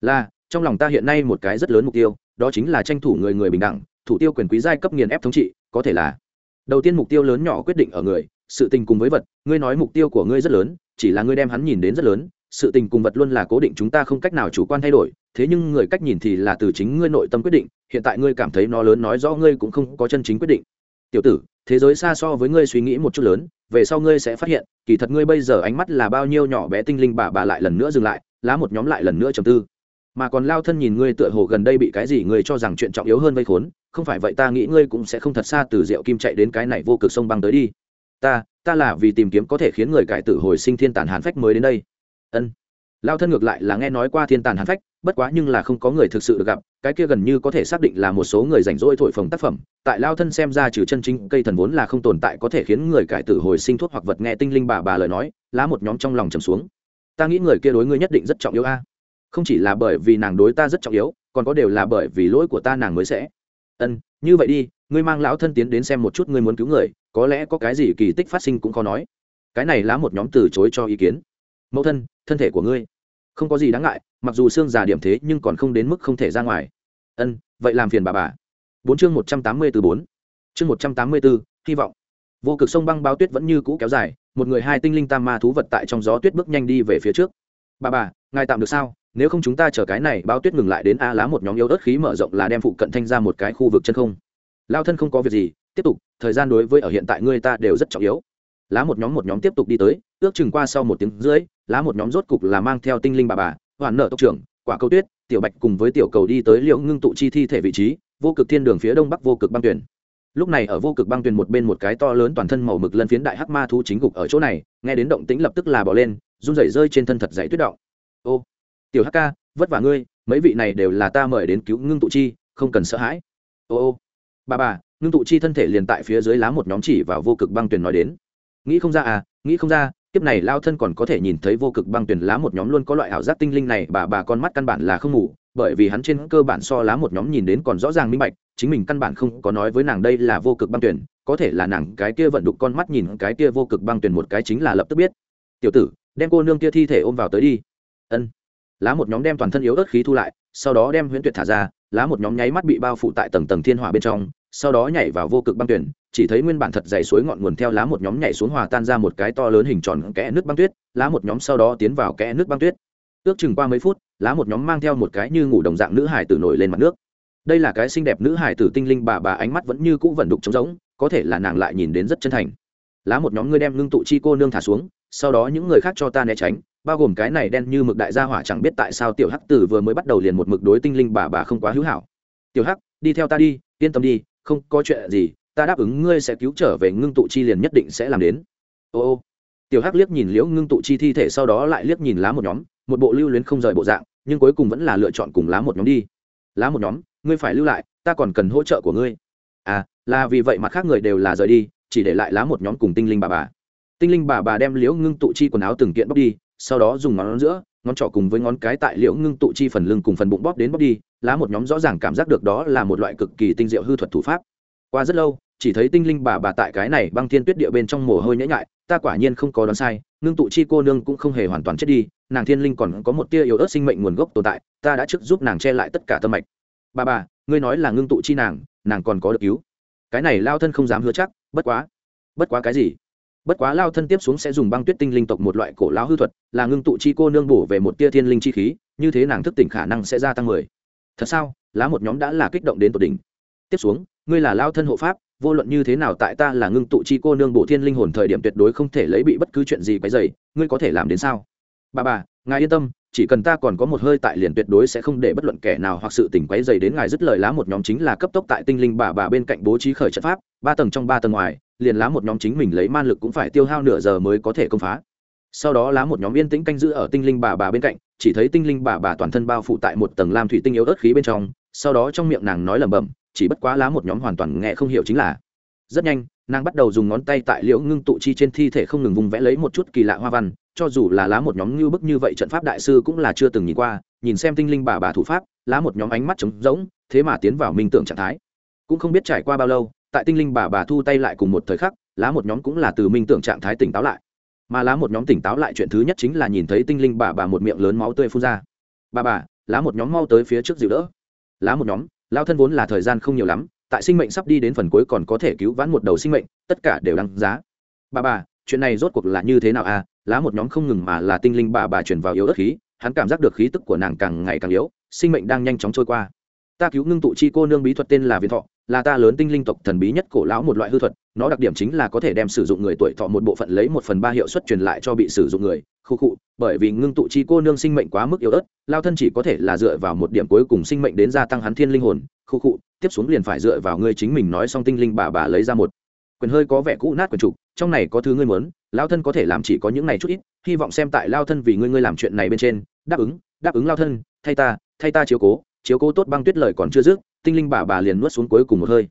Là, trong lòng ta hiện nay một cái rất lớn mục tiêu, đó chính là tranh thủ người người bình đẳng, thủ tiêu quyền quý giai cấp nghiền ép thống trị, có thể là. Đầu tiên mục tiêu lớn nhỏ quyết định ở người, sự tình cùng với vật, ngươi nói mục tiêu của ngươi rất lớn, chỉ là ngươi đem hắn nhìn đến rất lớn, sự tình cùng vật luôn là cố định chúng ta không cách nào chủ quan thay đổi, thế nhưng người cách nhìn thì là từ chính ngươi nội tâm quyết định, hiện tại ngươi cảm thấy nó lớn nói rõ ngươi cũng không có chân chính quyết định. Tiểu tử thế giới xa so với ngươi suy nghĩ một chút lớn, về sau ngươi sẽ phát hiện, kỳ thật ngươi bây giờ ánh mắt là bao nhiêu nhỏ bé tinh linh bà bà lại lần nữa dừng lại, lá một nhóm lại lần nữa trầm tư. Mà còn lao thân nhìn ngươi tựa hồ gần đây bị cái gì ngươi cho rằng chuyện trọng yếu hơn vây khốn, không phải vậy ta nghĩ ngươi cũng sẽ không thật xa từ rượu kim chạy đến cái này vô cực sông băng tới đi. Ta ta là vì tìm kiếm có thể khiến người cải tử hồi sinh thiên tàn hàn phách mới đến đây. Ân. Lao thân ngược lại là nghe nói qua thiên tàn hàn phách, bất quá nhưng là không có người thực sự được gặp cái kia gần như có thể xác định là một số người rảnh rỗi thổi phồng tác phẩm, tại lao thân xem ra trừ chân chính cây thần vốn là không tồn tại có thể khiến người cải tử hồi sinh thuốc hoặc vật nghe tinh linh bà bà lời nói, lá một nhóm trong lòng trầm xuống. Ta nghĩ người kia đối ngươi nhất định rất trọng yếu a. Không chỉ là bởi vì nàng đối ta rất trọng yếu, còn có đều là bởi vì lỗi của ta nàng mới sẽ. Ân, như vậy đi, ngươi mang lão thân tiến đến xem một chút ngươi muốn cứu người, có lẽ có cái gì kỳ tích phát sinh cũng khó nói. Cái này lá một nhóm từ chối cho ý kiến. Mẫu thân thân thể của ngươi không có gì đáng ngại, mặc dù xương già điểm thế nhưng còn không đến mức không thể ra ngoài. Ân, vậy làm phiền bà bà. Bốn chương một trăm tám mươi từ bốn. Chương một trăm tám mươi bốn hy vọng. Vô cực sông băng bao tuyết vẫn như cũ kéo dài, một người hai tinh linh tam ma thú vật tại trong gió tuyết bước nhanh đi về phía trước. Bà bà, ngài tạm được sao? Nếu không chúng ta chờ cái này bao tuyết ngừng lại đến a lá một nhóm yếu ớt khí mở rộng là đem phụ cận thanh ra một cái khu vực chân không. Lao thân không có việc gì, tiếp tục, thời gian đối với ở hiện tại ngươi ta đều rất trọng yếu. Lá một nhóm một nhóm tiếp tục đi tới, ước chừng qua sau một tiếng rưỡi lá một nhóm rốt cục là mang theo tinh linh bà bà, hoàn nợ tộc trưởng, quả câu tuyết, tiểu bạch cùng với tiểu cầu đi tới liệu ngưng tụ chi thi thể vị trí, vô cực thiên đường phía đông bắc vô cực băng tuyển lúc này ở vô cực băng tuyển một bên một cái to lớn toàn thân màu mực lân phiến đại hắc ma thú chính gục ở chỗ này, nghe đến động tĩnh lập tức là bỏ lên, run rẩy rơi trên thân thật dày tuyết động. Ô, tiểu hắc ca, vất vả ngươi, mấy vị này đều là ta mời đến cứu ngưng tụ chi, không cần sợ hãi. Ô ô, bà bà, ngưng tụ chi thân thể liền tại phía dưới lá một nhóm chỉ vào vô cực băng tuyển nói đến. Nghĩ không ra à nghĩ không ra kiếp này lao thân còn có thể nhìn thấy vô cực băng tuyển lá một nhóm luôn có loại ảo giác tinh linh này, bà bà con mắt căn bản là không ngủ, bởi vì hắn trên cơ bản so lá một nhóm nhìn đến còn rõ ràng minh bạch, chính mình căn bản không có nói với nàng đây là vô cực băng tuyển có thể là nàng cái kia vận đục con mắt nhìn cái kia vô cực băng tuyển một cái chính là lập tức biết. Tiểu tử, đem cô nương kia thi thể ôm vào tới đi. Ân. Lá một nhóm đem toàn thân yếu ớt khí thu lại, sau đó đem huyễn tuyệt thả ra, lá một nhóm nháy mắt bị bao phủ tại tầng tầng thiên hỏa bên trong sau đó nhảy vào vô cực băng tuyển, chỉ thấy nguyên bản thật dày suối ngọn nguồn theo lá một nhóm nhảy xuống hòa tan ra một cái to lớn hình tròn kẽ nước băng tuyết, lá một nhóm sau đó tiến vào kẽ nước băng tuyết. Ước chừng qua mấy phút, lá một nhóm mang theo một cái như ngủ đồng dạng nữ hải tử nổi lên mặt nước. Đây là cái xinh đẹp nữ hải tử tinh linh bà bà ánh mắt vẫn như cũ vẫn đục trống rỗng, có thể là nàng lại nhìn đến rất chân thành. Lá một nhóm ngươi đem ngưng tụ chi cô nương thả xuống, sau đó những người khác cho ta né tránh, bao gồm cái này đen như mực đại gia hỏa chẳng biết tại sao tiểu hắc tử vừa mới bắt đầu liền một mực đối tinh linh bà bà không quá hữu hảo. Tiểu hắc, đi theo ta đi, yên tâm đi không có chuyện gì, ta đáp ứng ngươi sẽ cứu trở về ngưng tụ chi liền nhất định sẽ làm đến. Ô ô. Tiểu hắc liếc nhìn liễu ngưng tụ chi thi thể sau đó lại liếc nhìn lá một nhóm, một bộ lưu luyến không rời bộ dạng, nhưng cuối cùng vẫn là lựa chọn cùng lá một nhóm đi. Lá một nhóm, ngươi phải lưu lại, ta còn cần hỗ trợ của ngươi. À là vì vậy mặt khác người đều là rời đi, chỉ để lại lá một nhóm cùng tinh linh bà bà. Tinh linh bà bà đem liễu ngưng tụ chi quần áo từng kiện bóc đi, sau đó dùng ngón giữa, ngón trỏ cùng với ngón cái tại liễu ngưng tụ chi phần lưng cùng phần bụng bóp đến bóp đi lá một nhóm rõ ràng cảm giác được đó là một loại cực kỳ tinh diệu hư thuật thủ pháp. Qua rất lâu, chỉ thấy tinh linh bà bà tại cái này băng thiên tuyết địa bên trong mồ hôi nhễ nhại, ta quả nhiên không có đoán sai, ngưng tụ chi cô nương cũng không hề hoàn toàn chết đi, nàng thiên linh còn có một tia yếu ớt sinh mệnh nguồn gốc tồn tại, ta đã trước giúp nàng che lại tất cả tâm mạch. Bà bà, ngươi nói là ngưng tụ chi nàng nàng còn có được cứu. Cái này lao thân không dám hứa chắc, bất quá bất quá cái gì? Bất quá lao thân tiếp xuống sẽ dùng băng tuyết tinh linh tộc một loại cổ lao hư thuật, là ngưng tụ chi cô nương bổ về một tia thiên linh chi khí, như thế nàng thức tỉnh khả năng sẽ gia tăng mười thật sao? Lá một nhóm đã là kích động đến tột đỉnh. Tiếp xuống, ngươi là lao thân hộ pháp, vô luận như thế nào tại ta là ngưng tụ chi cô nương bộ thiên linh hồn thời điểm tuyệt đối không thể lấy bị bất cứ chuyện gì quấy dày ngươi có thể làm đến sao? Bà bà, ngài yên tâm, chỉ cần ta còn có một hơi tại liền tuyệt đối sẽ không để bất luận kẻ nào hoặc sự tỉnh quấy dày đến ngài dứt lời lá một nhóm chính là cấp tốc tại tinh linh bà bà bên cạnh bố trí khởi trận pháp, ba tầng trong ba tầng ngoài, liền lá một nhóm chính mình lấy man lực cũng phải tiêu hao nửa giờ mới có thể công phá sau đó lá một nhóm yên tĩnh canh giữ ở tinh linh bà bà bên cạnh, chỉ thấy tinh linh bà bà toàn thân bao phủ tại một tầng lam thủy tinh yếu ớt khí bên trong, sau đó trong miệng nàng nói lẩm bẩm, chỉ bất quá lá một nhóm hoàn toàn nghe không hiểu chính là. Rất nhanh, nàng bắt đầu dùng ngón tay tại liễu ngưng tụ chi trên thi thể không ngừng vùng vẽ lấy một chút kỳ lạ hoa văn, cho dù là lá một nhóm như bức như vậy trận pháp đại sư cũng là chưa từng nhìn qua, nhìn xem tinh linh bà bà thủ pháp, lá một nhóm ánh mắt trống rỗng, thế mà tiến vào minh tưởng trạng thái. Cũng không biết trải qua bao lâu, tại tinh linh bà bà thu tay lại cùng một thời khắc, lá một nhóm cũng là từ minh tưởng trạng thái tỉnh táo lại mà lá một nhóm tỉnh táo lại chuyện thứ nhất chính là nhìn thấy tinh linh bà bà một miệng lớn máu tươi phun ra. Bà bà, lá một nhóm mau tới phía trước dịu đỡ. Lá một nhóm, lao thân vốn là thời gian không nhiều lắm, tại sinh mệnh sắp đi đến phần cuối còn có thể cứu vãn một đầu sinh mệnh, tất cả đều đăng giá. Bà bà, chuyện này rốt cuộc là như thế nào à? Lá một nhóm không ngừng mà là tinh linh bà bà chuyển vào yếu ớt khí, hắn cảm giác được khí tức của nàng càng ngày càng yếu, sinh mệnh đang nhanh chóng trôi qua. Ta cứu ngưng tụ chi cô nương bí thuật tên là viên thọ, là ta lớn tinh linh tộc thần bí nhất cổ lão một loại hư thuật nó đặc điểm chính là có thể đem sử dụng người tuổi thọ một bộ phận lấy một phần ba hiệu suất truyền lại cho bị sử dụng người, khu khụ bởi vì ngưng tụ chi cô nương sinh mệnh quá mức yếu ớt, lao thân chỉ có thể là dựa vào một điểm cuối cùng sinh mệnh đến gia tăng hắn thiên linh hồn, khu khụ tiếp xuống liền phải dựa vào ngươi chính mình nói xong tinh linh bà bà lấy ra một quyền hơi có vẻ cũ nát quyền trục, trong này có thứ ngươi muốn, lao thân có thể làm chỉ có những này chút ít, hy vọng xem tại lao thân vì ngươi ngươi làm chuyện này bên trên, đáp ứng đáp ứng lao thân, thay ta thay ta chiếu cố chiếu cố tốt băng tuyết lời còn chưa dứt, tinh linh bà bà liền nuốt xuống cuối cùng một hơi.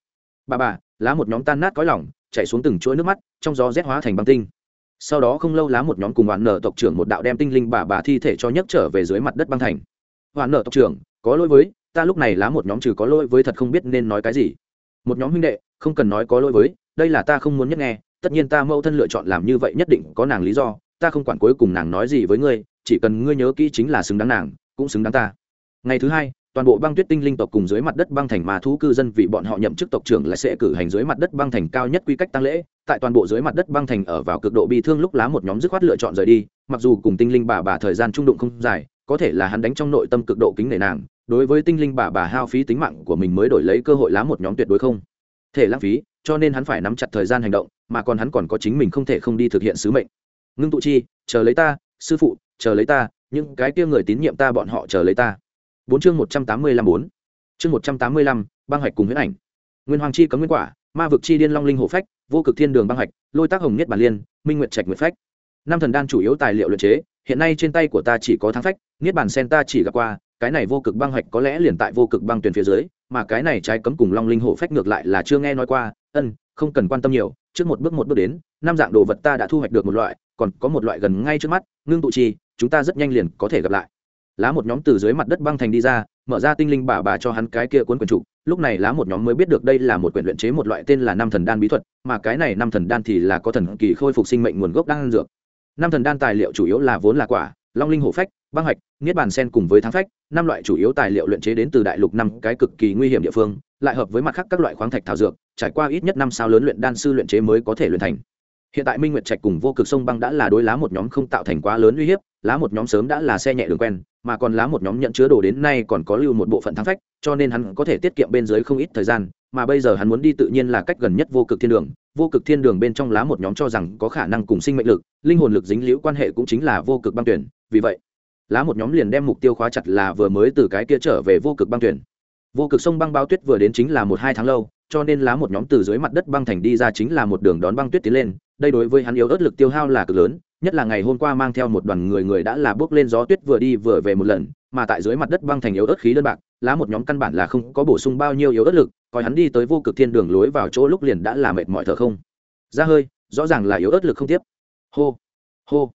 Bà bà lá một nhóm tan nát cõi lỏng chạy xuống từng chuỗi nước mắt, trong gió rét hóa thành băng tinh. Sau đó không lâu lá một nhóm cùng hoạn nợ tộc trưởng một đạo đem tinh linh bà bà thi thể cho nhấc trở về dưới mặt đất băng thành. Hoạn nợ tộc trưởng, có lỗi với, ta lúc này lá một nhóm trừ có lỗi với thật không biết nên nói cái gì. Một nhóm huynh đệ, không cần nói có lỗi với, đây là ta không muốn nhất nghe, tất nhiên ta mẫu thân lựa chọn làm như vậy nhất định có nàng lý do, ta không quản cuối cùng nàng nói gì với ngươi, chỉ cần ngươi nhớ kỹ chính là xứng đáng nàng, cũng xứng đáng ta. Ngày thứ hai toàn bộ băng tuyết tinh linh tộc cùng dưới mặt đất băng thành mà thú cư dân vì bọn họ nhậm chức tộc trưởng lại sẽ cử hành dưới mặt đất băng thành cao nhất quy cách tăng lễ. Tại toàn bộ dưới mặt đất băng thành ở vào cực độ bi thương lúc lá một nhóm dứt khoát lựa chọn rời đi, mặc dù cùng tinh linh bà bà thời gian trung đụng không dài, có thể là hắn đánh trong nội tâm cực độ kính nể nàng, đối với tinh linh bà bà hao phí tính mạng của mình mới đổi lấy cơ hội lá một nhóm tuyệt đối không thể lãng phí, cho nên hắn phải nắm chặt thời gian hành động, mà còn hắn còn có chính mình không thể không đi thực hiện sứ mệnh. Ngưng tụ chi, chờ lấy ta, sư phụ, chờ lấy ta, những cái kia người tín nhiệm ta bọn họ chờ lấy ta bốn chương một trăm tám mươi lăm bốn. Chương một trăm tám mươi lăm, băng hạch cùng huyết ảnh. Nguyên hoàng chi cấm nguyên quả, ma vực chi điên long linh hộ phách, vô cực thiên đường băng hạch, lôi tác hồng nhất bản liên, minh nguyệt trạch nguyệt phách. Năm thần đan chủ yếu tài liệu luyện chế, hiện nay trên tay của ta chỉ có thắng phách, niết bản sen ta chỉ gặp qua, cái này vô cực băng hạch có lẽ liền tại vô cực băng tuyển phía dưới, mà cái này trái cấm cùng long linh hộ phách ngược lại là chưa nghe nói qua, ân, không cần quan tâm nhiều, trước một bước một bước đến, năm dạng đồ vật ta đã thu hoạch được một loại, còn có một loại gần ngay trước mắt, ngưng tụ chi, chúng ta rất nhanh liền có thể gặp lại lá một nhóm từ dưới mặt đất băng thành đi ra, mở ra tinh linh bà bà cho hắn cái kia cuốn quyển trục. Lúc này lá một nhóm mới biết được đây là một quyển luyện chế một loại tên là năm thần đan bí thuật, mà cái này năm thần đan thì là có thần kỳ khôi phục sinh mệnh nguồn gốc đan dược. Năm thần đan tài liệu chủ yếu là vốn là quả, long linh hổ phách, băng hạch, niết bàn sen cùng với thắng phách, năm loại chủ yếu tài liệu luyện chế đến từ đại lục năm cái cực kỳ nguy hiểm địa phương, lại hợp với mặt khác các loại khoáng thạch thảo dược, trải qua ít nhất năm sao lớn luyện đan sư luyện chế mới có thể luyện thành hiện tại minh nguyệt trạch cùng vô cực sông băng đã là đối lá một nhóm không tạo thành quá lớn uy hiếp, lá một nhóm sớm đã là xe nhẹ đường quen, mà còn lá một nhóm nhận chứa đồ đến nay còn có lưu một bộ phận thắng phách, cho nên hắn có thể tiết kiệm bên dưới không ít thời gian, mà bây giờ hắn muốn đi tự nhiên là cách gần nhất vô cực thiên đường. Vô cực thiên đường bên trong lá một nhóm cho rằng có khả năng cùng sinh mệnh lực, linh hồn lực dính liễu quan hệ cũng chính là vô cực băng tuyển, vì vậy, lá một nhóm liền đem mục tiêu khóa chặt là vừa mới từ cái kia trở về vô cực băng tuyển. Vô cực sông băng bao tuyết vừa đến chính là một hai tháng lâu cho nên lá một nhóm từ dưới mặt đất băng thành đi ra chính là một đường đón băng tuyết tiến lên. Đây đối với hắn yếu ớt lực tiêu hao là cực lớn, nhất là ngày hôm qua mang theo một đoàn người người đã là bước lên gió tuyết vừa đi vừa về một lần, mà tại dưới mặt đất băng thành yếu ớt khí đơn bạc, lá một nhóm căn bản là không có bổ sung bao nhiêu yếu ớt lực, coi hắn đi tới vô cực thiên đường lối vào chỗ lúc liền đã là mệt mỏi thở không. Ra hơi, rõ ràng là yếu ớt lực không tiếp. Hô hô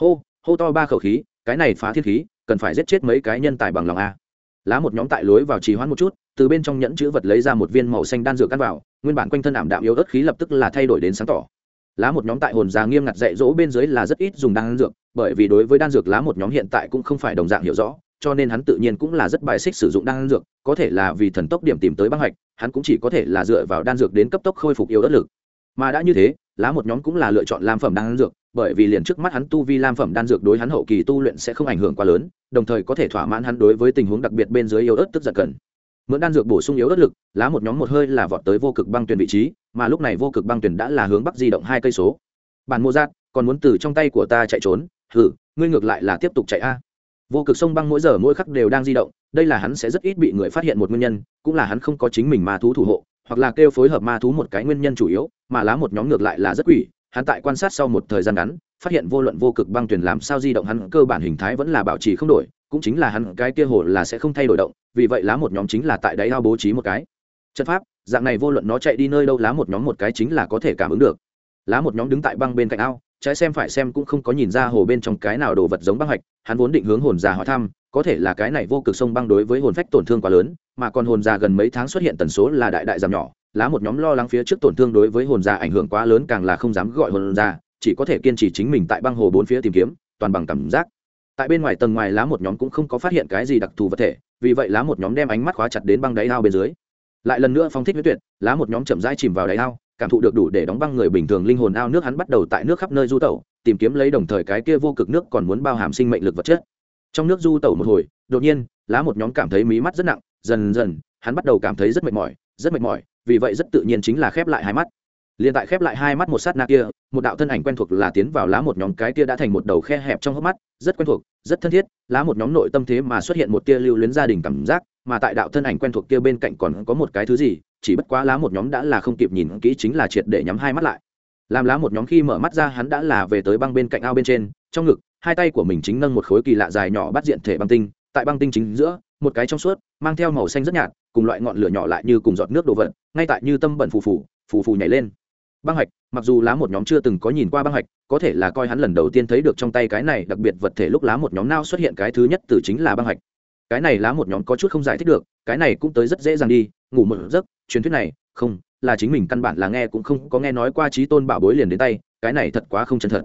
hô hô to ba khẩu khí, cái này phá thiên khí, cần phải giết chết mấy cái nhân tài bằng lòng a. Lá một nhóm tại lối vào trì hoãn một chút từ bên trong nhẫn chữ vật lấy ra một viên màu xanh đan dược căn vào, nguyên bản quanh thân ảm đạm yếu ớt khí lập tức là thay đổi đến sáng tỏ. Lá một nhóm tại hồn già nghiêm ngặt dạy dỗ bên dưới là rất ít dùng đan dược, bởi vì đối với đan dược lá một nhóm hiện tại cũng không phải đồng dạng hiểu rõ, cho nên hắn tự nhiên cũng là rất bài xích sử dụng đan dược, có thể là vì thần tốc điểm tìm tới băng hạch, hắn cũng chỉ có thể là dựa vào đan dược đến cấp tốc khôi phục yếu ớt lực. Mà đã như thế, lá một nhóm cũng là lựa chọn lam phẩm đan dược, bởi vì liền trước mắt hắn tu vi lam phẩm đan dược đối hắn hậu kỳ tu luyện sẽ không ảnh hưởng quá lớn, đồng thời có thể thỏa mãn hắn đối với tình huống đặc biệt bên dưới yếu ớt tức giận cần mượn đan dược bổ sung yếu ớt lực, lá một nhóm một hơi là vọt tới vô cực băng tuyển vị trí, mà lúc này vô cực băng tuyển đã là hướng bắc di động hai cây số. Bản mô giác, còn muốn từ trong tay của ta chạy trốn? Hử ngươi ngược lại là tiếp tục chạy a. Vô cực sông băng mỗi giờ mỗi khắc đều đang di động, đây là hắn sẽ rất ít bị người phát hiện một nguyên nhân, cũng là hắn không có chính mình ma thú thủ hộ, hoặc là kêu phối hợp ma thú một cái nguyên nhân chủ yếu, mà lá một nhóm ngược lại là rất quỷ, hắn tại quan sát sau một thời gian ngắn, phát hiện vô luận vô cực băng tuyển làm sao di động hắn, cơ bản hình thái vẫn là bảo trì không đổi cũng chính là hắn, cái kia hồ là sẽ không thay đổi động, vì vậy lá một nhóm chính là tại đáy ao bố trí một cái. Trận pháp, dạng này vô luận nó chạy đi nơi đâu, lá một nhóm một cái chính là có thể cảm ứng được. Lá một nhóm đứng tại băng bên cạnh ao, trái xem phải xem cũng không có nhìn ra hồ bên trong cái nào đồ vật giống băng hạch, hắn vốn định hướng hồn già hỏi thăm, có thể là cái này vô cực sông băng đối với hồn phách tổn thương quá lớn, mà còn hồn già gần mấy tháng xuất hiện tần số là đại đại giảm nhỏ, lá một nhóm lo lắng phía trước tổn thương đối với hồn già ảnh hưởng quá lớn càng là không dám gọi hồn già, chỉ có thể kiên trì chính mình tại băng hồ bốn phía tìm kiếm, toàn bằng cảm giác tại bên ngoài tầng ngoài lá một nhóm cũng không có phát hiện cái gì đặc thù vật thể, vì vậy lá một nhóm đem ánh mắt khóa chặt đến băng đáy ao bên dưới. Lại lần nữa phong thích huyết tuyệt, lá một nhóm chậm rãi chìm vào đáy ao, cảm thụ được đủ để đóng băng người bình thường linh hồn ao nước hắn bắt đầu tại nước khắp nơi du tẩu, tìm kiếm lấy đồng thời cái kia vô cực nước còn muốn bao hàm sinh mệnh lực vật chất. Trong nước du tẩu một hồi, đột nhiên, lá một nhóm cảm thấy mí mắt rất nặng, dần dần, hắn bắt đầu cảm thấy rất mệt mỏi, rất mệt mỏi, vì vậy rất tự nhiên chính là khép lại hai mắt liền tại khép lại hai mắt một sát na kia, một đạo thân ảnh quen thuộc là tiến vào lá một nhóm cái kia đã thành một đầu khe hẹp trong hốc mắt, rất quen thuộc, rất thân thiết, lá một nhóm nội tâm thế mà xuất hiện một tia lưu luyến gia đình cảm giác, mà tại đạo thân ảnh quen thuộc kia bên cạnh còn có một cái thứ gì, chỉ bất quá lá một nhóm đã là không kịp nhìn kỹ chính là triệt để nhắm hai mắt lại. Làm lá một nhóm khi mở mắt ra hắn đã là về tới băng bên cạnh ao bên trên, trong ngực, hai tay của mình chính nâng một khối kỳ lạ dài nhỏ bắt diện thể băng tinh, tại băng tinh chính giữa, một cái trong suốt, mang theo màu xanh rất nhạt, cùng loại ngọn lửa nhỏ lại như cùng giọt nước đồ vật ngay tại như tâm bẩn phù phù phù phù nhảy lên băng hạch, mặc dù lá một nhóm chưa từng có nhìn qua băng hạch, có thể là coi hắn lần đầu tiên thấy được trong tay cái này, đặc biệt vật thể lúc lá một nhóm nào xuất hiện cái thứ nhất từ chính là băng hạch. Cái này lá một nhóm có chút không giải thích được, cái này cũng tới rất dễ dàng đi, ngủ một giấc, truyền thuyết này, không, là chính mình căn bản là nghe cũng không có nghe nói qua trí tôn bảo bối liền đến tay, cái này thật quá không chân thật.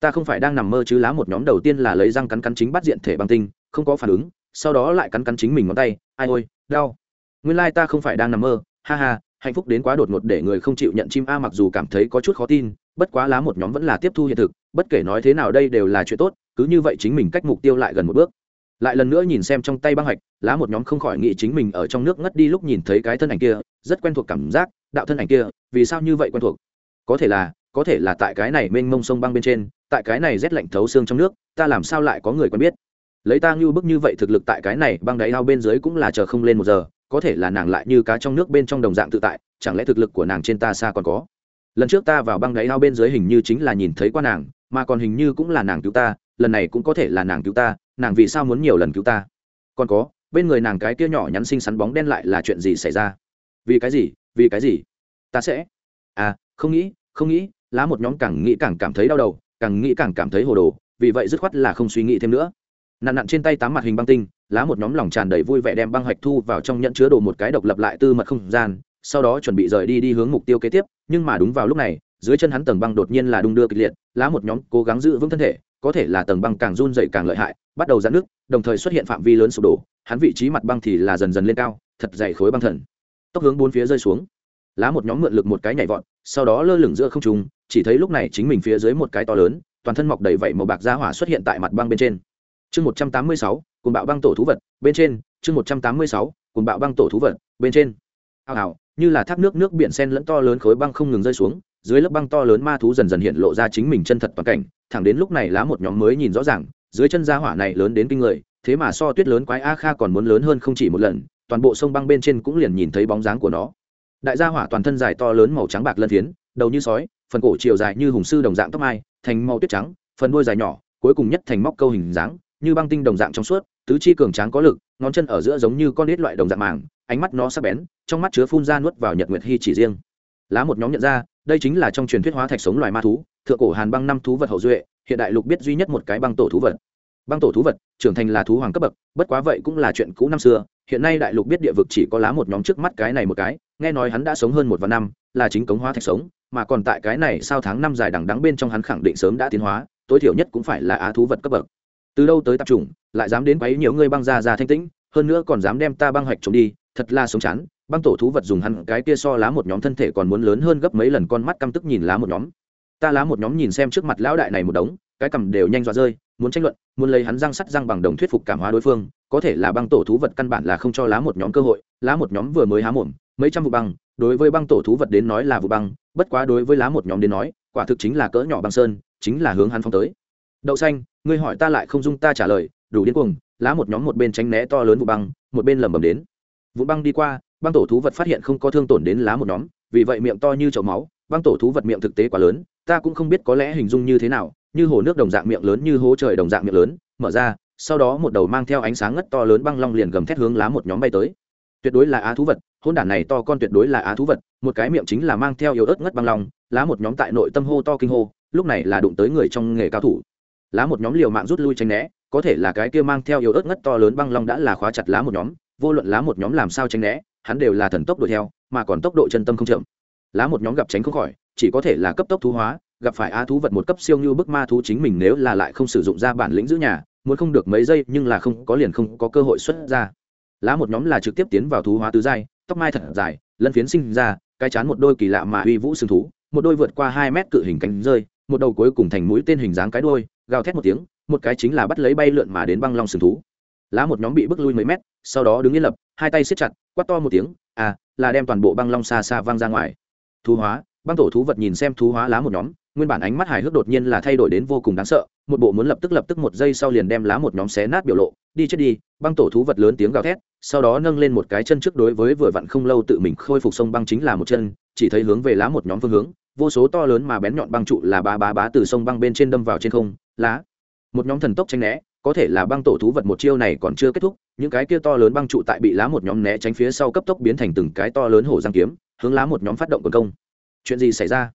Ta không phải đang nằm mơ chứ lá một nhóm đầu tiên là lấy răng cắn cắn chính bắt diện thể băng tinh, không có phản ứng, sau đó lại cắn cắn chính mình ngón tay, ai ôi, đau. Nguyên lai ta không phải đang nằm mơ, ha ha hạnh phúc đến quá đột ngột để người không chịu nhận chim a mặc dù cảm thấy có chút khó tin, bất quá lá một nhóm vẫn là tiếp thu hiện thực, bất kể nói thế nào đây đều là chuyện tốt, cứ như vậy chính mình cách mục tiêu lại gần một bước. Lại lần nữa nhìn xem trong tay băng hạch, lá một nhóm không khỏi nghĩ chính mình ở trong nước ngất đi lúc nhìn thấy cái thân ảnh kia, rất quen thuộc cảm giác, đạo thân ảnh kia, vì sao như vậy quen thuộc? Có thể là, có thể là tại cái này mênh mông sông băng bên trên, tại cái này rét lạnh thấu xương trong nước, ta làm sao lại có người quen biết? Lấy ta ngưu bức như vậy thực lực tại cái này băng đáy ao bên dưới cũng là chờ không lên một giờ có thể là nàng lại như cá trong nước bên trong đồng dạng tự tại, chẳng lẽ thực lực của nàng trên ta xa còn có? Lần trước ta vào băng đáy ao bên dưới hình như chính là nhìn thấy qua nàng, mà còn hình như cũng là nàng cứu ta, lần này cũng có thể là nàng cứu ta, nàng vì sao muốn nhiều lần cứu ta? Còn có, bên người nàng cái kia nhỏ nhắn xinh xắn bóng đen lại là chuyện gì xảy ra? Vì cái gì? Vì cái gì? Ta sẽ? À không nghĩ không nghĩ, lá một nhóm càng nghĩ càng cảm thấy đau đầu, càng nghĩ càng cảm thấy hồ đồ, vì vậy dứt khoát là không suy nghĩ thêm nữa. Nạn nặn trên tay tám mặt hình băng tinh lá một nhóm lòng tràn đầy vui vẻ đem băng hạch thu vào trong nhận chứa đồ một cái độc lập lại tư mật không gian, sau đó chuẩn bị rời đi đi hướng mục tiêu kế tiếp, nhưng mà đúng vào lúc này, dưới chân hắn tầng băng đột nhiên là đung đưa kịch liệt, lá một nhóm cố gắng giữ vững thân thể, có thể là tầng băng càng run dậy càng lợi hại, bắt đầu giãn nước, đồng thời xuất hiện phạm vi lớn sụp đổ, hắn vị trí mặt băng thì là dần dần lên cao, thật dày khối băng thần. Tốc hướng bốn phía rơi xuống. Lá một nhóm mượn lực một cái nhảy vọt, sau đó lơ lửng giữa không trung, chỉ thấy lúc này chính mình phía dưới một cái to lớn, toàn thân mọc đầy vảy màu bạc ra hỏa xuất hiện tại mặt băng bên trên chương một trăm tám mươi sáu cùng bạo băng tổ thú vật, bên trên, chương một trăm tám mươi sáu cùng bạo băng tổ thú vật, bên trên. Hào hào, như là thác nước nước biển sen lẫn to lớn khối băng không ngừng rơi xuống, dưới lớp băng to lớn ma thú dần dần hiện lộ ra chính mình chân thật toàn cảnh, thẳng đến lúc này lá một nhóm mới nhìn rõ ràng, dưới chân gia hỏa này lớn đến kinh người, thế mà so tuyết lớn quái a kha còn muốn lớn hơn không chỉ một lần, toàn bộ sông băng bên trên cũng liền nhìn thấy bóng dáng của nó. Đại gia hỏa toàn thân dài to lớn màu trắng bạc lân phiến, đầu như sói, phần cổ chiều dài như hùng sư đồng dạng tóc mai, thành màu tuyết trắng, phần đuôi dài nhỏ, cuối cùng nhất thành móc câu hình dáng như băng tinh đồng dạng trong suốt, tứ chi cường tráng có lực, ngón chân ở giữa giống như con nít loại đồng dạng màng, ánh mắt nó sắc bén, trong mắt chứa phun ra nuốt vào nhật nguyệt hy chỉ riêng. Lá một nhóm nhận ra, đây chính là trong truyền thuyết hóa thạch sống loài ma thú, thượng cổ hàn băng năm thú vật hậu duệ, hiện đại lục biết duy nhất một cái băng tổ thú vật. Băng tổ thú vật, trưởng thành là thú hoàng cấp bậc, bất quá vậy cũng là chuyện cũ năm xưa, hiện nay đại lục biết địa vực chỉ có lá một nhóm trước mắt cái này một cái, nghe nói hắn đã sống hơn một vạn năm, là chính cống hóa thạch sống, mà còn tại cái này sau tháng năm dài đằng đắng bên trong hắn khẳng định sớm đã tiến hóa, tối thiểu nhất cũng phải là á thú vật cấp bậc từ đâu tới tập trung lại dám đến quấy nhiều người băng ra ra thanh tĩnh, hơn nữa còn dám đem ta băng hoạch trộm đi, thật là sống chán. Băng tổ thú vật dùng hắn cái kia so lá một nhóm thân thể còn muốn lớn hơn gấp mấy lần con mắt căm tức nhìn lá một nhóm. Ta lá một nhóm nhìn xem trước mặt lão đại này một đống, cái cầm đều nhanh dọa rơi, muốn tranh luận, muốn lấy hắn răng sắt răng bằng đồng thuyết phục cảm hóa đối phương, có thể là băng tổ thú vật căn bản là không cho lá một nhóm cơ hội. Lá một nhóm vừa mới há mồm, mấy trăm vụ băng, đối với băng tổ thú vật đến nói là vụ băng, bất quá đối với lá một nhóm đến nói, quả thực chính là cỡ nhỏ băng sơn, chính là hướng hắn phong tới. Đậu xanh ngươi hỏi ta lại không dung ta trả lời, đủ điên cuồng, lá một nhóm một bên tránh né to lớn vụ băng, một bên lẩm bẩm đến. Vụ băng đi qua, băng tổ thú vật phát hiện không có thương tổn đến lá một nhóm, vì vậy miệng to như chậu máu, băng tổ thú vật miệng thực tế quá lớn, ta cũng không biết có lẽ hình dung như thế nào, như hồ nước đồng dạng miệng lớn như hố trời đồng dạng miệng lớn, mở ra, sau đó một đầu mang theo ánh sáng ngất to lớn băng long liền gầm thét hướng lá một nhóm bay tới. Tuyệt đối là á thú vật hôn đản này to con tuyệt đối là á thú vật, một cái miệng chính là mang theo yếu ớt ngất băng long, lá một nhóm tại nội tâm hô to kinh hô, lúc này là đụng tới người trong nghề cao thủ lá một nhóm liều mạng rút lui tránh né, có thể là cái kia mang theo yếu ớt ngất to lớn băng long đã là khóa chặt lá một nhóm, vô luận lá một nhóm làm sao tránh né, hắn đều là thần tốc đuổi theo, mà còn tốc độ chân tâm không chậm. Lá một nhóm gặp tránh không khỏi, chỉ có thể là cấp tốc thú hóa, gặp phải a thú vật một cấp siêu như bức ma thú chính mình nếu là lại không sử dụng ra bản lĩnh giữ nhà, muốn không được mấy giây nhưng là không, có liền không có cơ hội xuất ra. Lá một nhóm là trực tiếp tiến vào thú hóa tứ giai, tóc mai thật dài, lân phiến sinh ra, cái chán một đôi kỳ lạ mà uy vũ sừng thú, một đôi vượt qua hai mét cự hình cánh rơi, một đầu cuối cùng thành mũi tên hình dáng cái đôi gào thét một tiếng, một cái chính là bắt lấy bay lượn mà đến băng long sừng thú. Lá một nhóm bị bước lui mấy mét, sau đó đứng yên lập, hai tay siết chặt, quát to một tiếng à là đem toàn bộ băng long xa xa văng ra ngoài. Thú hóa, băng tổ thú vật nhìn xem thú hóa lá một nhóm, nguyên bản ánh mắt hài hước đột nhiên là thay đổi đến vô cùng đáng sợ, một bộ muốn lập tức lập tức một giây sau liền đem lá một nhóm xé nát biểu lộ, đi chết đi. Băng tổ thú vật lớn tiếng gào thét, sau đó nâng lên một cái chân trước đối với vừa vặn không lâu tự mình khôi phục sông băng chính là một chân, chỉ thấy hướng về lá một nhóm phương hướng, vô số to lớn mà bén nhọn băng trụ là ba bá bá từ sông băng bên trên đâm vào trên không lá. Một nhóm thần tốc tranh né, có thể là băng tổ thú vật một chiêu này còn chưa kết thúc, những cái kia to lớn băng trụ tại bị lá một nhóm né tránh phía sau cấp tốc biến thành từng cái to lớn hổ giang kiếm, hướng lá một nhóm phát động tấn công. Chuyện gì xảy ra?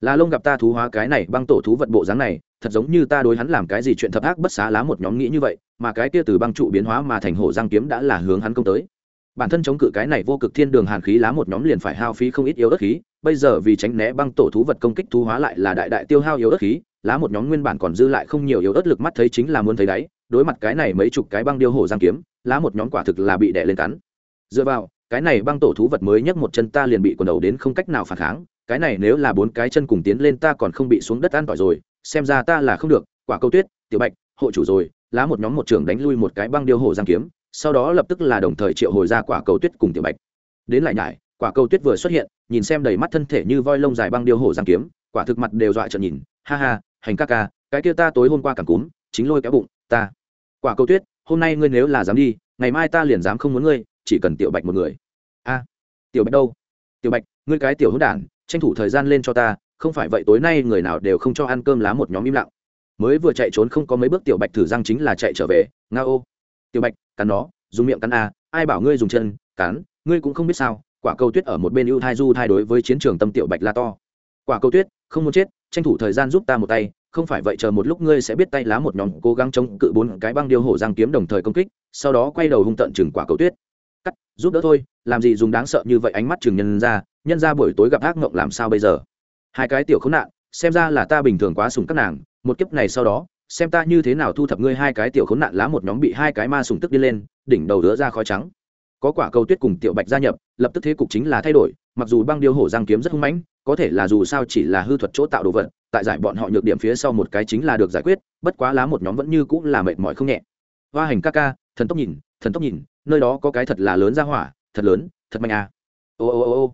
Là lông gặp ta thú hóa cái này băng tổ thú vật bộ dáng này, thật giống như ta đối hắn làm cái gì chuyện thập ác bất xá lá một nhóm nghĩ như vậy, mà cái kia từ băng trụ biến hóa mà thành hổ giang kiếm đã là hướng hắn công tới. Bản thân chống cự cái này vô cực thiên đường hàn khí lá một nhóm liền phải hao phí không ít yếu ớt khí, bây giờ vì tránh né băng tổ thú vật công kích thú hóa lại là đại đại tiêu hao yếu ớt khí lá một nhóm nguyên bản còn dư lại không nhiều yếu ớt lực mắt thấy chính là muốn thấy đáy, đối mặt cái này mấy chục cái băng điêu hổ giang kiếm, lá một nhóm quả thực là bị đè lên cắn. Dựa vào, cái này băng tổ thú vật mới nhấc một chân ta liền bị quần đầu đến không cách nào phản kháng, cái này nếu là bốn cái chân cùng tiến lên ta còn không bị xuống đất an tỏi rồi, xem ra ta là không được, quả câu tuyết, tiểu bạch, hộ chủ rồi, lá một nhóm một trường đánh lui một cái băng điêu hổ giang kiếm, sau đó lập tức là đồng thời triệu hồi ra quả cầu tuyết cùng tiểu bạch. Đến lại nhải, quả cầu tuyết vừa xuất hiện, nhìn xem đầy mắt thân thể như voi lông dài băng điêu hổ giang kiếm, quả thực mặt đều dọa trợn nhìn, ha ha hành ca ca, cái kia ta tối hôm qua cảm cúm, chính lôi kéo bụng, ta. Quả cầu tuyết, hôm nay ngươi nếu là dám đi, ngày mai ta liền dám không muốn ngươi, chỉ cần tiểu bạch một người. A. Tiểu bạch đâu? Tiểu bạch, ngươi cái tiểu hữu đản, tranh thủ thời gian lên cho ta, không phải vậy tối nay người nào đều không cho ăn cơm lá một nhóm im lặng. Mới vừa chạy trốn không có mấy bước tiểu bạch thử răng chính là chạy trở về, nga ô. Tiểu bạch, cắn nó, dùng miệng cắn a, ai bảo ngươi dùng chân, cắn, ngươi cũng không biết sao, quả cầu tuyết ở một bên ưu thai du thai đối với chiến trường tâm tiểu bạch la to. Quả cầu tuyết, không muốn chết tranh thủ thời gian giúp ta một tay, không phải vậy chờ một lúc ngươi sẽ biết tay lá một nhóm cố gắng chống cự bốn cái băng điêu hổ giang kiếm đồng thời công kích, sau đó quay đầu hung tận chừng quả cầu tuyết. Cắt, giúp đỡ thôi, làm gì dùng đáng sợ như vậy ánh mắt chừng nhân ra nhân ra buổi tối gặp ác mộng làm sao bây giờ? Hai cái tiểu khốn nạn, xem ra là ta bình thường quá sùng các nàng, một kiếp này sau đó, xem ta như thế nào thu thập ngươi hai cái tiểu khốn nạn lá một nhóm bị hai cái ma sùng tức đi lên, đỉnh đầu đứa ra khói trắng. Có quả cầu tuyết cùng tiểu bạch gia nhập, lập tức thế cục chính là thay đổi, mặc dù băng điêu hổ giang kiếm rất hung mãnh có thể là dù sao chỉ là hư thuật chỗ tạo đồ vật, tại giải bọn họ nhược điểm phía sau một cái chính là được giải quyết, bất quá lá một nhóm vẫn như cũng là mệt mỏi không nhẹ. Hoa hành ca ca, thần tốc nhìn, thần tốc nhìn, nơi đó có cái thật là lớn ra hỏa, thật lớn, thật mạnh à. Ô ô ô ô.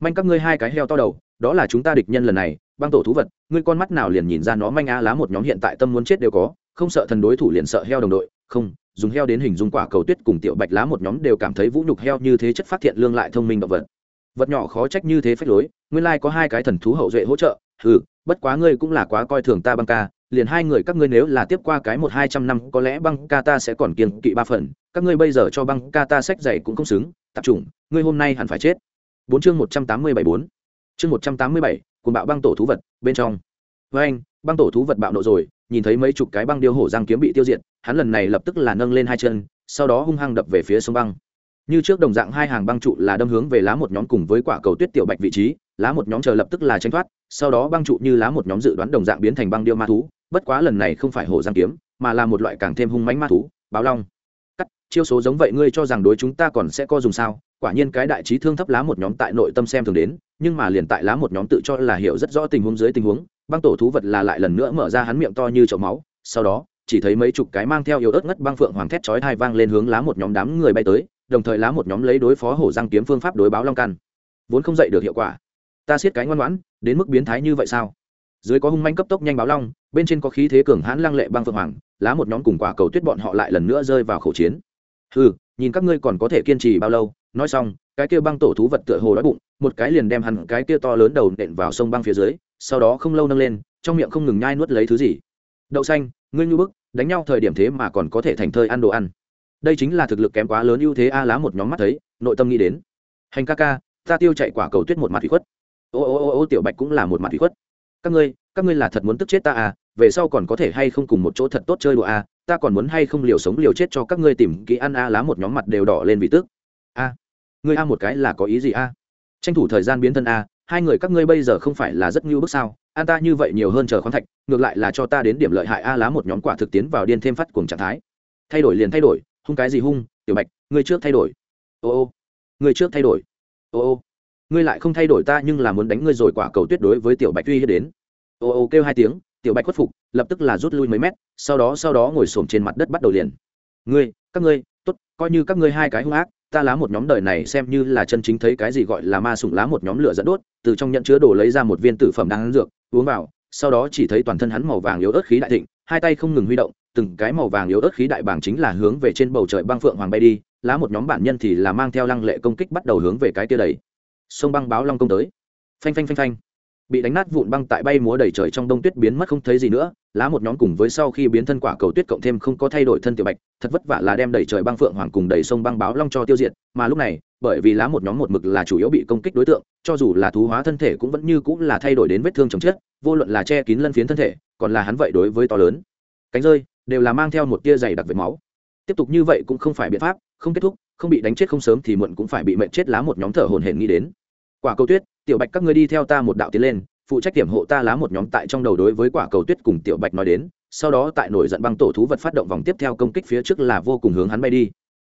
Manh các ngươi hai cái heo to đầu, đó là chúng ta địch nhân lần này, băng tổ thú vật, ngươi con mắt nào liền nhìn ra nó manh a lá một nhóm hiện tại tâm muốn chết đều có, không sợ thần đối thủ liền sợ heo đồng đội, không, dùng heo đến hình dung quả cầu tuyết cùng tiểu bạch lá một nhóm đều cảm thấy vũ nhục heo như thế chất phát thiện lương lại thông minh động vật vật nhỏ khó trách như thế phách lối, nguyên lai có hai cái thần thú hậu duệ hỗ trợ ừ bất quá ngươi cũng là quá coi thường ta băng ca, liền hai người các ngươi nếu là tiếp qua cái một hai trăm năm, có lẽ băng ca ta sẽ còn kiên kỵ ba phần, các ngươi bây giờ cho băng ca ta sách dày cũng không xứng tập trung ngươi hôm nay hẳn phải chết. Bốn chương một trăm tám mươi bảy bốn. Chương một trăm tám mươi bảy cùng bạo băng tổ thú vật, bên trong. Với anh, băng tổ thú vật bạo nộ rồi, nhìn thấy mấy chục cái băng điêu hổ răng kiếm bị tiêu diệt, hắn lần này lập tức là nâng lên hai chân, sau đó hung hăng đập về phía sông băng như trước đồng dạng hai hàng băng trụ là đâm hướng về lá một nhóm cùng với quả cầu tuyết tiểu bạch vị trí, lá một nhóm chờ lập tức là tranh thoát, sau đó băng trụ như lá một nhóm dự đoán đồng dạng biến thành băng điêu ma thú, bất quá lần này không phải hổ giang kiếm, mà là một loại càng thêm hung mánh ma thú, báo long. Cắt, chiêu số giống vậy ngươi cho rằng đối chúng ta còn sẽ co dùng sao? Quả nhiên cái đại trí thương thấp lá một nhóm tại nội tâm xem thường đến, nhưng mà liền tại lá một nhóm tự cho là hiểu rất rõ tình huống dưới tình huống, băng tổ thú vật là lại lần nữa mở ra hắn miệng to như chậu máu, sau đó, chỉ thấy mấy chục cái mang theo yếu ớt ngất băng phượng hoàng thét chói thai vang lên hướng lá một nhóm đám người bay tới đồng thời lá một nhóm lấy đối phó hổ răng kiếm phương pháp đối báo long căn vốn không dạy được hiệu quả. Ta siết cái ngoan ngoãn, đến mức biến thái như vậy sao? Dưới có hung manh cấp tốc nhanh báo long, bên trên có khí thế cường hãn lăng lệ băng phượng hoàng, lá một nhóm cùng quả cầu tuyết bọn họ lại lần nữa rơi vào khẩu chiến. Ừ nhìn các ngươi còn có thể kiên trì bao lâu? Nói xong, cái kia băng tổ thú vật tựa hồ đói bụng, một cái liền đem hẳn cái kia to lớn đầu nện vào sông băng phía dưới, sau đó không lâu nâng lên, trong miệng không ngừng nhai nuốt lấy thứ gì. Đậu xanh, ngươi như bức, đánh nhau thời điểm thế mà còn có thể thành thơi ăn đồ ăn đây chính là thực lực kém quá lớn ưu thế a lá một nhóm mắt thấy, nội tâm nghĩ đến. Hành ca ca, ta tiêu chạy quả cầu tuyết một mặt thủy khuất. Ô ô ô ô, tiểu bạch cũng là một mặt thủy khuất. Các ngươi các ngươi là thật muốn tức chết ta à về sau còn có thể hay không cùng một chỗ thật tốt chơi đùa à ta còn muốn hay không liều sống liều chết cho các ngươi tìm kỹ ăn a lá một nhóm mặt đều đỏ lên vì tức. A, ngươi a một cái là có ý gì a? Tranh thủ thời gian biến thân a, hai người các ngươi bây giờ không phải là rất ngưu bước sao? An ta như vậy nhiều hơn chờ khoáng thạch, ngược lại là cho ta đến điểm lợi hại a lá một nhóm quả thực tiến vào điên thêm phát cùng trạng thái. Thay đổi liền thay đổi hung cái gì hung, tiểu bạch, ngươi trước thay đổi. Ô ô, ngươi trước thay đổi. Ô ô, ngươi lại không thay đổi ta nhưng là muốn đánh ngươi rồi quả cầu tuyết đối với tiểu bạch uy hiếp đến. Ô ô kêu hai tiếng, tiểu bạch khuất phục, lập tức là rút lui mấy mét, sau đó sau đó ngồi xổm trên mặt đất bắt đầu liền. Ngươi, các ngươi, tốt, coi như các ngươi hai cái hung ác, ta lá một nhóm đời này xem như là chân chính thấy cái gì gọi là ma sủng lá một nhóm lửa dẫn đốt, từ trong nhận chứa đồ lấy ra một viên tử phẩm đang dược, uống vào, sau đó chỉ thấy toàn thân hắn màu vàng yếu ớt khí đại thịnh hai tay không ngừng huy động, từng cái màu vàng yếu ớt khí đại bảng chính là hướng về trên bầu trời băng phượng hoàng bay đi, lá một nhóm bản nhân thì là mang theo lăng lệ công kích bắt đầu hướng về cái kia đầy sông băng báo long công tới. Phanh phanh phanh phanh. Bị đánh nát vụn băng tại bay múa đầy trời trong đông tuyết biến mất không thấy gì nữa, lá một nhóm cùng với sau khi biến thân quả cầu tuyết cộng thêm không có thay đổi thân tiểu bạch, thật vất vả là đem đầy trời băng phượng hoàng cùng đầy sông băng báo long cho tiêu diệt, mà lúc này, bởi vì lá một nhóm một mực là chủ yếu bị công kích đối tượng cho dù là thú hóa thân thể cũng vẫn như cũng là thay đổi đến vết thương chồng chết, vô luận là che kín lân phiến thân thể, còn là hắn vậy đối với to lớn. Cánh rơi đều là mang theo một tia dày đặc vệt máu. Tiếp tục như vậy cũng không phải biện pháp, không kết thúc, không bị đánh chết không sớm thì muộn cũng phải bị mệnh chết lá một nhóm thở hồn hển nghĩ đến. Quả cầu tuyết, tiểu bạch các ngươi đi theo ta một đạo tiến lên, phụ trách kiểm hộ ta lá một nhóm tại trong đầu đối với quả cầu tuyết cùng tiểu bạch nói đến, sau đó tại nổi giận băng tổ thú vật phát động vòng tiếp theo công kích phía trước là vô cùng hướng hắn bay đi.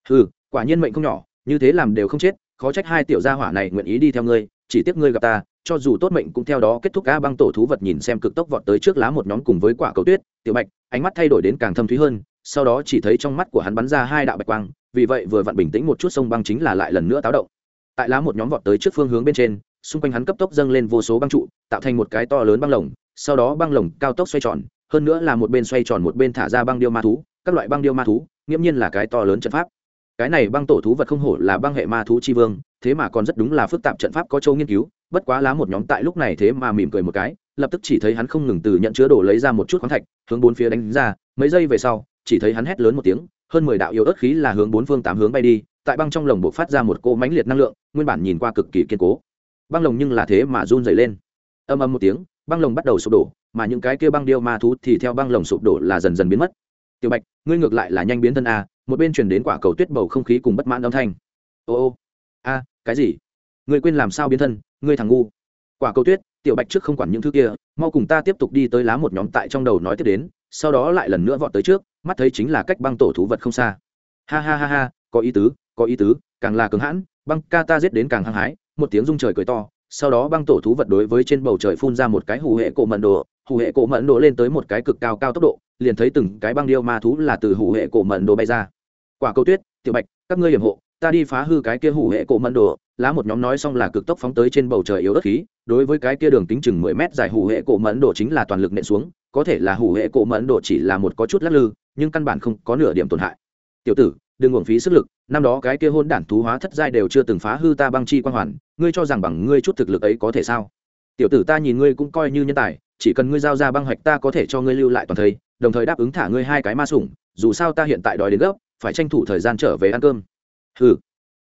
Ừ quả nhiên mệnh không nhỏ, như thế làm đều không chết, khó trách hai tiểu gia hỏa này nguyện ý đi theo ngươi chỉ tiếc ngươi gặp ta, cho dù tốt mệnh cũng theo đó kết thúc ca băng tổ thú vật nhìn xem cực tốc vọt tới trước lá một nhóm cùng với quả cầu tuyết, tiểu bạch, ánh mắt thay đổi đến càng thâm thúy hơn, sau đó chỉ thấy trong mắt của hắn bắn ra hai đạo bạch quang, vì vậy vừa vặn bình tĩnh một chút sông băng chính là lại lần nữa táo động. Tại lá một nhóm vọt tới trước phương hướng bên trên, xung quanh hắn cấp tốc dâng lên vô số băng trụ, tạo thành một cái to lớn băng lồng, sau đó băng lồng cao tốc xoay tròn, hơn nữa là một bên xoay tròn một bên thả ra băng điêu ma thú, các loại băng điêu ma thú, nghiễm nhiên là cái to lớn trận pháp. Cái này băng tổ thú vật không hổ là băng hệ ma thú chi vương thế mà còn rất đúng là phức tạp trận pháp có châu nghiên cứu, bất quá lá một nhóm tại lúc này thế mà mỉm cười một cái, lập tức chỉ thấy hắn không ngừng từ nhận chứa đồ lấy ra một chút khoáng thạch, hướng bốn phía đánh ra, mấy giây về sau, chỉ thấy hắn hét lớn một tiếng, hơn mười đạo yếu ớt khí là hướng bốn phương tám hướng bay đi, tại băng trong lồng buộc phát ra một cỗ mãnh liệt năng lượng, nguyên bản nhìn qua cực kỳ kiên cố. Băng lồng nhưng là thế mà run dày lên. Âm âm một tiếng, băng lồng bắt đầu sụp đổ, mà những cái kia băng điêu ma thú thì theo băng lồng sụp đổ là dần dần biến mất. Tiểu bạch, ngươi ngược lại là nhanh biến thân a một bên chuyển đến quả cầu tuyết bầu không khí cùng bất mãn âm thanh. Ô ô a, cái gì? Ngươi quên làm sao biến thân, ngươi thằng ngu. Quả cầu tuyết, tiểu bạch trước không quản những thứ kia, mau cùng ta tiếp tục đi tới lá một nhóm tại trong đầu nói tiếp đến, sau đó lại lần nữa vọt tới trước, mắt thấy chính là cách băng tổ thú vật không xa. Ha ha ha ha, có ý tứ, có ý tứ, càng là cứng hãn, băng ca ta giết đến càng hăng hái, một tiếng rung trời cười to, sau đó băng tổ thú vật đối với trên bầu trời phun ra một cái hủ hệ cổ mận đồ hủ hệ cổ mận đồ lên tới một cái cực cao cao tốc độ, liền thấy từng cái băng điêu ma thú là từ hủ hệ cổ mận đồ bay ra. Quả cầu tuyết, tiểu bạch, các ngươi hiểm hộ ta đi phá hư cái kia hủ hệ cổ mẫn đồ, lá một nhóm nói xong là cực tốc phóng tới trên bầu trời yếu đất khí, đối với cái kia đường tính chừng mười mét dài hủ hệ cổ mẫn đồ chính là toàn lực nện xuống, có thể là hủ hệ cổ mẫn đồ chỉ là một có chút lắc lư, nhưng căn bản không có nửa điểm tổn hại. Tiểu tử, đừng uổng phí sức lực, năm đó cái kia hôn đản thú hóa thất giai đều chưa từng phá hư ta băng chi quan hoàn, ngươi cho rằng bằng ngươi chút thực lực ấy có thể sao? Tiểu tử ta nhìn ngươi cũng coi như nhân tài, chỉ cần ngươi giao ra băng hoạch ta có thể cho ngươi lưu lại toàn thây, đồng thời đáp ứng thả ngươi hai cái ma sủng, dù sao ta hiện tại đói đến gấp, phải tranh thủ thời gian trở về ăn cơm hừ.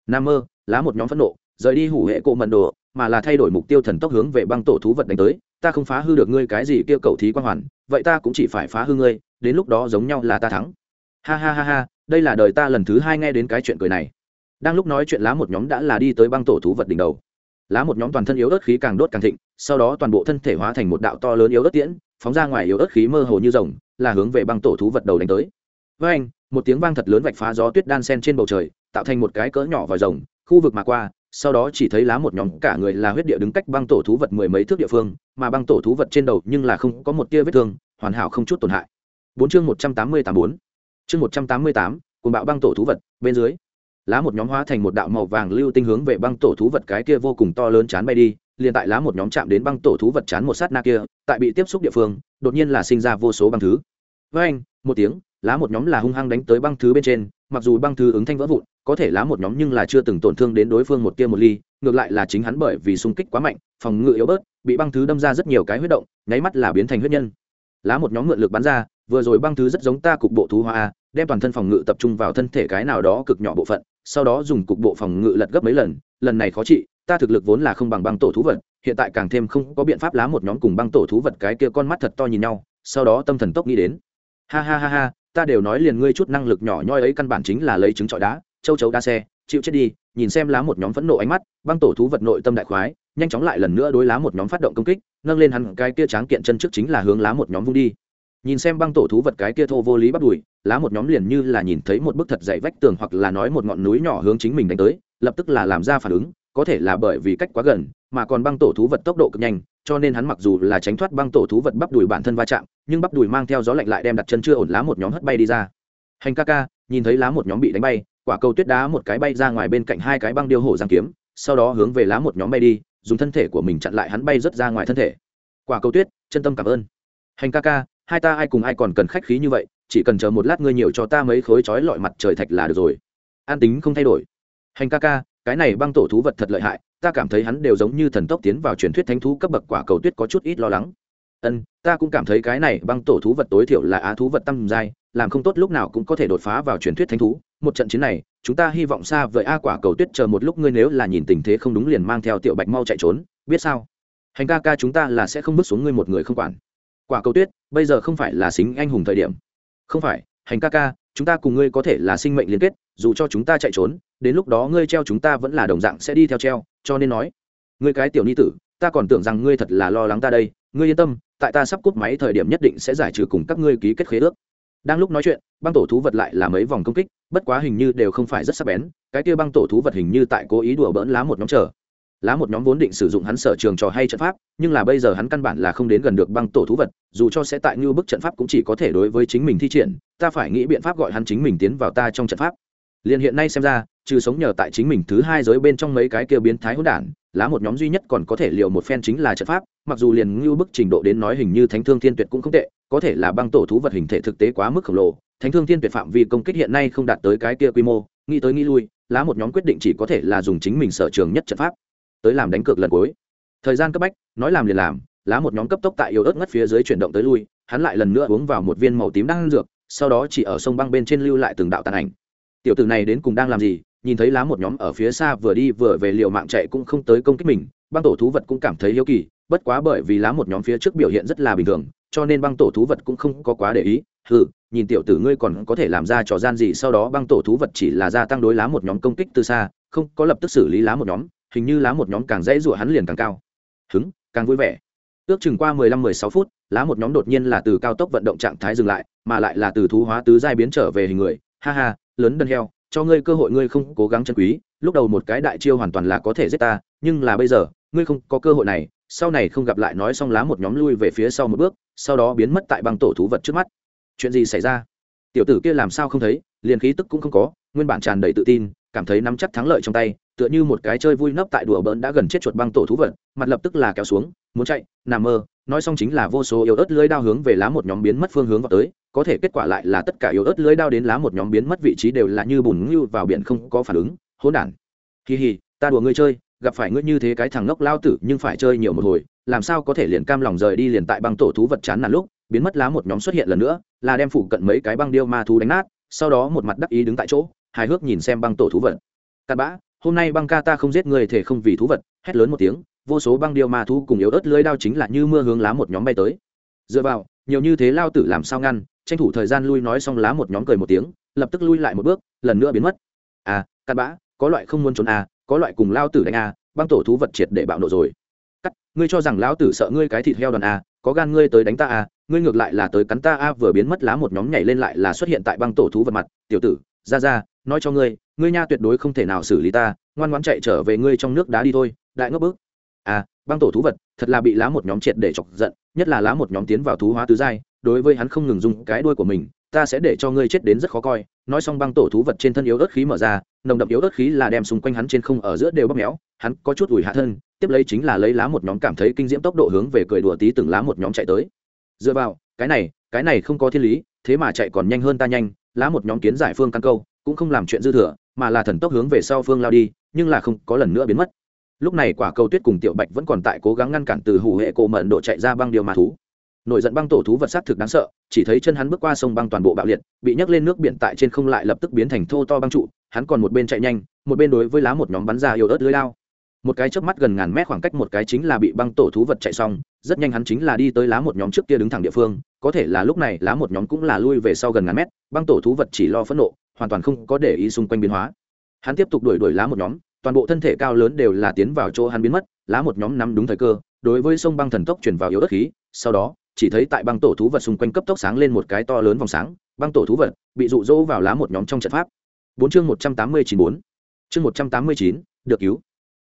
Nam mơ, lá một nhóm phẫn nộ, rời đi hủ hệ cộ mận đồ, mà là thay đổi mục tiêu thần tốc hướng về băng tổ thú vật đánh tới. Ta không phá hư được ngươi cái gì kêu cầu thí quan hoàn, vậy ta cũng chỉ phải phá hư ngươi, đến lúc đó giống nhau là ta thắng. Ha ha ha ha, đây là đời ta lần thứ hai nghe đến cái chuyện cười này. Đang lúc nói chuyện lá một nhóm đã là đi tới băng tổ thú vật đỉnh đầu. Lá một nhóm toàn thân yếu ớt khí càng đốt càng thịnh, sau đó toàn bộ thân thể hóa thành một đạo to lớn yếu ớt tiễn, phóng ra ngoài yếu ớt khí mơ hồ như rồng, là hướng về băng tổ thú vật đầu đánh tới. Với anh một tiếng vang thật lớn vạch phá gió tuyết đan sen trên bầu trời tạo thành một cái cỡ nhỏ vòi rồng, khu vực mà qua, sau đó chỉ thấy lá một nhóm cả người là huyết địa đứng cách băng tổ thú vật mười mấy thước địa phương, mà băng tổ thú vật trên đầu nhưng là không có một tia vết thương, hoàn hảo không chút tổn hại. Bốn chương một trăm tám mươi tám bốn. Chương một trăm tám mươi tám cùng bạo băng tổ thú vật, bên dưới. Lá một nhóm hóa thành một đạo màu vàng lưu tinh hướng về băng tổ thú vật cái kia vô cùng to lớn chán bay đi, liền tại lá một nhóm chạm đến băng tổ thú vật chán một sát na kia, tại bị tiếp xúc địa phương, đột nhiên là sinh ra vô số băng thứ. Với anh một tiếng, lá một nhóm là hung hăng đánh tới băng thứ bên trên, mặc dù băng thứ ứng thanh vỡ vụn có thể lá một nhóm nhưng là chưa từng tổn thương đến đối phương một tia một ly, ngược lại là chính hắn bởi vì xung kích quá mạnh, phòng ngự yếu bớt, bị băng thứ đâm ra rất nhiều cái huyết động, nháy mắt là biến thành huyết nhân. Lá một nhóm ngựa lực bắn ra, vừa rồi băng thứ rất giống ta cục bộ thú hoa đem toàn thân phòng ngự tập trung vào thân thể cái nào đó cực nhỏ bộ phận, sau đó dùng cục bộ phòng ngự lật gấp mấy lần lần này khó trị, ta thực lực vốn là không bằng băng tổ thú vật, hiện tại càng thêm không có biện pháp lá một nhóm cùng băng tổ thú vật cái kia con mắt thật to nhìn nhau, sau đó tâm thần tốc nghĩ đến. Ha ha ha ha, ta đều nói liền ngươi chút năng lực nhỏ nhoi ấy căn bản chính là lấy trứng trọi đá châu chấu đa xe, chịu chết đi, nhìn xem lá một nhóm phẫn nộ ánh mắt, băng tổ thú vật nội tâm đại khoái, nhanh chóng lại lần nữa đối lá một nhóm phát động công kích, nâng lên hắn cái kia tráng kiện chân trước chính là hướng lá một nhóm vung đi. Nhìn xem băng tổ thú vật cái kia thô vô lý bắt đùi lá một nhóm liền như là nhìn thấy một bức thật dày vách tường hoặc là nói một ngọn núi nhỏ hướng chính mình đánh tới, lập tức là làm ra phản ứng, có thể là bởi vì cách quá gần, mà còn băng tổ thú vật tốc độ cực nhanh, cho nên hắn mặc dù là tránh thoát băng tổ thú vật bắp đùi bản thân va chạm, nhưng bắp đùi mang theo gió lạnh lại đem đặt chân chưa ổn, lá một nhóm hất bay đi ra. Hành ca ca, nhìn thấy lá một nhóm bị đánh bay quả cầu tuyết đá một cái bay ra ngoài bên cạnh hai cái băng điêu hổ giang kiếm, sau đó hướng về lá một nhóm bay đi, dùng thân thể của mình chặn lại hắn bay rớt ra ngoài thân thể. Quả cầu tuyết, chân tâm cảm ơn. Hành ca ca, hai ta ai cùng ai còn cần khách khí như vậy, chỉ cần chờ một lát ngươi nhiều cho ta mấy khối chói lọi mặt trời thạch là được rồi. An tính không thay đổi. Hành ca ca, cái này băng tổ thú vật thật lợi hại, ta cảm thấy hắn đều giống như thần tốc tiến vào truyền thuyết thánh thú cấp bậc quả cầu tuyết có chút ít lo lắng. Ân, ta cũng cảm thấy cái này băng tổ thú vật tối thiểu là á thú vật tâm giai làm không tốt lúc nào cũng có thể đột phá vào truyền thuyết thánh thú. Một trận chiến này, chúng ta hy vọng xa vời a quả cầu tuyết chờ một lúc ngươi nếu là nhìn tình thế không đúng liền mang theo tiểu bạch mau chạy trốn, biết sao? Hành ca ca chúng ta là sẽ không bước xuống ngươi một người không quản. Quả cầu tuyết, bây giờ không phải là xính anh hùng thời điểm. Không phải, hành ca ca, chúng ta cùng ngươi có thể là sinh mệnh liên kết, dù cho chúng ta chạy trốn, đến lúc đó ngươi treo chúng ta vẫn là đồng dạng sẽ đi theo treo, cho nên nói, ngươi cái tiểu ni tử, ta còn tưởng rằng ngươi thật là lo lắng ta đây, ngươi yên tâm, tại ta sắp cút máy thời điểm nhất định sẽ giải trừ cùng các ngươi ký kết khế ước đang lúc nói chuyện, băng tổ thú vật lại là mấy vòng công kích, bất quá hình như đều không phải rất sắc bén, cái kia băng tổ thú vật hình như tại cố ý đùa bỡn lá một nhóm chờ. Lá một nhóm vốn định sử dụng hắn sở trường trò hay trận pháp, nhưng là bây giờ hắn căn bản là không đến gần được băng tổ thú vật, dù cho sẽ tại như bức trận pháp cũng chỉ có thể đối với chính mình thi triển, ta phải nghĩ biện pháp gọi hắn chính mình tiến vào ta trong trận pháp. Liền hiện nay xem ra trừ sống nhờ tại chính mình thứ hai giới bên trong mấy cái kia biến thái hỗn đản, lá một nhóm duy nhất còn có thể liều một phen chính là trận pháp, mặc dù liền như bức trình độ đến nói hình như thánh thương thiên tuyệt cũng không tệ, có thể là băng tổ thú vật hình thể thực tế quá mức khổng lồ, thánh thương thiên tuyệt phạm vi công kích hiện nay không đạt tới cái kia quy mô, nghĩ tới nghĩ lui, lá một nhóm quyết định chỉ có thể là dùng chính mình sở trường nhất trận pháp tới làm đánh cược lần cuối. Thời gian cấp bách, nói làm liền làm, lá một nhóm cấp tốc tại yếu ớt ngất phía dưới chuyển động tới lui, hắn lại lần nữa uống vào một viên màu tím đang dược, sau đó chỉ ở sông băng bên trên lưu lại từng đạo tàn ảnh. Tiểu tử này đến cùng đang làm gì nhìn thấy lá một nhóm ở phía xa vừa đi vừa về liều mạng chạy cũng không tới công kích mình, băng tổ thú vật cũng cảm thấy yếu kỳ, bất quá bởi vì lá một nhóm phía trước biểu hiện rất là bình thường, cho nên băng tổ thú vật cũng không có quá để ý. Ừ nhìn tiểu tử ngươi còn có thể làm ra trò gian gì, sau đó băng tổ thú vật chỉ là gia tăng đối lá một nhóm công kích từ xa, không có lập tức xử lý lá một nhóm, hình như lá một nhóm càng dễ dụa hắn liền càng cao. Hứng, càng vui vẻ. Ước chừng qua mười lăm, mười sáu phút, lá một nhóm đột nhiên là từ cao tốc vận động trạng thái dừng lại, mà lại là từ thú hóa tứ giai biến trở về hình người. Ha ha, lớn đơn heo cho ngươi cơ hội ngươi không cố gắng chân quý, lúc đầu một cái đại chiêu hoàn toàn là có thể giết ta, nhưng là bây giờ, ngươi không có cơ hội này, sau này không gặp lại nói xong lá một nhóm lui về phía sau một bước, sau đó biến mất tại băng tổ thú vật trước mắt. Chuyện gì xảy ra? Tiểu tử kia làm sao không thấy, liền khí tức cũng không có, nguyên bản tràn đầy tự tin, cảm thấy nắm chắc thắng lợi trong tay, tựa như một cái chơi vui nấp tại đùa bỡn đã gần chết chuột băng tổ thú vật, mặt lập tức là kéo xuống, muốn chạy, nằm mơ nói xong chính là vô số yếu ớt lưới đao hướng về lá một nhóm biến mất phương hướng vào tới, có thể kết quả lại là tất cả yếu ớt lưới đao đến lá một nhóm biến mất vị trí đều là như bùn ngưu vào biển không có phản ứng, hỗn đản. Kỳ hì, ta đùa ngươi chơi, gặp phải ngươi như thế cái thằng ngốc lao tử, nhưng phải chơi nhiều một hồi, làm sao có thể liền cam lòng rời đi liền tại băng tổ thú vật chán nản lúc, biến mất lá một nhóm xuất hiện lần nữa, là đem phụ cận mấy cái băng điêu ma thú đánh nát, sau đó một mặt đắc ý đứng tại chỗ, hài hước nhìn xem băng tổ thú vật. Cặn bã, hôm nay băng ca ta không giết người thể không vì thú vật, hét lớn một tiếng vô số băng điêu ma thú cùng yếu ớt lưới đao chính là như mưa hướng lá một nhóm bay tới. Dựa vào, nhiều như thế lao tử làm sao ngăn, tranh thủ thời gian lui nói xong lá một nhóm cười một tiếng, lập tức lui lại một bước, lần nữa biến mất. À cặn bã, có loại không muốn trốn à có loại cùng lao tử đánh à băng tổ thú vật triệt để bạo nộ rồi. Cắt, ngươi cho rằng lão tử sợ ngươi cái thịt heo đoàn à có gan ngươi tới đánh ta à ngươi ngược lại là tới cắn ta a vừa biến mất lá một nhóm nhảy lên lại là xuất hiện tại băng tổ thú vật mặt. Tiểu tử, ra ra, nói cho ngươi ngươi nha tuyệt đối không thể nào xử lý ta, ngoan ngoãn chạy trở về ngươi trong nước đá đi thôi, đại ngốc bức à băng tổ thú vật, thật là bị lá một nhóm triệt để chọc giận, nhất là lá một nhóm tiến vào thú hóa tứ giai, đối với hắn không ngừng dùng cái đuôi của mình, ta sẽ để cho ngươi chết đến rất khó coi. Nói xong băng tổ thú vật trên thân yếu ớt khí mở ra, nồng đậm yếu ớt khí là đem xung quanh hắn trên không ở giữa đều bóp méo, hắn có chút ủi hạ thân, tiếp lấy chính là lấy lá một nhóm cảm thấy kinh diễm tốc độ hướng về cười đùa tí từng lá một nhóm chạy tới. Dựa vào, cái này cái này không có thiên lý, thế mà chạy còn nhanh hơn ta nhanh, lá một nhóm kiến giải phương căn câu, cũng không làm chuyện dư thừa, mà là thần tốc hướng về sau phương lao đi, nhưng là không có lần nữa biến mất lúc này quả cầu tuyết cùng tiểu bạch vẫn còn tại cố gắng ngăn cản từ hủ hệ cổ mận độ chạy ra băng điều mà thú. Nổi giận băng tổ thú vật sát thực đáng sợ, chỉ thấy chân hắn bước qua sông băng toàn bộ bạo liệt, bị nhấc lên nước biển tại trên không lại lập tức biến thành thô to băng trụ, hắn còn một bên chạy nhanh, một bên đối với lá một nhóm bắn ra yếu ớt lưới lao. Một cái chớp mắt gần ngàn mét khoảng cách một cái chính là bị băng tổ thú vật chạy xong, rất nhanh hắn chính là đi tới lá một nhóm trước kia đứng thẳng địa phương, có thể là lúc này lá một nhóm cũng là lui về sau gần ngàn mét, băng tổ thú vật chỉ lo phẫn nộ, hoàn toàn không có để ý xung quanh biến hóa. Hắn tiếp tục đuổi đuổi lá một nhóm toàn bộ thân thể cao lớn đều là tiến vào chỗ hắn biến mất, lá một nhóm nắm đúng thời cơ, đối với sông băng thần tốc chuyển vào yếu ớt khí, sau đó, chỉ thấy tại băng tổ thú vật xung quanh cấp tốc sáng lên một cái to lớn vòng sáng, băng tổ thú vật bị rụ rỗ vào lá một nhóm trong trận pháp. Bốn chương một trăm tám mươi chín bốn. Chương một trăm tám mươi chín, được cứu.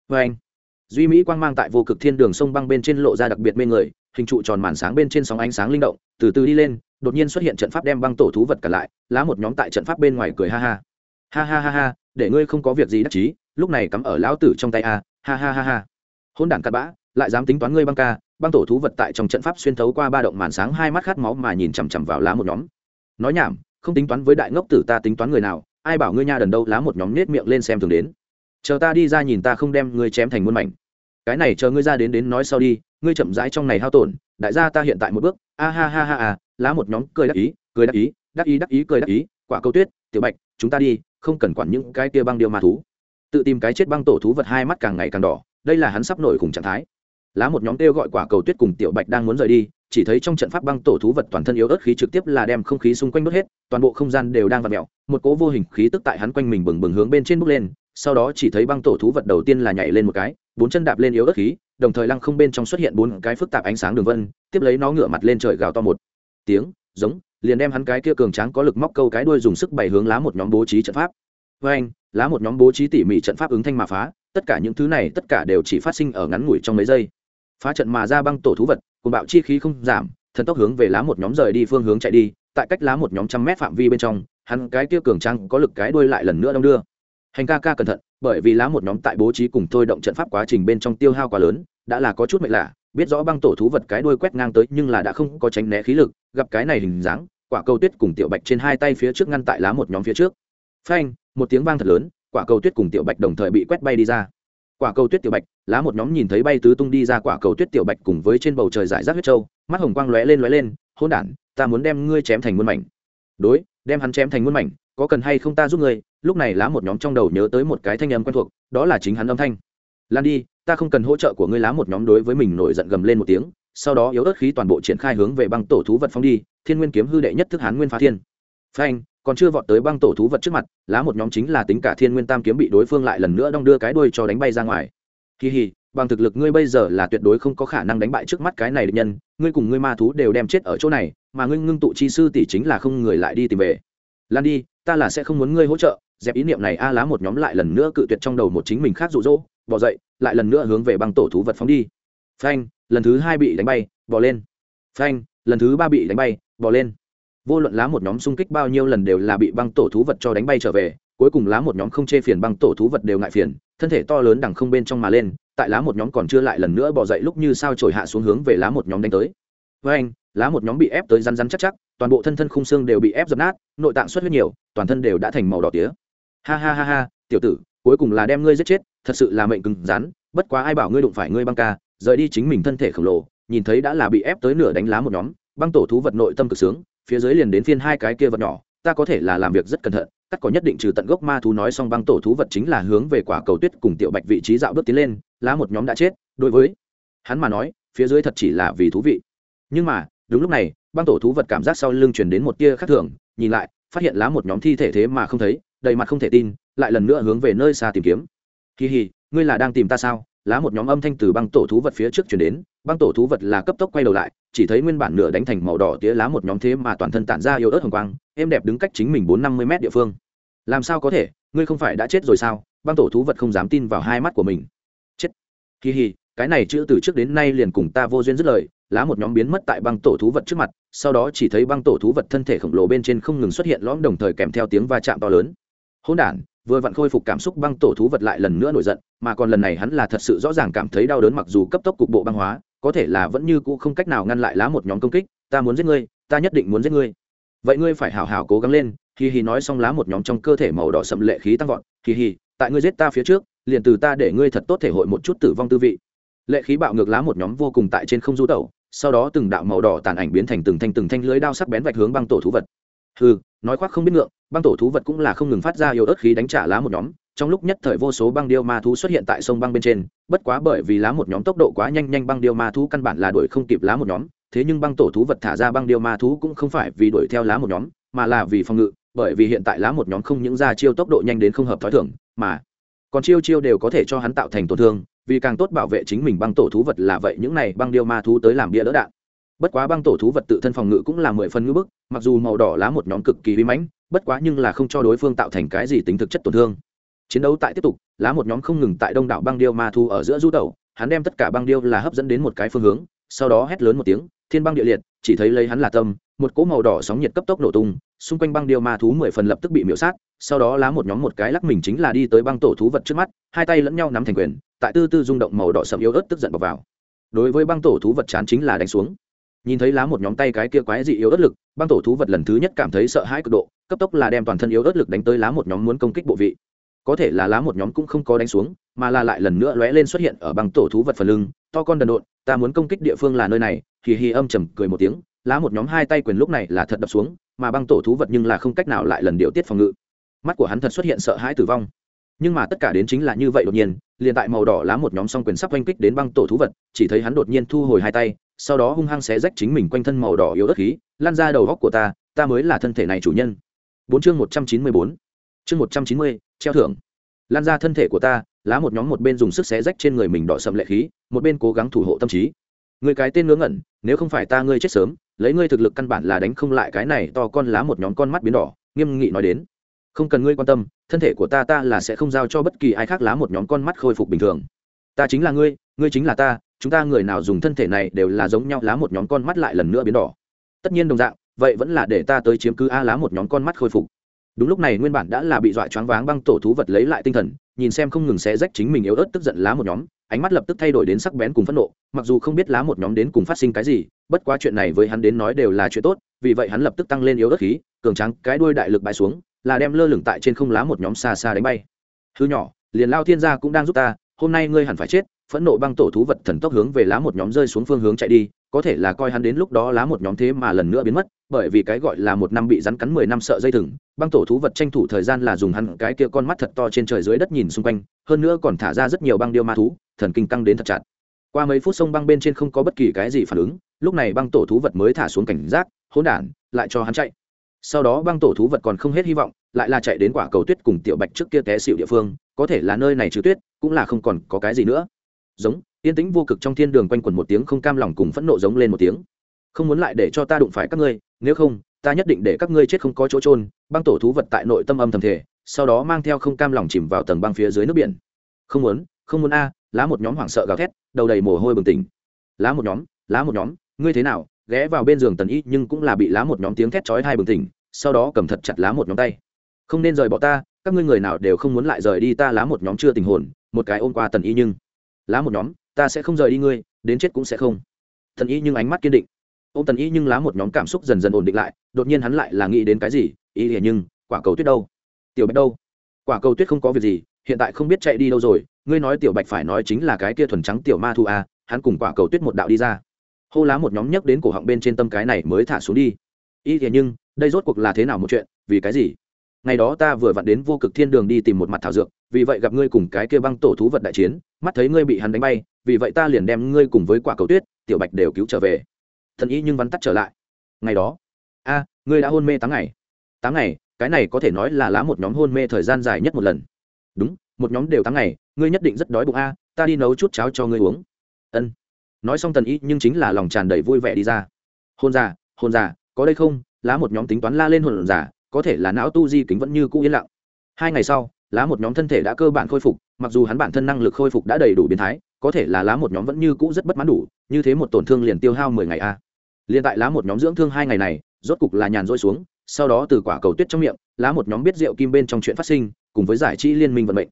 Vê anh, duy mỹ quang mang tại vô cực thiên đường sông băng bên trên lộ ra đặc biệt mê người, hình trụ tròn màn sáng bên trên sóng ánh sáng linh động, từ từ đi lên, đột nhiên xuất hiện trận pháp đem băng tổ thú vật cả lại, lá một nhóm tại trận pháp bên ngoài cười ha ha. Ha ha ha ha, để ngươi không có việc gì đắc chí lúc này cắm ở lão tử trong tay a, ha ha ha ha. Hôn đản cặn bã, lại dám tính toán ngươi băng ca, băng tổ thú vật tại trong trận pháp xuyên thấu qua ba động màn sáng, hai mắt khát máu mà nhìn chằm chằm vào lá một nhóm. Nói nhảm, không tính toán với đại ngốc tử ta tính toán người nào, ai bảo ngươi nha đần đâu, lá một nhóm nết miệng lên xem thường đến. Chờ ta đi ra nhìn ta không đem ngươi chém thành muôn mảnh. Cái này chờ ngươi ra đến đến nói sau đi, ngươi chậm rãi trong này hao tổn, đại gia ta hiện tại một bước, a ha ha ha ha, lá một nhóm cười đắc ý, cười đắc ý đắc ý đắc ý, cười đắc ý, quả câu tuyết, tiểu bạch, chúng ta đi, không cần quản những cái kia băng điêu ma thú tự tìm cái chết băng tổ thú vật hai mắt càng ngày càng đỏ, đây là hắn sắp nổi cùng trạng thái. Lá một nhóm kêu gọi quả cầu tuyết cùng tiểu bạch đang muốn rời đi, chỉ thấy trong trận pháp băng tổ thú vật toàn thân yếu ớt khí trực tiếp là đem không khí xung quanh đốt hết, toàn bộ không gian đều đang v ặ mẹo một cố vô hình khí tức tại hắn quanh mình bừng bừng hướng bên trên bước lên, sau đó chỉ thấy băng tổ thú vật đầu tiên là nhảy lên một cái, bốn chân đạp lên yếu ớt khí, đồng thời lăng không bên trong xuất hiện bốn cái phức tạp ánh sáng đường vân, tiếp lấy nó ngửa mặt lên trời gào to một tiếng, giống, liền đem hắn cái kia cường tráng có lực móc câu cái đuôi dùng sức bày hướng lá một nhóm bố trí trận pháp với anh, lá một nhóm bố trí tỉ mỉ trận pháp ứng thanh mà phá, tất cả những thứ này tất cả đều chỉ phát sinh ở ngắn ngủi trong mấy giây. Phá trận mà ra băng tổ thú vật cùng bạo chi khí không giảm, thần tốc hướng về lá một nhóm rời đi phương hướng chạy đi, tại cách lá một nhóm trăm mét phạm vi bên trong, hắn cái kia cường trăng có lực cái đuôi lại lần nữa đong đưa. Hành ca ca cẩn thận, bởi vì lá một nhóm tại bố trí cùng thôi động trận pháp quá trình bên trong tiêu hao quá lớn, đã là có chút mệnh lạ, biết rõ băng tổ thú vật cái đuôi quét ngang tới nhưng là đã không có tránh né khí lực, gặp cái này hình dáng, quả cầu tuyết cùng tiểu bạch trên hai tay phía trước ngăn tại lá một nhóm phía trước phanh, một tiếng vang thật lớn, quả cầu tuyết cùng tiểu bạch đồng thời bị quét bay đi ra. Quả cầu tuyết tiểu bạch, lá một nhóm nhìn thấy bay tứ tung đi ra quả cầu tuyết tiểu bạch cùng với trên bầu trời giải rác huyết trâu, mắt hồng quang lóe lên lóe lên hôn đản, ta muốn đem ngươi chém thành muôn mảnh. Đối, đem hắn chém thành muôn mảnh, có cần hay không ta giúp ngươi? Lúc này lá một nhóm trong đầu nhớ tới một cái thanh âm quen thuộc, đó là chính hắn âm thanh. Lan đi, ta không cần hỗ trợ của ngươi. Lá một nhóm đối với mình nổi giận gầm lên một tiếng, sau đó yếu ớt khí toàn bộ triển khai hướng về băng tổ thú vật phong đi, thiên nguyên kiếm hư đệ nhất thức hán nguyên phá thiên. Phanh còn chưa vọt tới băng tổ thú vật trước mặt, lá một nhóm chính là tính cả thiên nguyên tam kiếm bị đối phương lại lần nữa đong đưa cái đuôi cho đánh bay ra ngoài. Kỳ hì, bằng thực lực ngươi bây giờ là tuyệt đối không có khả năng đánh bại trước mắt cái này địch nhân, ngươi cùng ngươi ma thú đều đem chết ở chỗ này, mà ngươi ngưng tụ chi sư tỷ chính là không người lại đi tìm về. Lan đi, ta là sẽ không muốn ngươi hỗ trợ, dẹp ý niệm này a lá một nhóm lại lần nữa cự tuyệt trong đầu một chính mình khác rụ rỗ bỏ dậy, lại lần nữa hướng về băng tổ thú vật phóng đi. Phanh, lần thứ hai bị đánh bay bỏ lên. Phanh, lần thứ ba bị đánh bay bỏ lên vô luận lá một nhóm xung kích bao nhiêu lần đều là bị băng tổ thú vật cho đánh bay trở về, cuối cùng lá một nhóm không chê phiền băng tổ thú vật đều ngại phiền, thân thể to lớn đằng không bên trong mà lên, tại lá một nhóm còn chưa lại lần nữa bỏ dậy lúc như sao trổi hạ xuống hướng về lá một nhóm đánh tới. Với anh, lá một nhóm bị ép tới rắn rắn chắc chắc, toàn bộ thân thân khung xương đều bị ép dập nát, nội tạng xuất huyết nhiều, toàn thân đều đã thành màu đỏ tía. Ha ha ha ha, tiểu tử, cuối cùng là đem ngươi giết chết, thật sự là mệnh cứng rắn, bất quá ai bảo ngươi đụng phải ngươi băng ca, rời đi chính mình thân thể khổng lồ, nhìn thấy đã là bị ép tới nửa đánh lá một nhóm, băng tổ thú vật nội tâm cực sướng phía dưới liền đến phiên hai cái kia vật nhỏ, ta có thể là làm việc rất cẩn thận, cắt có nhất định trừ tận gốc ma thú nói xong băng tổ thú vật chính là hướng về quả cầu tuyết cùng tiểu bạch vị trí dạo bước tiến lên, lá một nhóm đã chết, đối với hắn mà nói, phía dưới thật chỉ là vì thú vị. Nhưng mà, đúng lúc này, băng tổ thú vật cảm giác sau lưng chuyển đến một tia khác thường, nhìn lại, phát hiện lá một nhóm thi thể thế mà không thấy, đầy mặt không thể tin, lại lần nữa hướng về nơi xa tìm kiếm. Kỳ hì, ngươi là đang tìm ta sao? Lá một nhóm âm thanh từ băng tổ thú vật phía trước chuyển đến, băng tổ thú vật là cấp tốc quay đầu lại, chỉ thấy nguyên bản nửa đánh thành màu đỏ tía lá một nhóm thế mà toàn thân tản ra yếu ớt hồng quang, êm đẹp đứng cách chính mình bốn năm mươi m địa phương. Làm sao có thể? Ngươi không phải đã chết rồi sao? Băng tổ thú vật không dám tin vào hai mắt của mình. Chết. Kỳ hì, cái này chữ từ trước đến nay liền cùng ta vô duyên dứt lời, lá một nhóm biến mất tại băng tổ thú vật trước mặt, sau đó chỉ thấy băng tổ thú vật thân thể khổng lồ bên trên không ngừng xuất hiện lõm đồng thời kèm theo tiếng va chạm to lớn. Hỗn đản vừa vặn khôi phục cảm xúc băng tổ thú vật lại lần nữa nổi giận, mà còn lần này hắn là thật sự rõ ràng cảm thấy đau đớn mặc dù cấp tốc cục bộ băng hóa, có thể là vẫn như cũ không cách nào ngăn lại lá một nhóm công kích, ta muốn giết ngươi, ta nhất định muốn giết ngươi. Vậy ngươi phải hảo hảo cố gắng lên. Hì hì nói xong lá một nhóm trong cơ thể màu đỏ sậm lệ khí tăng vọt, hì hì, tại ngươi giết ta phía trước, liền từ ta để ngươi thật tốt thể hội một chút tử vong tư vị. Lệ khí bạo ngược lá một nhóm vô cùng tại trên không du tẩu, sau đó từng đạo màu đỏ tàn ảnh biến thành từng thanh từng thanh lưới đao sắc bén vạch hướng băng tổ thú vật hừ, nói khoác không biết ngượng, băng tổ thú vật cũng là không ngừng phát ra yếu ớt khí đánh trả lá một nhóm. Trong lúc nhất thời vô số băng điêu ma thú xuất hiện tại sông băng bên trên, bất quá bởi vì lá một nhóm tốc độ quá nhanh nhanh băng điêu ma thú căn bản là đuổi không kịp lá một nhóm. Thế nhưng băng tổ thú vật thả ra băng điêu ma thú cũng không phải vì đuổi theo lá một nhóm, mà là vì phòng ngự, bởi vì hiện tại lá một nhóm không những ra chiêu tốc độ nhanh đến không hợp t h ó i thưởng mà còn chiêu chiêu đều có thể cho hắn tạo thành tổn thương. Vì càng tốt bảo vệ chính mình băng tổ thú vật là vậy, những này băng điêu ma thú tới làm bia đỡ đạn bất quá băng tổ thú vật tự thân phòng ngự cũng là mười phần ngữ bức, mặc dù màu đỏ lá một nhóm cực kỳ vi mãnh, bất quá nhưng là không cho đối phương tạo thành cái gì tính thực chất tổn thương chiến đấu tại tiếp tục, lá một nhóm không ngừng tại đông đảo băng điêu ma thu ở giữa du tẩu, hắn đem tất cả băng điêu là hấp dẫn đến một cái phương hướng, sau đó hét lớn một tiếng, thiên băng địa liệt, chỉ thấy lấy hắn là tâm, một cỗ màu đỏ sóng nhiệt cấp tốc nổ tung, xung quanh băng điêu ma thú mười phần lập tức bị miễu sát, sau đó lá một nhóm một cái lắc mình chính là đi tới băng tổ thú vật trước mắt, hai tay lẫn nhau nắm thành quyền, tại tư tư rung động màu đỏ sầm yếu ớt tức giận bọc vào. đối với băng tổ thú vật chán chính là đánh xuống nhìn thấy lá một nhóm tay cái kia quái dị yếu ớt lực, băng tổ thú vật lần thứ nhất cảm thấy sợ hãi cực độ, cấp tốc là đem toàn thân yếu ớt lực đánh tới lá một nhóm muốn công kích bộ vị. Có thể là lá một nhóm cũng không có đánh xuống, mà là lại lần nữa lóe lên xuất hiện ở băng tổ thú vật phần lưng, to con đần độn, ta muốn công kích địa phương là nơi này, hì hì âm trầm cười một tiếng, lá một nhóm hai tay quyền lúc này là thật đập xuống, mà băng tổ thú vật nhưng là không cách nào lại lần điều tiết phòng ngự. Mắt của hắn thật xuất hiện sợ hãi tử vong nhưng mà tất cả đến chính là như vậy đột nhiên, liền tại màu đỏ lá một nhóm song quyền sắp oanh kích đến băng tổ thú vật, chỉ thấy hắn đột nhiên thu hồi hai tay, sau đó hung hăng xé rách chính mình quanh thân màu đỏ yếu đất khí, lan ra đầu góc của ta ta mới là thân thể này chủ nhân. Bốn chương một trăm chín mươi bốn. Chương một trăm chín mươi, treo thưởng. Lan ra thân thể của ta, lá một nhóm một bên dùng sức xé rách trên người mình đỏ sầm lệ khí, một bên cố gắng thủ hộ tâm trí. Người cái tên ngớ ngẩn, nếu không phải ta ngươi chết sớm, lấy ngươi thực lực căn bản là đánh không lại cái này to con lá một nhóm con mắt biến đỏ, nghiêm nghị nói đến không cần ngươi quan tâm, thân thể của ta ta là sẽ không giao cho bất kỳ ai khác lá một nhóm con mắt khôi phục bình thường. Ta chính là ngươi ngươi chính là ta, chúng ta người nào dùng thân thể này đều là giống nhau, lá một nhóm con mắt lại lần nữa biến đỏ. Tất nhiên đồng dạng, vậy vẫn là để ta tới chiếm cứ a lá một nhóm con mắt khôi phục. Đúng lúc này nguyên bản đã là bị dọa choáng váng băng tổ thú vật lấy lại tinh thần, nhìn xem không ngừng xé rách chính mình yếu ớt tức giận lá một nhóm, ánh mắt lập tức thay đổi đến sắc bén cùng phẫn nộ, mặc dù không biết lá một nhóm đến cùng phát sinh cái gì, bất quá chuyện này với hắn đến nói đều là chuyện tốt, vì vậy hắn lập tức tăng lên yếu ớt khí, cường trắng cái đuôi đại lực bãi xuống là đem lơ lửng tại trên không lá một nhóm xa xa đánh bay. Hư nhỏ, liền lao thiên gia cũng đang giúp ta, hôm nay ngươi hẳn phải chết, phẫn nộ băng tổ thú vật thần tốc hướng về lá một nhóm rơi xuống phương hướng chạy đi, có thể là coi hắn đến lúc đó lá một nhóm thế mà lần nữa biến mất, bởi vì cái gọi là một năm bị rắn cắn mười năm sợ dây thừng, băng tổ thú vật tranh thủ thời gian là dùng hắn cái kia con mắt thật to trên trời dưới đất nhìn xung quanh, hơn nữa còn thả ra rất nhiều băng điêu ma thú, thần kinh căng đến thật chặt. Qua mấy phút sông băng bên trên không có bất kỳ cái gì phản ứng, lúc này băng tổ thú vật mới thả xuống cảnh giác, hỗn đản, lại cho hắn chạy sau đó băng tổ thú vật còn không hết hy vọng, lại là chạy đến quả cầu tuyết cùng tiểu bạch trước kia té xịu địa phương, có thể là nơi này trừ tuyết, cũng là không còn có cái gì nữa. Giống, yên tĩnh vô cực trong thiên đường quanh quẩn một tiếng không cam lòng cùng phẫn nộ giống lên một tiếng. Không muốn lại để cho ta đụng phải các ngươi, nếu không, ta nhất định để các ngươi chết không có chỗ trôn băng tổ thú vật tại nội tâm âm thầm thể sau đó mang theo không cam lòng chìm vào tầng băng phía dưới nước biển. Không muốn không muốn a, lá một nhóm hoảng sợ gào thét, đầu đầy mồ hôi bừng tỉnh. Lá một nhóm, lá một nhóm, ngươi thế nào ghé vào bên giường tần y nhưng cũng là bị lá một nhóm tiếng thét chói hai bừng tỉnh, sau đó cầm thật chặt lá một nhóm tay. Không nên rời bỏ ta, các ngươi người nào đều không muốn lại rời đi ta lá một nhóm chưa tình hồn, một cái ôm qua tần y nhưng. Lá một nhóm, ta sẽ không rời đi ngươi, đến chết cũng sẽ không. Tần y nhưng ánh mắt kiên định. Ô m tần y nhưng lá một nhóm cảm xúc dần dần ổn định lại, đột nhiên hắn lại là nghĩ đến cái gì ý nghĩa nhưng, quả cầu tuyết đâu? Tiểu bạch đâu? Quả cầu tuyết không có việc gì, hiện tại không biết chạy đi đâu rồi, ngươi nói tiểu bạch phải nói chính là cái kia thuần trắng tiểu ma thu a à, hắn cùng quả cầu tuyết một đạo đi ra hô lá một nhóm nhấc đến cổ họng bên trên tâm cái này mới thả xuống đi. Y thế nhưng, đây rốt cuộc là thế nào một chuyện, vì cái gì? Ngày đó ta vừa vặn đến vô cực thiên đường đi tìm một mặt thảo dược, vì vậy gặp ngươi cùng cái kia băng tổ thú vật đại chiến, mắt thấy ngươi bị hắn đánh bay, vì vậy ta liền đem ngươi cùng với quả cầu tuyết, tiểu bạch đều cứu trở về. Thần y nhưng vắn tắt trở lại. Ngày đó, a, ngươi đã hôn mê tám ngày. Tám ngày, cái này có thể nói là lá một nhóm hôn mê thời gian dài nhất một lần. Đúng, một nhóm đều tám ngày, ngươi nhất định rất đói bụng a, ta đi nấu chút cháo cho ngươi uống. Ân nói xong tần y nhưng chính là lòng tràn đầy vui vẻ đi ra. Hôn già hôn già, có đây không? Lá một nhóm tính toán la lên hồn giả, có thể là não tu di kính vẫn như cũ yên lặng. Hai ngày sau, lá một nhóm thân thể đã cơ bản khôi phục, mặc dù hắn bản thân năng lực khôi phục đã đầy đủ biến thái, có thể là lá một nhóm vẫn như cũ rất bất mãn đủ, như thế một tổn thương liền tiêu hao mười ngày a. À. liền tại lá một nhóm dưỡng thương hai ngày này, rốt cục là nhàn rỗi xuống, sau đó từ quả cầu tuyết trong miệng, lá một nhóm biết rượu kim bên trong chuyện phát sinh, cùng với giải trí liên minh vận mệnh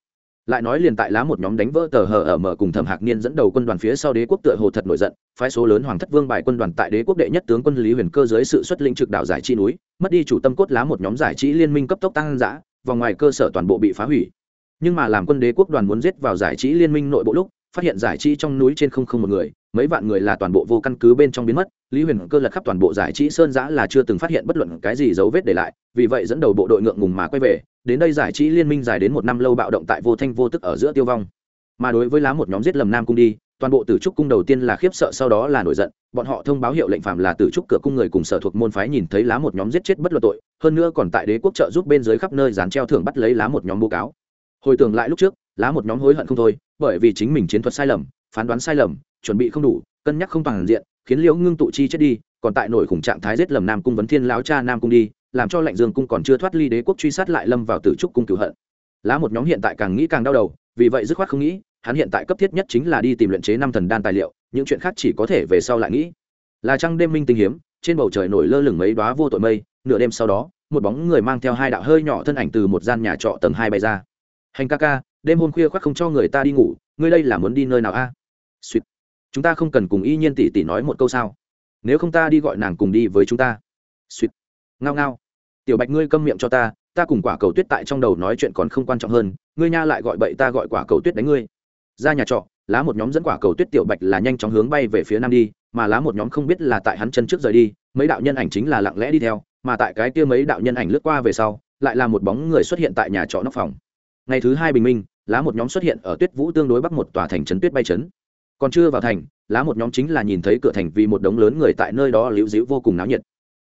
lại nói liền tại lá một nhóm đánh vỡ tờ hờ ở mở cùng thẩm hạc niên dẫn đầu quân đoàn phía sau đế quốc tựa hồ thật nổi giận, phái số lớn hoàng thất vương bài quân đoàn tại đế quốc đệ nhất tướng quân lý huyền cơ dưới sự xuất linh trực đảo giải trí núi, mất đi chủ tâm cốt lá một nhóm giải trí liên minh cấp tốc tăng giã và ngoài cơ sở toàn bộ bị phá hủy. Nhưng mà làm quân đế quốc đoàn muốn giết vào giải trí liên minh nội bộ lúc, phát hiện giải trí trong núi trên không không một người mấy vạn người là toàn bộ vô căn cứ bên trong biến mất, lý huyền cơ lật khắp toàn bộ giải trí sơn giã là chưa từng phát hiện bất luận cái gì dấu vết để lại, vì vậy dẫn đầu bộ đội ngượng ngùng mà quay về, đến đây giải trí liên minh dài đến một năm lâu bạo động tại vô thanh vô tức ở giữa tiêu vong. Mà đối với lá một nhóm giết lầm nam cung đi, toàn bộ tử trúc cung đầu tiên là khiếp sợ sau đó là nổi giận, bọn họ thông báo hiệu lệnh phạm là tử trúc cửa cung người cùng sở thuộc môn phái nhìn thấy lá một nhóm giết chết bất luận tội, hơn nữa còn tại đế quốc trợ giúp bên dưới khắp nơi dán treo thưởng bắt lấy lá một nhóm bố cáo. Hồi tưởng lại lúc trước, lá một nhóm hối hận không thôi, bởi vì chính mình chiến thuật sai lầm, phán đoán sai lầm chuẩn bị không đủ, cân nhắc không toàn diện, khiến liễu ngưng tụ chi chết đi, còn tại nổi khủng trạng thái giết lầm nam cung vấn thiên láo cha nam cung đi, làm cho lạnh dương cung còn chưa thoát ly đế quốc truy sát lại lâm vào tử trúc cung cửu hận. Lá một nhóm hiện tại càng nghĩ càng đau đầu, vì vậy dứt khoát không nghĩ, hắn hiện tại cấp thiết nhất chính là đi tìm luyện chế năm thần đan tài liệu, những chuyện khác chỉ có thể về sau lại nghĩ. Là trăng đêm minh tinh hiếm, trên bầu trời nổi lơ lửng mấy đoá vô tội mây, nửa đêm sau đó, một bóng người mang theo hai đạo hơi nhỏ thân ảnh từ một gian nhà trọ tầng hai bay ra. Hành ca ca, đêm hôm khuya khoác không cho người ta đi ngủ, ngươi đây là muốn đi nơi nào a? Suýt chúng ta không cần cùng y nhiên tỷ tỷ nói một câu sao? Nếu không ta đi gọi nàng cùng đi với chúng ta. Suýt ngao ngao. Tiểu bạch ngươi câm miệng cho ta ta cùng quả cầu tuyết tại trong đầu nói chuyện còn không quan trọng hơn, ngươi nha lại gọi bậy ta gọi quả cầu tuyết đánh ngươi. Ra nhà trọ, lá một nhóm dẫn quả cầu tuyết tiểu bạch là nhanh chóng hướng bay về phía nam đi, mà lá một nhóm không biết là tại hắn chân trước rời đi, mấy đạo nhân ảnh chính là lặng lẽ đi theo, mà tại cái kia mấy đạo nhân ảnh lướt qua về sau, lại là một bóng người xuất hiện tại nhà trọ nóc phòng. Ngày thứ hai bình minh, lá một nhóm xuất hiện ở tuyết vũ tương đối bắc một tòa thành trấn tuyết bay trấn còn chưa vào thành, lá một nhóm chính là nhìn thấy cửa thành vì một đống lớn người tại nơi đó liễu dĩu vô cùng náo nhiệt.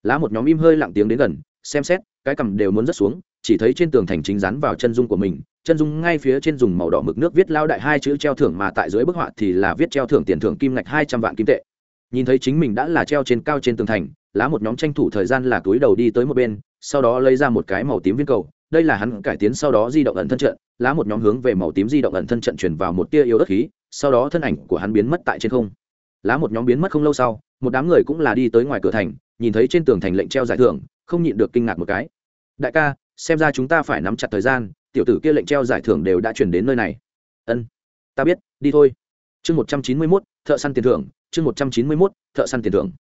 Lá một nhóm im hơi lặng tiếng đến gần, xem xét, cái cầm đều muốn rớt xuống, chỉ thấy trên tường thành chính rắn vào chân dung của mình, chân dung ngay phía trên dùng màu đỏ mực nước viết lao đại hai chữ treo thưởng mà tại dưới bức họa thì là viết treo thưởng tiền thưởng kim ngạch hai trăm vạn kim tệ. Nhìn thấy chính mình đã là treo trên cao trên tường thành, lá một nhóm tranh thủ thời gian là túi đầu đi tới một bên, sau đó lấy ra một cái màu tím viên cầu đây là hắn cải tiến sau đó di động ẩn thân trận, lá một nhóm hướng về màu tím di động ẩn thân trận chuyển vào một tia yếu đất khí, sau đó thân ảnh của hắn biến mất tại trên không. Lá một nhóm biến mất không lâu sau, một đám người cũng là đi tới ngoài cửa thành, nhìn thấy trên tường thành lệnh treo giải thưởng, không nhịn được kinh ngạc một cái. Đại ca, xem ra chúng ta phải nắm chặt thời gian, tiểu tử kia lệnh treo giải thưởng đều đã chuyển đến nơi này. Ân, ta biết, đi thôi. Chương một trăm chín mươi mốt, thợ săn tiền thưởng, chương một trăm chín mươi mốt, thợ săn tiền thưởng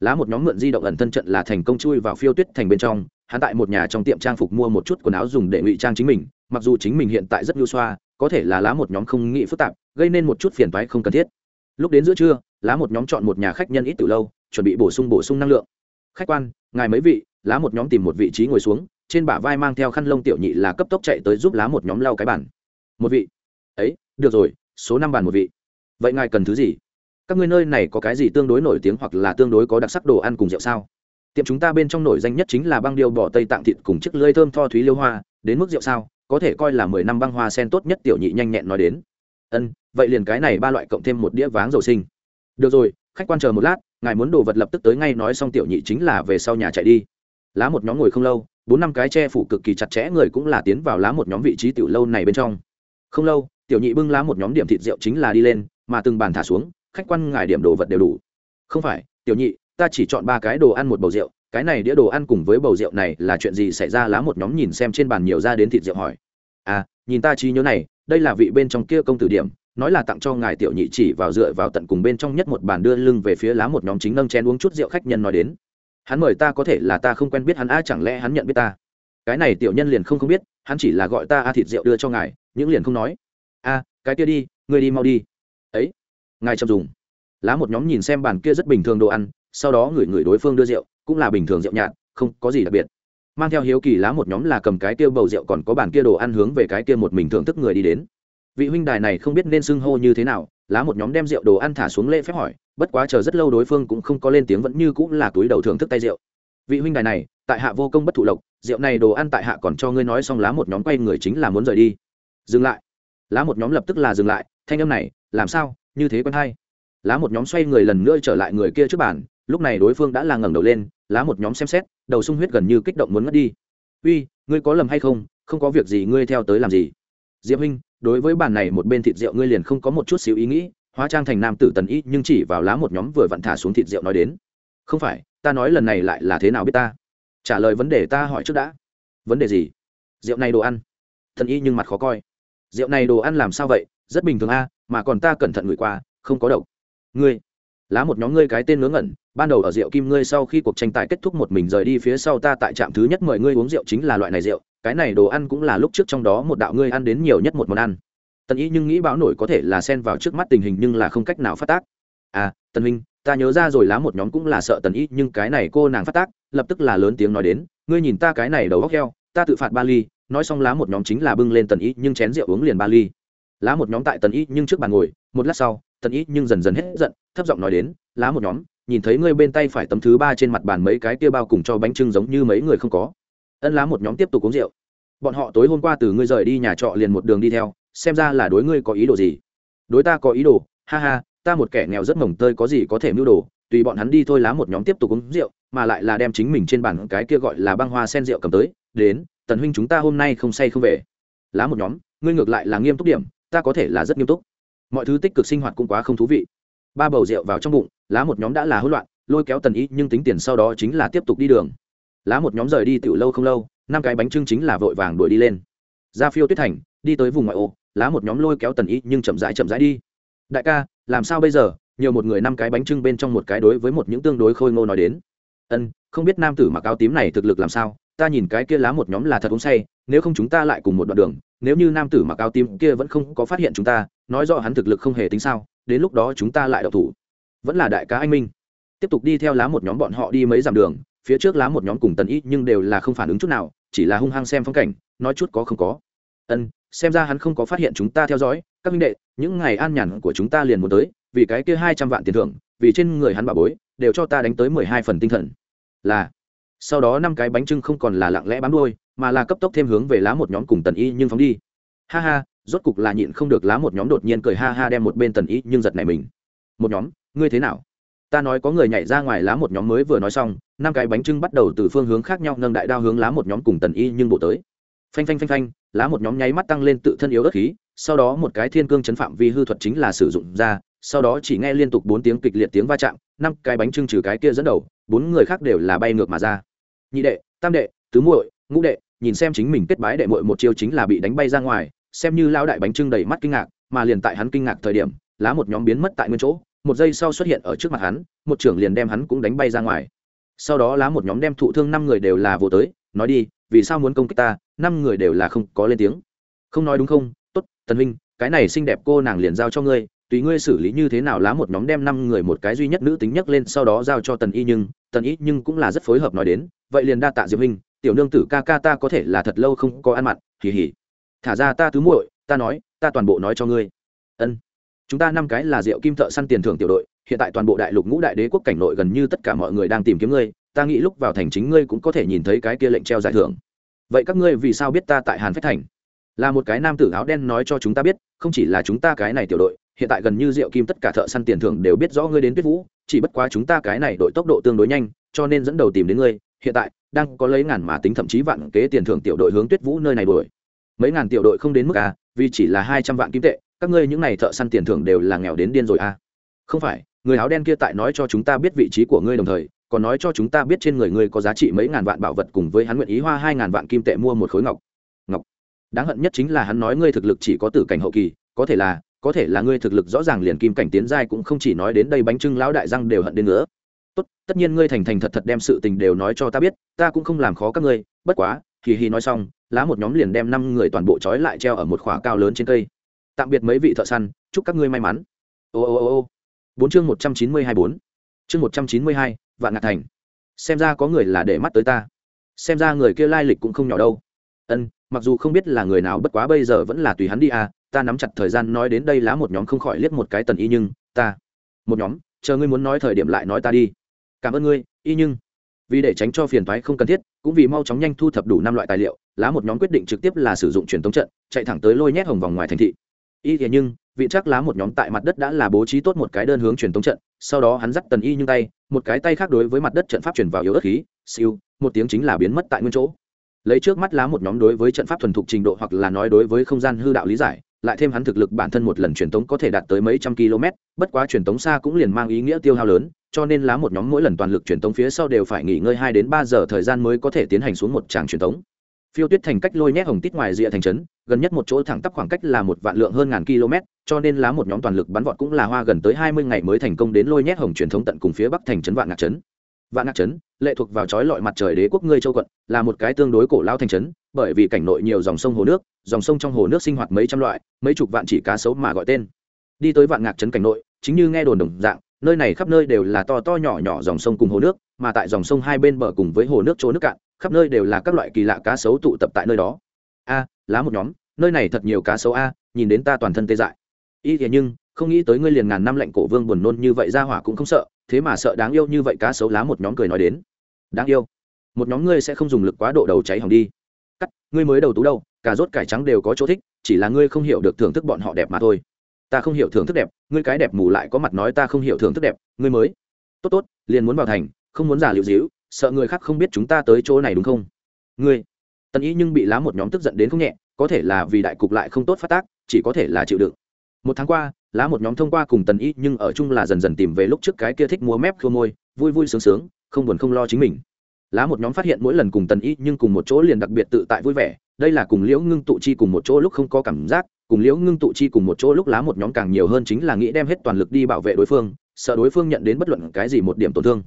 lá một nhóm mượn di động ẩn thân trận là thành công chui vào phiêu tuyết thành bên trong, hắn tại một nhà trong tiệm trang phục mua một chút quần áo dùng để ngụy trang chính mình, mặc dù chính mình hiện tại rất nhu xoa, có thể là lá một nhóm không nghĩ phức tạp, gây nên một chút phiền toái không cần thiết. Lúc đến giữa trưa, lá một nhóm chọn một nhà khách nhân ít từ lâu, chuẩn bị bổ sung bổ sung năng lượng. Khách quan, ngài mấy vị, lá một nhóm tìm một vị trí ngồi xuống, trên bả vai mang theo khăn lông tiểu nhị là cấp tốc chạy tới giúp lá một nhóm lau cái bản một vị. Ấy, được rồi, số năm bàn một vị. Vậy ngài cần thứ gì? Các ngươi nơi này có cái gì tương đối nổi tiếng hoặc là tương đối có đặc sắc đồ ăn cùng rượu sao? Tiệm chúng ta bên trong nổi danh nhất chính là băng điêu bỏ tây tạng thịt cùng chiếc lưỡi thơm tho thúy liêu hoa, đến mức rượu sao, có thể coi là mười năm băng hoa sen tốt nhất tiểu nhị nhanh nhẹn nói đến. Ân, vậy liền cái này ba loại cộng thêm một đĩa váng dầu sinh. Được rồi, khách quan chờ một lát, ngài muốn đồ vật lập tức tới ngay nói xong tiểu nhị chính là về sau nhà chạy đi. Lá một nhóm ngồi không lâu, bốn năm cái che phủ cực kỳ chặt chẽ người cũng là tiến vào lá một nhóm vị trí tiểu lâu này bên trong. Không lâu, tiểu nhị bưng lá một nhóm điểm thịt rượu chính là đi lên, mà từng bàn thả xuống khách quan ngài điểm đồ vật đều đủ. Không phải, tiểu nhị, ta chỉ chọn ba cái đồ ăn một bầu rượu, cái này đĩa đồ ăn cùng với bầu rượu này là chuyện gì xảy ra lá một nhóm nhìn xem trên bàn nhiều ra đến thịt rượu hỏi. À nhìn ta trí nhớ này, đây là vị bên trong kia công tử điểm, nói là tặng cho ngài tiểu nhị chỉ vào dựa vào tận cùng bên trong nhất một bàn đưa lưng về phía lá một nhóm chính nâng chén uống chút rượu khách nhân nói đến. Hắn mời ta có thể là ta không quen biết hắn a chẳng lẽ hắn nhận biết ta? Cái này tiểu nhân liền không không biết, hắn chỉ là gọi ta a thịt rượu đưa cho ngài những liền không nói. A cái kia đi, ngươi đi mau đi ngài chậm dùng. Lá một nhóm nhìn xem bàn kia rất bình thường đồ ăn, sau đó người người đối phương đưa rượu, cũng là bình thường rượu nhạt, không có gì đặc biệt. Mang theo hiếu kỳ lá một nhóm là cầm cái kia bầu rượu còn có bàn kia đồ ăn hướng về cái kia một mình thưởng thức người đi đến. Vị huynh đài này không biết nên xưng hô như thế nào, lá một nhóm đem rượu đồ ăn thả xuống lễ phép hỏi, bất quá chờ rất lâu đối phương cũng không có lên tiếng vẫn như cũng là túi đầu thưởng thức tay rượu. Vị huynh đài này, tại hạ vô công bất thụ lộc, rượu này đồ ăn tại hạ còn cho ngươi nói xong lá một nhóm quay người chính là muốn rời đi. Dừng lại. Lá một nhóm lập tức là dừng lại, thanh âm này, làm sao? Như thế quen hay. Lá một nhóm xoay người lần nữa trở lại người kia trước bàn, lúc này đối phương đã là ngẩng đầu lên, lá một nhóm xem xét, đầu sung huyết gần như kích động muốn ngất đi. Uy, ngươi có lầm hay không? Không có việc gì, ngươi theo tới làm gì? Diệp huynh, đối với bàn này một bên thịt rượu ngươi liền không có một chút xíu ý nghĩ, hóa trang thành nam tử tần ý nhưng chỉ vào lá một nhóm vừa vặn thả xuống thịt rượu nói đến. Không phải, ta nói lần này lại là thế nào biết ta? Trả lời vấn đề ta hỏi trước đã. Vấn đề gì? Rượu này đồ ăn. Thần y nhưng mặt khó coi. Rượu này đồ ăn làm sao vậy? Rất bình thường a, mà còn ta cẩn thận gửi qua, không có độc. Ngươi, lá một nhóm ngươi cái tên ngớ ngẩn, ban đầu ở rượu kim ngươi sau khi cuộc tranh tài kết thúc một mình rời đi phía sau ta tại trạm thứ nhất mời ngươi uống rượu chính là loại này rượu, cái này đồ ăn cũng là lúc trước trong đó một đạo ngươi ăn đến nhiều nhất một món ăn. Tần ý nhưng nghĩ báo nổi có thể là xen vào trước mắt tình hình nhưng là không cách nào phát tác. À tần minh, ta nhớ ra rồi lá một nhóm cũng là sợ tần ý, nhưng cái này cô nàng phát tác, lập tức là lớn tiếng nói đến, ngươi nhìn ta cái này đầu góc heo, ta tự phạt ba ly nói xong lá một nhóm chính là bưng lên tần ý, nhưng chén rượu uống liền ba ly lá một nhóm tại tần y nhưng trước bàn ngồi, một lát sau, tần y nhưng dần dần hết giận, thấp giọng nói đến, lá một nhóm, nhìn thấy ngươi bên tay phải tấm thứ ba trên mặt bàn mấy cái kia bao cùng cho bánh trưng giống như mấy người không có. Ân lá một nhóm tiếp tục uống rượu. Bọn họ tối hôm qua từ ngươi rời đi nhà trọ liền một đường đi theo, xem ra là đối ngươi có ý đồ gì? Đối ta có ý đồ, ha ha, ta một kẻ nghèo rất mồng tơi có gì có thể mưu đồ, tùy bọn hắn đi thôi. Lá một nhóm tiếp tục uống rượu, mà lại là đem chính mình trên bàn cái kia gọi là băng hoa sen rượu cầm tới, đến, tần huynh chúng ta hôm nay không say không về. Lá một nhóm, ngươi ngược lại là nghiêm túc điểm ta có thể là rất nghiêm túc. Mọi thứ tích cực sinh hoạt cũng quá không thú vị. Ba bầu rượu vào trong bụng, lá một nhóm đã là hỗn loạn, lôi kéo tần ý, nhưng tính tiền sau đó chính là tiếp tục đi đường. Lá một nhóm rời đi tiểu lâu không lâu, năm cái bánh trưng chính là vội vàng đuổi đi lên. Ra phiêu tuyết thành, đi tới vùng ngoại ô, lá một nhóm lôi kéo tần ý, nhưng chậm rãi chậm rãi đi. Đại ca, làm sao bây giờ? Nhiều một người năm cái bánh trưng bên trong một cái đối với một những tương đối khôi ngô nói đến. Ân, không biết nam tử mặc áo tím này thực lực làm sao? Ta nhìn cái kia lá một nhóm là thật uống say, nếu không chúng ta lại cùng một đoạn đường, nếu như nam tử mặc áo tím kia vẫn không có phát hiện chúng ta, nói rõ hắn thực lực không hề tính sao, đến lúc đó chúng ta lại đậu thủ. Vẫn là đại cá anh minh. Tiếp tục đi theo lá một nhóm bọn họ đi mấy dặm đường, phía trước lá một nhóm cùng tần ít nhưng đều là không phản ứng chút nào, chỉ là hung hăng xem phong cảnh, nói chút có không có. Ân, xem ra hắn không có phát hiện chúng ta theo dõi, các minh đệ, những ngày an nhàn của chúng ta liền muốn tới, vì cái kia hai trăm vạn tiền thưởng, vì trên người hắn bà bối, đều cho ta đánh tới mười hai phần tinh thần. Là sau đó năm cái bánh trưng không còn là lặng lẽ bám đôi mà là cấp tốc thêm hướng về lá một nhóm cùng tần y nhưng phóng đi. Ha ha, rốt cục là nhịn không được lá một nhóm đột nhiên cười ha ha đem một bên tần y nhưng giật này mình. Một nhóm, ngươi thế nào? Ta nói có người nhảy ra ngoài lá một nhóm mới vừa nói xong, năm cái bánh trưng bắt đầu từ phương hướng khác nhau nâng đại đao hướng lá một nhóm cùng tần y nhưng bộ tới. Phanh phanh phanh phanh, lá một nhóm nháy mắt tăng lên tự thân yếu đất khí, sau đó một cái thiên cương chấn phạm vi hư thuật chính là sử dụng ra sau đó chỉ nghe liên tục bốn tiếng kịch liệt tiếng va chạm, năm cái bánh trưng trừ cái kia dẫn đầu, bốn người khác đều là bay ngược mà ra. Nhị đệ, tam đệ, tứ muội, ngũ đệ, nhìn xem chính mình kết bái đệ muội một chiêu chính là bị đánh bay ra ngoài, xem như lao đại bánh trưng đầy mắt kinh ngạc, mà liền tại hắn kinh ngạc thời điểm, lá một nhóm biến mất tại nguyên chỗ, một giây sau xuất hiện ở trước mặt hắn, một trưởng liền đem hắn cũng đánh bay ra ngoài. Sau đó lá một nhóm đem thụ thương năm người đều là vô tới, nói đi, vì sao muốn công kích ta, năm người đều là không có lên tiếng. Không nói đúng không, tốt, tần huynh, cái này xinh đẹp cô nàng liền giao cho ngươi tùy ngươi xử lý như thế nào lá một nhóm đem năm người một cái duy nhất nữ tính nhất lên sau đó giao cho tần y nhưng, tần y nhưng cũng là rất phối hợp nói đến, vậy liền đa tạ diệp huynh tiểu nương tử ca ca ta có thể là thật lâu không có ăn mặn hỉ hỉ thả ra ta tứ muội, ta nói, ta toàn bộ nói cho ngươi. Ân. Chúng ta năm cái là rượu kim thợ săn tiền thưởng tiểu đội, hiện tại toàn bộ đại lục ngũ đại đế quốc cảnh nội gần như tất cả mọi người đang tìm kiếm ngươi, ta nghĩ lúc vào thành chính ngươi cũng có thể nhìn thấy cái kia lệnh treo giải thưởng. Vậy các ngươi vì sao biết ta tại hàn phách thành? Là một cái nam tử áo đen nói cho chúng ta biết, không chỉ là chúng ta cái này tiểu đội hiện tại gần như rượu kim tất cả thợ săn tiền thưởng đều biết rõ ngươi đến tuyết vũ, chỉ bất quá chúng ta cái này đội tốc độ tương đối nhanh, cho nên dẫn đầu tìm đến ngươi, hiện tại, đang có lấy ngàn mà tính thậm chí vạn kế tiền thưởng tiểu đội hướng tuyết vũ nơi này đuổi. Mấy ngàn tiểu đội không đến mức à vì chỉ là hai trăm vạn kim tệ, các ngươi những n à y thợ săn tiền thưởng đều là nghèo đến điên rồi à. Không phải, người áo đen kia tại nói cho chúng ta biết vị trí của ngươi đồng thời, còn nói cho chúng ta biết trên người ngươi có giá trị mấy ngàn vạn bảo vật cùng với hắn nguyện ý hoa hai ngàn vạn kim tệ mua một khối ngọc. Ngọc. Đáng hận nhất chính là hắn nói ngươi thực lực chỉ có tử cảnh hậu kỳ, có thể là có thể là ngươi thực lực rõ ràng liền kim cảnh tiến giai cũng không chỉ nói đến đây bánh trưng lão đại răng đều hận đến nữa tốt, tất nhiên ngươi thành thành thật thật đem sự tình đều nói cho ta biết, ta cũng không làm khó các ngươi, bất quá kỳ hì nói xong, lá một nhóm liền đem năm người toàn bộ trói lại treo ở một khỏa cao lớn trên cây. Tạm biệt mấy vị thợ săn, chúc các ngươi may mắn. Ô ô ô ô. Bốn chương một trăm chín mươi hai bốn. Chương một trăm chín mươi hai, vạn ngạc thành. Xem ra có người là để mắt tới ta. Xem ra người kia lai lịch cũng không nhỏ đâu. Ân, mặc dù không biết là người nào, bất quá bây giờ vẫn là tùy hắn đi à ta nắm chặt thời gian nói đến đây lá một nhóm không khỏi liếc một cái tần y nhưng, ta, một nhóm, chờ ngươi muốn nói thời điểm lại nói ta đi. Cảm ơn ngươi, y nhưng. Vì để tránh cho phiền thoái không cần thiết, cũng vì mau chóng nhanh thu thập đủ năm loại tài liệu, lá một nhóm quyết định trực tiếp là sử dụng truyền thống trận, chạy thẳng tới lôi nhét hồng vòng ngoài thành thị. Y thế nhưng, vị chắc lá một nhóm tại mặt đất đã là bố trí tốt một cái đơn hướng truyền thống trận, sau đó hắn dắt tần y nhưng tay, một cái tay khác đối với mặt đất trận pháp chuyển vào yếu ớt khí, siêu, một tiếng chính là biến mất tại nguyên chỗ. Lấy trước mắt lá một nhóm đối với trận pháp thuần thục trình độ hoặc là nói đối với không gian hư đạo lý giải lại thêm hắn thực lực bản thân một lần truyền tống có thể đạt tới mấy trăm km, bất quá truyền tống xa cũng liền mang ý nghĩa tiêu hao lớn, cho nên lá một nhóm mỗi lần toàn lực truyền tống phía sau đều phải nghỉ ngơi hai đến ba giờ thời gian mới có thể tiến hành xuống một tràng truyền tống. Phiêu tuyết thành cách lôi nhét hồng tít ngoài rìa thành trấn, gần nhất một chỗ thẳng tắp khoảng cách là một vạn lượng hơn ngàn km, cho nên lá một nhóm toàn lực bắn vọt cũng là hoa gần tới hai mươi ngày mới thành công đến lôi nhét hồng truyền thống tận cùng phía bắc thành trấn vạn ngạc trấn. Vạn ngạc trấn, lệ thuộc vào chói lọi mặt trời đế quốc ngươi châu quận, là một cái tương đối cổ lao thành trấn bởi vì cảnh nội nhiều dòng sông hồ nước, dòng sông trong hồ nước sinh hoạt mấy trăm loại, mấy chục vạn chỉ cá sấu mà gọi tên. Đi tới vạn ngạc trấn cảnh nội, chính như nghe đồn đồng dạng, nơi này khắp nơi đều là to to nhỏ nhỏ dòng sông cùng hồ nước, mà tại dòng sông hai bên bờ cùng với hồ nước chỗ nước cạn, khắp nơi đều là các loại kỳ lạ cá sấu tụ tập tại nơi đó. A, lá một nhóm, nơi này thật nhiều cá sấu a, nhìn đến ta toàn thân tê dại. Y thế nhưng, không nghĩ tới ngươi liền ngàn năm lệnh cổ vương buồn nôn như vậy ra hỏa cũng không sợ, thế mà sợ đáng yêu như vậy cá sấu lá một nhóm cười nói đến. Đáng yêu. Một nhóm ngươi sẽ không dùng lực quá độ đầu cháy hỏng đi ngươi mới đầu tú đâu, cà rốt cải trắng đều có chỗ thích, chỉ là ngươi không hiểu được thưởng thức bọn họ đẹp mà thôi. Ta không hiểu thưởng thức đẹp, ngươi cái đẹp mù lại có mặt nói ta không hiểu thưởng thức đẹp, ngươi mới. Tốt tốt, liền muốn vào thành, không muốn giả liệu dĩu sợ người khác không biết chúng ta tới chỗ này đúng không? Ngươi. Tần ý nhưng bị lá một nhóm tức giận đến không nhẹ, có thể là vì đại cục lại không tốt phát tác, chỉ có thể là chịu đựng. Một tháng qua, lá một nhóm thông qua cùng tần ý nhưng ở chung là dần dần tìm về lúc trước cái kia thích múa mép khô môi, vui vui sướng sướng, không buồn không lo chính mình lá một nhóm phát hiện mỗi lần cùng tần y nhưng cùng một chỗ liền đặc biệt tự tại vui vẻ, đây là cùng liễu ngưng tụ chi cùng một chỗ lúc không có cảm giác, cùng liễu ngưng tụ chi cùng một chỗ lúc lá một nhóm càng nhiều hơn chính là nghĩ đem hết toàn lực đi bảo vệ đối phương, sợ đối phương nhận đến bất luận cái gì một điểm tổn thương.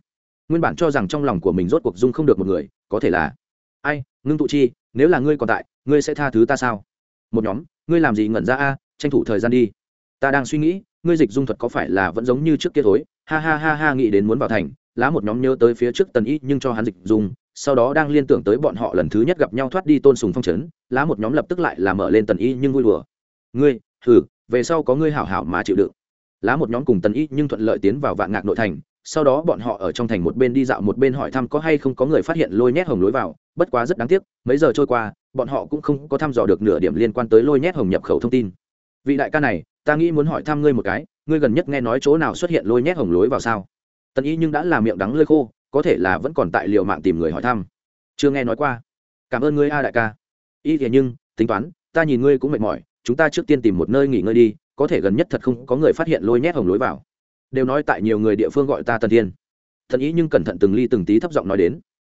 Nguyên bản cho rằng trong lòng của mình rốt cuộc dung không được một người, có thể là, ai, ngưng tụ chi, nếu là ngươi còn tại, ngươi sẽ tha thứ ta sao? Một nhóm, ngươi làm gì ngẩn ra a, tranh thủ thời gian đi. Ta đang suy nghĩ, ngươi dịch dung thuật có phải là vẫn giống như trước kia thối? Ha ha ha ha, nghĩ đến muốn vào thành lá một nhóm nhớ tới phía trước tần y nhưng cho hắn dịch dùng. sau đó đang liên tưởng tới bọn họ lần thứ nhất gặp nhau thoát đi tôn sùng phong trấn lá một nhóm lập tức lại là mở lên tần y nhưng vui đùa. Ngươi thử về sau có ngươi hảo hảo mà chịu đựng. Lá một nhóm cùng tần y nhưng thuận lợi tiến vào vạn ngạc nội thành, sau đó bọn họ ở trong thành một bên đi dạo một bên hỏi thăm có hay không có người phát hiện lôi nhét hồng lối vào, bất quá rất đáng tiếc, mấy giờ trôi qua, bọn họ cũng không có thăm dò được nửa điểm liên quan tới lôi nhét hồng nhập khẩu thông tin. Vị đại ca này, ta nghĩ muốn hỏi thăm ngươi một cái, ngươi gần nhất nghe nói chỗ nào xuất hiện lôi nhét hồng lối vào sao? Tần y nhưng đã làm miệng đắng lơi khô, có thể là vẫn còn tại liệu mạng tìm người hỏi thăm. Chưa nghe nói qua. Cảm ơn ngươi a đại ca. Y thế nhưng, tính toán, ta nhìn ngươi cũng mệt mỏi, chúng ta trước tiên tìm một nơi nghỉ ngơi đi, có thể gần nhất thật không có người phát hiện lôi nhét hồng lối vào. Đều nói tại nhiều người địa phương gọi ta tần thiên. Thần ý nhưng cẩn thận từng ly từng tí thấp giọng nói đến.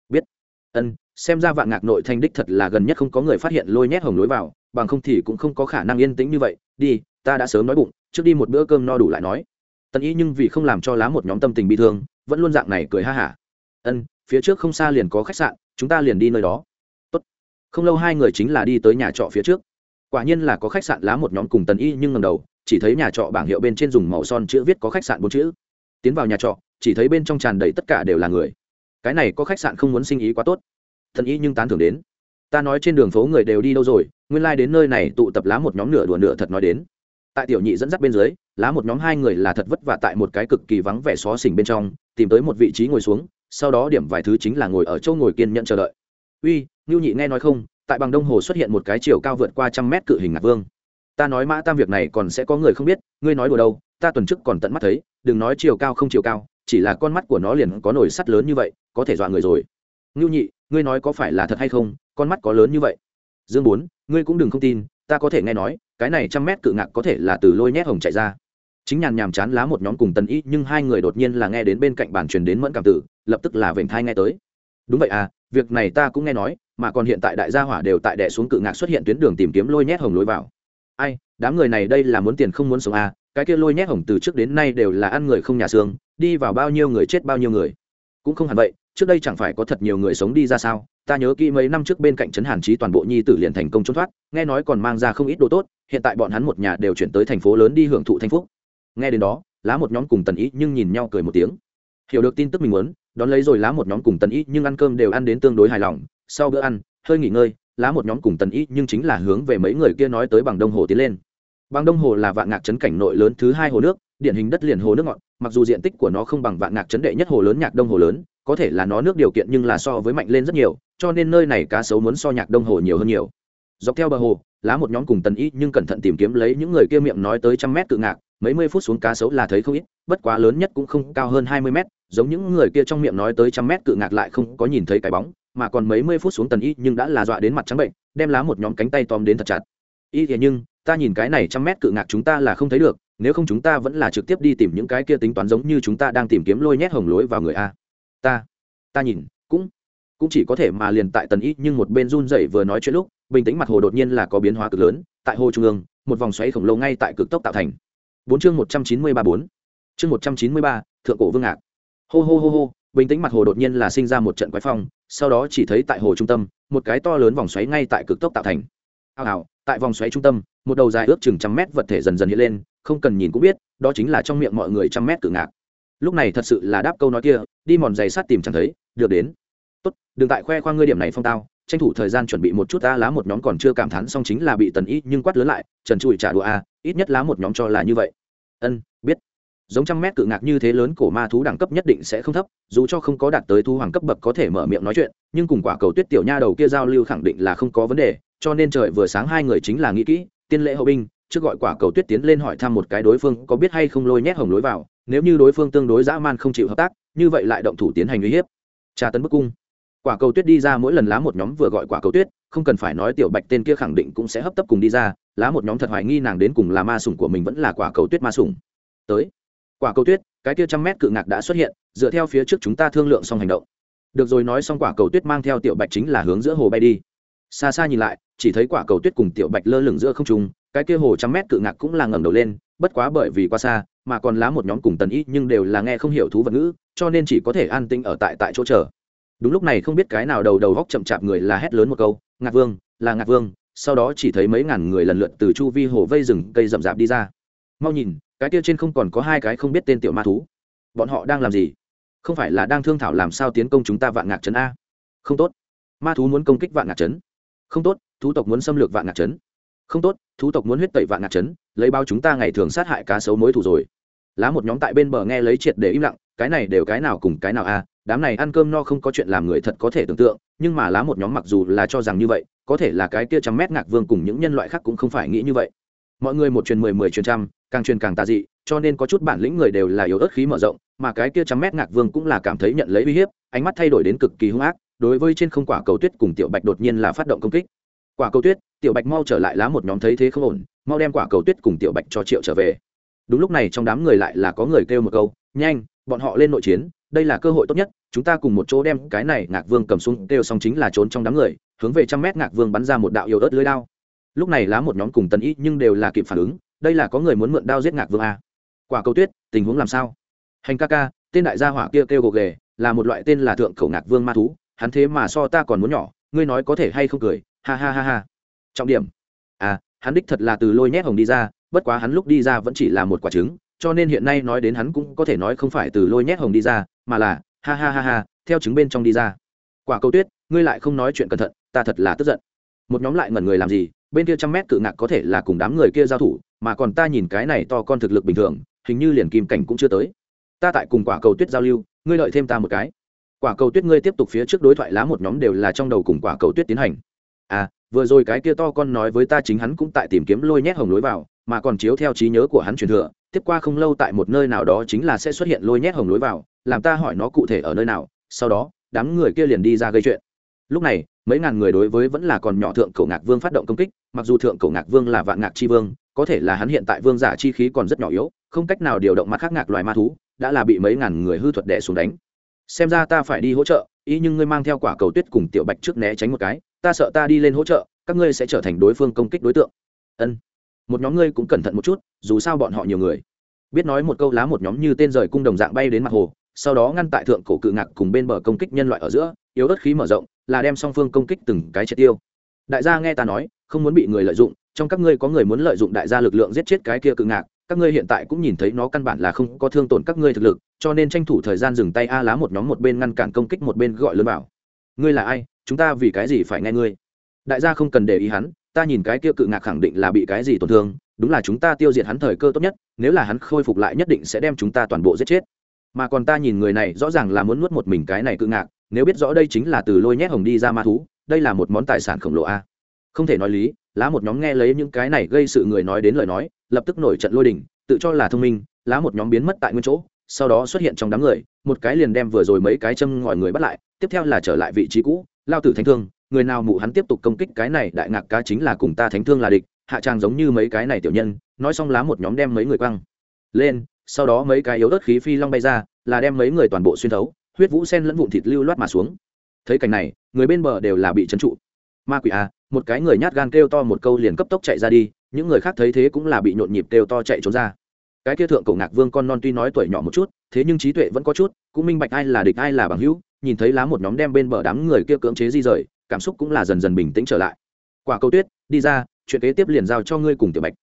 Biết. Ân, xem ra vạn ngạc nội thanh đích thật là gần nhất không có người phát hiện lôi nhét hồng lối vào, bằng không thì cũng không có khả năng yên tĩnh như vậy. Đi, ta đã sớm nói bụng, trước đi một bữa cơm no đủ lại nói tần Y nhưng vì không làm cho lá một nhóm tâm tình bị thương, vẫn luôn dạng này cười ha hả. Ân, phía trước không xa liền có khách sạn, chúng ta liền đi nơi đó. Tốt. không lâu hai người chính là đi tới nhà trọ phía trước. Quả nhiên là có khách sạn lá một nhóm cùng tần y nhưng ngầm đầu, chỉ thấy nhà trọ bảng hiệu bên trên dùng màu son chữ viết có khách sạn bốn chữ. Tiến vào nhà trọ, chỉ thấy bên trong tràn đầy tất cả đều là người. Cái này có khách sạn không muốn sinh ý quá tốt. Thần y nhưng tán thưởng đến. Ta nói trên đường phố người đều đi đâu rồi, nguyên lai、like、đến nơi này tụ tập lá một nhóm nửa đùa nửa thật nói đến. Tại tiểu nhị dẫn dắt bên dưới lá một nhóm hai người là thật vất vả tại một cái cực kỳ vắng vẻ xó xỉnh bên trong, tìm tới một vị trí ngồi xuống, sau đó điểm vài thứ chính là ngồi ở chỗ ngồi kiên nhận chờ đợi. Uy ngưu nhị nghe nói không, tại bằng đông hồ xuất hiện một cái chiều cao vượt qua trăm mét cự hình ngạc vương. Ta nói mã tam việc này còn sẽ có người không biết, ngươi nói đùa đâu, ta tuần trước còn tận mắt thấy, đừng nói chiều cao không chiều cao, chỉ là con mắt của nó liền có nổi sắt lớn như vậy, có thể dọa người rồi. Ngưu nhị, ngươi nói có phải là thật hay không, con mắt có lớn như vậy? Dương bốn, ngươi cũng đừng không tin, ta có thể nghe nói, cái này trăm mét cự ngạc có thể là từ lôi nhét hồng chạy ra chính nhàn nhàm chán lá một nhóm cùng tần y, nhưng hai người đột nhiên là nghe đến bên cạnh bàn truyền đến mẫn cảm tử, lập tức là vểnh thai nghe tới. Đúng vậy à việc này ta cũng nghe nói, mà còn hiện tại đại gia hỏa đều tại đẻ xuống cự ngạc xuất hiện tuyến đường tìm kiếm lôi nhét hồng lối vào. Ai, đám người này đây là muốn tiền không muốn sống à cái kia lôi nhét hồng từ trước đến nay đều là ăn người không nhà xương, đi vào bao nhiêu người chết bao nhiêu người. Cũng không hẳn vậy, trước đây chẳng phải có thật nhiều người sống đi ra sao, ta nhớ kỹ mấy năm trước bên cạnh trấn hàn trí toàn bộ nhi tử liền thành công trốn thoát, nghe nói còn mang ra không ít đồ tốt, hiện tại bọn hắn một nhà đều chuyển tới thành phố lớn đi hưởng thụ thanh phúc nghe đến đó, lá một nhóm cùng tần ý nhưng nhìn nhau cười một tiếng. Hiểu được tin tức mình muốn, đón lấy rồi lá một nhóm cùng tần ý nhưng ăn cơm đều ăn đến tương đối hài lòng. Sau bữa ăn, hơi nghỉ ngơi, lá một nhóm cùng tần ý nhưng chính là hướng về mấy người kia nói tới bằng đông hồ tiến lên. Bằng đông hồ là vạn ngạc trấn cảnh nội lớn thứ hai hồ nước, điển hình đất liền hồ nước ngọt mặc dù diện tích của nó không bằng vạn ngạc trấn đệ nhất hồ lớn nhạc đông hồ lớn, có thể là nó nước điều kiện nhưng là so với mạnh lên rất nhiều, cho nên nơi này cá sấu muốn so nhạc đông hồ nhiều hơn nhiều. Dọc theo bờ hồ, lá một nhóm cùng tần ý nhưng cẩn thận tìm kiếm lấy những người kia miệng nói tới trăm mét cự ngạc mấy mươi phút xuống cá sấu là thấy không ít, bất quá lớn nhất cũng không cao hơn hai mươi mét, giống những người kia trong miệng nói tới trăm mét cự ngạc lại không có nhìn thấy cái bóng, mà còn mấy mươi phút xuống tần y nhưng đã là dọa đến mặt trắng bệnh, đem lá một nhóm cánh tay tóm đến thật chặt. Y thế nhưng, ta nhìn cái này trăm mét cự ngạc chúng ta là không thấy được, nếu không chúng ta vẫn là trực tiếp đi tìm những cái kia tính toán giống như chúng ta đang tìm kiếm lôi nhét hồng lối vào người a. Ta ta nhìn, cũng cũng chỉ có thể mà liền tại tần y nhưng một bên run rẩy vừa nói chuyện lúc, bình tĩnh mặt hồ đột nhiên là có biến hóa cực lớn, tại hồ trung ương, một vòng xoáy khổng lồ ngay tại cực tốc tạo thành bốn chương một trăm chín mươi ba bốn. Chương một trăm chín mươi ba, thượng cổ vương ngạc. Hô hô hô hô, bình tĩnh mặt hồ đột nhiên là sinh ra một trận quái phong, sau đó chỉ thấy tại hồ trung tâm, một cái to lớn vòng xoáy ngay tại cực tốc tạo thành. Hào hào, tại vòng xoáy trung tâm, một đầu dài ước chừng trăm mét vật thể dần dần hiện lên, không cần nhìn cũng biết, đó chính là trong miệng mọi người trăm mét cự ngạc. Lúc này thật sự là đáp câu nói kia, đi mòn giày sắt tìm chẳng thấy, được đến. Tốt, đừng tại khoe khoang ngươi điểm này phong tao tranh thủ thời gian chuẩn bị một chút ta lá một nhóm còn chưa cảm thán xong chính là bị tần y nhưng quát lớn lại, trần trụi trả đũa a ít nhất lá một nhóm cho là như vậy. Ân, biết. Giống trăm mét cự ngạc như thế lớn cổ ma thú đẳng cấp nhất định sẽ không thấp, dù cho không có đạt tới thu hoàng cấp bậc có thể mở miệng nói chuyện, nhưng cùng quả cầu tuyết tiểu nha đầu kia giao lưu khẳng định là không có vấn đề, cho nên trời vừa sáng hai người chính là nghĩ kỹ, tiên lễ hậu binh, trước gọi quả cầu tuyết tiến lên hỏi thăm một cái đối phương có biết hay không lôi nhét hồng lối vào, nếu như đối phương tương đối dã man không chịu hợp tác, như vậy lại động thủ tiến hành uy hiếp. Tra tấn bức cung quả cầu tuyết đi ra mỗi lần lá một nhóm vừa gọi quả cầu tuyết, không cần phải nói tiểu bạch tên kia khẳng định cũng sẽ hấp tấp cùng đi ra, lá một nhóm thật hoài nghi nàng đến cùng là ma sủng của mình vẫn là quả cầu tuyết ma sủng. Tới, quả cầu tuyết, cái kia trăm mét cự ngạc đã xuất hiện, dựa theo phía trước chúng ta thương lượng xong hành động. Được rồi, nói xong quả cầu tuyết mang theo tiểu bạch chính là hướng giữa hồ bay đi. Xa xa nhìn lại, chỉ thấy quả cầu tuyết cùng tiểu bạch lơ lửng giữa không trung, cái kia hồ trăm mét cự ngạc cũng là ngẩng đầu lên, bất quá bởi vì quá xa, mà còn lá một nhóm cùng tần ý nhưng đều là nghe không hiểu thú vật ngữ, cho nên chỉ có thể an tinh ở tại tại chỗ chờ đúng lúc này không biết cái nào đầu đầu góc chậm chạp người là hét lớn một câu, ngạc vương, là ngạc vương. Sau đó chỉ thấy mấy ngàn người lần lượt từ chu vi hồ vây rừng cây rậm rạp đi ra. Mau nhìn, cái kia trên không còn có hai cái không biết tên tiểu ma thú. Bọn họ đang làm gì? Không phải là đang thương thảo làm sao tiến công chúng ta vạn ngạc trấn a? Không tốt. Ma thú muốn công kích vạn ngạc trấn. Không tốt, thú tộc muốn xâm lược vạn ngạc trấn. Không tốt, thú tộc muốn huyết tẩy vạn ngạc trấn, lấy bao chúng ta ngày thường sát hại cá sấu mối thủ rồi. Lá một nhóm tại bên bờ nghe lấy triệt để im lặng, cái này đều cái nào cùng cái nào a? Đám này ăn cơm no không có chuyện làm người thật có thể tưởng tượng, nhưng mà lá một nhóm mặc dù là cho rằng như vậy, có thể là cái kia trăm mét ngạc vương cùng những nhân loại khác cũng không phải nghĩ như vậy. Mọi người một truyền mười mười truyền trăm, càng truyền càng tà dị, cho nên có chút bản lĩnh người đều là yếu ớt khí mở rộng, mà cái kia trăm mét ngạc vương cũng là cảm thấy nhận lấy uy hiếp, ánh mắt thay đổi đến cực kỳ hung ác, đối với trên không quả cầu tuyết cùng tiểu bạch đột nhiên là phát động công kích. Quả cầu tuyết, tiểu bạch mau trở lại lá một nhóm thấy thế không ổn, mau đem quả cầu tuyết cùng tiểu bạch cho triệu trở về. Đúng lúc này trong đám người lại là có người kêu một câu, nhanh, bọn họ lên nội chiến đây là cơ hội tốt nhất, chúng ta cùng một chỗ đem cái này ngạc vương cầm xuống, kêu xong chính là trốn trong đám người, hướng về trăm mét ngạc vương bắn ra một đạo yêu ớt lưới đao. Lúc này lá một nhóm cùng tần ý nhưng đều là kịp phản ứng, đây là có người muốn mượn đao giết ngạc vương a quả cầu tuyết, tình huống làm sao? Hành ca ca, tên đại gia hỏa kia kêu gồ ghề, là một loại tên là thượng khẩu ngạc vương ma thú, hắn thế mà so ta còn muốn nhỏ, ngươi nói có thể hay không cười, ha ha ha ha. Trọng điểm. À hắn đích thật là từ lôi nhét hồng đi ra, bất quá hắn lúc đi ra vẫn chỉ là một quả trứng cho nên hiện nay nói đến hắn cũng có thể nói không phải từ lôi nhét hồng đi ra, mà là, ha ha ha ha, theo chứng bên trong đi ra. Quả cầu tuyết, ngươi lại không nói chuyện cẩn thận, ta thật là tức giận. Một nhóm lại ngẩn người làm gì, bên kia trăm mét cự ngạc có thể là cùng đám người kia giao thủ, mà còn ta nhìn cái này to con thực lực bình thường, hình như liền kim cảnh cũng chưa tới. Ta tại cùng quả cầu tuyết giao lưu, ngươi lợi thêm ta một cái. Quả cầu tuyết ngươi tiếp tục phía trước đối thoại lá một nhóm đều là trong đầu cùng quả cầu tuyết tiến hành. À vừa rồi cái kia to con nói với ta chính hắn cũng tại tìm kiếm lôi nhét hồng lối vào, mà còn chiếu theo trí nhớ của hắn truyền thừa tiếp qua không lâu tại một nơi nào đó chính là sẽ xuất hiện lôi nhét hồng lối vào, làm ta hỏi nó cụ thể ở nơi nào, sau đó, đám người kia liền đi ra gây chuyện. Lúc này, mấy ngàn người đối với vẫn là còn nhỏ thượng cổ ngạc vương phát động công kích, mặc dù thượng cổ ngạc vương là vạn ngạc chi vương, có thể là hắn hiện tại vương giả chi khí còn rất nhỏ yếu, không cách nào điều động mặt khác ngạc loài ma thú, đã là bị mấy ngàn người hư thuật đẻ xuống đánh. Xem ra ta phải đi hỗ trợ, ý nhưng ngươi mang theo quả cầu tuyết cùng tiểu bạch trước né tránh một cái, ta sợ ta đi lên hỗ trợ, các ngươi sẽ trở thành đối phương công kích đối tượng. Ân một nhóm ngươi cũng cẩn thận một chút, dù sao bọn họ nhiều người. Biết nói một câu lá một nhóm như tên rời cung đồng dạng bay đến mặt hồ, sau đó ngăn tại thượng cổ cự ngạc cùng bên bờ công kích nhân loại ở giữa, yếu ớt khí mở rộng, là đem song phương công kích từng cái triệt tiêu. Đại gia nghe ta nói, không muốn bị người lợi dụng, trong các ngươi có người muốn lợi dụng đại gia lực lượng giết chết cái kia cự ngạc, các ngươi hiện tại cũng nhìn thấy nó căn bản là không có thương tổn các ngươi thực lực, cho nên tranh thủ thời gian dừng tay a lá một nhóm một bên ngăn cản công kích một bên gọi lớn bảo. Ngươi là ai? Chúng ta vì cái gì phải nghe ngươi? Đại gia không cần để ý hắn ta nhìn cái kia cự ngạc khẳng định là bị cái gì tổn thương, đúng là chúng ta tiêu diệt hắn thời cơ tốt nhất, nếu là hắn khôi phục lại nhất định sẽ đem chúng ta toàn bộ giết chết. Mà còn ta nhìn người này rõ ràng là muốn nuốt một mình cái này cự ngạc, nếu biết rõ đây chính là từ lôi nhét hồng đi ra ma thú, đây là một món tài sản khổng lồ a. Không thể nói lý, lá một nhóm nghe lấy những cái này gây sự người nói đến lời nói, lập tức nổi trận lôi đình, tự cho là thông minh, lá một nhóm biến mất tại nguyên chỗ, sau đó xuất hiện trong đám người, một cái liền đem vừa rồi mấy cái châm ngòi người bắt lại, tiếp theo là trở lại vị trí cũ, lao tử thánh thương người nào mụ hắn tiếp tục công kích cái này đại ngạc cá chính là cùng ta thánh thương là địch, hạ trang giống như mấy cái này tiểu nhân, nói xong lá một nhóm đem mấy người quăng. Lên, sau đó mấy cái yếu ớt khí phi long bay ra, là đem mấy người toàn bộ xuyên thấu, huyết vũ sen lẫn vụn thịt lưu loát mà xuống. Thấy cảnh này, người bên bờ đều là bị trấn trụ. Ma quỷ à một cái người nhát gan kêu to một câu liền cấp tốc chạy ra đi, những người khác thấy thế cũng là bị nhộn nhịp kêu to chạy trốn ra. Cái kia thượng cổ ngạc vương con non tuy nói tuổi nhỏ một chút, thế nhưng trí tuệ vẫn có chút, cũng minh bạch ai là địch ai là bằng hữu, nhìn thấy lá một nhóm đem bên bờ đám người kia cưỡng chế di rời cảm xúc cũng là dần dần bình tĩnh trở lại. Quả cầu tuyết, đi ra, chuyện kế tiếp liền giao cho ngươi cùng tiểu bạch.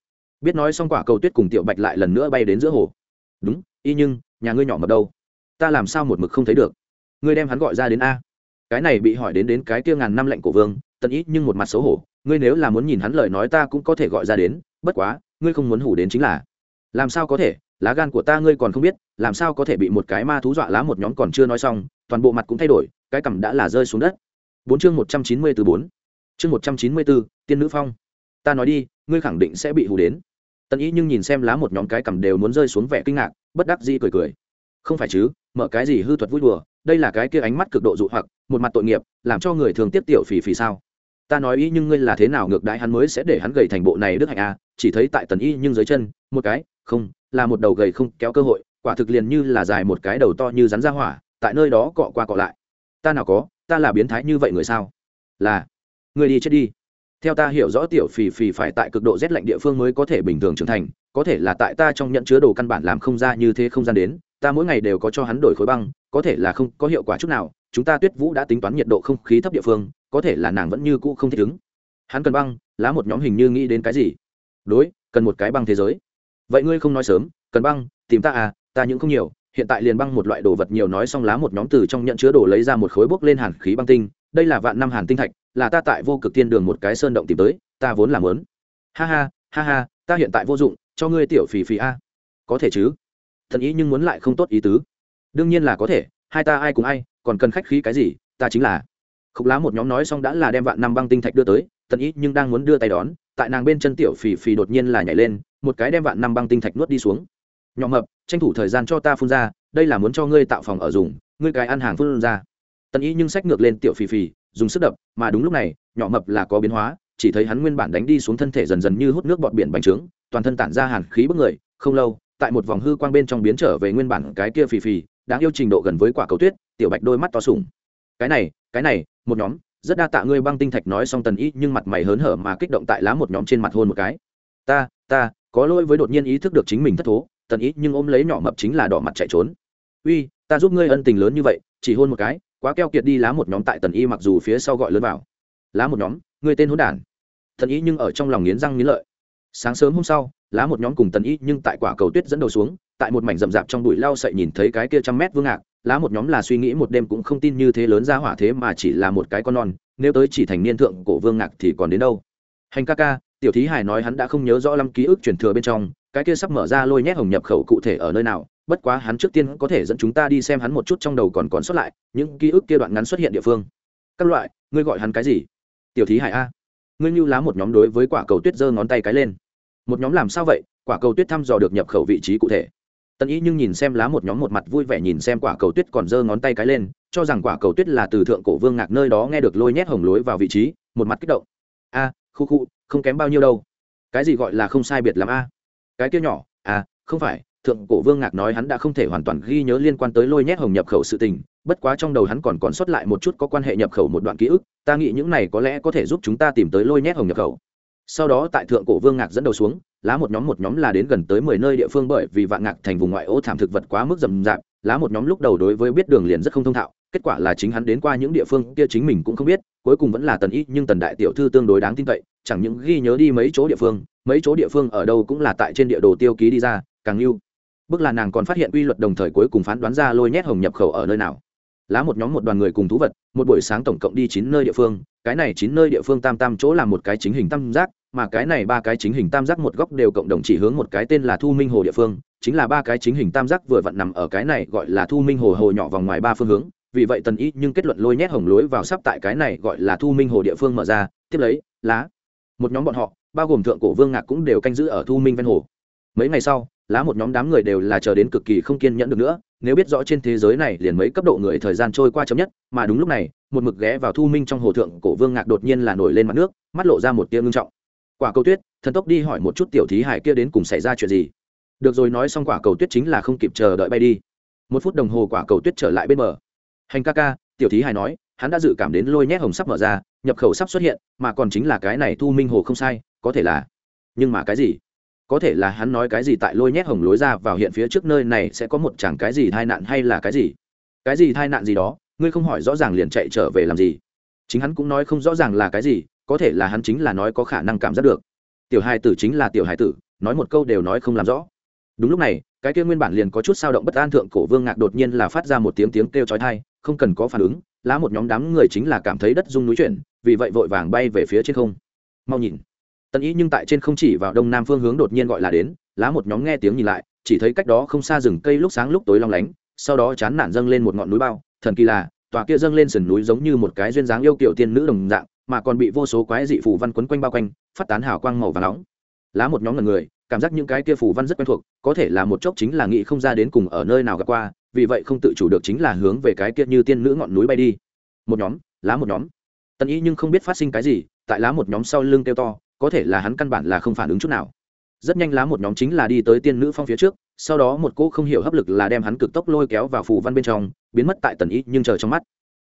Biết nói xong quả cầu tuyết cùng tiểu bạch lại lần nữa bay đến giữa hồ. Đúng, y nhưng, nhà ngươi nhỏ mập đâu? Ta làm sao một mực không thấy được? Ngươi đem hắn gọi ra đến a. Cái này bị hỏi đến đến cái kia ngàn năm lệnh cổ vương, tận ý nhưng một mặt xấu hổ. Ngươi nếu là muốn nhìn hắn lời nói ta cũng có thể gọi ra đến, bất quá, ngươi không muốn hủ đến chính là. Làm sao có thể? Lá gan của ta ngươi còn không biết, làm sao có thể bị một cái ma thú dọa lá một nhóm còn chưa nói xong, toàn bộ mặt cũng thay đổi, cái cằm đã là rơi xuống đất bốn chương một trăm chín mươi từ bốn. Chương một trăm chín mươi bốn tiên nữ phong. Ta nói đi, ngươi khẳng định sẽ bị hù đến. Tần ý nhưng nhìn xem lá một nhóm cái cầm đều muốn rơi xuống vẻ kinh ngạc, bất đắc dĩ cười cười. Không phải chứ, mở cái gì hư thuật vui đùa, đây là cái kia ánh mắt cực độ dụ hoặc, một mặt tội nghiệp, làm cho người thường tiếp tiểu phì phì sao? Ta nói ý nhưng ngươi là thế nào ngược đãi hắn mới sẽ để hắn gầy thành bộ này đức hạnh a chỉ thấy tại tần y nhưng dưới chân, một cái, không, là một đầu gầy không kéo cơ hội, quả thực liền như là dài một cái đầu to như rắn ra hỏa, tại nơi đó cọ qua cọ lại. Ta nào có ta là biến thái như vậy người sao? Là, người đi chết đi. Theo ta hiểu rõ tiểu phì phì phải tại cực độ rét lạnh địa phương mới có thể bình thường trưởng thành, có thể là tại ta trong nhận chứa đồ căn bản làm không ra như thế không gian đến, ta mỗi ngày đều có cho hắn đổi khối băng, có thể là không có hiệu quả chút nào, chúng ta tuyết vũ đã tính toán nhiệt độ không khí thấp địa phương, có thể là nàng vẫn như cũ không thích ứng. Hắn cần băng, lá một nhóm hình như nghĩ đến cái gì? Đối, cần một cái băng thế giới. Vậy ngươi không nói sớm, cần băng, tìm ta à ta những không nhiều hiện tại liền băng một loại đồ vật nhiều nói xong lá một nhóm từ trong nhận chứa đồ lấy ra một khối bốc lên hàn khí băng tinh, đây là vạn năm hàn tinh thạch, là ta tại vô cực tiên đường một cái sơn động tìm tới, ta vốn làm lớn ha ha ha ha, ta hiện tại vô dụng, cho ngươi tiểu phì phì a. Có thể chứ? Thần ý nhưng muốn lại không tốt ý tứ. Đương nhiên là có thể, hai ta ai cùng ai, còn cần khách khí cái gì, ta chính là. Khúc lá một nhóm nói xong đã là đem vạn năm băng tinh thạch đưa tới tần ý nhưng đang muốn đưa tay đón, tại nàng bên chân tiểu phì phì đột nhiên là nhảy lên, một cái đem vạn năm băng tinh thạch nuốt đi xuống nhỏ mập, tranh thủ thời gian cho ta phun ra, đây là muốn cho ngươi tạo phòng ở dùng, ngươi cái ăn hàng phun ra. Tần y nhưng sách ngược lên tiểu phì phì, dùng sức đập, mà đúng lúc này, nhỏ mập là có biến hóa, chỉ thấy hắn nguyên bản đánh đi xuống thân thể dần dần như hút nước bọt biển bành trướng, toàn thân tản ra hàn khí bức người, không lâu, tại một vòng hư quang bên trong biến trở về nguyên bản cái kia phì phì, đáng yêu trình độ gần với quả cầu tuyết, tiểu bạch đôi mắt to sủng cái này cái này, một nhóm, rất đa tạ ngươi băng tinh thạch nói xong tần y nhưng mặt mày hớn hở mà kích động tại lá một nhóm trên mặt hôn một cái. Ta ta, có lỗi với đột nhiên ý thức được chính mình thất thố tần ý nhưng ôm lấy nhỏ mập chính là đỏ mặt chạy trốn. Uy, ta giúp ngươi ân tình lớn như vậy, chỉ hôn một cái, quá keo kiệt đi lá một nhóm tại tần y mặc dù phía sau gọi lớn vào. Lá một nhóm, ngươi tên hôn đản. Tần y nhưng ở trong lòng nghiến răng nghiến lợi. Sáng sớm hôm sau, lá một nhóm cùng tần y nhưng tại quả cầu tuyết dẫn đầu xuống, tại một mảnh rậm rạp trong bụi lau sậy nhìn thấy cái kia trăm mét vương ngạc, lá một nhóm là suy nghĩ một đêm cũng không tin như thế lớn ra hỏa thế mà chỉ là một cái con non, nếu tới chỉ thành niên thượng cổ vương ngạc thì còn đến đâu? Hành ca ca, tiểu thí hải nói hắn đã không nhớ rõ lắm ký ức truyền thừa bên trong cái kia sắp mở ra lôi nhét hồng nhập khẩu cụ thể ở nơi nào, bất quá hắn trước tiên có thể dẫn chúng ta đi xem hắn một chút trong đầu còn còn sót lại, những ký ức kia đoạn ngắn xuất hiện địa phương. Các loại, ngươi gọi hắn cái gì? Tiểu thí hải a. Ngươi như lá một nhóm đối với quả cầu tuyết giơ ngón tay cái lên. Một nhóm làm sao vậy? Quả cầu tuyết thăm dò được nhập khẩu vị trí cụ thể. Tần ý nhưng nhìn xem lá một nhóm một mặt vui vẻ nhìn xem quả cầu tuyết còn giơ ngón tay cái lên, cho rằng quả cầu tuyết là từ thượng cổ vương ngạc nơi đó nghe được lôi nhét hồng lối vào vị trí, một mặt kích động. A, khu khu, không kém bao nhiêu đâu. Cái gì gọi là không sai biệt lắm a? Cái kia nhỏ à không phải, thượng cổ vương ngạc nói hắn đã không thể hoàn toàn ghi nhớ liên quan tới lôi nhét hồng nhập khẩu sự tình, bất quá trong đầu hắn còn còn sót lại một chút có quan hệ nhập khẩu một đoạn ký ức, ta nghĩ những này có lẽ có thể giúp chúng ta tìm tới lôi nhét hồng nhập khẩu. Sau đó tại thượng cổ vương ngạc dẫn đầu xuống, lá một nhóm một nhóm là đến gần tới mười nơi địa phương bởi vì vạn ngạc thành vùng ngoại ô thảm thực vật quá mức rầm rạp, lá một nhóm lúc đầu đối với biết đường liền rất không thông thạo, kết quả là chính hắn đến qua những địa phương kia chính mình cũng không biết, cuối cùng vẫn là tần ý nhưng tần đại tiểu thư tương đối đáng tin cậy, chẳng những ghi nhớ đi mấy chỗ địa phương mấy chỗ địa phương ở đâu cũng là tại trên địa đồ tiêu ký đi ra, càng lưu bức là nàng còn phát hiện quy luật đồng thời cuối cùng phán đoán ra lôi nhét hồng nhập khẩu ở nơi nào. Lá một nhóm một đoàn người cùng thú vật, một buổi sáng tổng cộng đi chín nơi địa phương, cái này chín nơi địa phương tam tam chỗ là một cái chính hình tam giác, mà cái này ba cái chính hình tam giác một góc đều cộng đồng chỉ hướng một cái tên là thu minh hồ địa phương, chính là ba cái chính hình tam giác vừa vặn nằm ở cái này gọi là thu minh hồ hồ nhỏ vòng ngoài ba phương hướng, vì vậy tần ý nhưng kết luận lôi nhét hồng lối vào sắp tại cái này gọi là thu minh hồ địa phương mở ra, tiếp lấy, lá, một nhóm bọn họ bao gồm thượng cổ vương ngạc cũng đều canh giữ ở thu minh ven hồ. Mấy ngày sau, lá một nhóm đám người đều là chờ đến cực kỳ không kiên nhẫn được nữa, nếu biết rõ trên thế giới này liền mấy cấp độ người thời gian trôi qua chấm nhất, mà đúng lúc này, một mực ghé vào thu minh trong hồ thượng cổ vương ngạc đột nhiên là nổi lên mặt nước, mắt lộ ra một tia ngưng trọng. Quả cầu tuyết, thần tốc đi hỏi một chút tiểu thí hải kia đến cùng xảy ra chuyện gì. Được rồi, nói xong quả cầu tuyết chính là không kịp chờ đợi bay đi. Một phút đồng hồ quả cầu tuyết trở lại bên bờ. Hành ca ca, tiểu thí hải nói, hắn đã dự cảm đến lôi nhét hồng sắp mở ra, nhập khẩu sắp xuất hiện, mà còn chính là cái này thu minh hồ không sai có thể là. Nhưng mà cái gì? Có thể là hắn nói cái gì tại lôi nhét hồng lối ra vào hiện phía trước nơi này sẽ có một chẳng cái gì tai nạn hay là cái gì? Cái gì tai nạn gì đó? Ngươi không hỏi rõ ràng liền chạy trở về làm gì? Chính hắn cũng nói không rõ ràng là cái gì, có thể là hắn chính là nói có khả năng cảm giác được. Tiểu hai tử chính là tiểu hai tử, nói một câu đều nói không làm rõ. Đúng lúc này, cái kia nguyên bản liền có chút sao động bất an thượng cổ vương ngạc đột nhiên là phát ra một tiếng tiếng kêu chói tai, không cần có phản ứng, lá một nhóm đám người chính là cảm thấy đất rung núi chuyển, vì vậy vội vàng bay về phía trên không. Mau nhìn tần ý nhưng tại trên không chỉ vào đông nam phương hướng đột nhiên gọi là đến, lá một nhóm nghe tiếng nhìn lại, chỉ thấy cách đó không xa rừng cây lúc sáng lúc tối long lánh, sau đó chán nản dâng lên một ngọn núi bao, thần kỳ là, tòa kia dâng lên sườn núi giống như một cái duyên dáng yêu kiểu tiên nữ đồng dạng, mà còn bị vô số quái dị phù văn quấn quanh bao quanh, phát tán hào quang màu và nóng. Lá một nhóm ngần người, cảm giác những cái kia phù văn rất quen thuộc, có thể là một chốc chính là nghĩ không ra đến cùng ở nơi nào gặp qua, vì vậy không tự chủ được chính là hướng về cái kia như tiên nữ ngọn núi bay đi. Một nhóm, lá một nhóm. Tần ý nhưng không biết phát sinh cái gì, tại lá một nhóm sau lưng kêu to có thể là hắn căn bản là không phản ứng chút nào. Rất nhanh lá một nhóm chính là đi tới tiên nữ phong phía trước, sau đó một cô không hiểu hấp lực là đem hắn cực tốc lôi kéo vào phù văn bên trong, biến mất tại tần ý nhưng chờ trong mắt.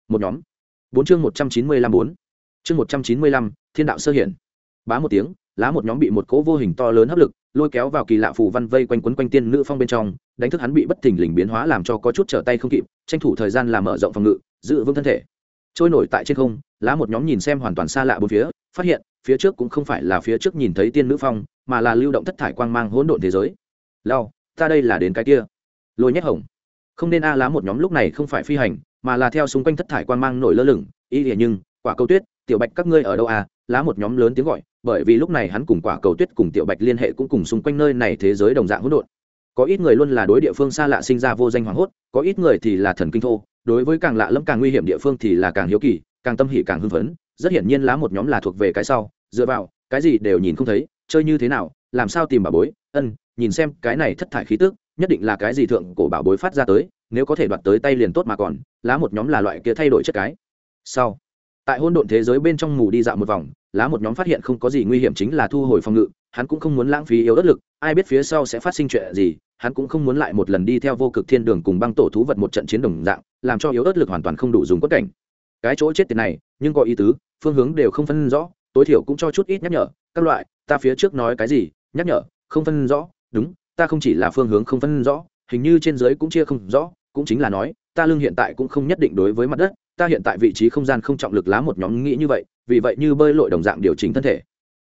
Một nhóm. Bốn chương một trăm chín mươi lăm bốn. Chương một trăm chín mươi lăm, thiên đạo sơ hiển. Bá một tiếng, lá một nhóm bị một cỗ vô hình to lớn hấp lực, lôi kéo vào kỳ lạ phù văn vây quanh quấn quanh tiên nữ phong bên trong, đánh thức hắn bị bất thình lình biến hóa làm cho có chút trở tay không kịp, tranh thủ thời gian làm mở rộng phòng ngự, giữ vững thân thể. Trôi nổi tại trên không, lá một nhóm nhìn xem hoàn toàn xa lạ bốn phía, phát hiện phía trước cũng không phải là phía trước nhìn thấy tiên nữ phong, mà là lưu động thất thải quang mang hỗn độn thế giới. Lao ta đây là đến cái kia. Lôi nhét hồng. Không nên a lá một nhóm lúc này không phải phi hành, mà là theo xung quanh thất thải quang mang nổi lơ lửng. Y nghĩa nhưng, quả cầu tuyết, tiểu bạch các ngươi ở đâu à? Lá một nhóm lớn tiếng gọi, bởi vì lúc này hắn cùng quả cầu tuyết cùng tiểu bạch liên hệ cũng cùng xung quanh nơi này thế giới đồng dạng hỗn độn. Có ít người luôn là đối địa phương xa lạ sinh ra vô danh hoảng hốt, có ít người thì là thần kinh thô, đối với càng lạ lẫm càng nguy hiểm địa phương thì là càng hiếu kỳ, càng tâm hỉ càng hưng phấn rất hiển nhiên lá một nhóm là thuộc về cái sau, dựa vào, cái gì đều nhìn không thấy, chơi như thế nào, làm sao tìm bà bối, ân, nhìn xem cái này thất thải khí tức, nhất định là cái gì thượng cổ bảo bối phát ra tới, nếu có thể đoạt tới tay liền tốt mà còn, lá một nhóm là loại kia thay đổi chất cái. Sau, tại hôn độn thế giới bên trong mù đi dạo một vòng, lá một nhóm phát hiện không có gì nguy hiểm chính là thu hồi phòng ngự, hắn cũng không muốn lãng phí yếu đất lực, ai biết phía sau sẽ phát sinh chuyện gì, hắn cũng không muốn lại một lần đi theo vô cực thiên đường cùng băng tổ thú vật một trận chiến đồng dạng, làm cho yếu ớt lực hoàn toàn không đủ dùng quất cảnh. Cái chỗ chết tiền này, nhưng có ý tứ phương hướng đều không phân rõ, tối thiểu cũng cho chút ít nhắc nhở, các loại, ta phía trước nói cái gì, nhắc nhở, không phân rõ, đúng, ta không chỉ là phương hướng không phân rõ, hình như trên dưới cũng chia không rõ, cũng chính là nói, ta lương hiện tại cũng không nhất định đối với mặt đất, ta hiện tại vị trí không gian không trọng lực lá một nhóm nghĩ như vậy, vì vậy như bơi lội đồng dạng điều chỉnh thân thể.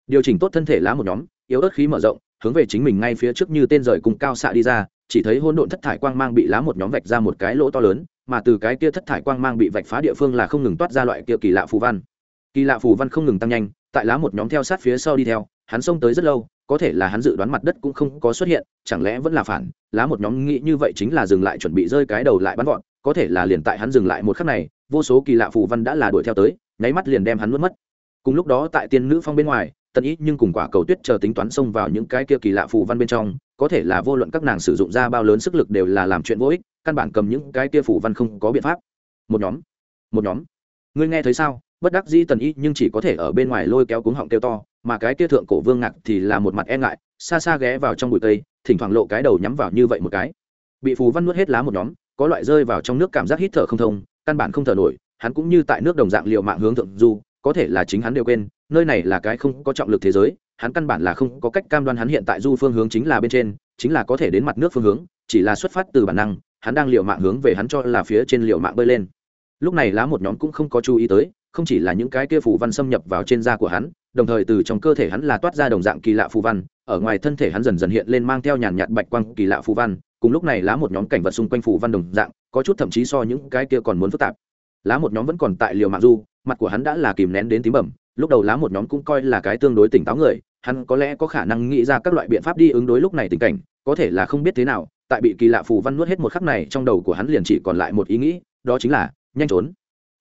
Điều chỉnh tốt thân thể lá một nhóm, yếu ớt khí mở rộng, hướng về chính mình ngay phía trước như tên rời cùng cao xạ đi ra, chỉ thấy hỗn độn thất thải quang mang bị lá một nhóm vạch ra một cái lỗ to lớn, mà từ cái kia thất thải quang mang bị vạch phá địa phương là không ngừng toát ra loại kia kỳ lạ phù văn kỳ lạ phù văn không ngừng tăng nhanh, tại lá một nhóm theo sát phía sau đi theo, hắn xông tới rất lâu, có thể là hắn dự đoán mặt đất cũng không có xuất hiện, chẳng lẽ vẫn là phản? Lá một nhóm nghĩ như vậy chính là dừng lại chuẩn bị rơi cái đầu lại bắn gọn, có thể là liền tại hắn dừng lại một khắc này, vô số kỳ lạ phù văn đã là đuổi theo tới, nháy mắt liền đem hắn nuốt mất. Cùng lúc đó tại tiên nữ phong bên ngoài, tần ý nhưng cùng quả cầu tuyết chờ tính toán xông vào những cái kia kỳ lạ phù văn bên trong, có thể là vô luận các nàng sử dụng ra bao lớn sức lực đều là làm chuyện vô ích, căn bản cầm những cái kia phù văn không có biện pháp. Một nhóm một nhóm. Ngươi nghe thấy sao? Bất đắc dĩ tần ý nhưng chỉ có thể ở bên ngoài lôi kéo cuống họng kêu to, mà cái kia thượng cổ vương ngạc thì là một mặt e ngại, xa xa ghé vào trong bụi cây, thỉnh thoảng lộ cái đầu nhắm vào như vậy một cái. Bị phù văn nuốt hết lá một nhóm, có loại rơi vào trong nước cảm giác hít thở không thông, căn bản không thở nổi, hắn cũng như tại nước đồng dạng liệu mạng hướng thượng du, có thể là chính hắn đều quên, nơi này là cái không có trọng lực thế giới, hắn căn bản là không có cách cam đoan hắn hiện tại du phương hướng chính là bên trên, chính là có thể đến mặt nước phương hướng, chỉ là xuất phát từ bản năng, hắn đang liệu mạng hướng về hắn cho là phía trên liệu mạng bơi lên. Lúc này lá một nhóm cũng không có chú ý tới không chỉ là những cái kia phù văn xâm nhập vào trên da của hắn, đồng thời từ trong cơ thể hắn là toát ra đồng dạng kỳ lạ phù văn, ở ngoài thân thể hắn dần dần hiện lên mang theo nhàn nhạt bạch quang kỳ lạ phù văn, cùng lúc này lá một nhóm cảnh vật xung quanh phù văn đồng dạng, có chút thậm chí so những cái kia còn muốn phức tạp. Lá một nhóm vẫn còn tại liều mạng du, mặt của hắn đã là kìm nén đến tím bẩm, lúc đầu lá một nhóm cũng coi là cái tương đối tỉnh táo người, hắn có lẽ có khả năng nghĩ ra các loại biện pháp đi ứng đối lúc này tình cảnh, có thể là không biết thế nào, tại bị kỳ lạ phù văn nuốt hết một khắc này trong đầu của hắn liền chỉ còn lại một ý nghĩ, đó chính là nhanh trốn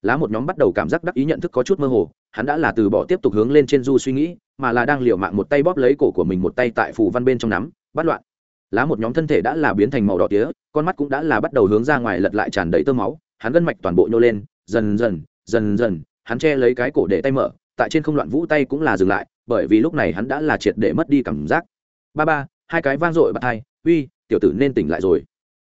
lá một nhóm bắt đầu cảm giác đắc ý nhận thức có chút mơ hồ, hắn đã là từ bỏ tiếp tục hướng lên trên du suy nghĩ, mà là đang liều mạng một tay bóp lấy cổ của mình một tay tại phù văn bên trong nắm, bắt loạn. Lá một nhóm thân thể đã là biến thành màu đỏ tía, con mắt cũng đã là bắt đầu hướng ra ngoài lật lại tràn đầy tơ máu, hắn gân mạch toàn bộ nhô lên, dần dần dần dần, hắn che lấy cái cổ để tay mở, tại trên không loạn vũ tay cũng là dừng lại, bởi vì lúc này hắn đã là triệt để mất đi cảm giác. Ba ba, hai cái vang dội bạt hai uy, tiểu tử nên tỉnh lại rồi.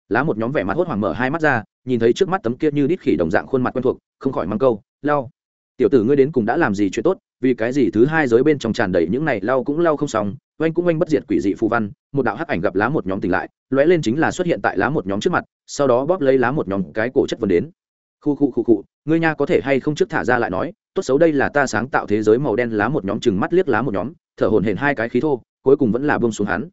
Lá một nhóm vẻ mặt hốt hoảng mở hai mắt ra nhìn thấy trước mắt tấm kia như đít khỉ đồng dạng khuôn mặt quen thuộc, không khỏi mắng câu, lau, tiểu tử ngươi đến cùng đã làm gì chuyện tốt, vì cái gì thứ hai giới bên trong tràn đầy những này lau cũng lau không xong, oanh cũng oanh bất diệt quỷ dị phù văn, một đạo hắc ảnh gặp lá một nhóm tỉnh lại, lóe lên chính là xuất hiện tại lá một nhóm trước mặt, sau đó bóp lấy lá một nhóm cái cổ chất vấn đến. Khu khu khu khu, ngươi nha có thể hay không trước thả ra lại nói, tốt xấu đây là ta sáng tạo thế giới màu đen lá một nhóm chừng mắt liếc lá một nhóm, thở hồn hển hai cái khí thô, cuối cùng vẫn là bông xuống hắn.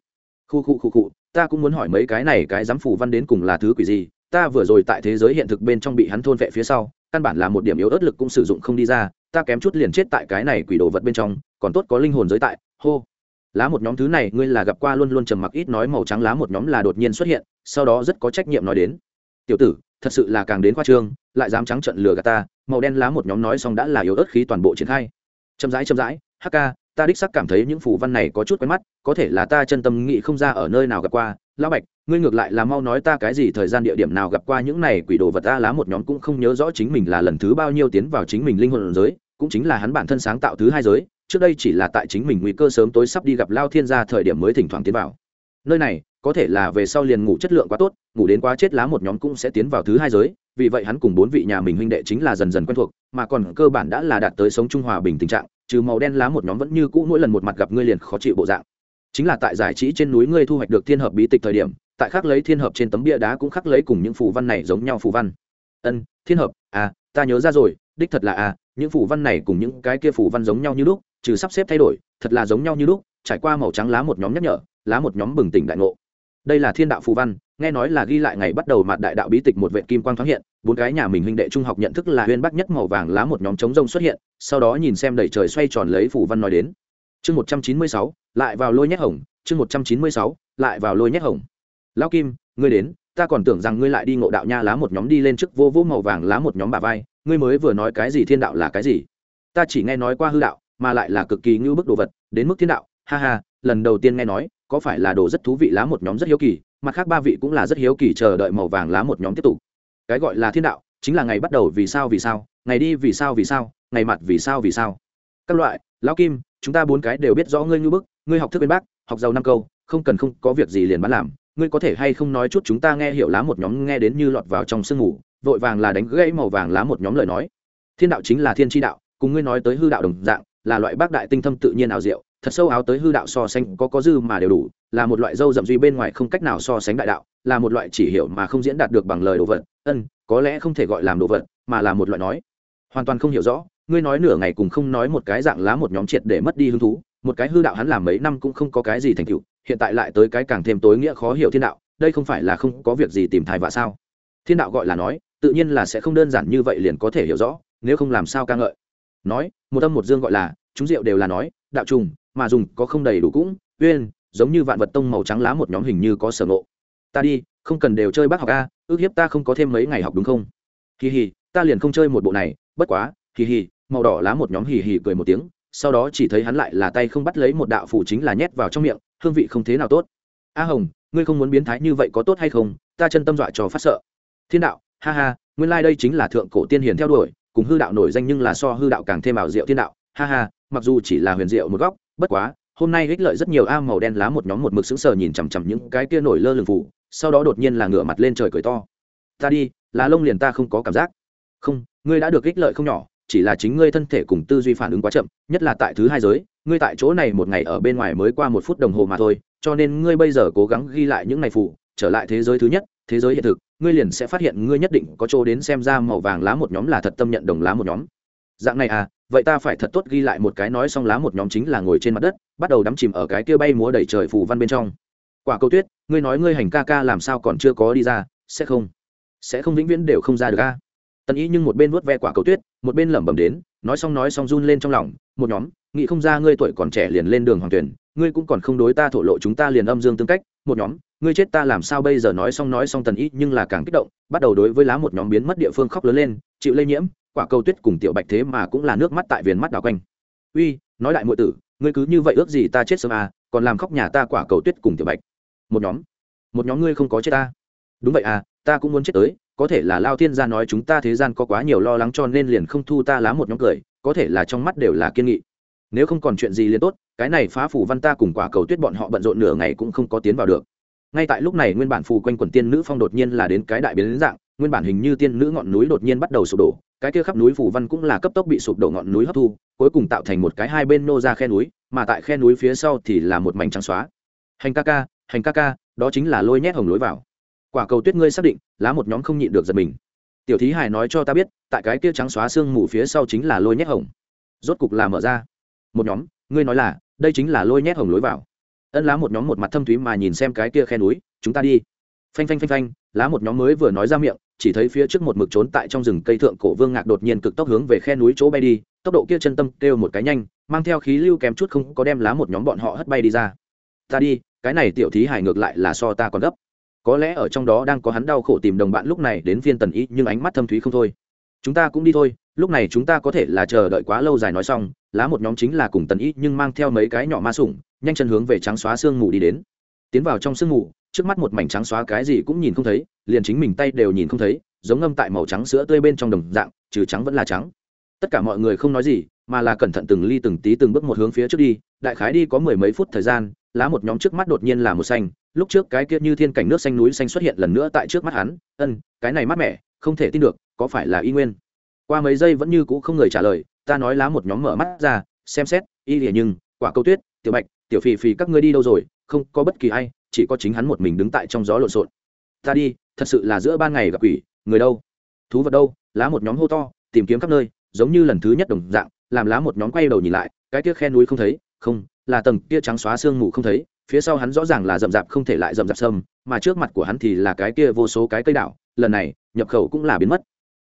Khu khu khu khu, ta cũng muốn hỏi mấy cái này cái giám phù văn đến cùng là thứ quỷ gì ta vừa rồi tại thế giới hiện thực bên trong bị hắn thôn vệ phía sau, căn bản là một điểm yếu ớt lực cũng sử dụng không đi ra, ta kém chút liền chết tại cái này quỷ đồ vật bên trong, còn tốt có linh hồn giới tại, hô. Lá một nhóm thứ này, ngươi là gặp qua luôn luôn trầm mặc ít nói màu trắng lá một nhóm là đột nhiên xuất hiện, sau đó rất có trách nhiệm nói đến. Tiểu tử, thật sự là càng đến khoa trương, lại dám trắng trận lừa gạt ta, màu đen lá một nhóm nói xong đã là yếu ớt khí toàn bộ triển khai. Chậm rãi chậm rãi hk ta đích sắc cảm thấy những phù văn này có chút quen mắt, có thể là ta chân tâm nghĩ không ra ở nơi nào gặp qua lão bạch, ngươi ngược lại là mau nói ta cái gì thời gian địa điểm nào gặp qua những này quỷ đồ vật ta lá một nhóm cũng không nhớ rõ chính mình là lần thứ bao nhiêu tiến vào chính mình linh hồn giới, cũng chính là hắn bản thân sáng tạo thứ hai giới, trước đây chỉ là tại chính mình nguy cơ sớm tối sắp đi gặp lao thiên gia thời điểm mới thỉnh thoảng tiến vào. Nơi này, có thể là về sau liền ngủ chất lượng quá tốt, ngủ đến quá chết lá một nhóm cũng sẽ tiến vào thứ hai giới, vì vậy hắn cùng bốn vị nhà mình huynh đệ chính là dần dần quen thuộc, mà còn cơ bản đã là đạt tới sống trung hòa bình tình trạng, trừ màu đen lá một nhóm vẫn như cũ mỗi lần một mặt gặp ngươi liền khó chịu bộ dạng chính là tại giải trí trên núi ngươi thu hoạch được thiên hợp bí tịch thời điểm, tại khắc lấy thiên hợp trên tấm bia đá cũng khắc lấy cùng những phù văn này giống nhau phù văn. Ân, thiên hợp à ta nhớ ra rồi, đích thật là à những phù văn này cùng những cái kia phù văn giống nhau như lúc, trừ sắp xếp thay đổi, thật là giống nhau như lúc, trải qua màu trắng lá một nhóm nhắc nhở, lá một nhóm bừng tỉnh đại ngộ. Đây là thiên đạo phù văn, nghe nói là ghi lại ngày bắt đầu mặt đại đạo bí tịch một vệ kim quang thoáng hiện, bốn cái nhà mình huynh đệ trung học nhận thức là huyên bắc nhất màu vàng lá một nhóm trống rông xuất hiện, sau đó nhìn xem đầy trời xoay tròn lấy phù văn nói đến chương một trăm chín mươi sáu, lại vào lôi nhét hồng. Chương một trăm chín mươi sáu, lại vào lôi nhét hồng. Lão kim, ngươi đến, ta còn tưởng rằng ngươi lại đi ngộ đạo nha lá một nhóm đi lên trước vô vô màu vàng lá một nhóm bà vai. Ngươi mới vừa nói cái gì thiên đạo là cái gì? Ta chỉ nghe nói qua hư đạo, mà lại là cực kỳ ngưu bức đồ vật, đến mức thiên đạo. Ha ha, lần đầu tiên nghe nói, có phải là đồ rất thú vị lá một nhóm rất hiếu kỳ, mặt khác ba vị cũng là rất hiếu kỳ chờ đợi màu vàng lá một nhóm tiếp tục. Cái gọi là thiên đạo, chính là ngày bắt đầu vì sao vì sao, ngày đi vì sao vì sao, ngày mặt vì sao vì sao. Các loại, lão kim chúng ta bốn cái đều biết rõ ngươi như bức, ngươi học thức bên bác, học giàu năm câu, không cần không có việc gì liền bán làm. Ngươi có thể hay không nói chút chúng ta nghe hiểu lá một nhóm nghe đến như lọt vào trong sương ngủ, vội vàng là đánh gãy màu vàng lá một nhóm lời nói. Thiên đạo chính là thiên tri đạo, cùng ngươi nói tới hư đạo đồng dạng, là loại bác đại tinh thâm tự nhiên ảo diệu, thật sâu áo tới hư đạo so sánh có có dư mà đều đủ, là một loại dâu dậm duy bên ngoài không cách nào so sánh đại đạo, là một loại chỉ hiểu mà không diễn đạt được bằng lời đồ vật. Ân, có lẽ không thể gọi làm đồ vật, mà là một loại nói. Hoàn toàn không hiểu rõ ngươi nói nửa ngày cùng không nói một cái dạng lá một nhóm triệt để mất đi hứng thú, một cái hư đạo hắn làm mấy năm cũng không có cái gì thành tựu, hiện tại lại tới cái càng thêm tối nghĩa khó hiểu thiên đạo, đây không phải là không có việc gì tìm thai vạ sao? Thiên đạo gọi là nói, tự nhiên là sẽ không đơn giản như vậy liền có thể hiểu rõ, nếu không làm sao ca ngợi. Nói, một âm một dương gọi là, chúng rượu đều là nói, đạo trùng, mà dùng có không đầy đủ cũng, uyên, giống như vạn vật tông màu trắng lá một nhóm hình như có sở ngộ. Ta đi, không cần đều chơi bác học a, ước hiếp ta không có thêm mấy ngày học đúng không? Kỳ hì, ta liền không chơi một bộ này, bất quá, kỳ hì màu đỏ lá một nhóm hì hì cười một tiếng, sau đó chỉ thấy hắn lại là tay không bắt lấy một đạo phủ chính là nhét vào trong miệng, hương vị không thế nào tốt. A hồng, ngươi không muốn biến thái như vậy có tốt hay không? Ta chân tâm dọa cho phát sợ. Thiên đạo, ha ha, nguyên lai、like、đây chính là thượng cổ tiên hiền theo đuổi, cùng hư đạo nổi danh nhưng là so hư đạo càng thêm ảo diệu thiên đạo. Ha ha, mặc dù chỉ là huyền diệu một góc, bất quá, hôm nay ích lợi rất nhiều a màu đen lá một nhóm một mực sững sờ nhìn chằm chằm những cái kia nổi lơ lửng phủ sau đó đột nhiên là ngửa mặt lên trời cười to. Ta đi, lá lông liền ta không có cảm giác. Không, ngươi đã được ích lợi không nhỏ chỉ là chính ngươi thân thể cùng tư duy phản ứng quá chậm, nhất là tại thứ hai giới, ngươi tại chỗ này một ngày ở bên ngoài mới qua một phút đồng hồ mà thôi, cho nên ngươi bây giờ cố gắng ghi lại những ngày phụ trở lại thế giới thứ nhất, thế giới hiện thực, ngươi liền sẽ phát hiện ngươi nhất định có chỗ đến xem ra màu vàng lá một nhóm là thật tâm nhận đồng lá một nhóm. Dạng này à vậy ta phải thật tốt ghi lại một cái nói xong lá một nhóm chính là ngồi trên mặt đất, bắt đầu đắm chìm ở cái kia bay múa đầy trời phù văn bên trong. Quả câu tuyết, ngươi nói ngươi hành ca ca làm sao còn chưa có đi ra, sẽ không? Sẽ không vĩnh viễn đều không ra được a? Tần ý nhưng một bên vuốt ve quả cầu tuyết, một bên lẩm bẩm đến, nói xong nói xong run lên trong lòng, một nhóm, nghĩ không ra ngươi tuổi còn trẻ liền lên đường hoàng tuyển, ngươi cũng còn không đối ta thổ lộ chúng ta liền âm dương tương cách, một nhóm, ngươi chết ta làm sao bây giờ? Nói xong nói xong tần ý nhưng là càng kích động, bắt đầu đối với lá một nhóm biến mất địa phương khóc lớn lên, chịu lây nhiễm, quả cầu tuyết cùng tiểu bạch thế mà cũng là nước mắt tại viền mắt đào quanh. Uy, nói đại muội tử, ngươi cứ như vậy ước gì ta chết sớm à còn làm khóc nhà ta quả cầu tuyết cùng tiểu bạch. Một nhóm một nhóm ngươi không có chết ta. Đúng vậy à ta cũng muốn chết tới có thể là lao thiên gia nói chúng ta thế gian có quá nhiều lo lắng cho nên liền không thu ta lá một nhóm cười, có thể là trong mắt đều là kiên nghị. Nếu không còn chuyện gì liền tốt, cái này phá phủ văn ta cùng quả cầu tuyết bọn họ bận rộn nửa ngày cũng không có tiến vào được. Ngay tại lúc này nguyên bản phù quanh quần tiên nữ phong đột nhiên là đến cái đại biến dạng, nguyên bản hình như tiên nữ ngọn núi đột nhiên bắt đầu sụp đổ, cái kia khắp núi phủ văn cũng là cấp tốc bị sụp đổ ngọn núi hấp thu, cuối cùng tạo thành một cái hai bên nô ra khe núi, mà tại khe núi phía sau thì là một mảnh trắng xóa. Hành ca ca, hành ca ca, đó chính là lôi nhét hồng lối vào quả cầu tuyết ngươi xác định, lá một nhóm không nhịn được giật mình. Tiểu thí hải nói cho ta biết, tại cái kia trắng xóa xương mù phía sau chính là lôi nhét hồng. Rốt cục là mở ra. Một nhóm, ngươi nói là, đây chính là lôi nhét hồng lối vào. Ân lá một nhóm một mặt thâm thúy mà nhìn xem cái kia khe núi, chúng ta đi. Phanh phanh phanh phanh, lá một nhóm mới vừa nói ra miệng, chỉ thấy phía trước một mực trốn tại trong rừng cây thượng cổ vương ngạc đột nhiên cực tốc hướng về khe núi chỗ bay đi, tốc độ kia chân tâm kêu một cái nhanh, mang theo khí lưu kém chút không có đem lá một nhóm bọn họ hất bay đi ra. Ta đi, cái này tiểu thí hải ngược lại là so ta còn gấp có lẽ ở trong đó đang có hắn đau khổ tìm đồng bạn lúc này đến phiên tần ý nhưng ánh mắt thâm thúy không thôi. Chúng ta cũng đi thôi, lúc này chúng ta có thể là chờ đợi quá lâu dài nói xong, lá một nhóm chính là cùng tần ý nhưng mang theo mấy cái nhỏ ma sủng, nhanh chân hướng về trắng xóa sương mù đi đến. Tiến vào trong sương mù, trước mắt một mảnh trắng xóa cái gì cũng nhìn không thấy, liền chính mình tay đều nhìn không thấy, giống ngâm tại màu trắng sữa tươi bên trong đồng dạng, trừ trắng vẫn là trắng. Tất cả mọi người không nói gì, mà là cẩn thận từng ly từng tí từng bước một hướng phía trước đi, đại khái đi có mười mấy phút thời gian lá một nhóm trước mắt đột nhiên là một xanh, lúc trước cái kia như thiên cảnh nước xanh núi xanh xuất hiện lần nữa tại trước mắt hắn, ân, cái này mát mẻ, không thể tin được, có phải là y nguyên? Qua mấy giây vẫn như cũ không người trả lời, ta nói lá một nhóm mở mắt ra, xem xét, y lìa nhưng, quả câu tuyết, tiểu bạch, tiểu phì phì các ngươi đi đâu rồi, không có bất kỳ ai, chỉ có chính hắn một mình đứng tại trong gió lộn xộn. Ta đi, thật sự là giữa ban ngày gặp quỷ, người đâu? Thú vật đâu? Lá một nhóm hô to, tìm kiếm khắp nơi, giống như lần thứ nhất đồng dạng, làm lá một nhóm quay đầu nhìn lại, cái kia khe núi không thấy, không là tầng kia trắng xóa sương mù không thấy, phía sau hắn rõ ràng là rậm rạp không thể lại rậm rạp sâm, mà trước mặt của hắn thì là cái kia vô số cái cây đảo, lần này, nhập khẩu cũng là biến mất.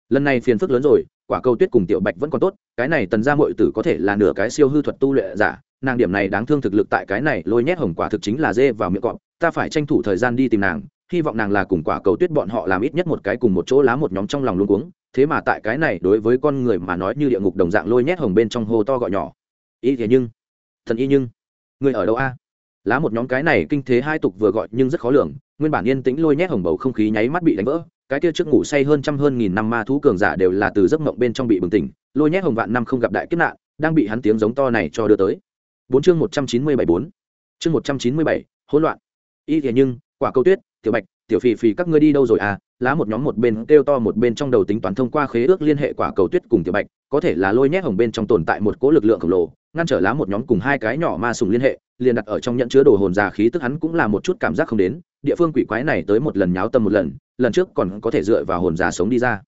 Lần này phiền phức lớn rồi, quả cầu tuyết cùng tiểu bạch vẫn còn tốt, cái này tần gia mội tử có thể là nửa cái siêu hư thuật tu luyện giả, nàng điểm này đáng thương thực lực tại cái này lôi nhét hồng quả thực chính là dê vào miệng cọp, ta phải tranh thủ thời gian đi tìm nàng, hy vọng nàng là cùng quả cầu tuyết bọn họ làm ít nhất một cái cùng một chỗ lá một nhóm trong lòng luôn cuống, thế mà tại cái này đối với con người mà nói như địa ngục đồng dạng lôi nhét hồng bên trong hô to gọi nhỏ. Ý thế nhưng, thần y nhưng người ở đâu a? Lá một nhóm cái này kinh thế hai tục vừa gọi nhưng rất khó lường, nguyên bản yên tĩnh lôi nhét hồng bầu không khí nháy mắt bị đánh vỡ, cái kia trước ngủ say hơn trăm hơn nghìn năm ma thú cường giả đều là từ giấc mộng bên trong bị bừng tỉnh, lôi nhét hồng vạn năm không gặp đại kiếp nạn, đang bị hắn tiếng giống to này cho đưa tới. Bốn chương một trăm chín mươi bảy bốn. Chương một trăm chín mươi bảy, hỗn loạn. Y thế nhưng, quả câu tuyết, tiểu bạch tiểu phì phì, các ngươi đi đâu rồi à? Lá một nhóm một bên kêu to, một bên trong đầu tính toán thông qua khế ước liên hệ quả cầu tuyết cùng tiểu bạch, có thể là lôi nhét hồng bên trong tồn tại một cỗ lực lượng khổng lồ, ngăn trở lá một nhóm cùng hai cái nhỏ ma sùng liên hệ, liền đặt ở trong nhận chứa đồ hồn già khí tức hắn cũng là một chút cảm giác không đến, địa phương quỷ quái này tới một lần nháo tâm một lần lần trước còn có thể dựa vào hồn già sống đi ra.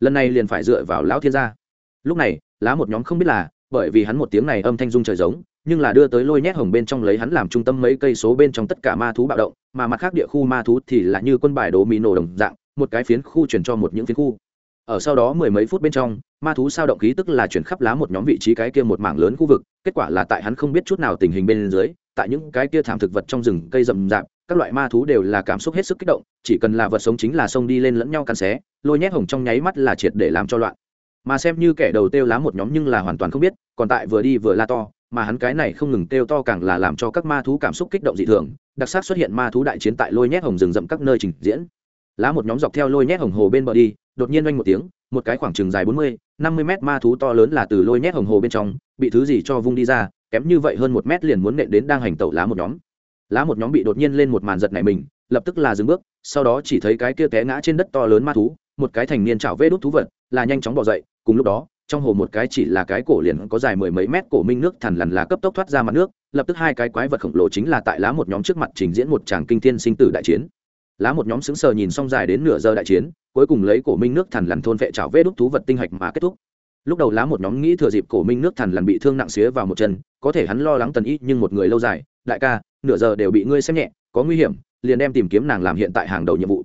Lần này liền phải dựa vào lão thiên gia. Lúc này, lá một nhóm không biết là, bởi vì hắn một tiếng này âm thanh dung trời giống nhưng là đưa tới lôi nhét hồng bên trong lấy hắn làm trung tâm mấy cây số bên trong tất cả ma thú bạo động, mà mặt khác địa khu ma thú thì là như quân bài đồ mì nổ đồng dạng, một cái phiến khu chuyển cho một những phiến khu. Ở sau đó mười mấy phút bên trong, ma thú sao động khí tức là chuyển khắp lá một nhóm vị trí cái kia một mảng lớn khu vực, kết quả là tại hắn không biết chút nào tình hình bên dưới, tại những cái kia thảm thực vật trong rừng, cây rậm rạp, các loại ma thú đều là cảm xúc hết sức kích động, chỉ cần là vật sống chính là xông đi lên lẫn nhau cắn xé, lôi nhét hồng trong nháy mắt là triệt để làm cho loạn. Mà xem như kẻ đầu têu lá một nhóm nhưng là hoàn toàn không biết, còn tại vừa đi vừa la to mà hắn cái này không ngừng kêu to càng là làm cho các ma thú cảm xúc kích động dị thường, đặc sắc xuất hiện ma thú đại chiến tại lôi nhét hồng rừng rậm các nơi trình diễn. Lá một nhóm dọc theo lôi nhét hồng hồ bên bờ đi, đột nhiên oanh một tiếng, một cái khoảng chừng dài bốn mươi, năm mươi mét ma thú to lớn là từ lôi nhét hồng hồ bên trong, bị thứ gì cho vung đi ra, kém như vậy hơn một mét liền muốn nện đến đang hành tẩu lá một nhóm. Lá một nhóm bị đột nhiên lên một màn giật này mình, lập tức là dừng bước, sau đó chỉ thấy cái kia té ngã trên đất to lớn ma thú, một cái thành niên chảo vê đốt thú vật, là nhanh chóng bỏ dậy, cùng lúc đó trong hồ một cái chỉ là cái cổ liền có dài mười mấy mét cổ minh nước thằn lằn là cấp tốc thoát ra mặt nước, lập tức hai cái quái vật khổng lồ chính là tại lá một nhóm trước mặt trình diễn một tràng kinh thiên sinh tử đại chiến. Lá một nhóm xứng sờ nhìn xong dài đến nửa giờ đại chiến, cuối cùng lấy cổ minh nước thằn lằn thôn vệ trào vết đúc thú vật tinh hạch mà kết thúc. Lúc đầu lá một nhóm nghĩ thừa dịp cổ minh nước thằn lằn bị thương nặng xía vào một chân, có thể hắn lo lắng tần y, nhưng một người lâu dài, đại ca, nửa giờ đều bị ngươi xem nhẹ, có nguy hiểm, liền đem tìm kiếm nàng làm hiện tại hàng đầu nhiệm vụ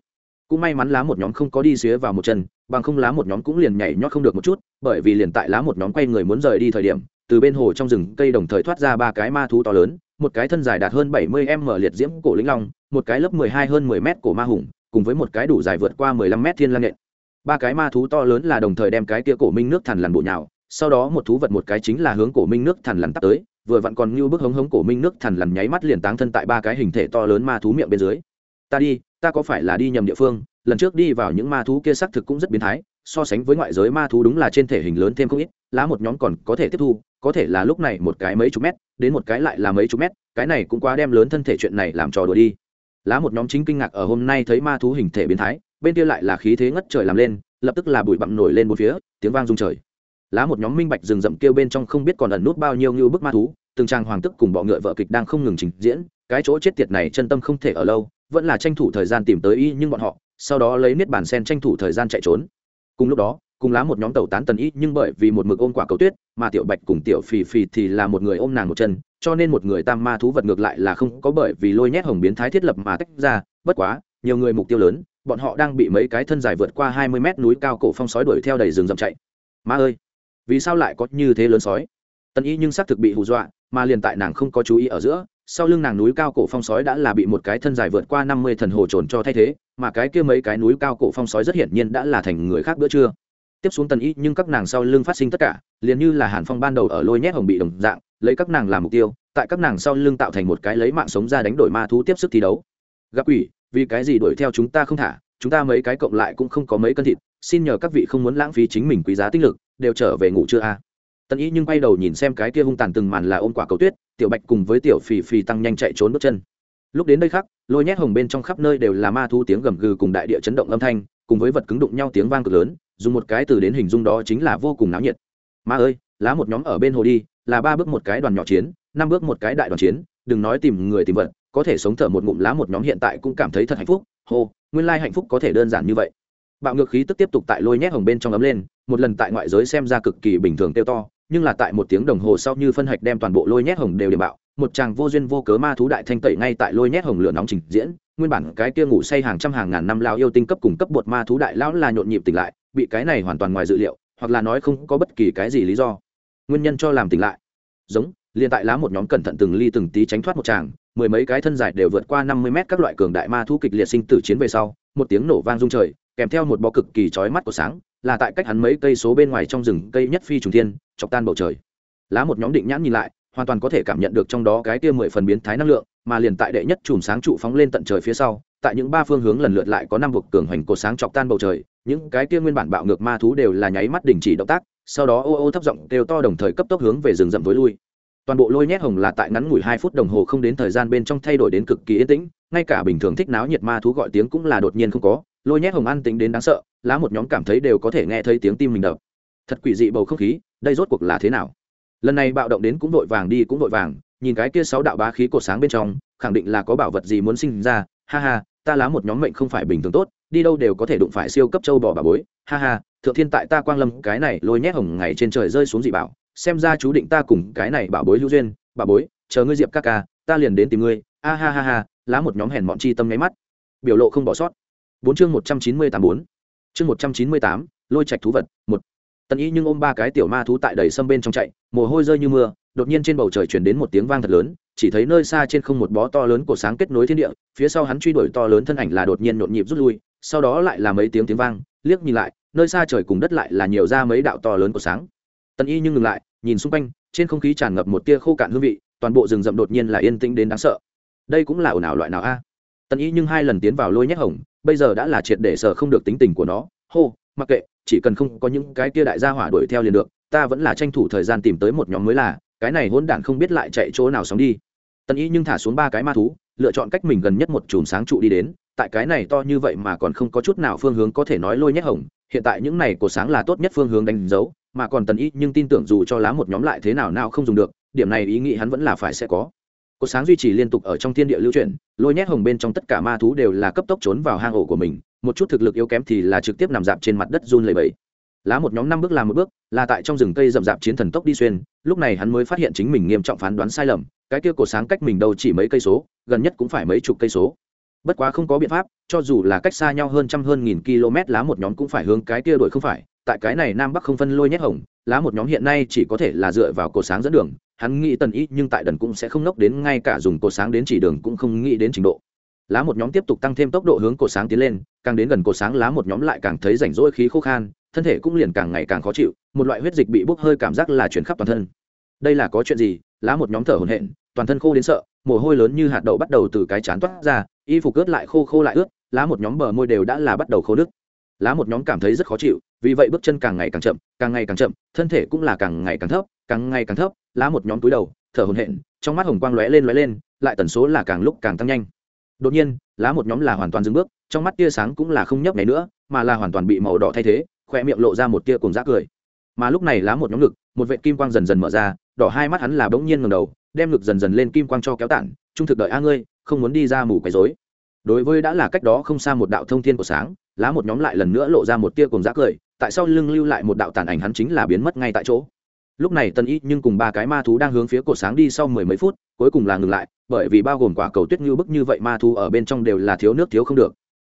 cũng may mắn lá một nhóm không có đi xía vào một chân, bằng không lá một nhóm cũng liền nhảy nhót không được một chút, bởi vì liền tại lá một nhóm quay người muốn rời đi thời điểm, từ bên hồ trong rừng cây đồng thời thoát ra ba cái ma thú to lớn, một cái thân dài đạt hơn bảy mươi m liệt diễm cổ lĩnh long, một cái lớp mười hai hơn mười m cổ ma hùng, cùng với một cái đủ dài vượt qua mười lăm m thiên lang nghệ ba cái ma thú to lớn là đồng thời đem cái kia cổ minh nước thằn lằn bộ nhào, sau đó một thú vật một cái chính là hướng cổ minh nước thằn lằn tắt tới, vừa vặn còn như bức hống hống cổ minh nước thằn lằn nháy mắt liền táng thân tại ba cái hình thể to lớn ma thú miệng bên dưới. Ta đi ta có phải là đi nhầm địa phương, lần trước đi vào những ma thú kia xác thực cũng rất biến thái, so sánh với ngoại giới ma thú đúng là trên thể hình lớn thêm không ít, lá một nhóm còn có thể tiếp thu, có thể là lúc này một cái mấy chục mét, đến một cái lại là mấy chục mét, cái này cũng quá đem lớn thân thể chuyện này làm trò đùa đi. Lá một nhóm chính kinh ngạc ở hôm nay thấy ma thú hình thể biến thái, bên kia lại là khí thế ngất trời làm lên, lập tức là bụi bặm nổi lên một phía, tiếng vang rung trời. Lá một nhóm minh bạch rừng rậm kêu bên trong không biết còn ẩn nút bao nhiêu như bức ma thú, từng trang hoàng tức cùng bọ ngựa vợ kịch đang không ngừng trình diễn, cái chỗ chết tiệt này chân tâm không thể ở lâu vẫn là tranh thủ thời gian tìm tới y nhưng bọn họ, sau đó lấy niết bàn sen tranh thủ thời gian chạy trốn. Cùng lúc đó, cùng lá một nhóm tàu tán tần y nhưng bởi vì một mực ôm quả cầu tuyết, mà tiểu bạch cùng tiểu phì phì thì là một người ôm nàng một chân, cho nên một người tam ma thú vật ngược lại là không có bởi vì lôi nhét hồng biến thái thiết lập mà tách ra, bất quá, nhiều người mục tiêu lớn, bọn họ đang bị mấy cái thân dài vượt qua hai mươi mét núi cao cổ phong sói đuổi theo đầy rừng rậm chạy. Ma ơi, vì sao lại có như thế lớn sói? Tần y nhưng xác thực bị hù dọa, mà liền tại nàng không có chú ý ở giữa sau lưng nàng núi cao cổ phong sói đã là bị một cái thân dài vượt qua năm mươi thần hồ trồn cho thay thế, mà cái kia mấy cái núi cao cổ phong sói rất hiển nhiên đã là thành người khác bữa trưa tiếp xuống tần y, nhưng các nàng sau lưng phát sinh tất cả, liền như là hàn phong ban đầu ở lôi nhét hồng bị đồng dạng, lấy các nàng làm mục tiêu, tại các nàng sau lưng tạo thành một cái lấy mạng sống ra đánh đổi ma thú tiếp sức thi đấu gặp quỷ, vì cái gì đuổi theo chúng ta không thả, chúng ta mấy cái cộng lại cũng không có mấy cân thịt, xin nhờ các vị không muốn lãng phí chính mình quý giá tinh lực, đều trở về ngủ chưa a à? Tần y nhưng quay đầu nhìn xem cái kia hung tàn từng màn là ôm quả cầu tuyết, tiểu bạch cùng với tiểu phì phì tăng nhanh chạy trốn bước chân. Lúc đến nơi khác lôi nhét hồng bên trong khắp nơi đều là ma thu tiếng gầm gừ cùng đại địa chấn động âm thanh, cùng với vật cứng đụng nhau tiếng vang cực lớn, dùng một cái từ đến hình dung đó chính là vô cùng náo nhiệt. Ma ơi, lá một nhóm ở bên hồ đi, là ba bước một cái đoàn nhỏ chiến, năm bước một cái đại đoàn chiến, đừng nói tìm người tìm vật, có thể sống thở một ngụm lá một nhóm hiện tại cũng cảm thấy thật hạnh phúc, hô, nguyên lai hạnh phúc có thể đơn giản như vậy. Bạo ngược khí tức tiếp tục tại lôi nhét hồng bên trong ấm lên, một lần tại ngoại giới xem ra cực kỳ bình thường tiêu to nhưng là tại một tiếng đồng hồ sau như phân hạch đem toàn bộ lôi nhét hồng đều điểm bạo, một chàng vô duyên vô cớ ma thú đại thanh tẩy ngay tại lôi nhét hồng lửa nóng trình diễn, nguyên bản cái kia ngủ say hàng trăm hàng ngàn năm lao yêu tinh cấp cùng cấp bột ma thú đại lão là nhộn nhịp tỉnh lại, bị cái này hoàn toàn ngoài dự liệu, hoặc là nói không có bất kỳ cái gì lý do. Nguyên nhân cho làm tỉnh lại. Giống, liền tại lá một nhóm cẩn thận từng ly từng tí tránh thoát một chàng, mười mấy cái thân dài đều vượt qua năm mươi mét các loại cường đại ma thú kịch liệt sinh tử chiến về sau, một tiếng nổ vang rung trời, kèm theo một bó cực kỳ chói mắt của sáng là tại cách hắn mấy cây số bên ngoài trong rừng cây nhất phi trùng thiên, chọc tan bầu trời. Lá một nhóm định nhãn nhìn lại, hoàn toàn có thể cảm nhận được trong đó cái kia mười phần biến thái năng lượng, mà liền tại đệ nhất chùm sáng trụ phóng lên tận trời phía sau, tại những ba phương hướng lần lượt lại có năm vực cường hoành cột sáng chọc tan bầu trời, những cái kia nguyên bản bạo ngược ma thú đều là nháy mắt đình chỉ động tác, sau đó ô ô thấp giọng đều to đồng thời cấp tốc hướng về rừng rậm tối lui. Toàn bộ lôi nhét hồng là tại ngắn ngủi hai phút đồng hồ không đến thời gian bên trong thay đổi đến cực kỳ yên tĩnh, ngay cả bình thường thích náo nhiệt ma thú gọi tiếng cũng là đột nhiên không có lôi nhét hồng an tính đến đáng sợ, lá một nhóm cảm thấy đều có thể nghe thấy tiếng tim mình đập. Thật quỷ dị bầu không khí, đây rốt cuộc là thế nào? Lần này bạo động đến cũng vội vàng đi cũng vội vàng, nhìn cái kia sáu đạo bá khí cột sáng bên trong, khẳng định là có bảo vật gì muốn sinh ra, ha ha, ta lá một nhóm mệnh không phải bình thường tốt, đi đâu đều có thể đụng phải siêu cấp châu bò bà bối, ha ha, thượng thiên tại ta quang lâm, cái này lôi nhét hồng ngày trên trời rơi xuống dị bảo, xem ra chú định ta cùng cái này bảo bối hữu duyên, bà bối, chờ ngươi diệp ca ca, ta liền đến tìm ngươi, a ha ha ha, lá một nhóm hèn bọn chi tâm nháy mắt, biểu lộ không bỏ sót bốn chương một trăm chín mươi tám bốn. Chương một trăm chín mươi tám, lôi trạch thú vật, một. Tần y nhưng ôm ba cái tiểu ma thú tại đầy sâm bên trong chạy, mồ hôi rơi như mưa, đột nhiên trên bầu trời chuyển đến một tiếng vang thật lớn, chỉ thấy nơi xa trên không một bó to lớn của sáng kết nối thiên địa, phía sau hắn truy đuổi to lớn thân ảnh là đột nhiên nhộn nhịp rút lui, sau đó lại là mấy tiếng tiếng vang, liếc nhìn lại, nơi xa trời cùng đất lại là nhiều ra mấy đạo to lớn của sáng. Tần y nhưng ngừng lại, nhìn xung quanh, trên không khí tràn ngập một tia khô cạn hương vị, toàn bộ rừng rậm đột nhiên là yên tĩnh đến đáng sợ. Đây cũng là ồn ào loại nào a? Tần y nhưng hai lần tiến vào lôi nhét hồng bây giờ đã là triệt để sở không được tính tình của nó. Hô, mặc kệ, chỉ cần không có những cái kia đại gia hỏa đuổi theo liền được, ta vẫn là tranh thủ thời gian tìm tới một nhóm mới là, cái này hỗn đản không biết lại chạy chỗ nào sống đi. Tần ý nhưng thả xuống ba cái ma thú, lựa chọn cách mình gần nhất một chùm sáng trụ đi đến, tại cái này to như vậy mà còn không có chút nào phương hướng có thể nói lôi nhét hồng, hiện tại những này của sáng là tốt nhất phương hướng đánh dấu, mà còn tần ý nhưng tin tưởng dù cho lá một nhóm lại thế nào nào không dùng được, điểm này ý nghĩ hắn vẫn là phải sẽ có. Cổ sáng duy trì liên tục ở trong thiên địa lưu chuyển, lôi nhét hồng bên trong tất cả ma thú đều là cấp tốc trốn vào hang ổ của mình, một chút thực lực yếu kém thì là trực tiếp nằm dạp trên mặt đất run lầy bẫy lá một nhóm năm bước làm một bước, là tại trong rừng cây rậm rạp chiến thần tốc đi xuyên, lúc này hắn mới phát hiện chính mình nghiêm trọng phán đoán sai lầm, cái kia cổ sáng cách mình đâu chỉ mấy cây số, gần nhất cũng phải mấy chục cây số. Bất quá không có biện pháp, cho dù là cách xa nhau hơn trăm hơn nghìn km, lá một nhóm cũng phải hướng cái kia đuổi không phải, tại cái này nam bắc không phân lôi nhét hồng, lá một nhóm hiện nay chỉ có thể là dựa vào cổ sáng dẫn đường hắn nghĩ tần ý nhưng tại đần cũng sẽ không nốc đến ngay cả dùng cổ sáng đến chỉ đường cũng không nghĩ đến trình độ. Lá một nhóm tiếp tục tăng thêm tốc độ hướng cổ sáng tiến lên, càng đến gần cổ sáng lá một nhóm lại càng thấy rảnh rỗi khí khô khan, thân thể cũng liền càng ngày càng khó chịu, một loại huyết dịch bị bốc hơi cảm giác là chuyển khắp toàn thân. Đây là có chuyện gì? Lá một nhóm thở hổn hển, toàn thân khô đến sợ, mồ hôi lớn như hạt đậu bắt đầu từ cái chán toát ra, y phục ướt lại khô khô lại ướt, lá một nhóm bờ môi đều đã là bắt đầu khô nước lá một nhóm cảm thấy rất khó chịu, vì vậy bước chân càng ngày càng chậm, càng ngày càng chậm, thân thể cũng là càng ngày càng thấp, càng ngày càng thấp, lá một nhóm túi đầu, thở hổn hển, trong mắt hồng quang lóe lên lóe lên, lại tần số là càng lúc càng tăng nhanh. Đột nhiên, lá một nhóm là hoàn toàn dừng bước, trong mắt tia sáng cũng là không nhấp này nữa, mà là hoàn toàn bị màu đỏ thay thế, khoe miệng lộ ra một tia cùng rác cười. Mà lúc này lá một nhóm ngực, một vệ kim quang dần dần mở ra, đỏ hai mắt hắn là bỗng nhiên ngầm đầu, đem ngực dần dần lên kim quang cho kéo tản, trung thực đợi a ngươi, không muốn đi ra mù quấy dối đối với đã là cách đó không xa một đạo thông thiên của sáng lá một nhóm lại lần nữa lộ ra một tia cùng giá cười, tại sao lưng lưu lại một đạo tàn ảnh hắn chính là biến mất ngay tại chỗ. Lúc này tân y nhưng cùng ba cái ma thú đang hướng phía cột sáng đi sau mười mấy phút, cuối cùng là ngừng lại, bởi vì bao gồm quả cầu tuyết như bức như vậy ma thú ở bên trong đều là thiếu nước thiếu không được.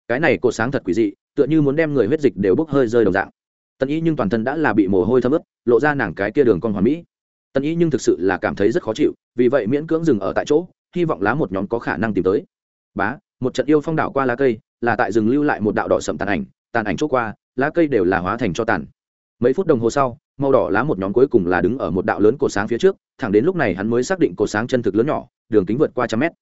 Cái này cột sáng thật quỷ dị, tựa như muốn đem người huyết dịch đều bốc hơi rơi đồng dạng. Tân y nhưng toàn thân đã là bị mồ hôi thấm ướt, lộ ra nàng cái kia đường con hoàn mỹ. Tân y nhưng thực sự là cảm thấy rất khó chịu, vì vậy miễn cưỡng dừng ở tại chỗ, hy vọng lá một nhóm có khả năng tìm tới. Bá, một trận yêu phong đảo qua lá cây là tại rừng lưu lại một đạo đỏ sậm tàn ảnh tàn ảnh chỗ qua, lá cây đều là hóa thành cho tàn. Mấy phút đồng hồ sau, màu đỏ lá một nhóm cuối cùng là đứng ở một đạo lớn cổ sáng phía trước, thẳng đến lúc này hắn mới xác định cổ sáng chân thực lớn nhỏ, đường kính vượt qua trăm mét.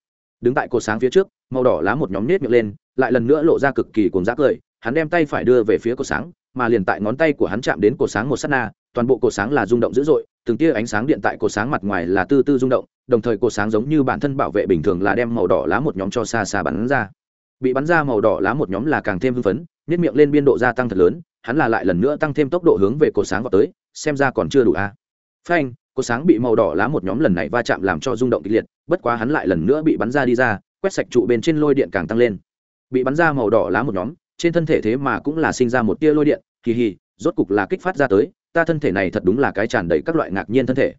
Đứng tại cổ sáng phía trước, màu đỏ lá một nhóm nết miệng lên, lại lần nữa lộ ra cực kỳ cuồng giác cười, hắn đem tay phải đưa về phía cổ sáng, mà liền tại ngón tay của hắn chạm đến cổ sáng một s á t na, toàn bộ cổ sáng là rung động dữ dội, từng tia ánh sáng điện tại cổ sáng mặt ngoài là tư tư rung động, đồng thời cổ sáng giống như bản thân bảo vệ bình thường là đem màu đỏ lá một nhóm cho xa xa bắn ra bị bắn ra màu đỏ lá một nhóm là càng thêm hưng phấn nhất miệng lên biên độ gia tăng thật lớn, hắn là lại lần nữa tăng thêm tốc độ hướng về cột sáng vào tới, xem ra còn chưa đủ a à. phanh cột sáng bị màu đỏ lá một nhóm lần này va chạm làm cho rung động kịch liệt, bất quá hắn lại lần nữa bị bắn ra đi ra, quét sạch trụ bên trên lôi điện càng tăng lên bị bắn ra màu đỏ lá một nhóm, trên thân thể thế mà cũng là sinh ra một tia lôi điện kỳ hì, rốt cục là kích phát ra tới, ta thân thể này thật đúng là cái tràn đầy các loại ngạc nhiên thân thể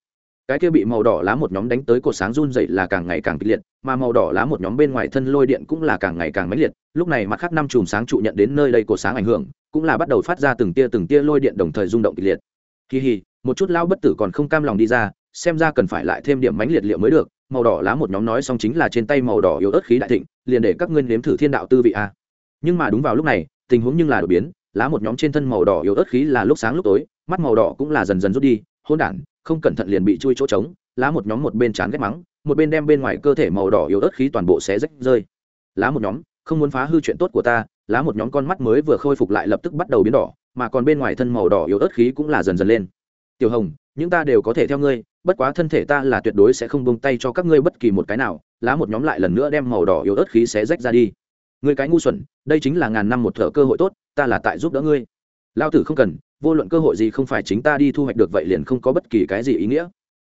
cái kia bị màu đỏ lá một nhóm đánh tới cột sáng run dậy là càng ngày càng kịch liệt, mà màu đỏ lá một nhóm bên ngoài thân lôi điện cũng là càng ngày càng mãnh liệt. Lúc này mặt khác năm chùm sáng trụ nhận đến nơi đây cột sáng ảnh hưởng, cũng là bắt đầu phát ra từng tia từng tia lôi điện đồng thời rung động kịch liệt. Kỳ hì, một chút lao bất tử còn không cam lòng đi ra, xem ra cần phải lại thêm điểm mãnh liệt liệu mới được. Màu đỏ lá một nhóm nói xong chính là trên tay màu đỏ yếu ớt khí đại thịnh, liền để các ngươi nếm thử thiên đạo tư vị a. Nhưng mà đúng vào lúc này, tình huống nhưng là đột biến, lá một nhóm trên thân màu đỏ yếu ớt khí là lúc sáng lúc tối, mắt màu đỏ cũng là dần dần rút đi hôn đản không cẩn thận liền bị chui chỗ trống, lá một nhóm một bên chán ghét mắng, một bên đem bên ngoài cơ thể màu đỏ yếu ớt khí toàn bộ xé rách rơi. Lá một nhóm, không muốn phá hư chuyện tốt của ta, lá một nhóm con mắt mới vừa khôi phục lại lập tức bắt đầu biến đỏ, mà còn bên ngoài thân màu đỏ yếu ớt khí cũng là dần dần lên. Tiểu hồng, những ta đều có thể theo ngươi, bất quá thân thể ta là tuyệt đối sẽ không buông tay cho các ngươi bất kỳ một cái nào, lá một nhóm lại lần nữa đem màu đỏ yếu ớt khí xé rách ra đi. Ngươi cái ngu xuẩn, đây chính là ngàn năm một thợ cơ hội tốt, ta là tại giúp đỡ ngươi. Lao tử không cần vô luận cơ hội gì không phải chính ta đi thu hoạch được vậy liền không có bất kỳ cái gì ý nghĩa.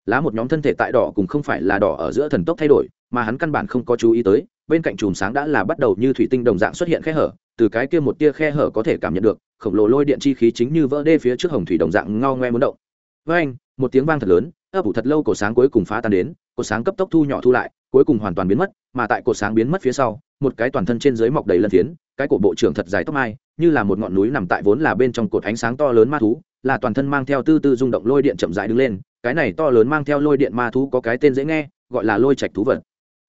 Lá một nhóm thân thể tại đỏ cùng không phải là đỏ ở giữa thần tốc thay đổi, mà hắn căn bản không có chú ý tới, bên cạnh chùm sáng đã là bắt đầu như thủy tinh đồng dạng xuất hiện khe hở, từ cái kia một tia khe hở có thể cảm nhận được, khổng lồ lôi điện chi khí chính như vỡ đê phía trước hồng thủy đồng dạng ngao ngoe muốn động. Với anh, một tiếng vang thật lớn, ấp ủ thật lâu cổ sáng cuối cùng phá tan đến, cổ sáng cấp tốc thu nhỏ thu lại, cuối cùng hoàn toàn biến mất, mà tại cổ sáng biến mất phía sau một cái toàn thân trên dưới mọc đầy lân phiến, cái cổ bộ trưởng thật dài tóc mai, như là một ngọn núi nằm tại vốn là bên trong cột ánh sáng to lớn ma thú, là toàn thân mang theo tư tư rung động lôi điện chậm rãi đứng lên, cái này to lớn mang theo lôi điện ma thú có cái tên dễ nghe, gọi là lôi trạch thú vật.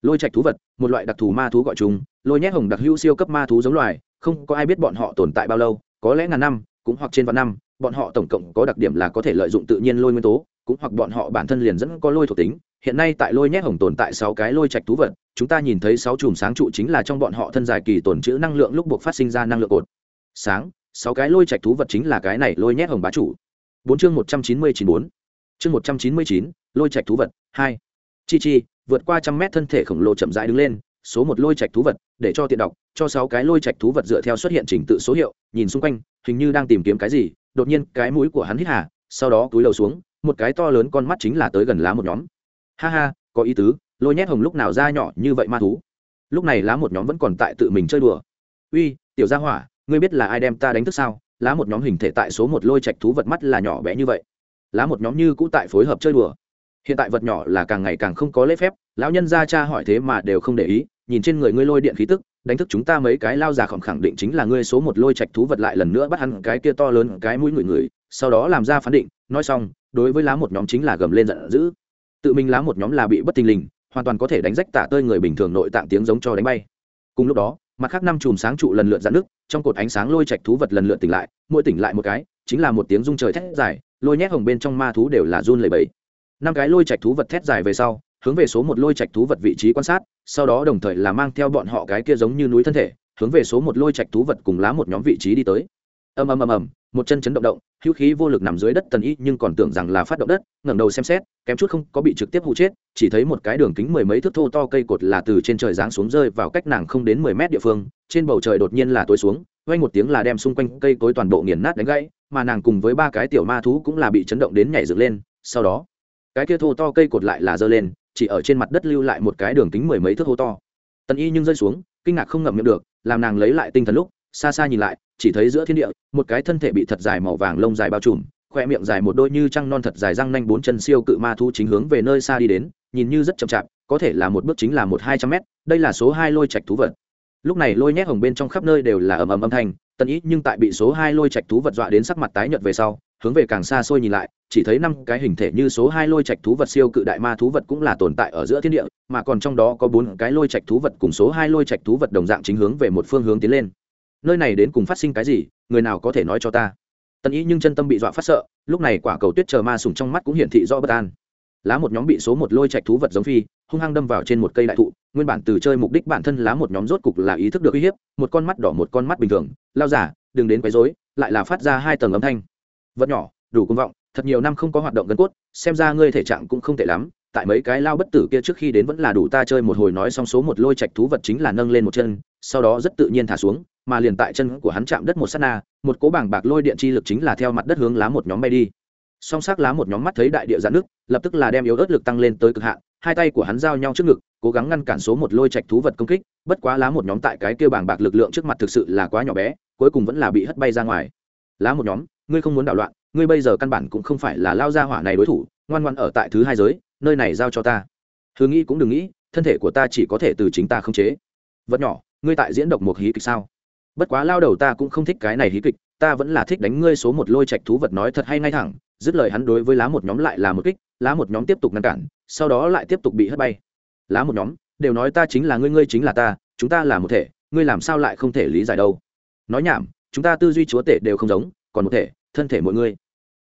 Lôi trạch thú vật, một loại đặc thù ma thú gọi chúng, lôi nhét hồng đặc hữu siêu cấp ma thú giống loài, không có ai biết bọn họ tồn tại bao lâu, có lẽ ngàn năm, cũng hoặc trên vạn năm, bọn họ tổng cộng có đặc điểm là có thể lợi dụng tự nhiên lôi nguyên tố, cũng hoặc bọn họ bản thân liền dẫn có lôi thuộc tính. Hiện nay tại lôi nhét hồng tồn tại sáu cái lôi trạch thú vật chúng ta nhìn thấy sáu chùm sáng trụ chính là trong bọn họ thân dài kỳ tồn trữ năng lượng lúc buộc phát sinh ra năng lượng cột. Sáng, sáu cái lôi trạch thú vật chính là cái này lôi nhét hồng bá chủ. Bốn chương một trăm chín mươi chín bốn. Chương một trăm chín mươi chín, lôi trạch thú vật, hai. Chi chi, vượt qua trăm mét thân thể khổng lồ chậm rãi đứng lên, số một lôi trạch thú vật, để cho tiện đọc, cho sáu cái lôi trạch thú vật dựa theo xuất hiện trình tự số hiệu, nhìn xung quanh, hình như đang tìm kiếm cái gì, đột nhiên cái mũi của hắn hít hà, sau đó túi đầu xuống, một cái to lớn con mắt chính là tới gần lá một nhóm. Ha ha, có ý tứ lôi nhét hồng lúc nào ra nhỏ như vậy ma thú. Lúc này lá một nhóm vẫn còn tại tự mình chơi đùa. Uy, tiểu gia hỏa, ngươi biết là ai đem ta đánh thức sao? Lá một nhóm hình thể tại số một lôi trạch thú vật mắt là nhỏ bé như vậy. Lá một nhóm như cũ tại phối hợp chơi đùa. Hiện tại vật nhỏ là càng ngày càng không có lễ phép, lão nhân gia cha hỏi thế mà đều không để ý, nhìn trên người ngươi lôi điện khí tức, đánh thức chúng ta mấy cái lao già khổng khẳng định chính là ngươi số một lôi trạch thú vật lại lần nữa bắt hắn cái kia to lớn cái mũi người người, sau đó làm ra phán định, nói xong, đối với lá một nhóm chính là gầm lên giận dữ. Tự mình lá một nhóm là bị bất tình lình hoàn toàn có thể đánh rách tả tơi người bình thường nội tạng tiếng giống cho đánh bay. Cùng lúc đó, mặt khác năm chùm sáng trụ lần lượt dạn nước trong cột ánh sáng lôi trạch thú vật lần lượt tỉnh lại, mỗi tỉnh lại một cái, chính là một tiếng rung trời thét dài, lôi nhét hồng bên trong ma thú đều là run lầy bẫy năm cái lôi trạch thú vật thét dài về sau, hướng về số một lôi trạch thú vật vị trí quan sát, sau đó đồng thời là mang theo bọn họ cái kia giống như núi thân thể, hướng về số một lôi trạch thú vật cùng lá một nhóm vị trí đi tới ầm ầm ầm ầm, một chân chấn động động, hữu khí vô lực nằm dưới đất tần y nhưng còn tưởng rằng là phát động đất, ngẩng đầu xem xét, kém chút không có bị trực tiếp hụ chết, chỉ thấy một cái đường kính mười mấy thước thô to cây cột là từ trên trời giáng xuống rơi vào cách nàng không đến mười mét địa phương, trên bầu trời đột nhiên là tối xuống, vang một tiếng là đem xung quanh cây cối toàn bộ nghiền nát đánh gãy, mà nàng cùng với ba cái tiểu ma thú cũng là bị chấn động đến nhảy dựng lên, sau đó, cái kia thô to cây cột lại là giơ lên, chỉ ở trên mặt đất lưu lại một cái đường kính mười mấy thước thô to. Tần y nhưng rơi xuống, kinh ngạc không ngậm miệng được, làm nàng lấy lại tinh thần lúc, xa xa nhìn lại chỉ thấy giữa thiên địa, một cái thân thể bị thật dài màu vàng lông dài bao trùm, khoe miệng dài một đôi như trăng non thật dài răng nanh bốn chân siêu cự ma thu chính hướng về nơi xa đi đến, nhìn như rất chậm chạp, có thể là một bước chính là một hai trăm mét, đây là số hai lôi trạch thú vật. Lúc này lôi nhét hồng bên trong khắp nơi đều là ầm ầm âm thanh, tần ý nhưng tại bị số hai lôi trạch thú vật dọa đến sắc mặt tái nhợt về sau, hướng về càng xa xôi nhìn lại, chỉ thấy năm cái hình thể như số hai lôi trạch thú vật siêu cự đại ma thú vật cũng là tồn tại ở giữa thiên địa, mà còn trong đó có bốn cái lôi trạch thú vật cùng số hai lôi trạch thú vật đồng dạng chính hướng về một phương hướng tiến lên nơi này đến cùng phát sinh cái gì, người nào có thể nói cho ta? Tần ý nhưng chân tâm bị dọa phát sợ, lúc này quả cầu tuyết chờ ma sùng trong mắt cũng hiển thị rõ bất an. Lá một nhóm bị số một lôi chạy thú vật giống phi, hung hăng đâm vào trên một cây đại thụ, nguyên bản từ chơi mục đích bản thân lá một nhóm rốt cục là ý thức được uy hiếp, một con mắt đỏ một con mắt bình thường, lao giả, đừng đến quấy rối, lại là phát ra hai tầng âm thanh. Vật nhỏ, đủ công vọng, thật nhiều năm không có hoạt động gân cốt, xem ra ngươi thể trạng cũng không tệ lắm tại mấy cái lao bất tử kia trước khi đến vẫn là đủ ta chơi một hồi nói xong số một lôi trạch thú vật chính là nâng lên một chân, sau đó rất tự nhiên thả xuống, mà liền tại chân của hắn chạm đất một sát na, một cố bảng bạc lôi điện chi lực chính là theo mặt đất hướng lá một nhóm bay đi. Song sắc lá một nhóm mắt thấy đại địa giãn nước, lập tức là đem yếu ớt lực tăng lên tới cực hạn, hai tay của hắn giao nhau trước ngực, cố gắng ngăn cản số một lôi trạch thú vật công kích, bất quá lá một nhóm tại cái kia bảng bạc lực lượng trước mặt thực sự là quá nhỏ bé, cuối cùng vẫn là bị hất bay ra ngoài. Lá một nhóm, ngươi không muốn đảo loạn, ngươi bây giờ căn bản cũng không phải là lao ra hỏa này đối thủ, ngoan ngoan ở tại thứ hai giới nơi này giao cho ta. Hứa nghĩ cũng đừng nghĩ, thân thể của ta chỉ có thể từ chính ta không chế. Vật nhỏ, ngươi tại diễn độc một hí kịch sao? Bất quá lao đầu ta cũng không thích cái này hí kịch, ta vẫn là thích đánh ngươi số một lôi trạch thú vật nói thật hay ngay thẳng, dứt lời hắn đối với lá một nhóm lại là một kích, lá một nhóm tiếp tục ngăn cản, sau đó lại tiếp tục bị hất bay. Lá một nhóm, đều nói ta chính là ngươi ngươi chính là ta, chúng ta là một thể, ngươi làm sao lại không thể lý giải đâu? Nói nhảm, chúng ta tư duy chúa tể đều không giống, còn một thể, thân thể mỗi ngươi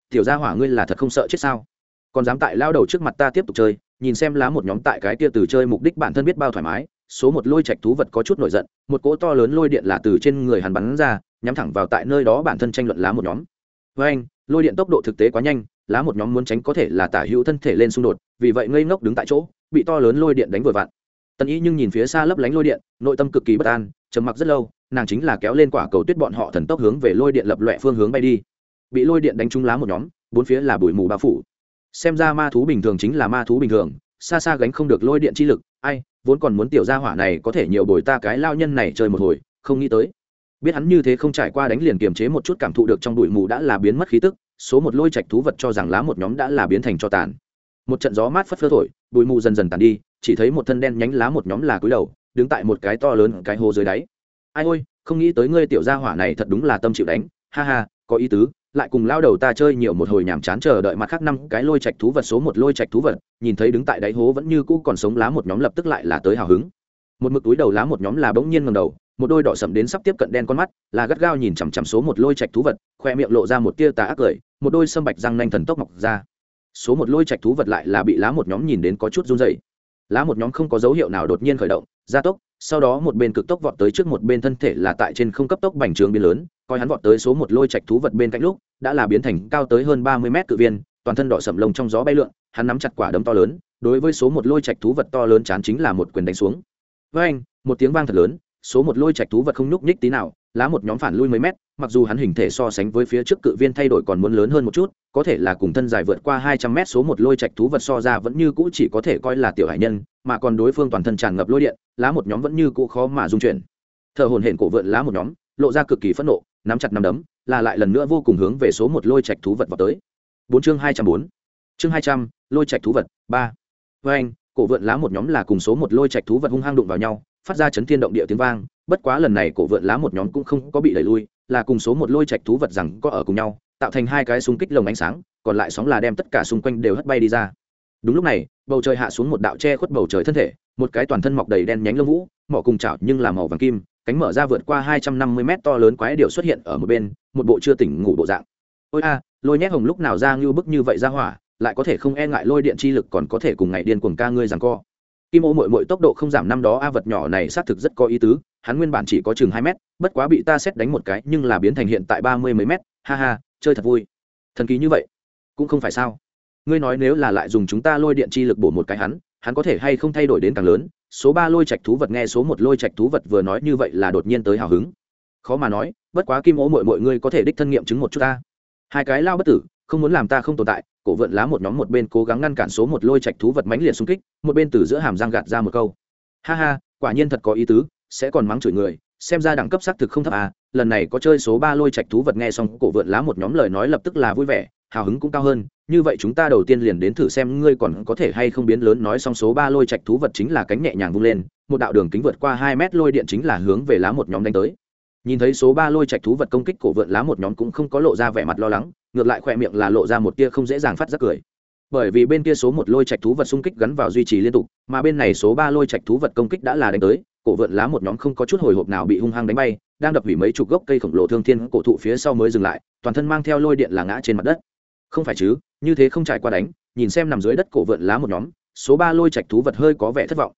tiểu gia hỏa ngươi là thật không sợ chết sao? Còn dám tại lao đầu trước mặt ta tiếp tục chơi, nhìn xem lá một nhóm tại cái kia từ chơi mục đích bản thân biết bao thoải mái, số một lôi trạch thú vật có chút nổi giận, một cỗ to lớn lôi điện là từ trên người hắn bắn ra, nhắm thẳng vào tại nơi đó bản thân tranh luận lá một nhóm. Với anh lôi điện tốc độ thực tế quá nhanh, lá một nhóm muốn tránh có thể là tả hữu thân thể lên xung đột, vì vậy ngây ngốc đứng tại chỗ, bị to lớn lôi điện đánh vừa vặn. Tần ý nhưng nhìn phía xa lấp lánh lôi điện, nội tâm cực kỳ bất an, trầm mặc rất lâu, nàng chính là kéo lên quả cầu tuyết bọn họ thần tốc hướng về lôi điện lập loẹ phương hướng bay đi. Bị lôi điện đánh trúng lá một nhóm, bốn phía là bụi mù bao phủ xem ra ma thú bình thường chính là ma thú bình thường, xa xa gánh không được lôi điện chi lực, ai, vốn còn muốn tiểu gia hỏa này có thể nhiều bồi ta cái lao nhân này chơi một hồi, không nghĩ tới. Biết hắn như thế không trải qua đánh liền kiềm chế một chút cảm thụ được trong bụi mù đã là biến mất khí tức, số một lôi trạch thú vật cho rằng lá một nhóm đã là biến thành cho tàn. Một trận gió mát phất phơ thổi, bụi mù dần dần tàn đi, chỉ thấy một thân đen nhánh lá một nhóm là cúi đầu, đứng tại một cái to lớn cái hồ dưới đáy. Ai ôi, không nghĩ tới ngươi tiểu gia hỏa này thật đúng là tâm chịu đánh, ha ha, có ý tứ lại cùng lao đầu ta chơi nhiều một hồi nhàm chán chờ đợi mặt khác năm cái lôi trạch thú vật số một lôi trạch thú vật, nhìn thấy đứng tại đáy hố vẫn như cũ còn sống lá một nhóm lập tức lại là tới hào hứng. Một mực túi đầu lá một nhóm là bỗng nhiên ngầm đầu, một đôi đỏ sậm đến sắp tiếp cận đen con mắt, là gắt gao nhìn chằm chằm số một lôi trạch thú vật, khoe miệng lộ ra một tia tà ác cười, một đôi sâm bạch răng nanh thần tốc mọc ra. Số một lôi trạch thú vật lại là bị lá một nhóm nhìn đến có chút run dày lá một nhóm không có dấu hiệu nào đột nhiên khởi động, gia tốc sau đó một bên cực tốc vọt tới trước một bên thân thể là tại trên không cấp tốc bành trướng biến lớn, coi hắn vọt tới số một lôi trạch thú vật bên cạnh lúc, đã là biến thành cao tới hơn ba mươi mét cự viên, toàn thân đỏ sậm lông trong gió bay lượn, hắn nắm chặt quả đấm to lớn, đối với số một lôi trạch thú vật to lớn chán chính là một quyền đánh xuống. Với anh, một tiếng vang thật lớn, số một lôi trạch thú vật không nhúc nhích tí nào, lá một nhóm phản lui mấy mét, mặc dù hắn hình thể so sánh với phía trước cự viên thay đổi còn muốn lớn hơn một chút, có thể là cùng thân dài vượt qua hai trăm mét, số một lôi trạch thú vật so ra vẫn như cũ chỉ có thể coi là tiểu hải nhân mà còn đối phương toàn thân tràn ngập lôi điện, lá một nhóm vẫn như cũ khó mà dung chuyển. Thợ hồn hển cổ vượn lá một nhóm, lộ ra cực kỳ phẫn nộ, nắm chặt nắm đấm, là lại lần nữa vô cùng hướng về số một lôi trạch thú vật vào tới. Bốn chương hai trăm bốn. Chương hai trăm, lôi trạch thú vật, ba. Với anh, cổ vượn lá một nhóm là cùng số một lôi trạch thú vật hung hăng đụng vào nhau, phát ra chấn thiên động địa tiếng vang, bất quá lần này cổ vượn lá một nhóm cũng không có bị đẩy lui, là cùng số một lôi trạch thú vật rằng có ở cùng nhau, tạo thành hai cái xung kích lồng ánh sáng, còn lại sóng là đem tất cả xung quanh đều hất bay đi ra. Đúng lúc này bầu trời hạ xuống một đạo che khuất bầu trời thân thể, một cái toàn thân mọc đầy đen nhánh lông vũ, mỏ cùng chảo nhưng là màu vàng kim, cánh mở ra vượt qua hai trăm năm mươi mét to lớn quái điệu xuất hiện ở một bên, một bộ chưa tỉnh ngủ bộ dạng. Ôi a, lôi nhét hồng lúc nào ra như bức như vậy ra hỏa, lại có thể không e ngại lôi điện chi lực còn có thể cùng ngày điên cuồng ca ngươi rằng co. Kim ô mội mội tốc độ không giảm năm đó a vật nhỏ này xác thực rất có ý tứ, hắn nguyên bản chỉ có chừng hai mét, bất quá bị ta xét đánh một cái nhưng là biến thành hiện tại ba mươi mấy mét, ha ha, chơi thật vui. Thần kỳ như vậy, cũng không phải sao? Ngươi nói nếu là lại dùng chúng ta lôi điện chi lực bổ một cái hắn hắn có thể hay không thay đổi đến càng lớn? Số ba lôi trạch thú vật nghe số một lôi trạch thú vật vừa nói như vậy là đột nhiên tới hào hứng. Khó mà nói, bất quá kim ố mội mọi ngươi có thể đích thân nghiệm chứng một chút ta. Hai cái lao bất tử, không muốn làm ta không tồn tại, cổ vượn lá một nhóm một bên cố gắng ngăn cản số một lôi trạch thú vật mãnh liệt xung kích, một bên từ giữa hàm giang gạt ra một câu. Ha ha, quả nhiên thật có ý tứ, sẽ còn mắng chửi người, xem ra đẳng cấp xác thực không thấp à lần này có chơi số ba lôi trạch thú vật nghe xong, cổ vượn lá một nhóm lời nói lập tức là vui vẻ hào hứng cũng cao hơn, như vậy chúng ta đầu tiên liền đến thử xem ngươi còn có thể hay không biến lớn, nói xong số ba lôi trạch thú vật chính là cánh nhẹ nhàng vung lên, một đạo đường kính vượt qua hai mét lôi điện chính là hướng về lá một nhóm đánh tới. Nhìn thấy số ba lôi trạch thú vật công kích cổ vượn lá một nhóm cũng không có lộ ra vẻ mặt lo lắng, ngược lại khỏe miệng là lộ ra một tia không dễ dàng phát giác cười. Bởi vì bên kia số một lôi trạch thú vật xung kích gắn vào duy trì liên tục, mà bên này số ba lôi trạch thú vật công kích đã là đánh tới, cổ vượn lá một nhóm không có chút hồi hộp nào bị hung hăng đánh bay, đang đập hủy mấy chục gốc cây khổng lồ thương thiên cổ thụ phía sau mới dừng lại, toàn thân mang theo lôi điện là ngã trên mặt đất không phải chứ, như thế không trải qua đánh, nhìn xem nằm dưới đất cổ vượn lá một nhóm, số ba lôi trạch thú vật hơi có vẻ thất vọng.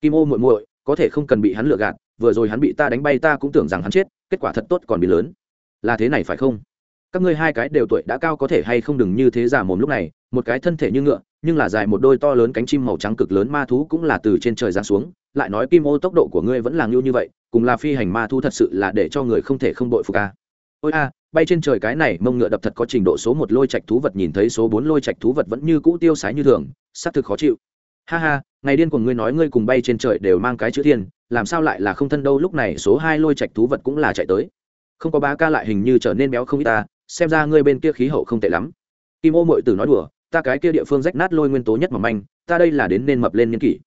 Kim ô muội muội, có thể không cần bị hắn lừa gạt, vừa rồi hắn bị ta đánh bay ta cũng tưởng rằng hắn chết, kết quả thật tốt còn bị lớn. Là thế này phải không? Các ngươi hai cái đều tuổi đã cao có thể hay không đừng như thế giả mồm lúc này, một cái thân thể như ngựa, nhưng là dài một đôi to lớn cánh chim màu trắng cực lớn ma thú cũng là từ trên trời giáng xuống, lại nói kim ô tốc độ của ngươi vẫn là ngưu như vậy, cùng là phi hành ma thú thật sự là để cho người không thể không đội phục ca ôi a bay trên trời cái này mông ngựa đập thật có trình độ số một lôi trạch thú vật nhìn thấy số bốn lôi trạch thú vật vẫn như cũ tiêu sái như thường, xác thực khó chịu. Ha ha, ngày điên của ngươi nói ngươi cùng bay trên trời đều mang cái chữ thiên, làm sao lại là không thân đâu, lúc này số hai lôi trạch thú vật cũng là chạy tới. Không có ba ca lại hình như trở nên béo không ít ta, xem ra ngươi bên kia khí hậu không tệ lắm. Kim ô mội tử nói đùa, ta cái kia địa phương rách nát lôi nguyên tố nhất mà manh, ta đây là đến nên mập lên nhân kỷ.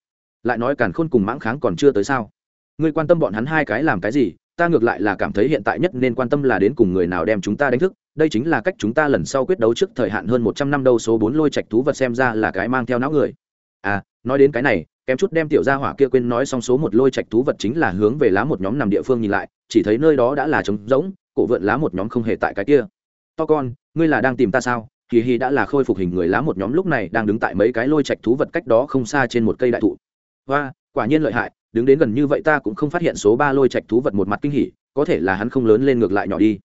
Lại nói càn khôn cùng mãng kháng còn chưa tới sao? Ngươi quan tâm bọn hắn hai cái làm cái gì? Ta ngược lại là cảm thấy hiện tại nhất nên quan tâm là đến cùng người nào đem chúng ta đánh thức, đây chính là cách chúng ta lần sau quyết đấu trước thời hạn hơn một trăm năm đâu số bốn lôi trạch thú vật xem ra là cái mang theo não người. À nói đến cái này, kém chút đem tiểu gia hỏa kia quên nói xong số một lôi trạch thú vật chính là hướng về lá một nhóm nằm địa phương nhìn lại, chỉ thấy nơi đó đã là trống rỗng, cổ vượn lá một nhóm không hề tại cái kia. To con, ngươi là đang tìm ta sao? Kỳ hi đã là khôi phục hình người lá một nhóm lúc này đang đứng tại mấy cái lôi trạch thú vật cách đó không xa trên một cây đại thụ. Và quả nhiên lợi hại đứng đến gần như vậy ta cũng không phát hiện số ba lôi trạch thú vật một mặt kinh hỉ, có thể là hắn không lớn lên ngược lại nhỏ đi.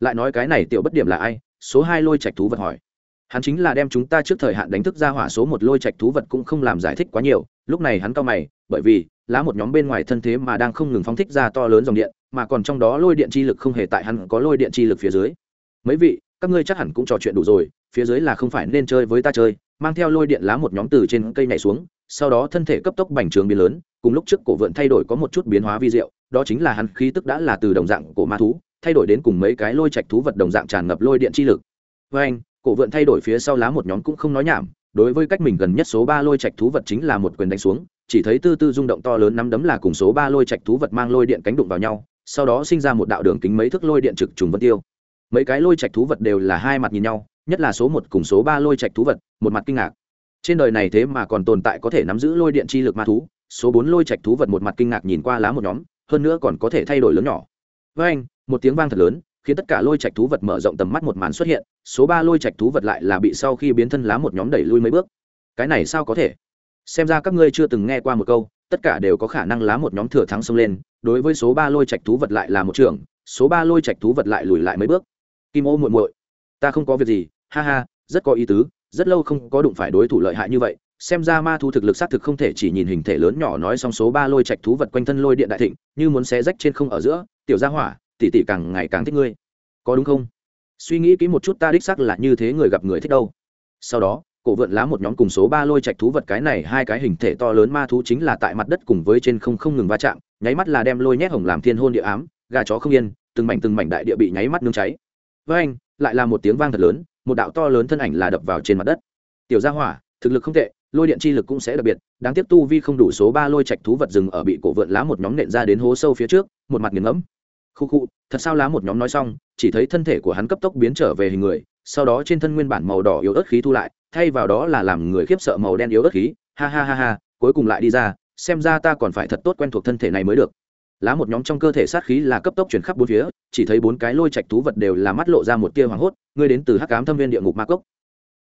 Lại nói cái này tiểu bất điểm là ai? Số hai lôi trạch thú vật hỏi. Hắn chính là đem chúng ta trước thời hạn đánh thức ra hỏa số một lôi trạch thú vật cũng không làm giải thích quá nhiều, lúc này hắn cao mày, bởi vì lá một nhóm bên ngoài thân thế mà đang không ngừng phóng thích ra to lớn dòng điện, mà còn trong đó lôi điện chi lực không hề tại hắn có lôi điện chi lực phía dưới. Mấy vị, các ngươi chắc hẳn cũng trò chuyện đủ rồi, phía dưới là không phải nên chơi với ta chơi, mang theo lôi điện lá một nhóm từ trên cây nhảy xuống sau đó thân thể cấp tốc bành trướng biến lớn, cùng lúc trước cổ vượn thay đổi có một chút biến hóa vi diệu, đó chính là hắn khí tức đã là từ đồng dạng của ma thú, thay đổi đến cùng mấy cái lôi trạch thú vật đồng dạng tràn ngập lôi điện chi lực. Với anh, cổ vượn thay đổi phía sau lá một nhóm cũng không nói nhảm, đối với cách mình gần nhất số ba lôi trạch thú vật chính là một quyền đánh xuống, chỉ thấy tư tư rung động to lớn nắm đấm là cùng số ba lôi trạch thú vật mang lôi điện cánh đụng vào nhau, sau đó sinh ra một đạo đường kính mấy thước lôi điện trực trùng vân tiêu. Mấy cái lôi trạch thú vật đều là hai mặt nhìn nhau, nhất là số một cùng số ba lôi trạch thú vật, một mặt kinh ngạc trên đời này thế mà còn tồn tại có thể nắm giữ lôi điện chi lực ma thú, số bốn lôi trạch thú vật một mặt kinh ngạc nhìn qua lá một nhóm, hơn nữa còn có thể thay đổi lớn nhỏ. Với anh, một tiếng vang thật lớn, khiến tất cả lôi trạch thú vật mở rộng tầm mắt một màn xuất hiện, số ba lôi trạch thú vật lại là bị sau khi biến thân lá một nhóm đẩy lui mấy bước. Cái này sao có thể? Xem ra các ngươi chưa từng nghe qua một câu, tất cả đều có khả năng lá một nhóm thừa thắng xông lên, đối với số ba lôi trạch thú vật lại là một trường, số ba lôi trạch thú vật lại lùi lại mấy bước. Kim ô muội muội, ta không có việc gì, ha ha, rất có ý tứ rất lâu không có đụng phải đối thủ lợi hại như vậy, xem ra ma thu thực lực xác thực không thể chỉ nhìn hình thể lớn nhỏ nói xong số ba lôi trạch thú vật quanh thân lôi điện đại thịnh, như muốn xé rách trên không ở giữa, tiểu gia hỏa, tỷ tỷ càng ngày càng thích ngươi. Có đúng không? Suy nghĩ kỹ một chút ta đích sắc là như thế người gặp người thích đâu. Sau đó, cổ vượn lá một nhóm cùng số ba lôi trạch thú vật cái này hai cái hình thể to lớn ma thú chính là tại mặt đất cùng với trên không không ngừng va chạm, nháy mắt là đem lôi nhét hồng làm thiên hôn địa ám, gà chó không yên, từng mảnh từng mảnh đại địa bị nháy mắt nương cháy. Với anh lại là một tiếng vang thật lớn một đạo to lớn thân ảnh là đập vào trên mặt đất. Tiểu gia hỏa, thực lực không tệ, lôi điện chi lực cũng sẽ đặc biệt, đáng tiếc tu vi không đủ số ba lôi trạch thú vật rừng ở bị cổ vượn lá một nhóm nện ra đến hố sâu phía trước, một mặt nghiền ngẫm. Khu khu, thật sao lá một nhóm nói xong, chỉ thấy thân thể của hắn cấp tốc biến trở về hình người, sau đó trên thân nguyên bản màu đỏ yếu ớt khí thu lại, thay vào đó là làm người khiếp sợ màu đen yếu ớt khí. Ha ha ha ha, cuối cùng lại đi ra, xem ra ta còn phải thật tốt quen thuộc thân thể này mới được lá một nhóm trong cơ thể sát khí là cấp tốc chuyển khắp bốn phía, chỉ thấy bốn cái lôi trạch thú vật đều là mắt lộ ra một tia hoảng hốt, ngươi đến từ hắc cám thâm viên địa ngục ma cốc.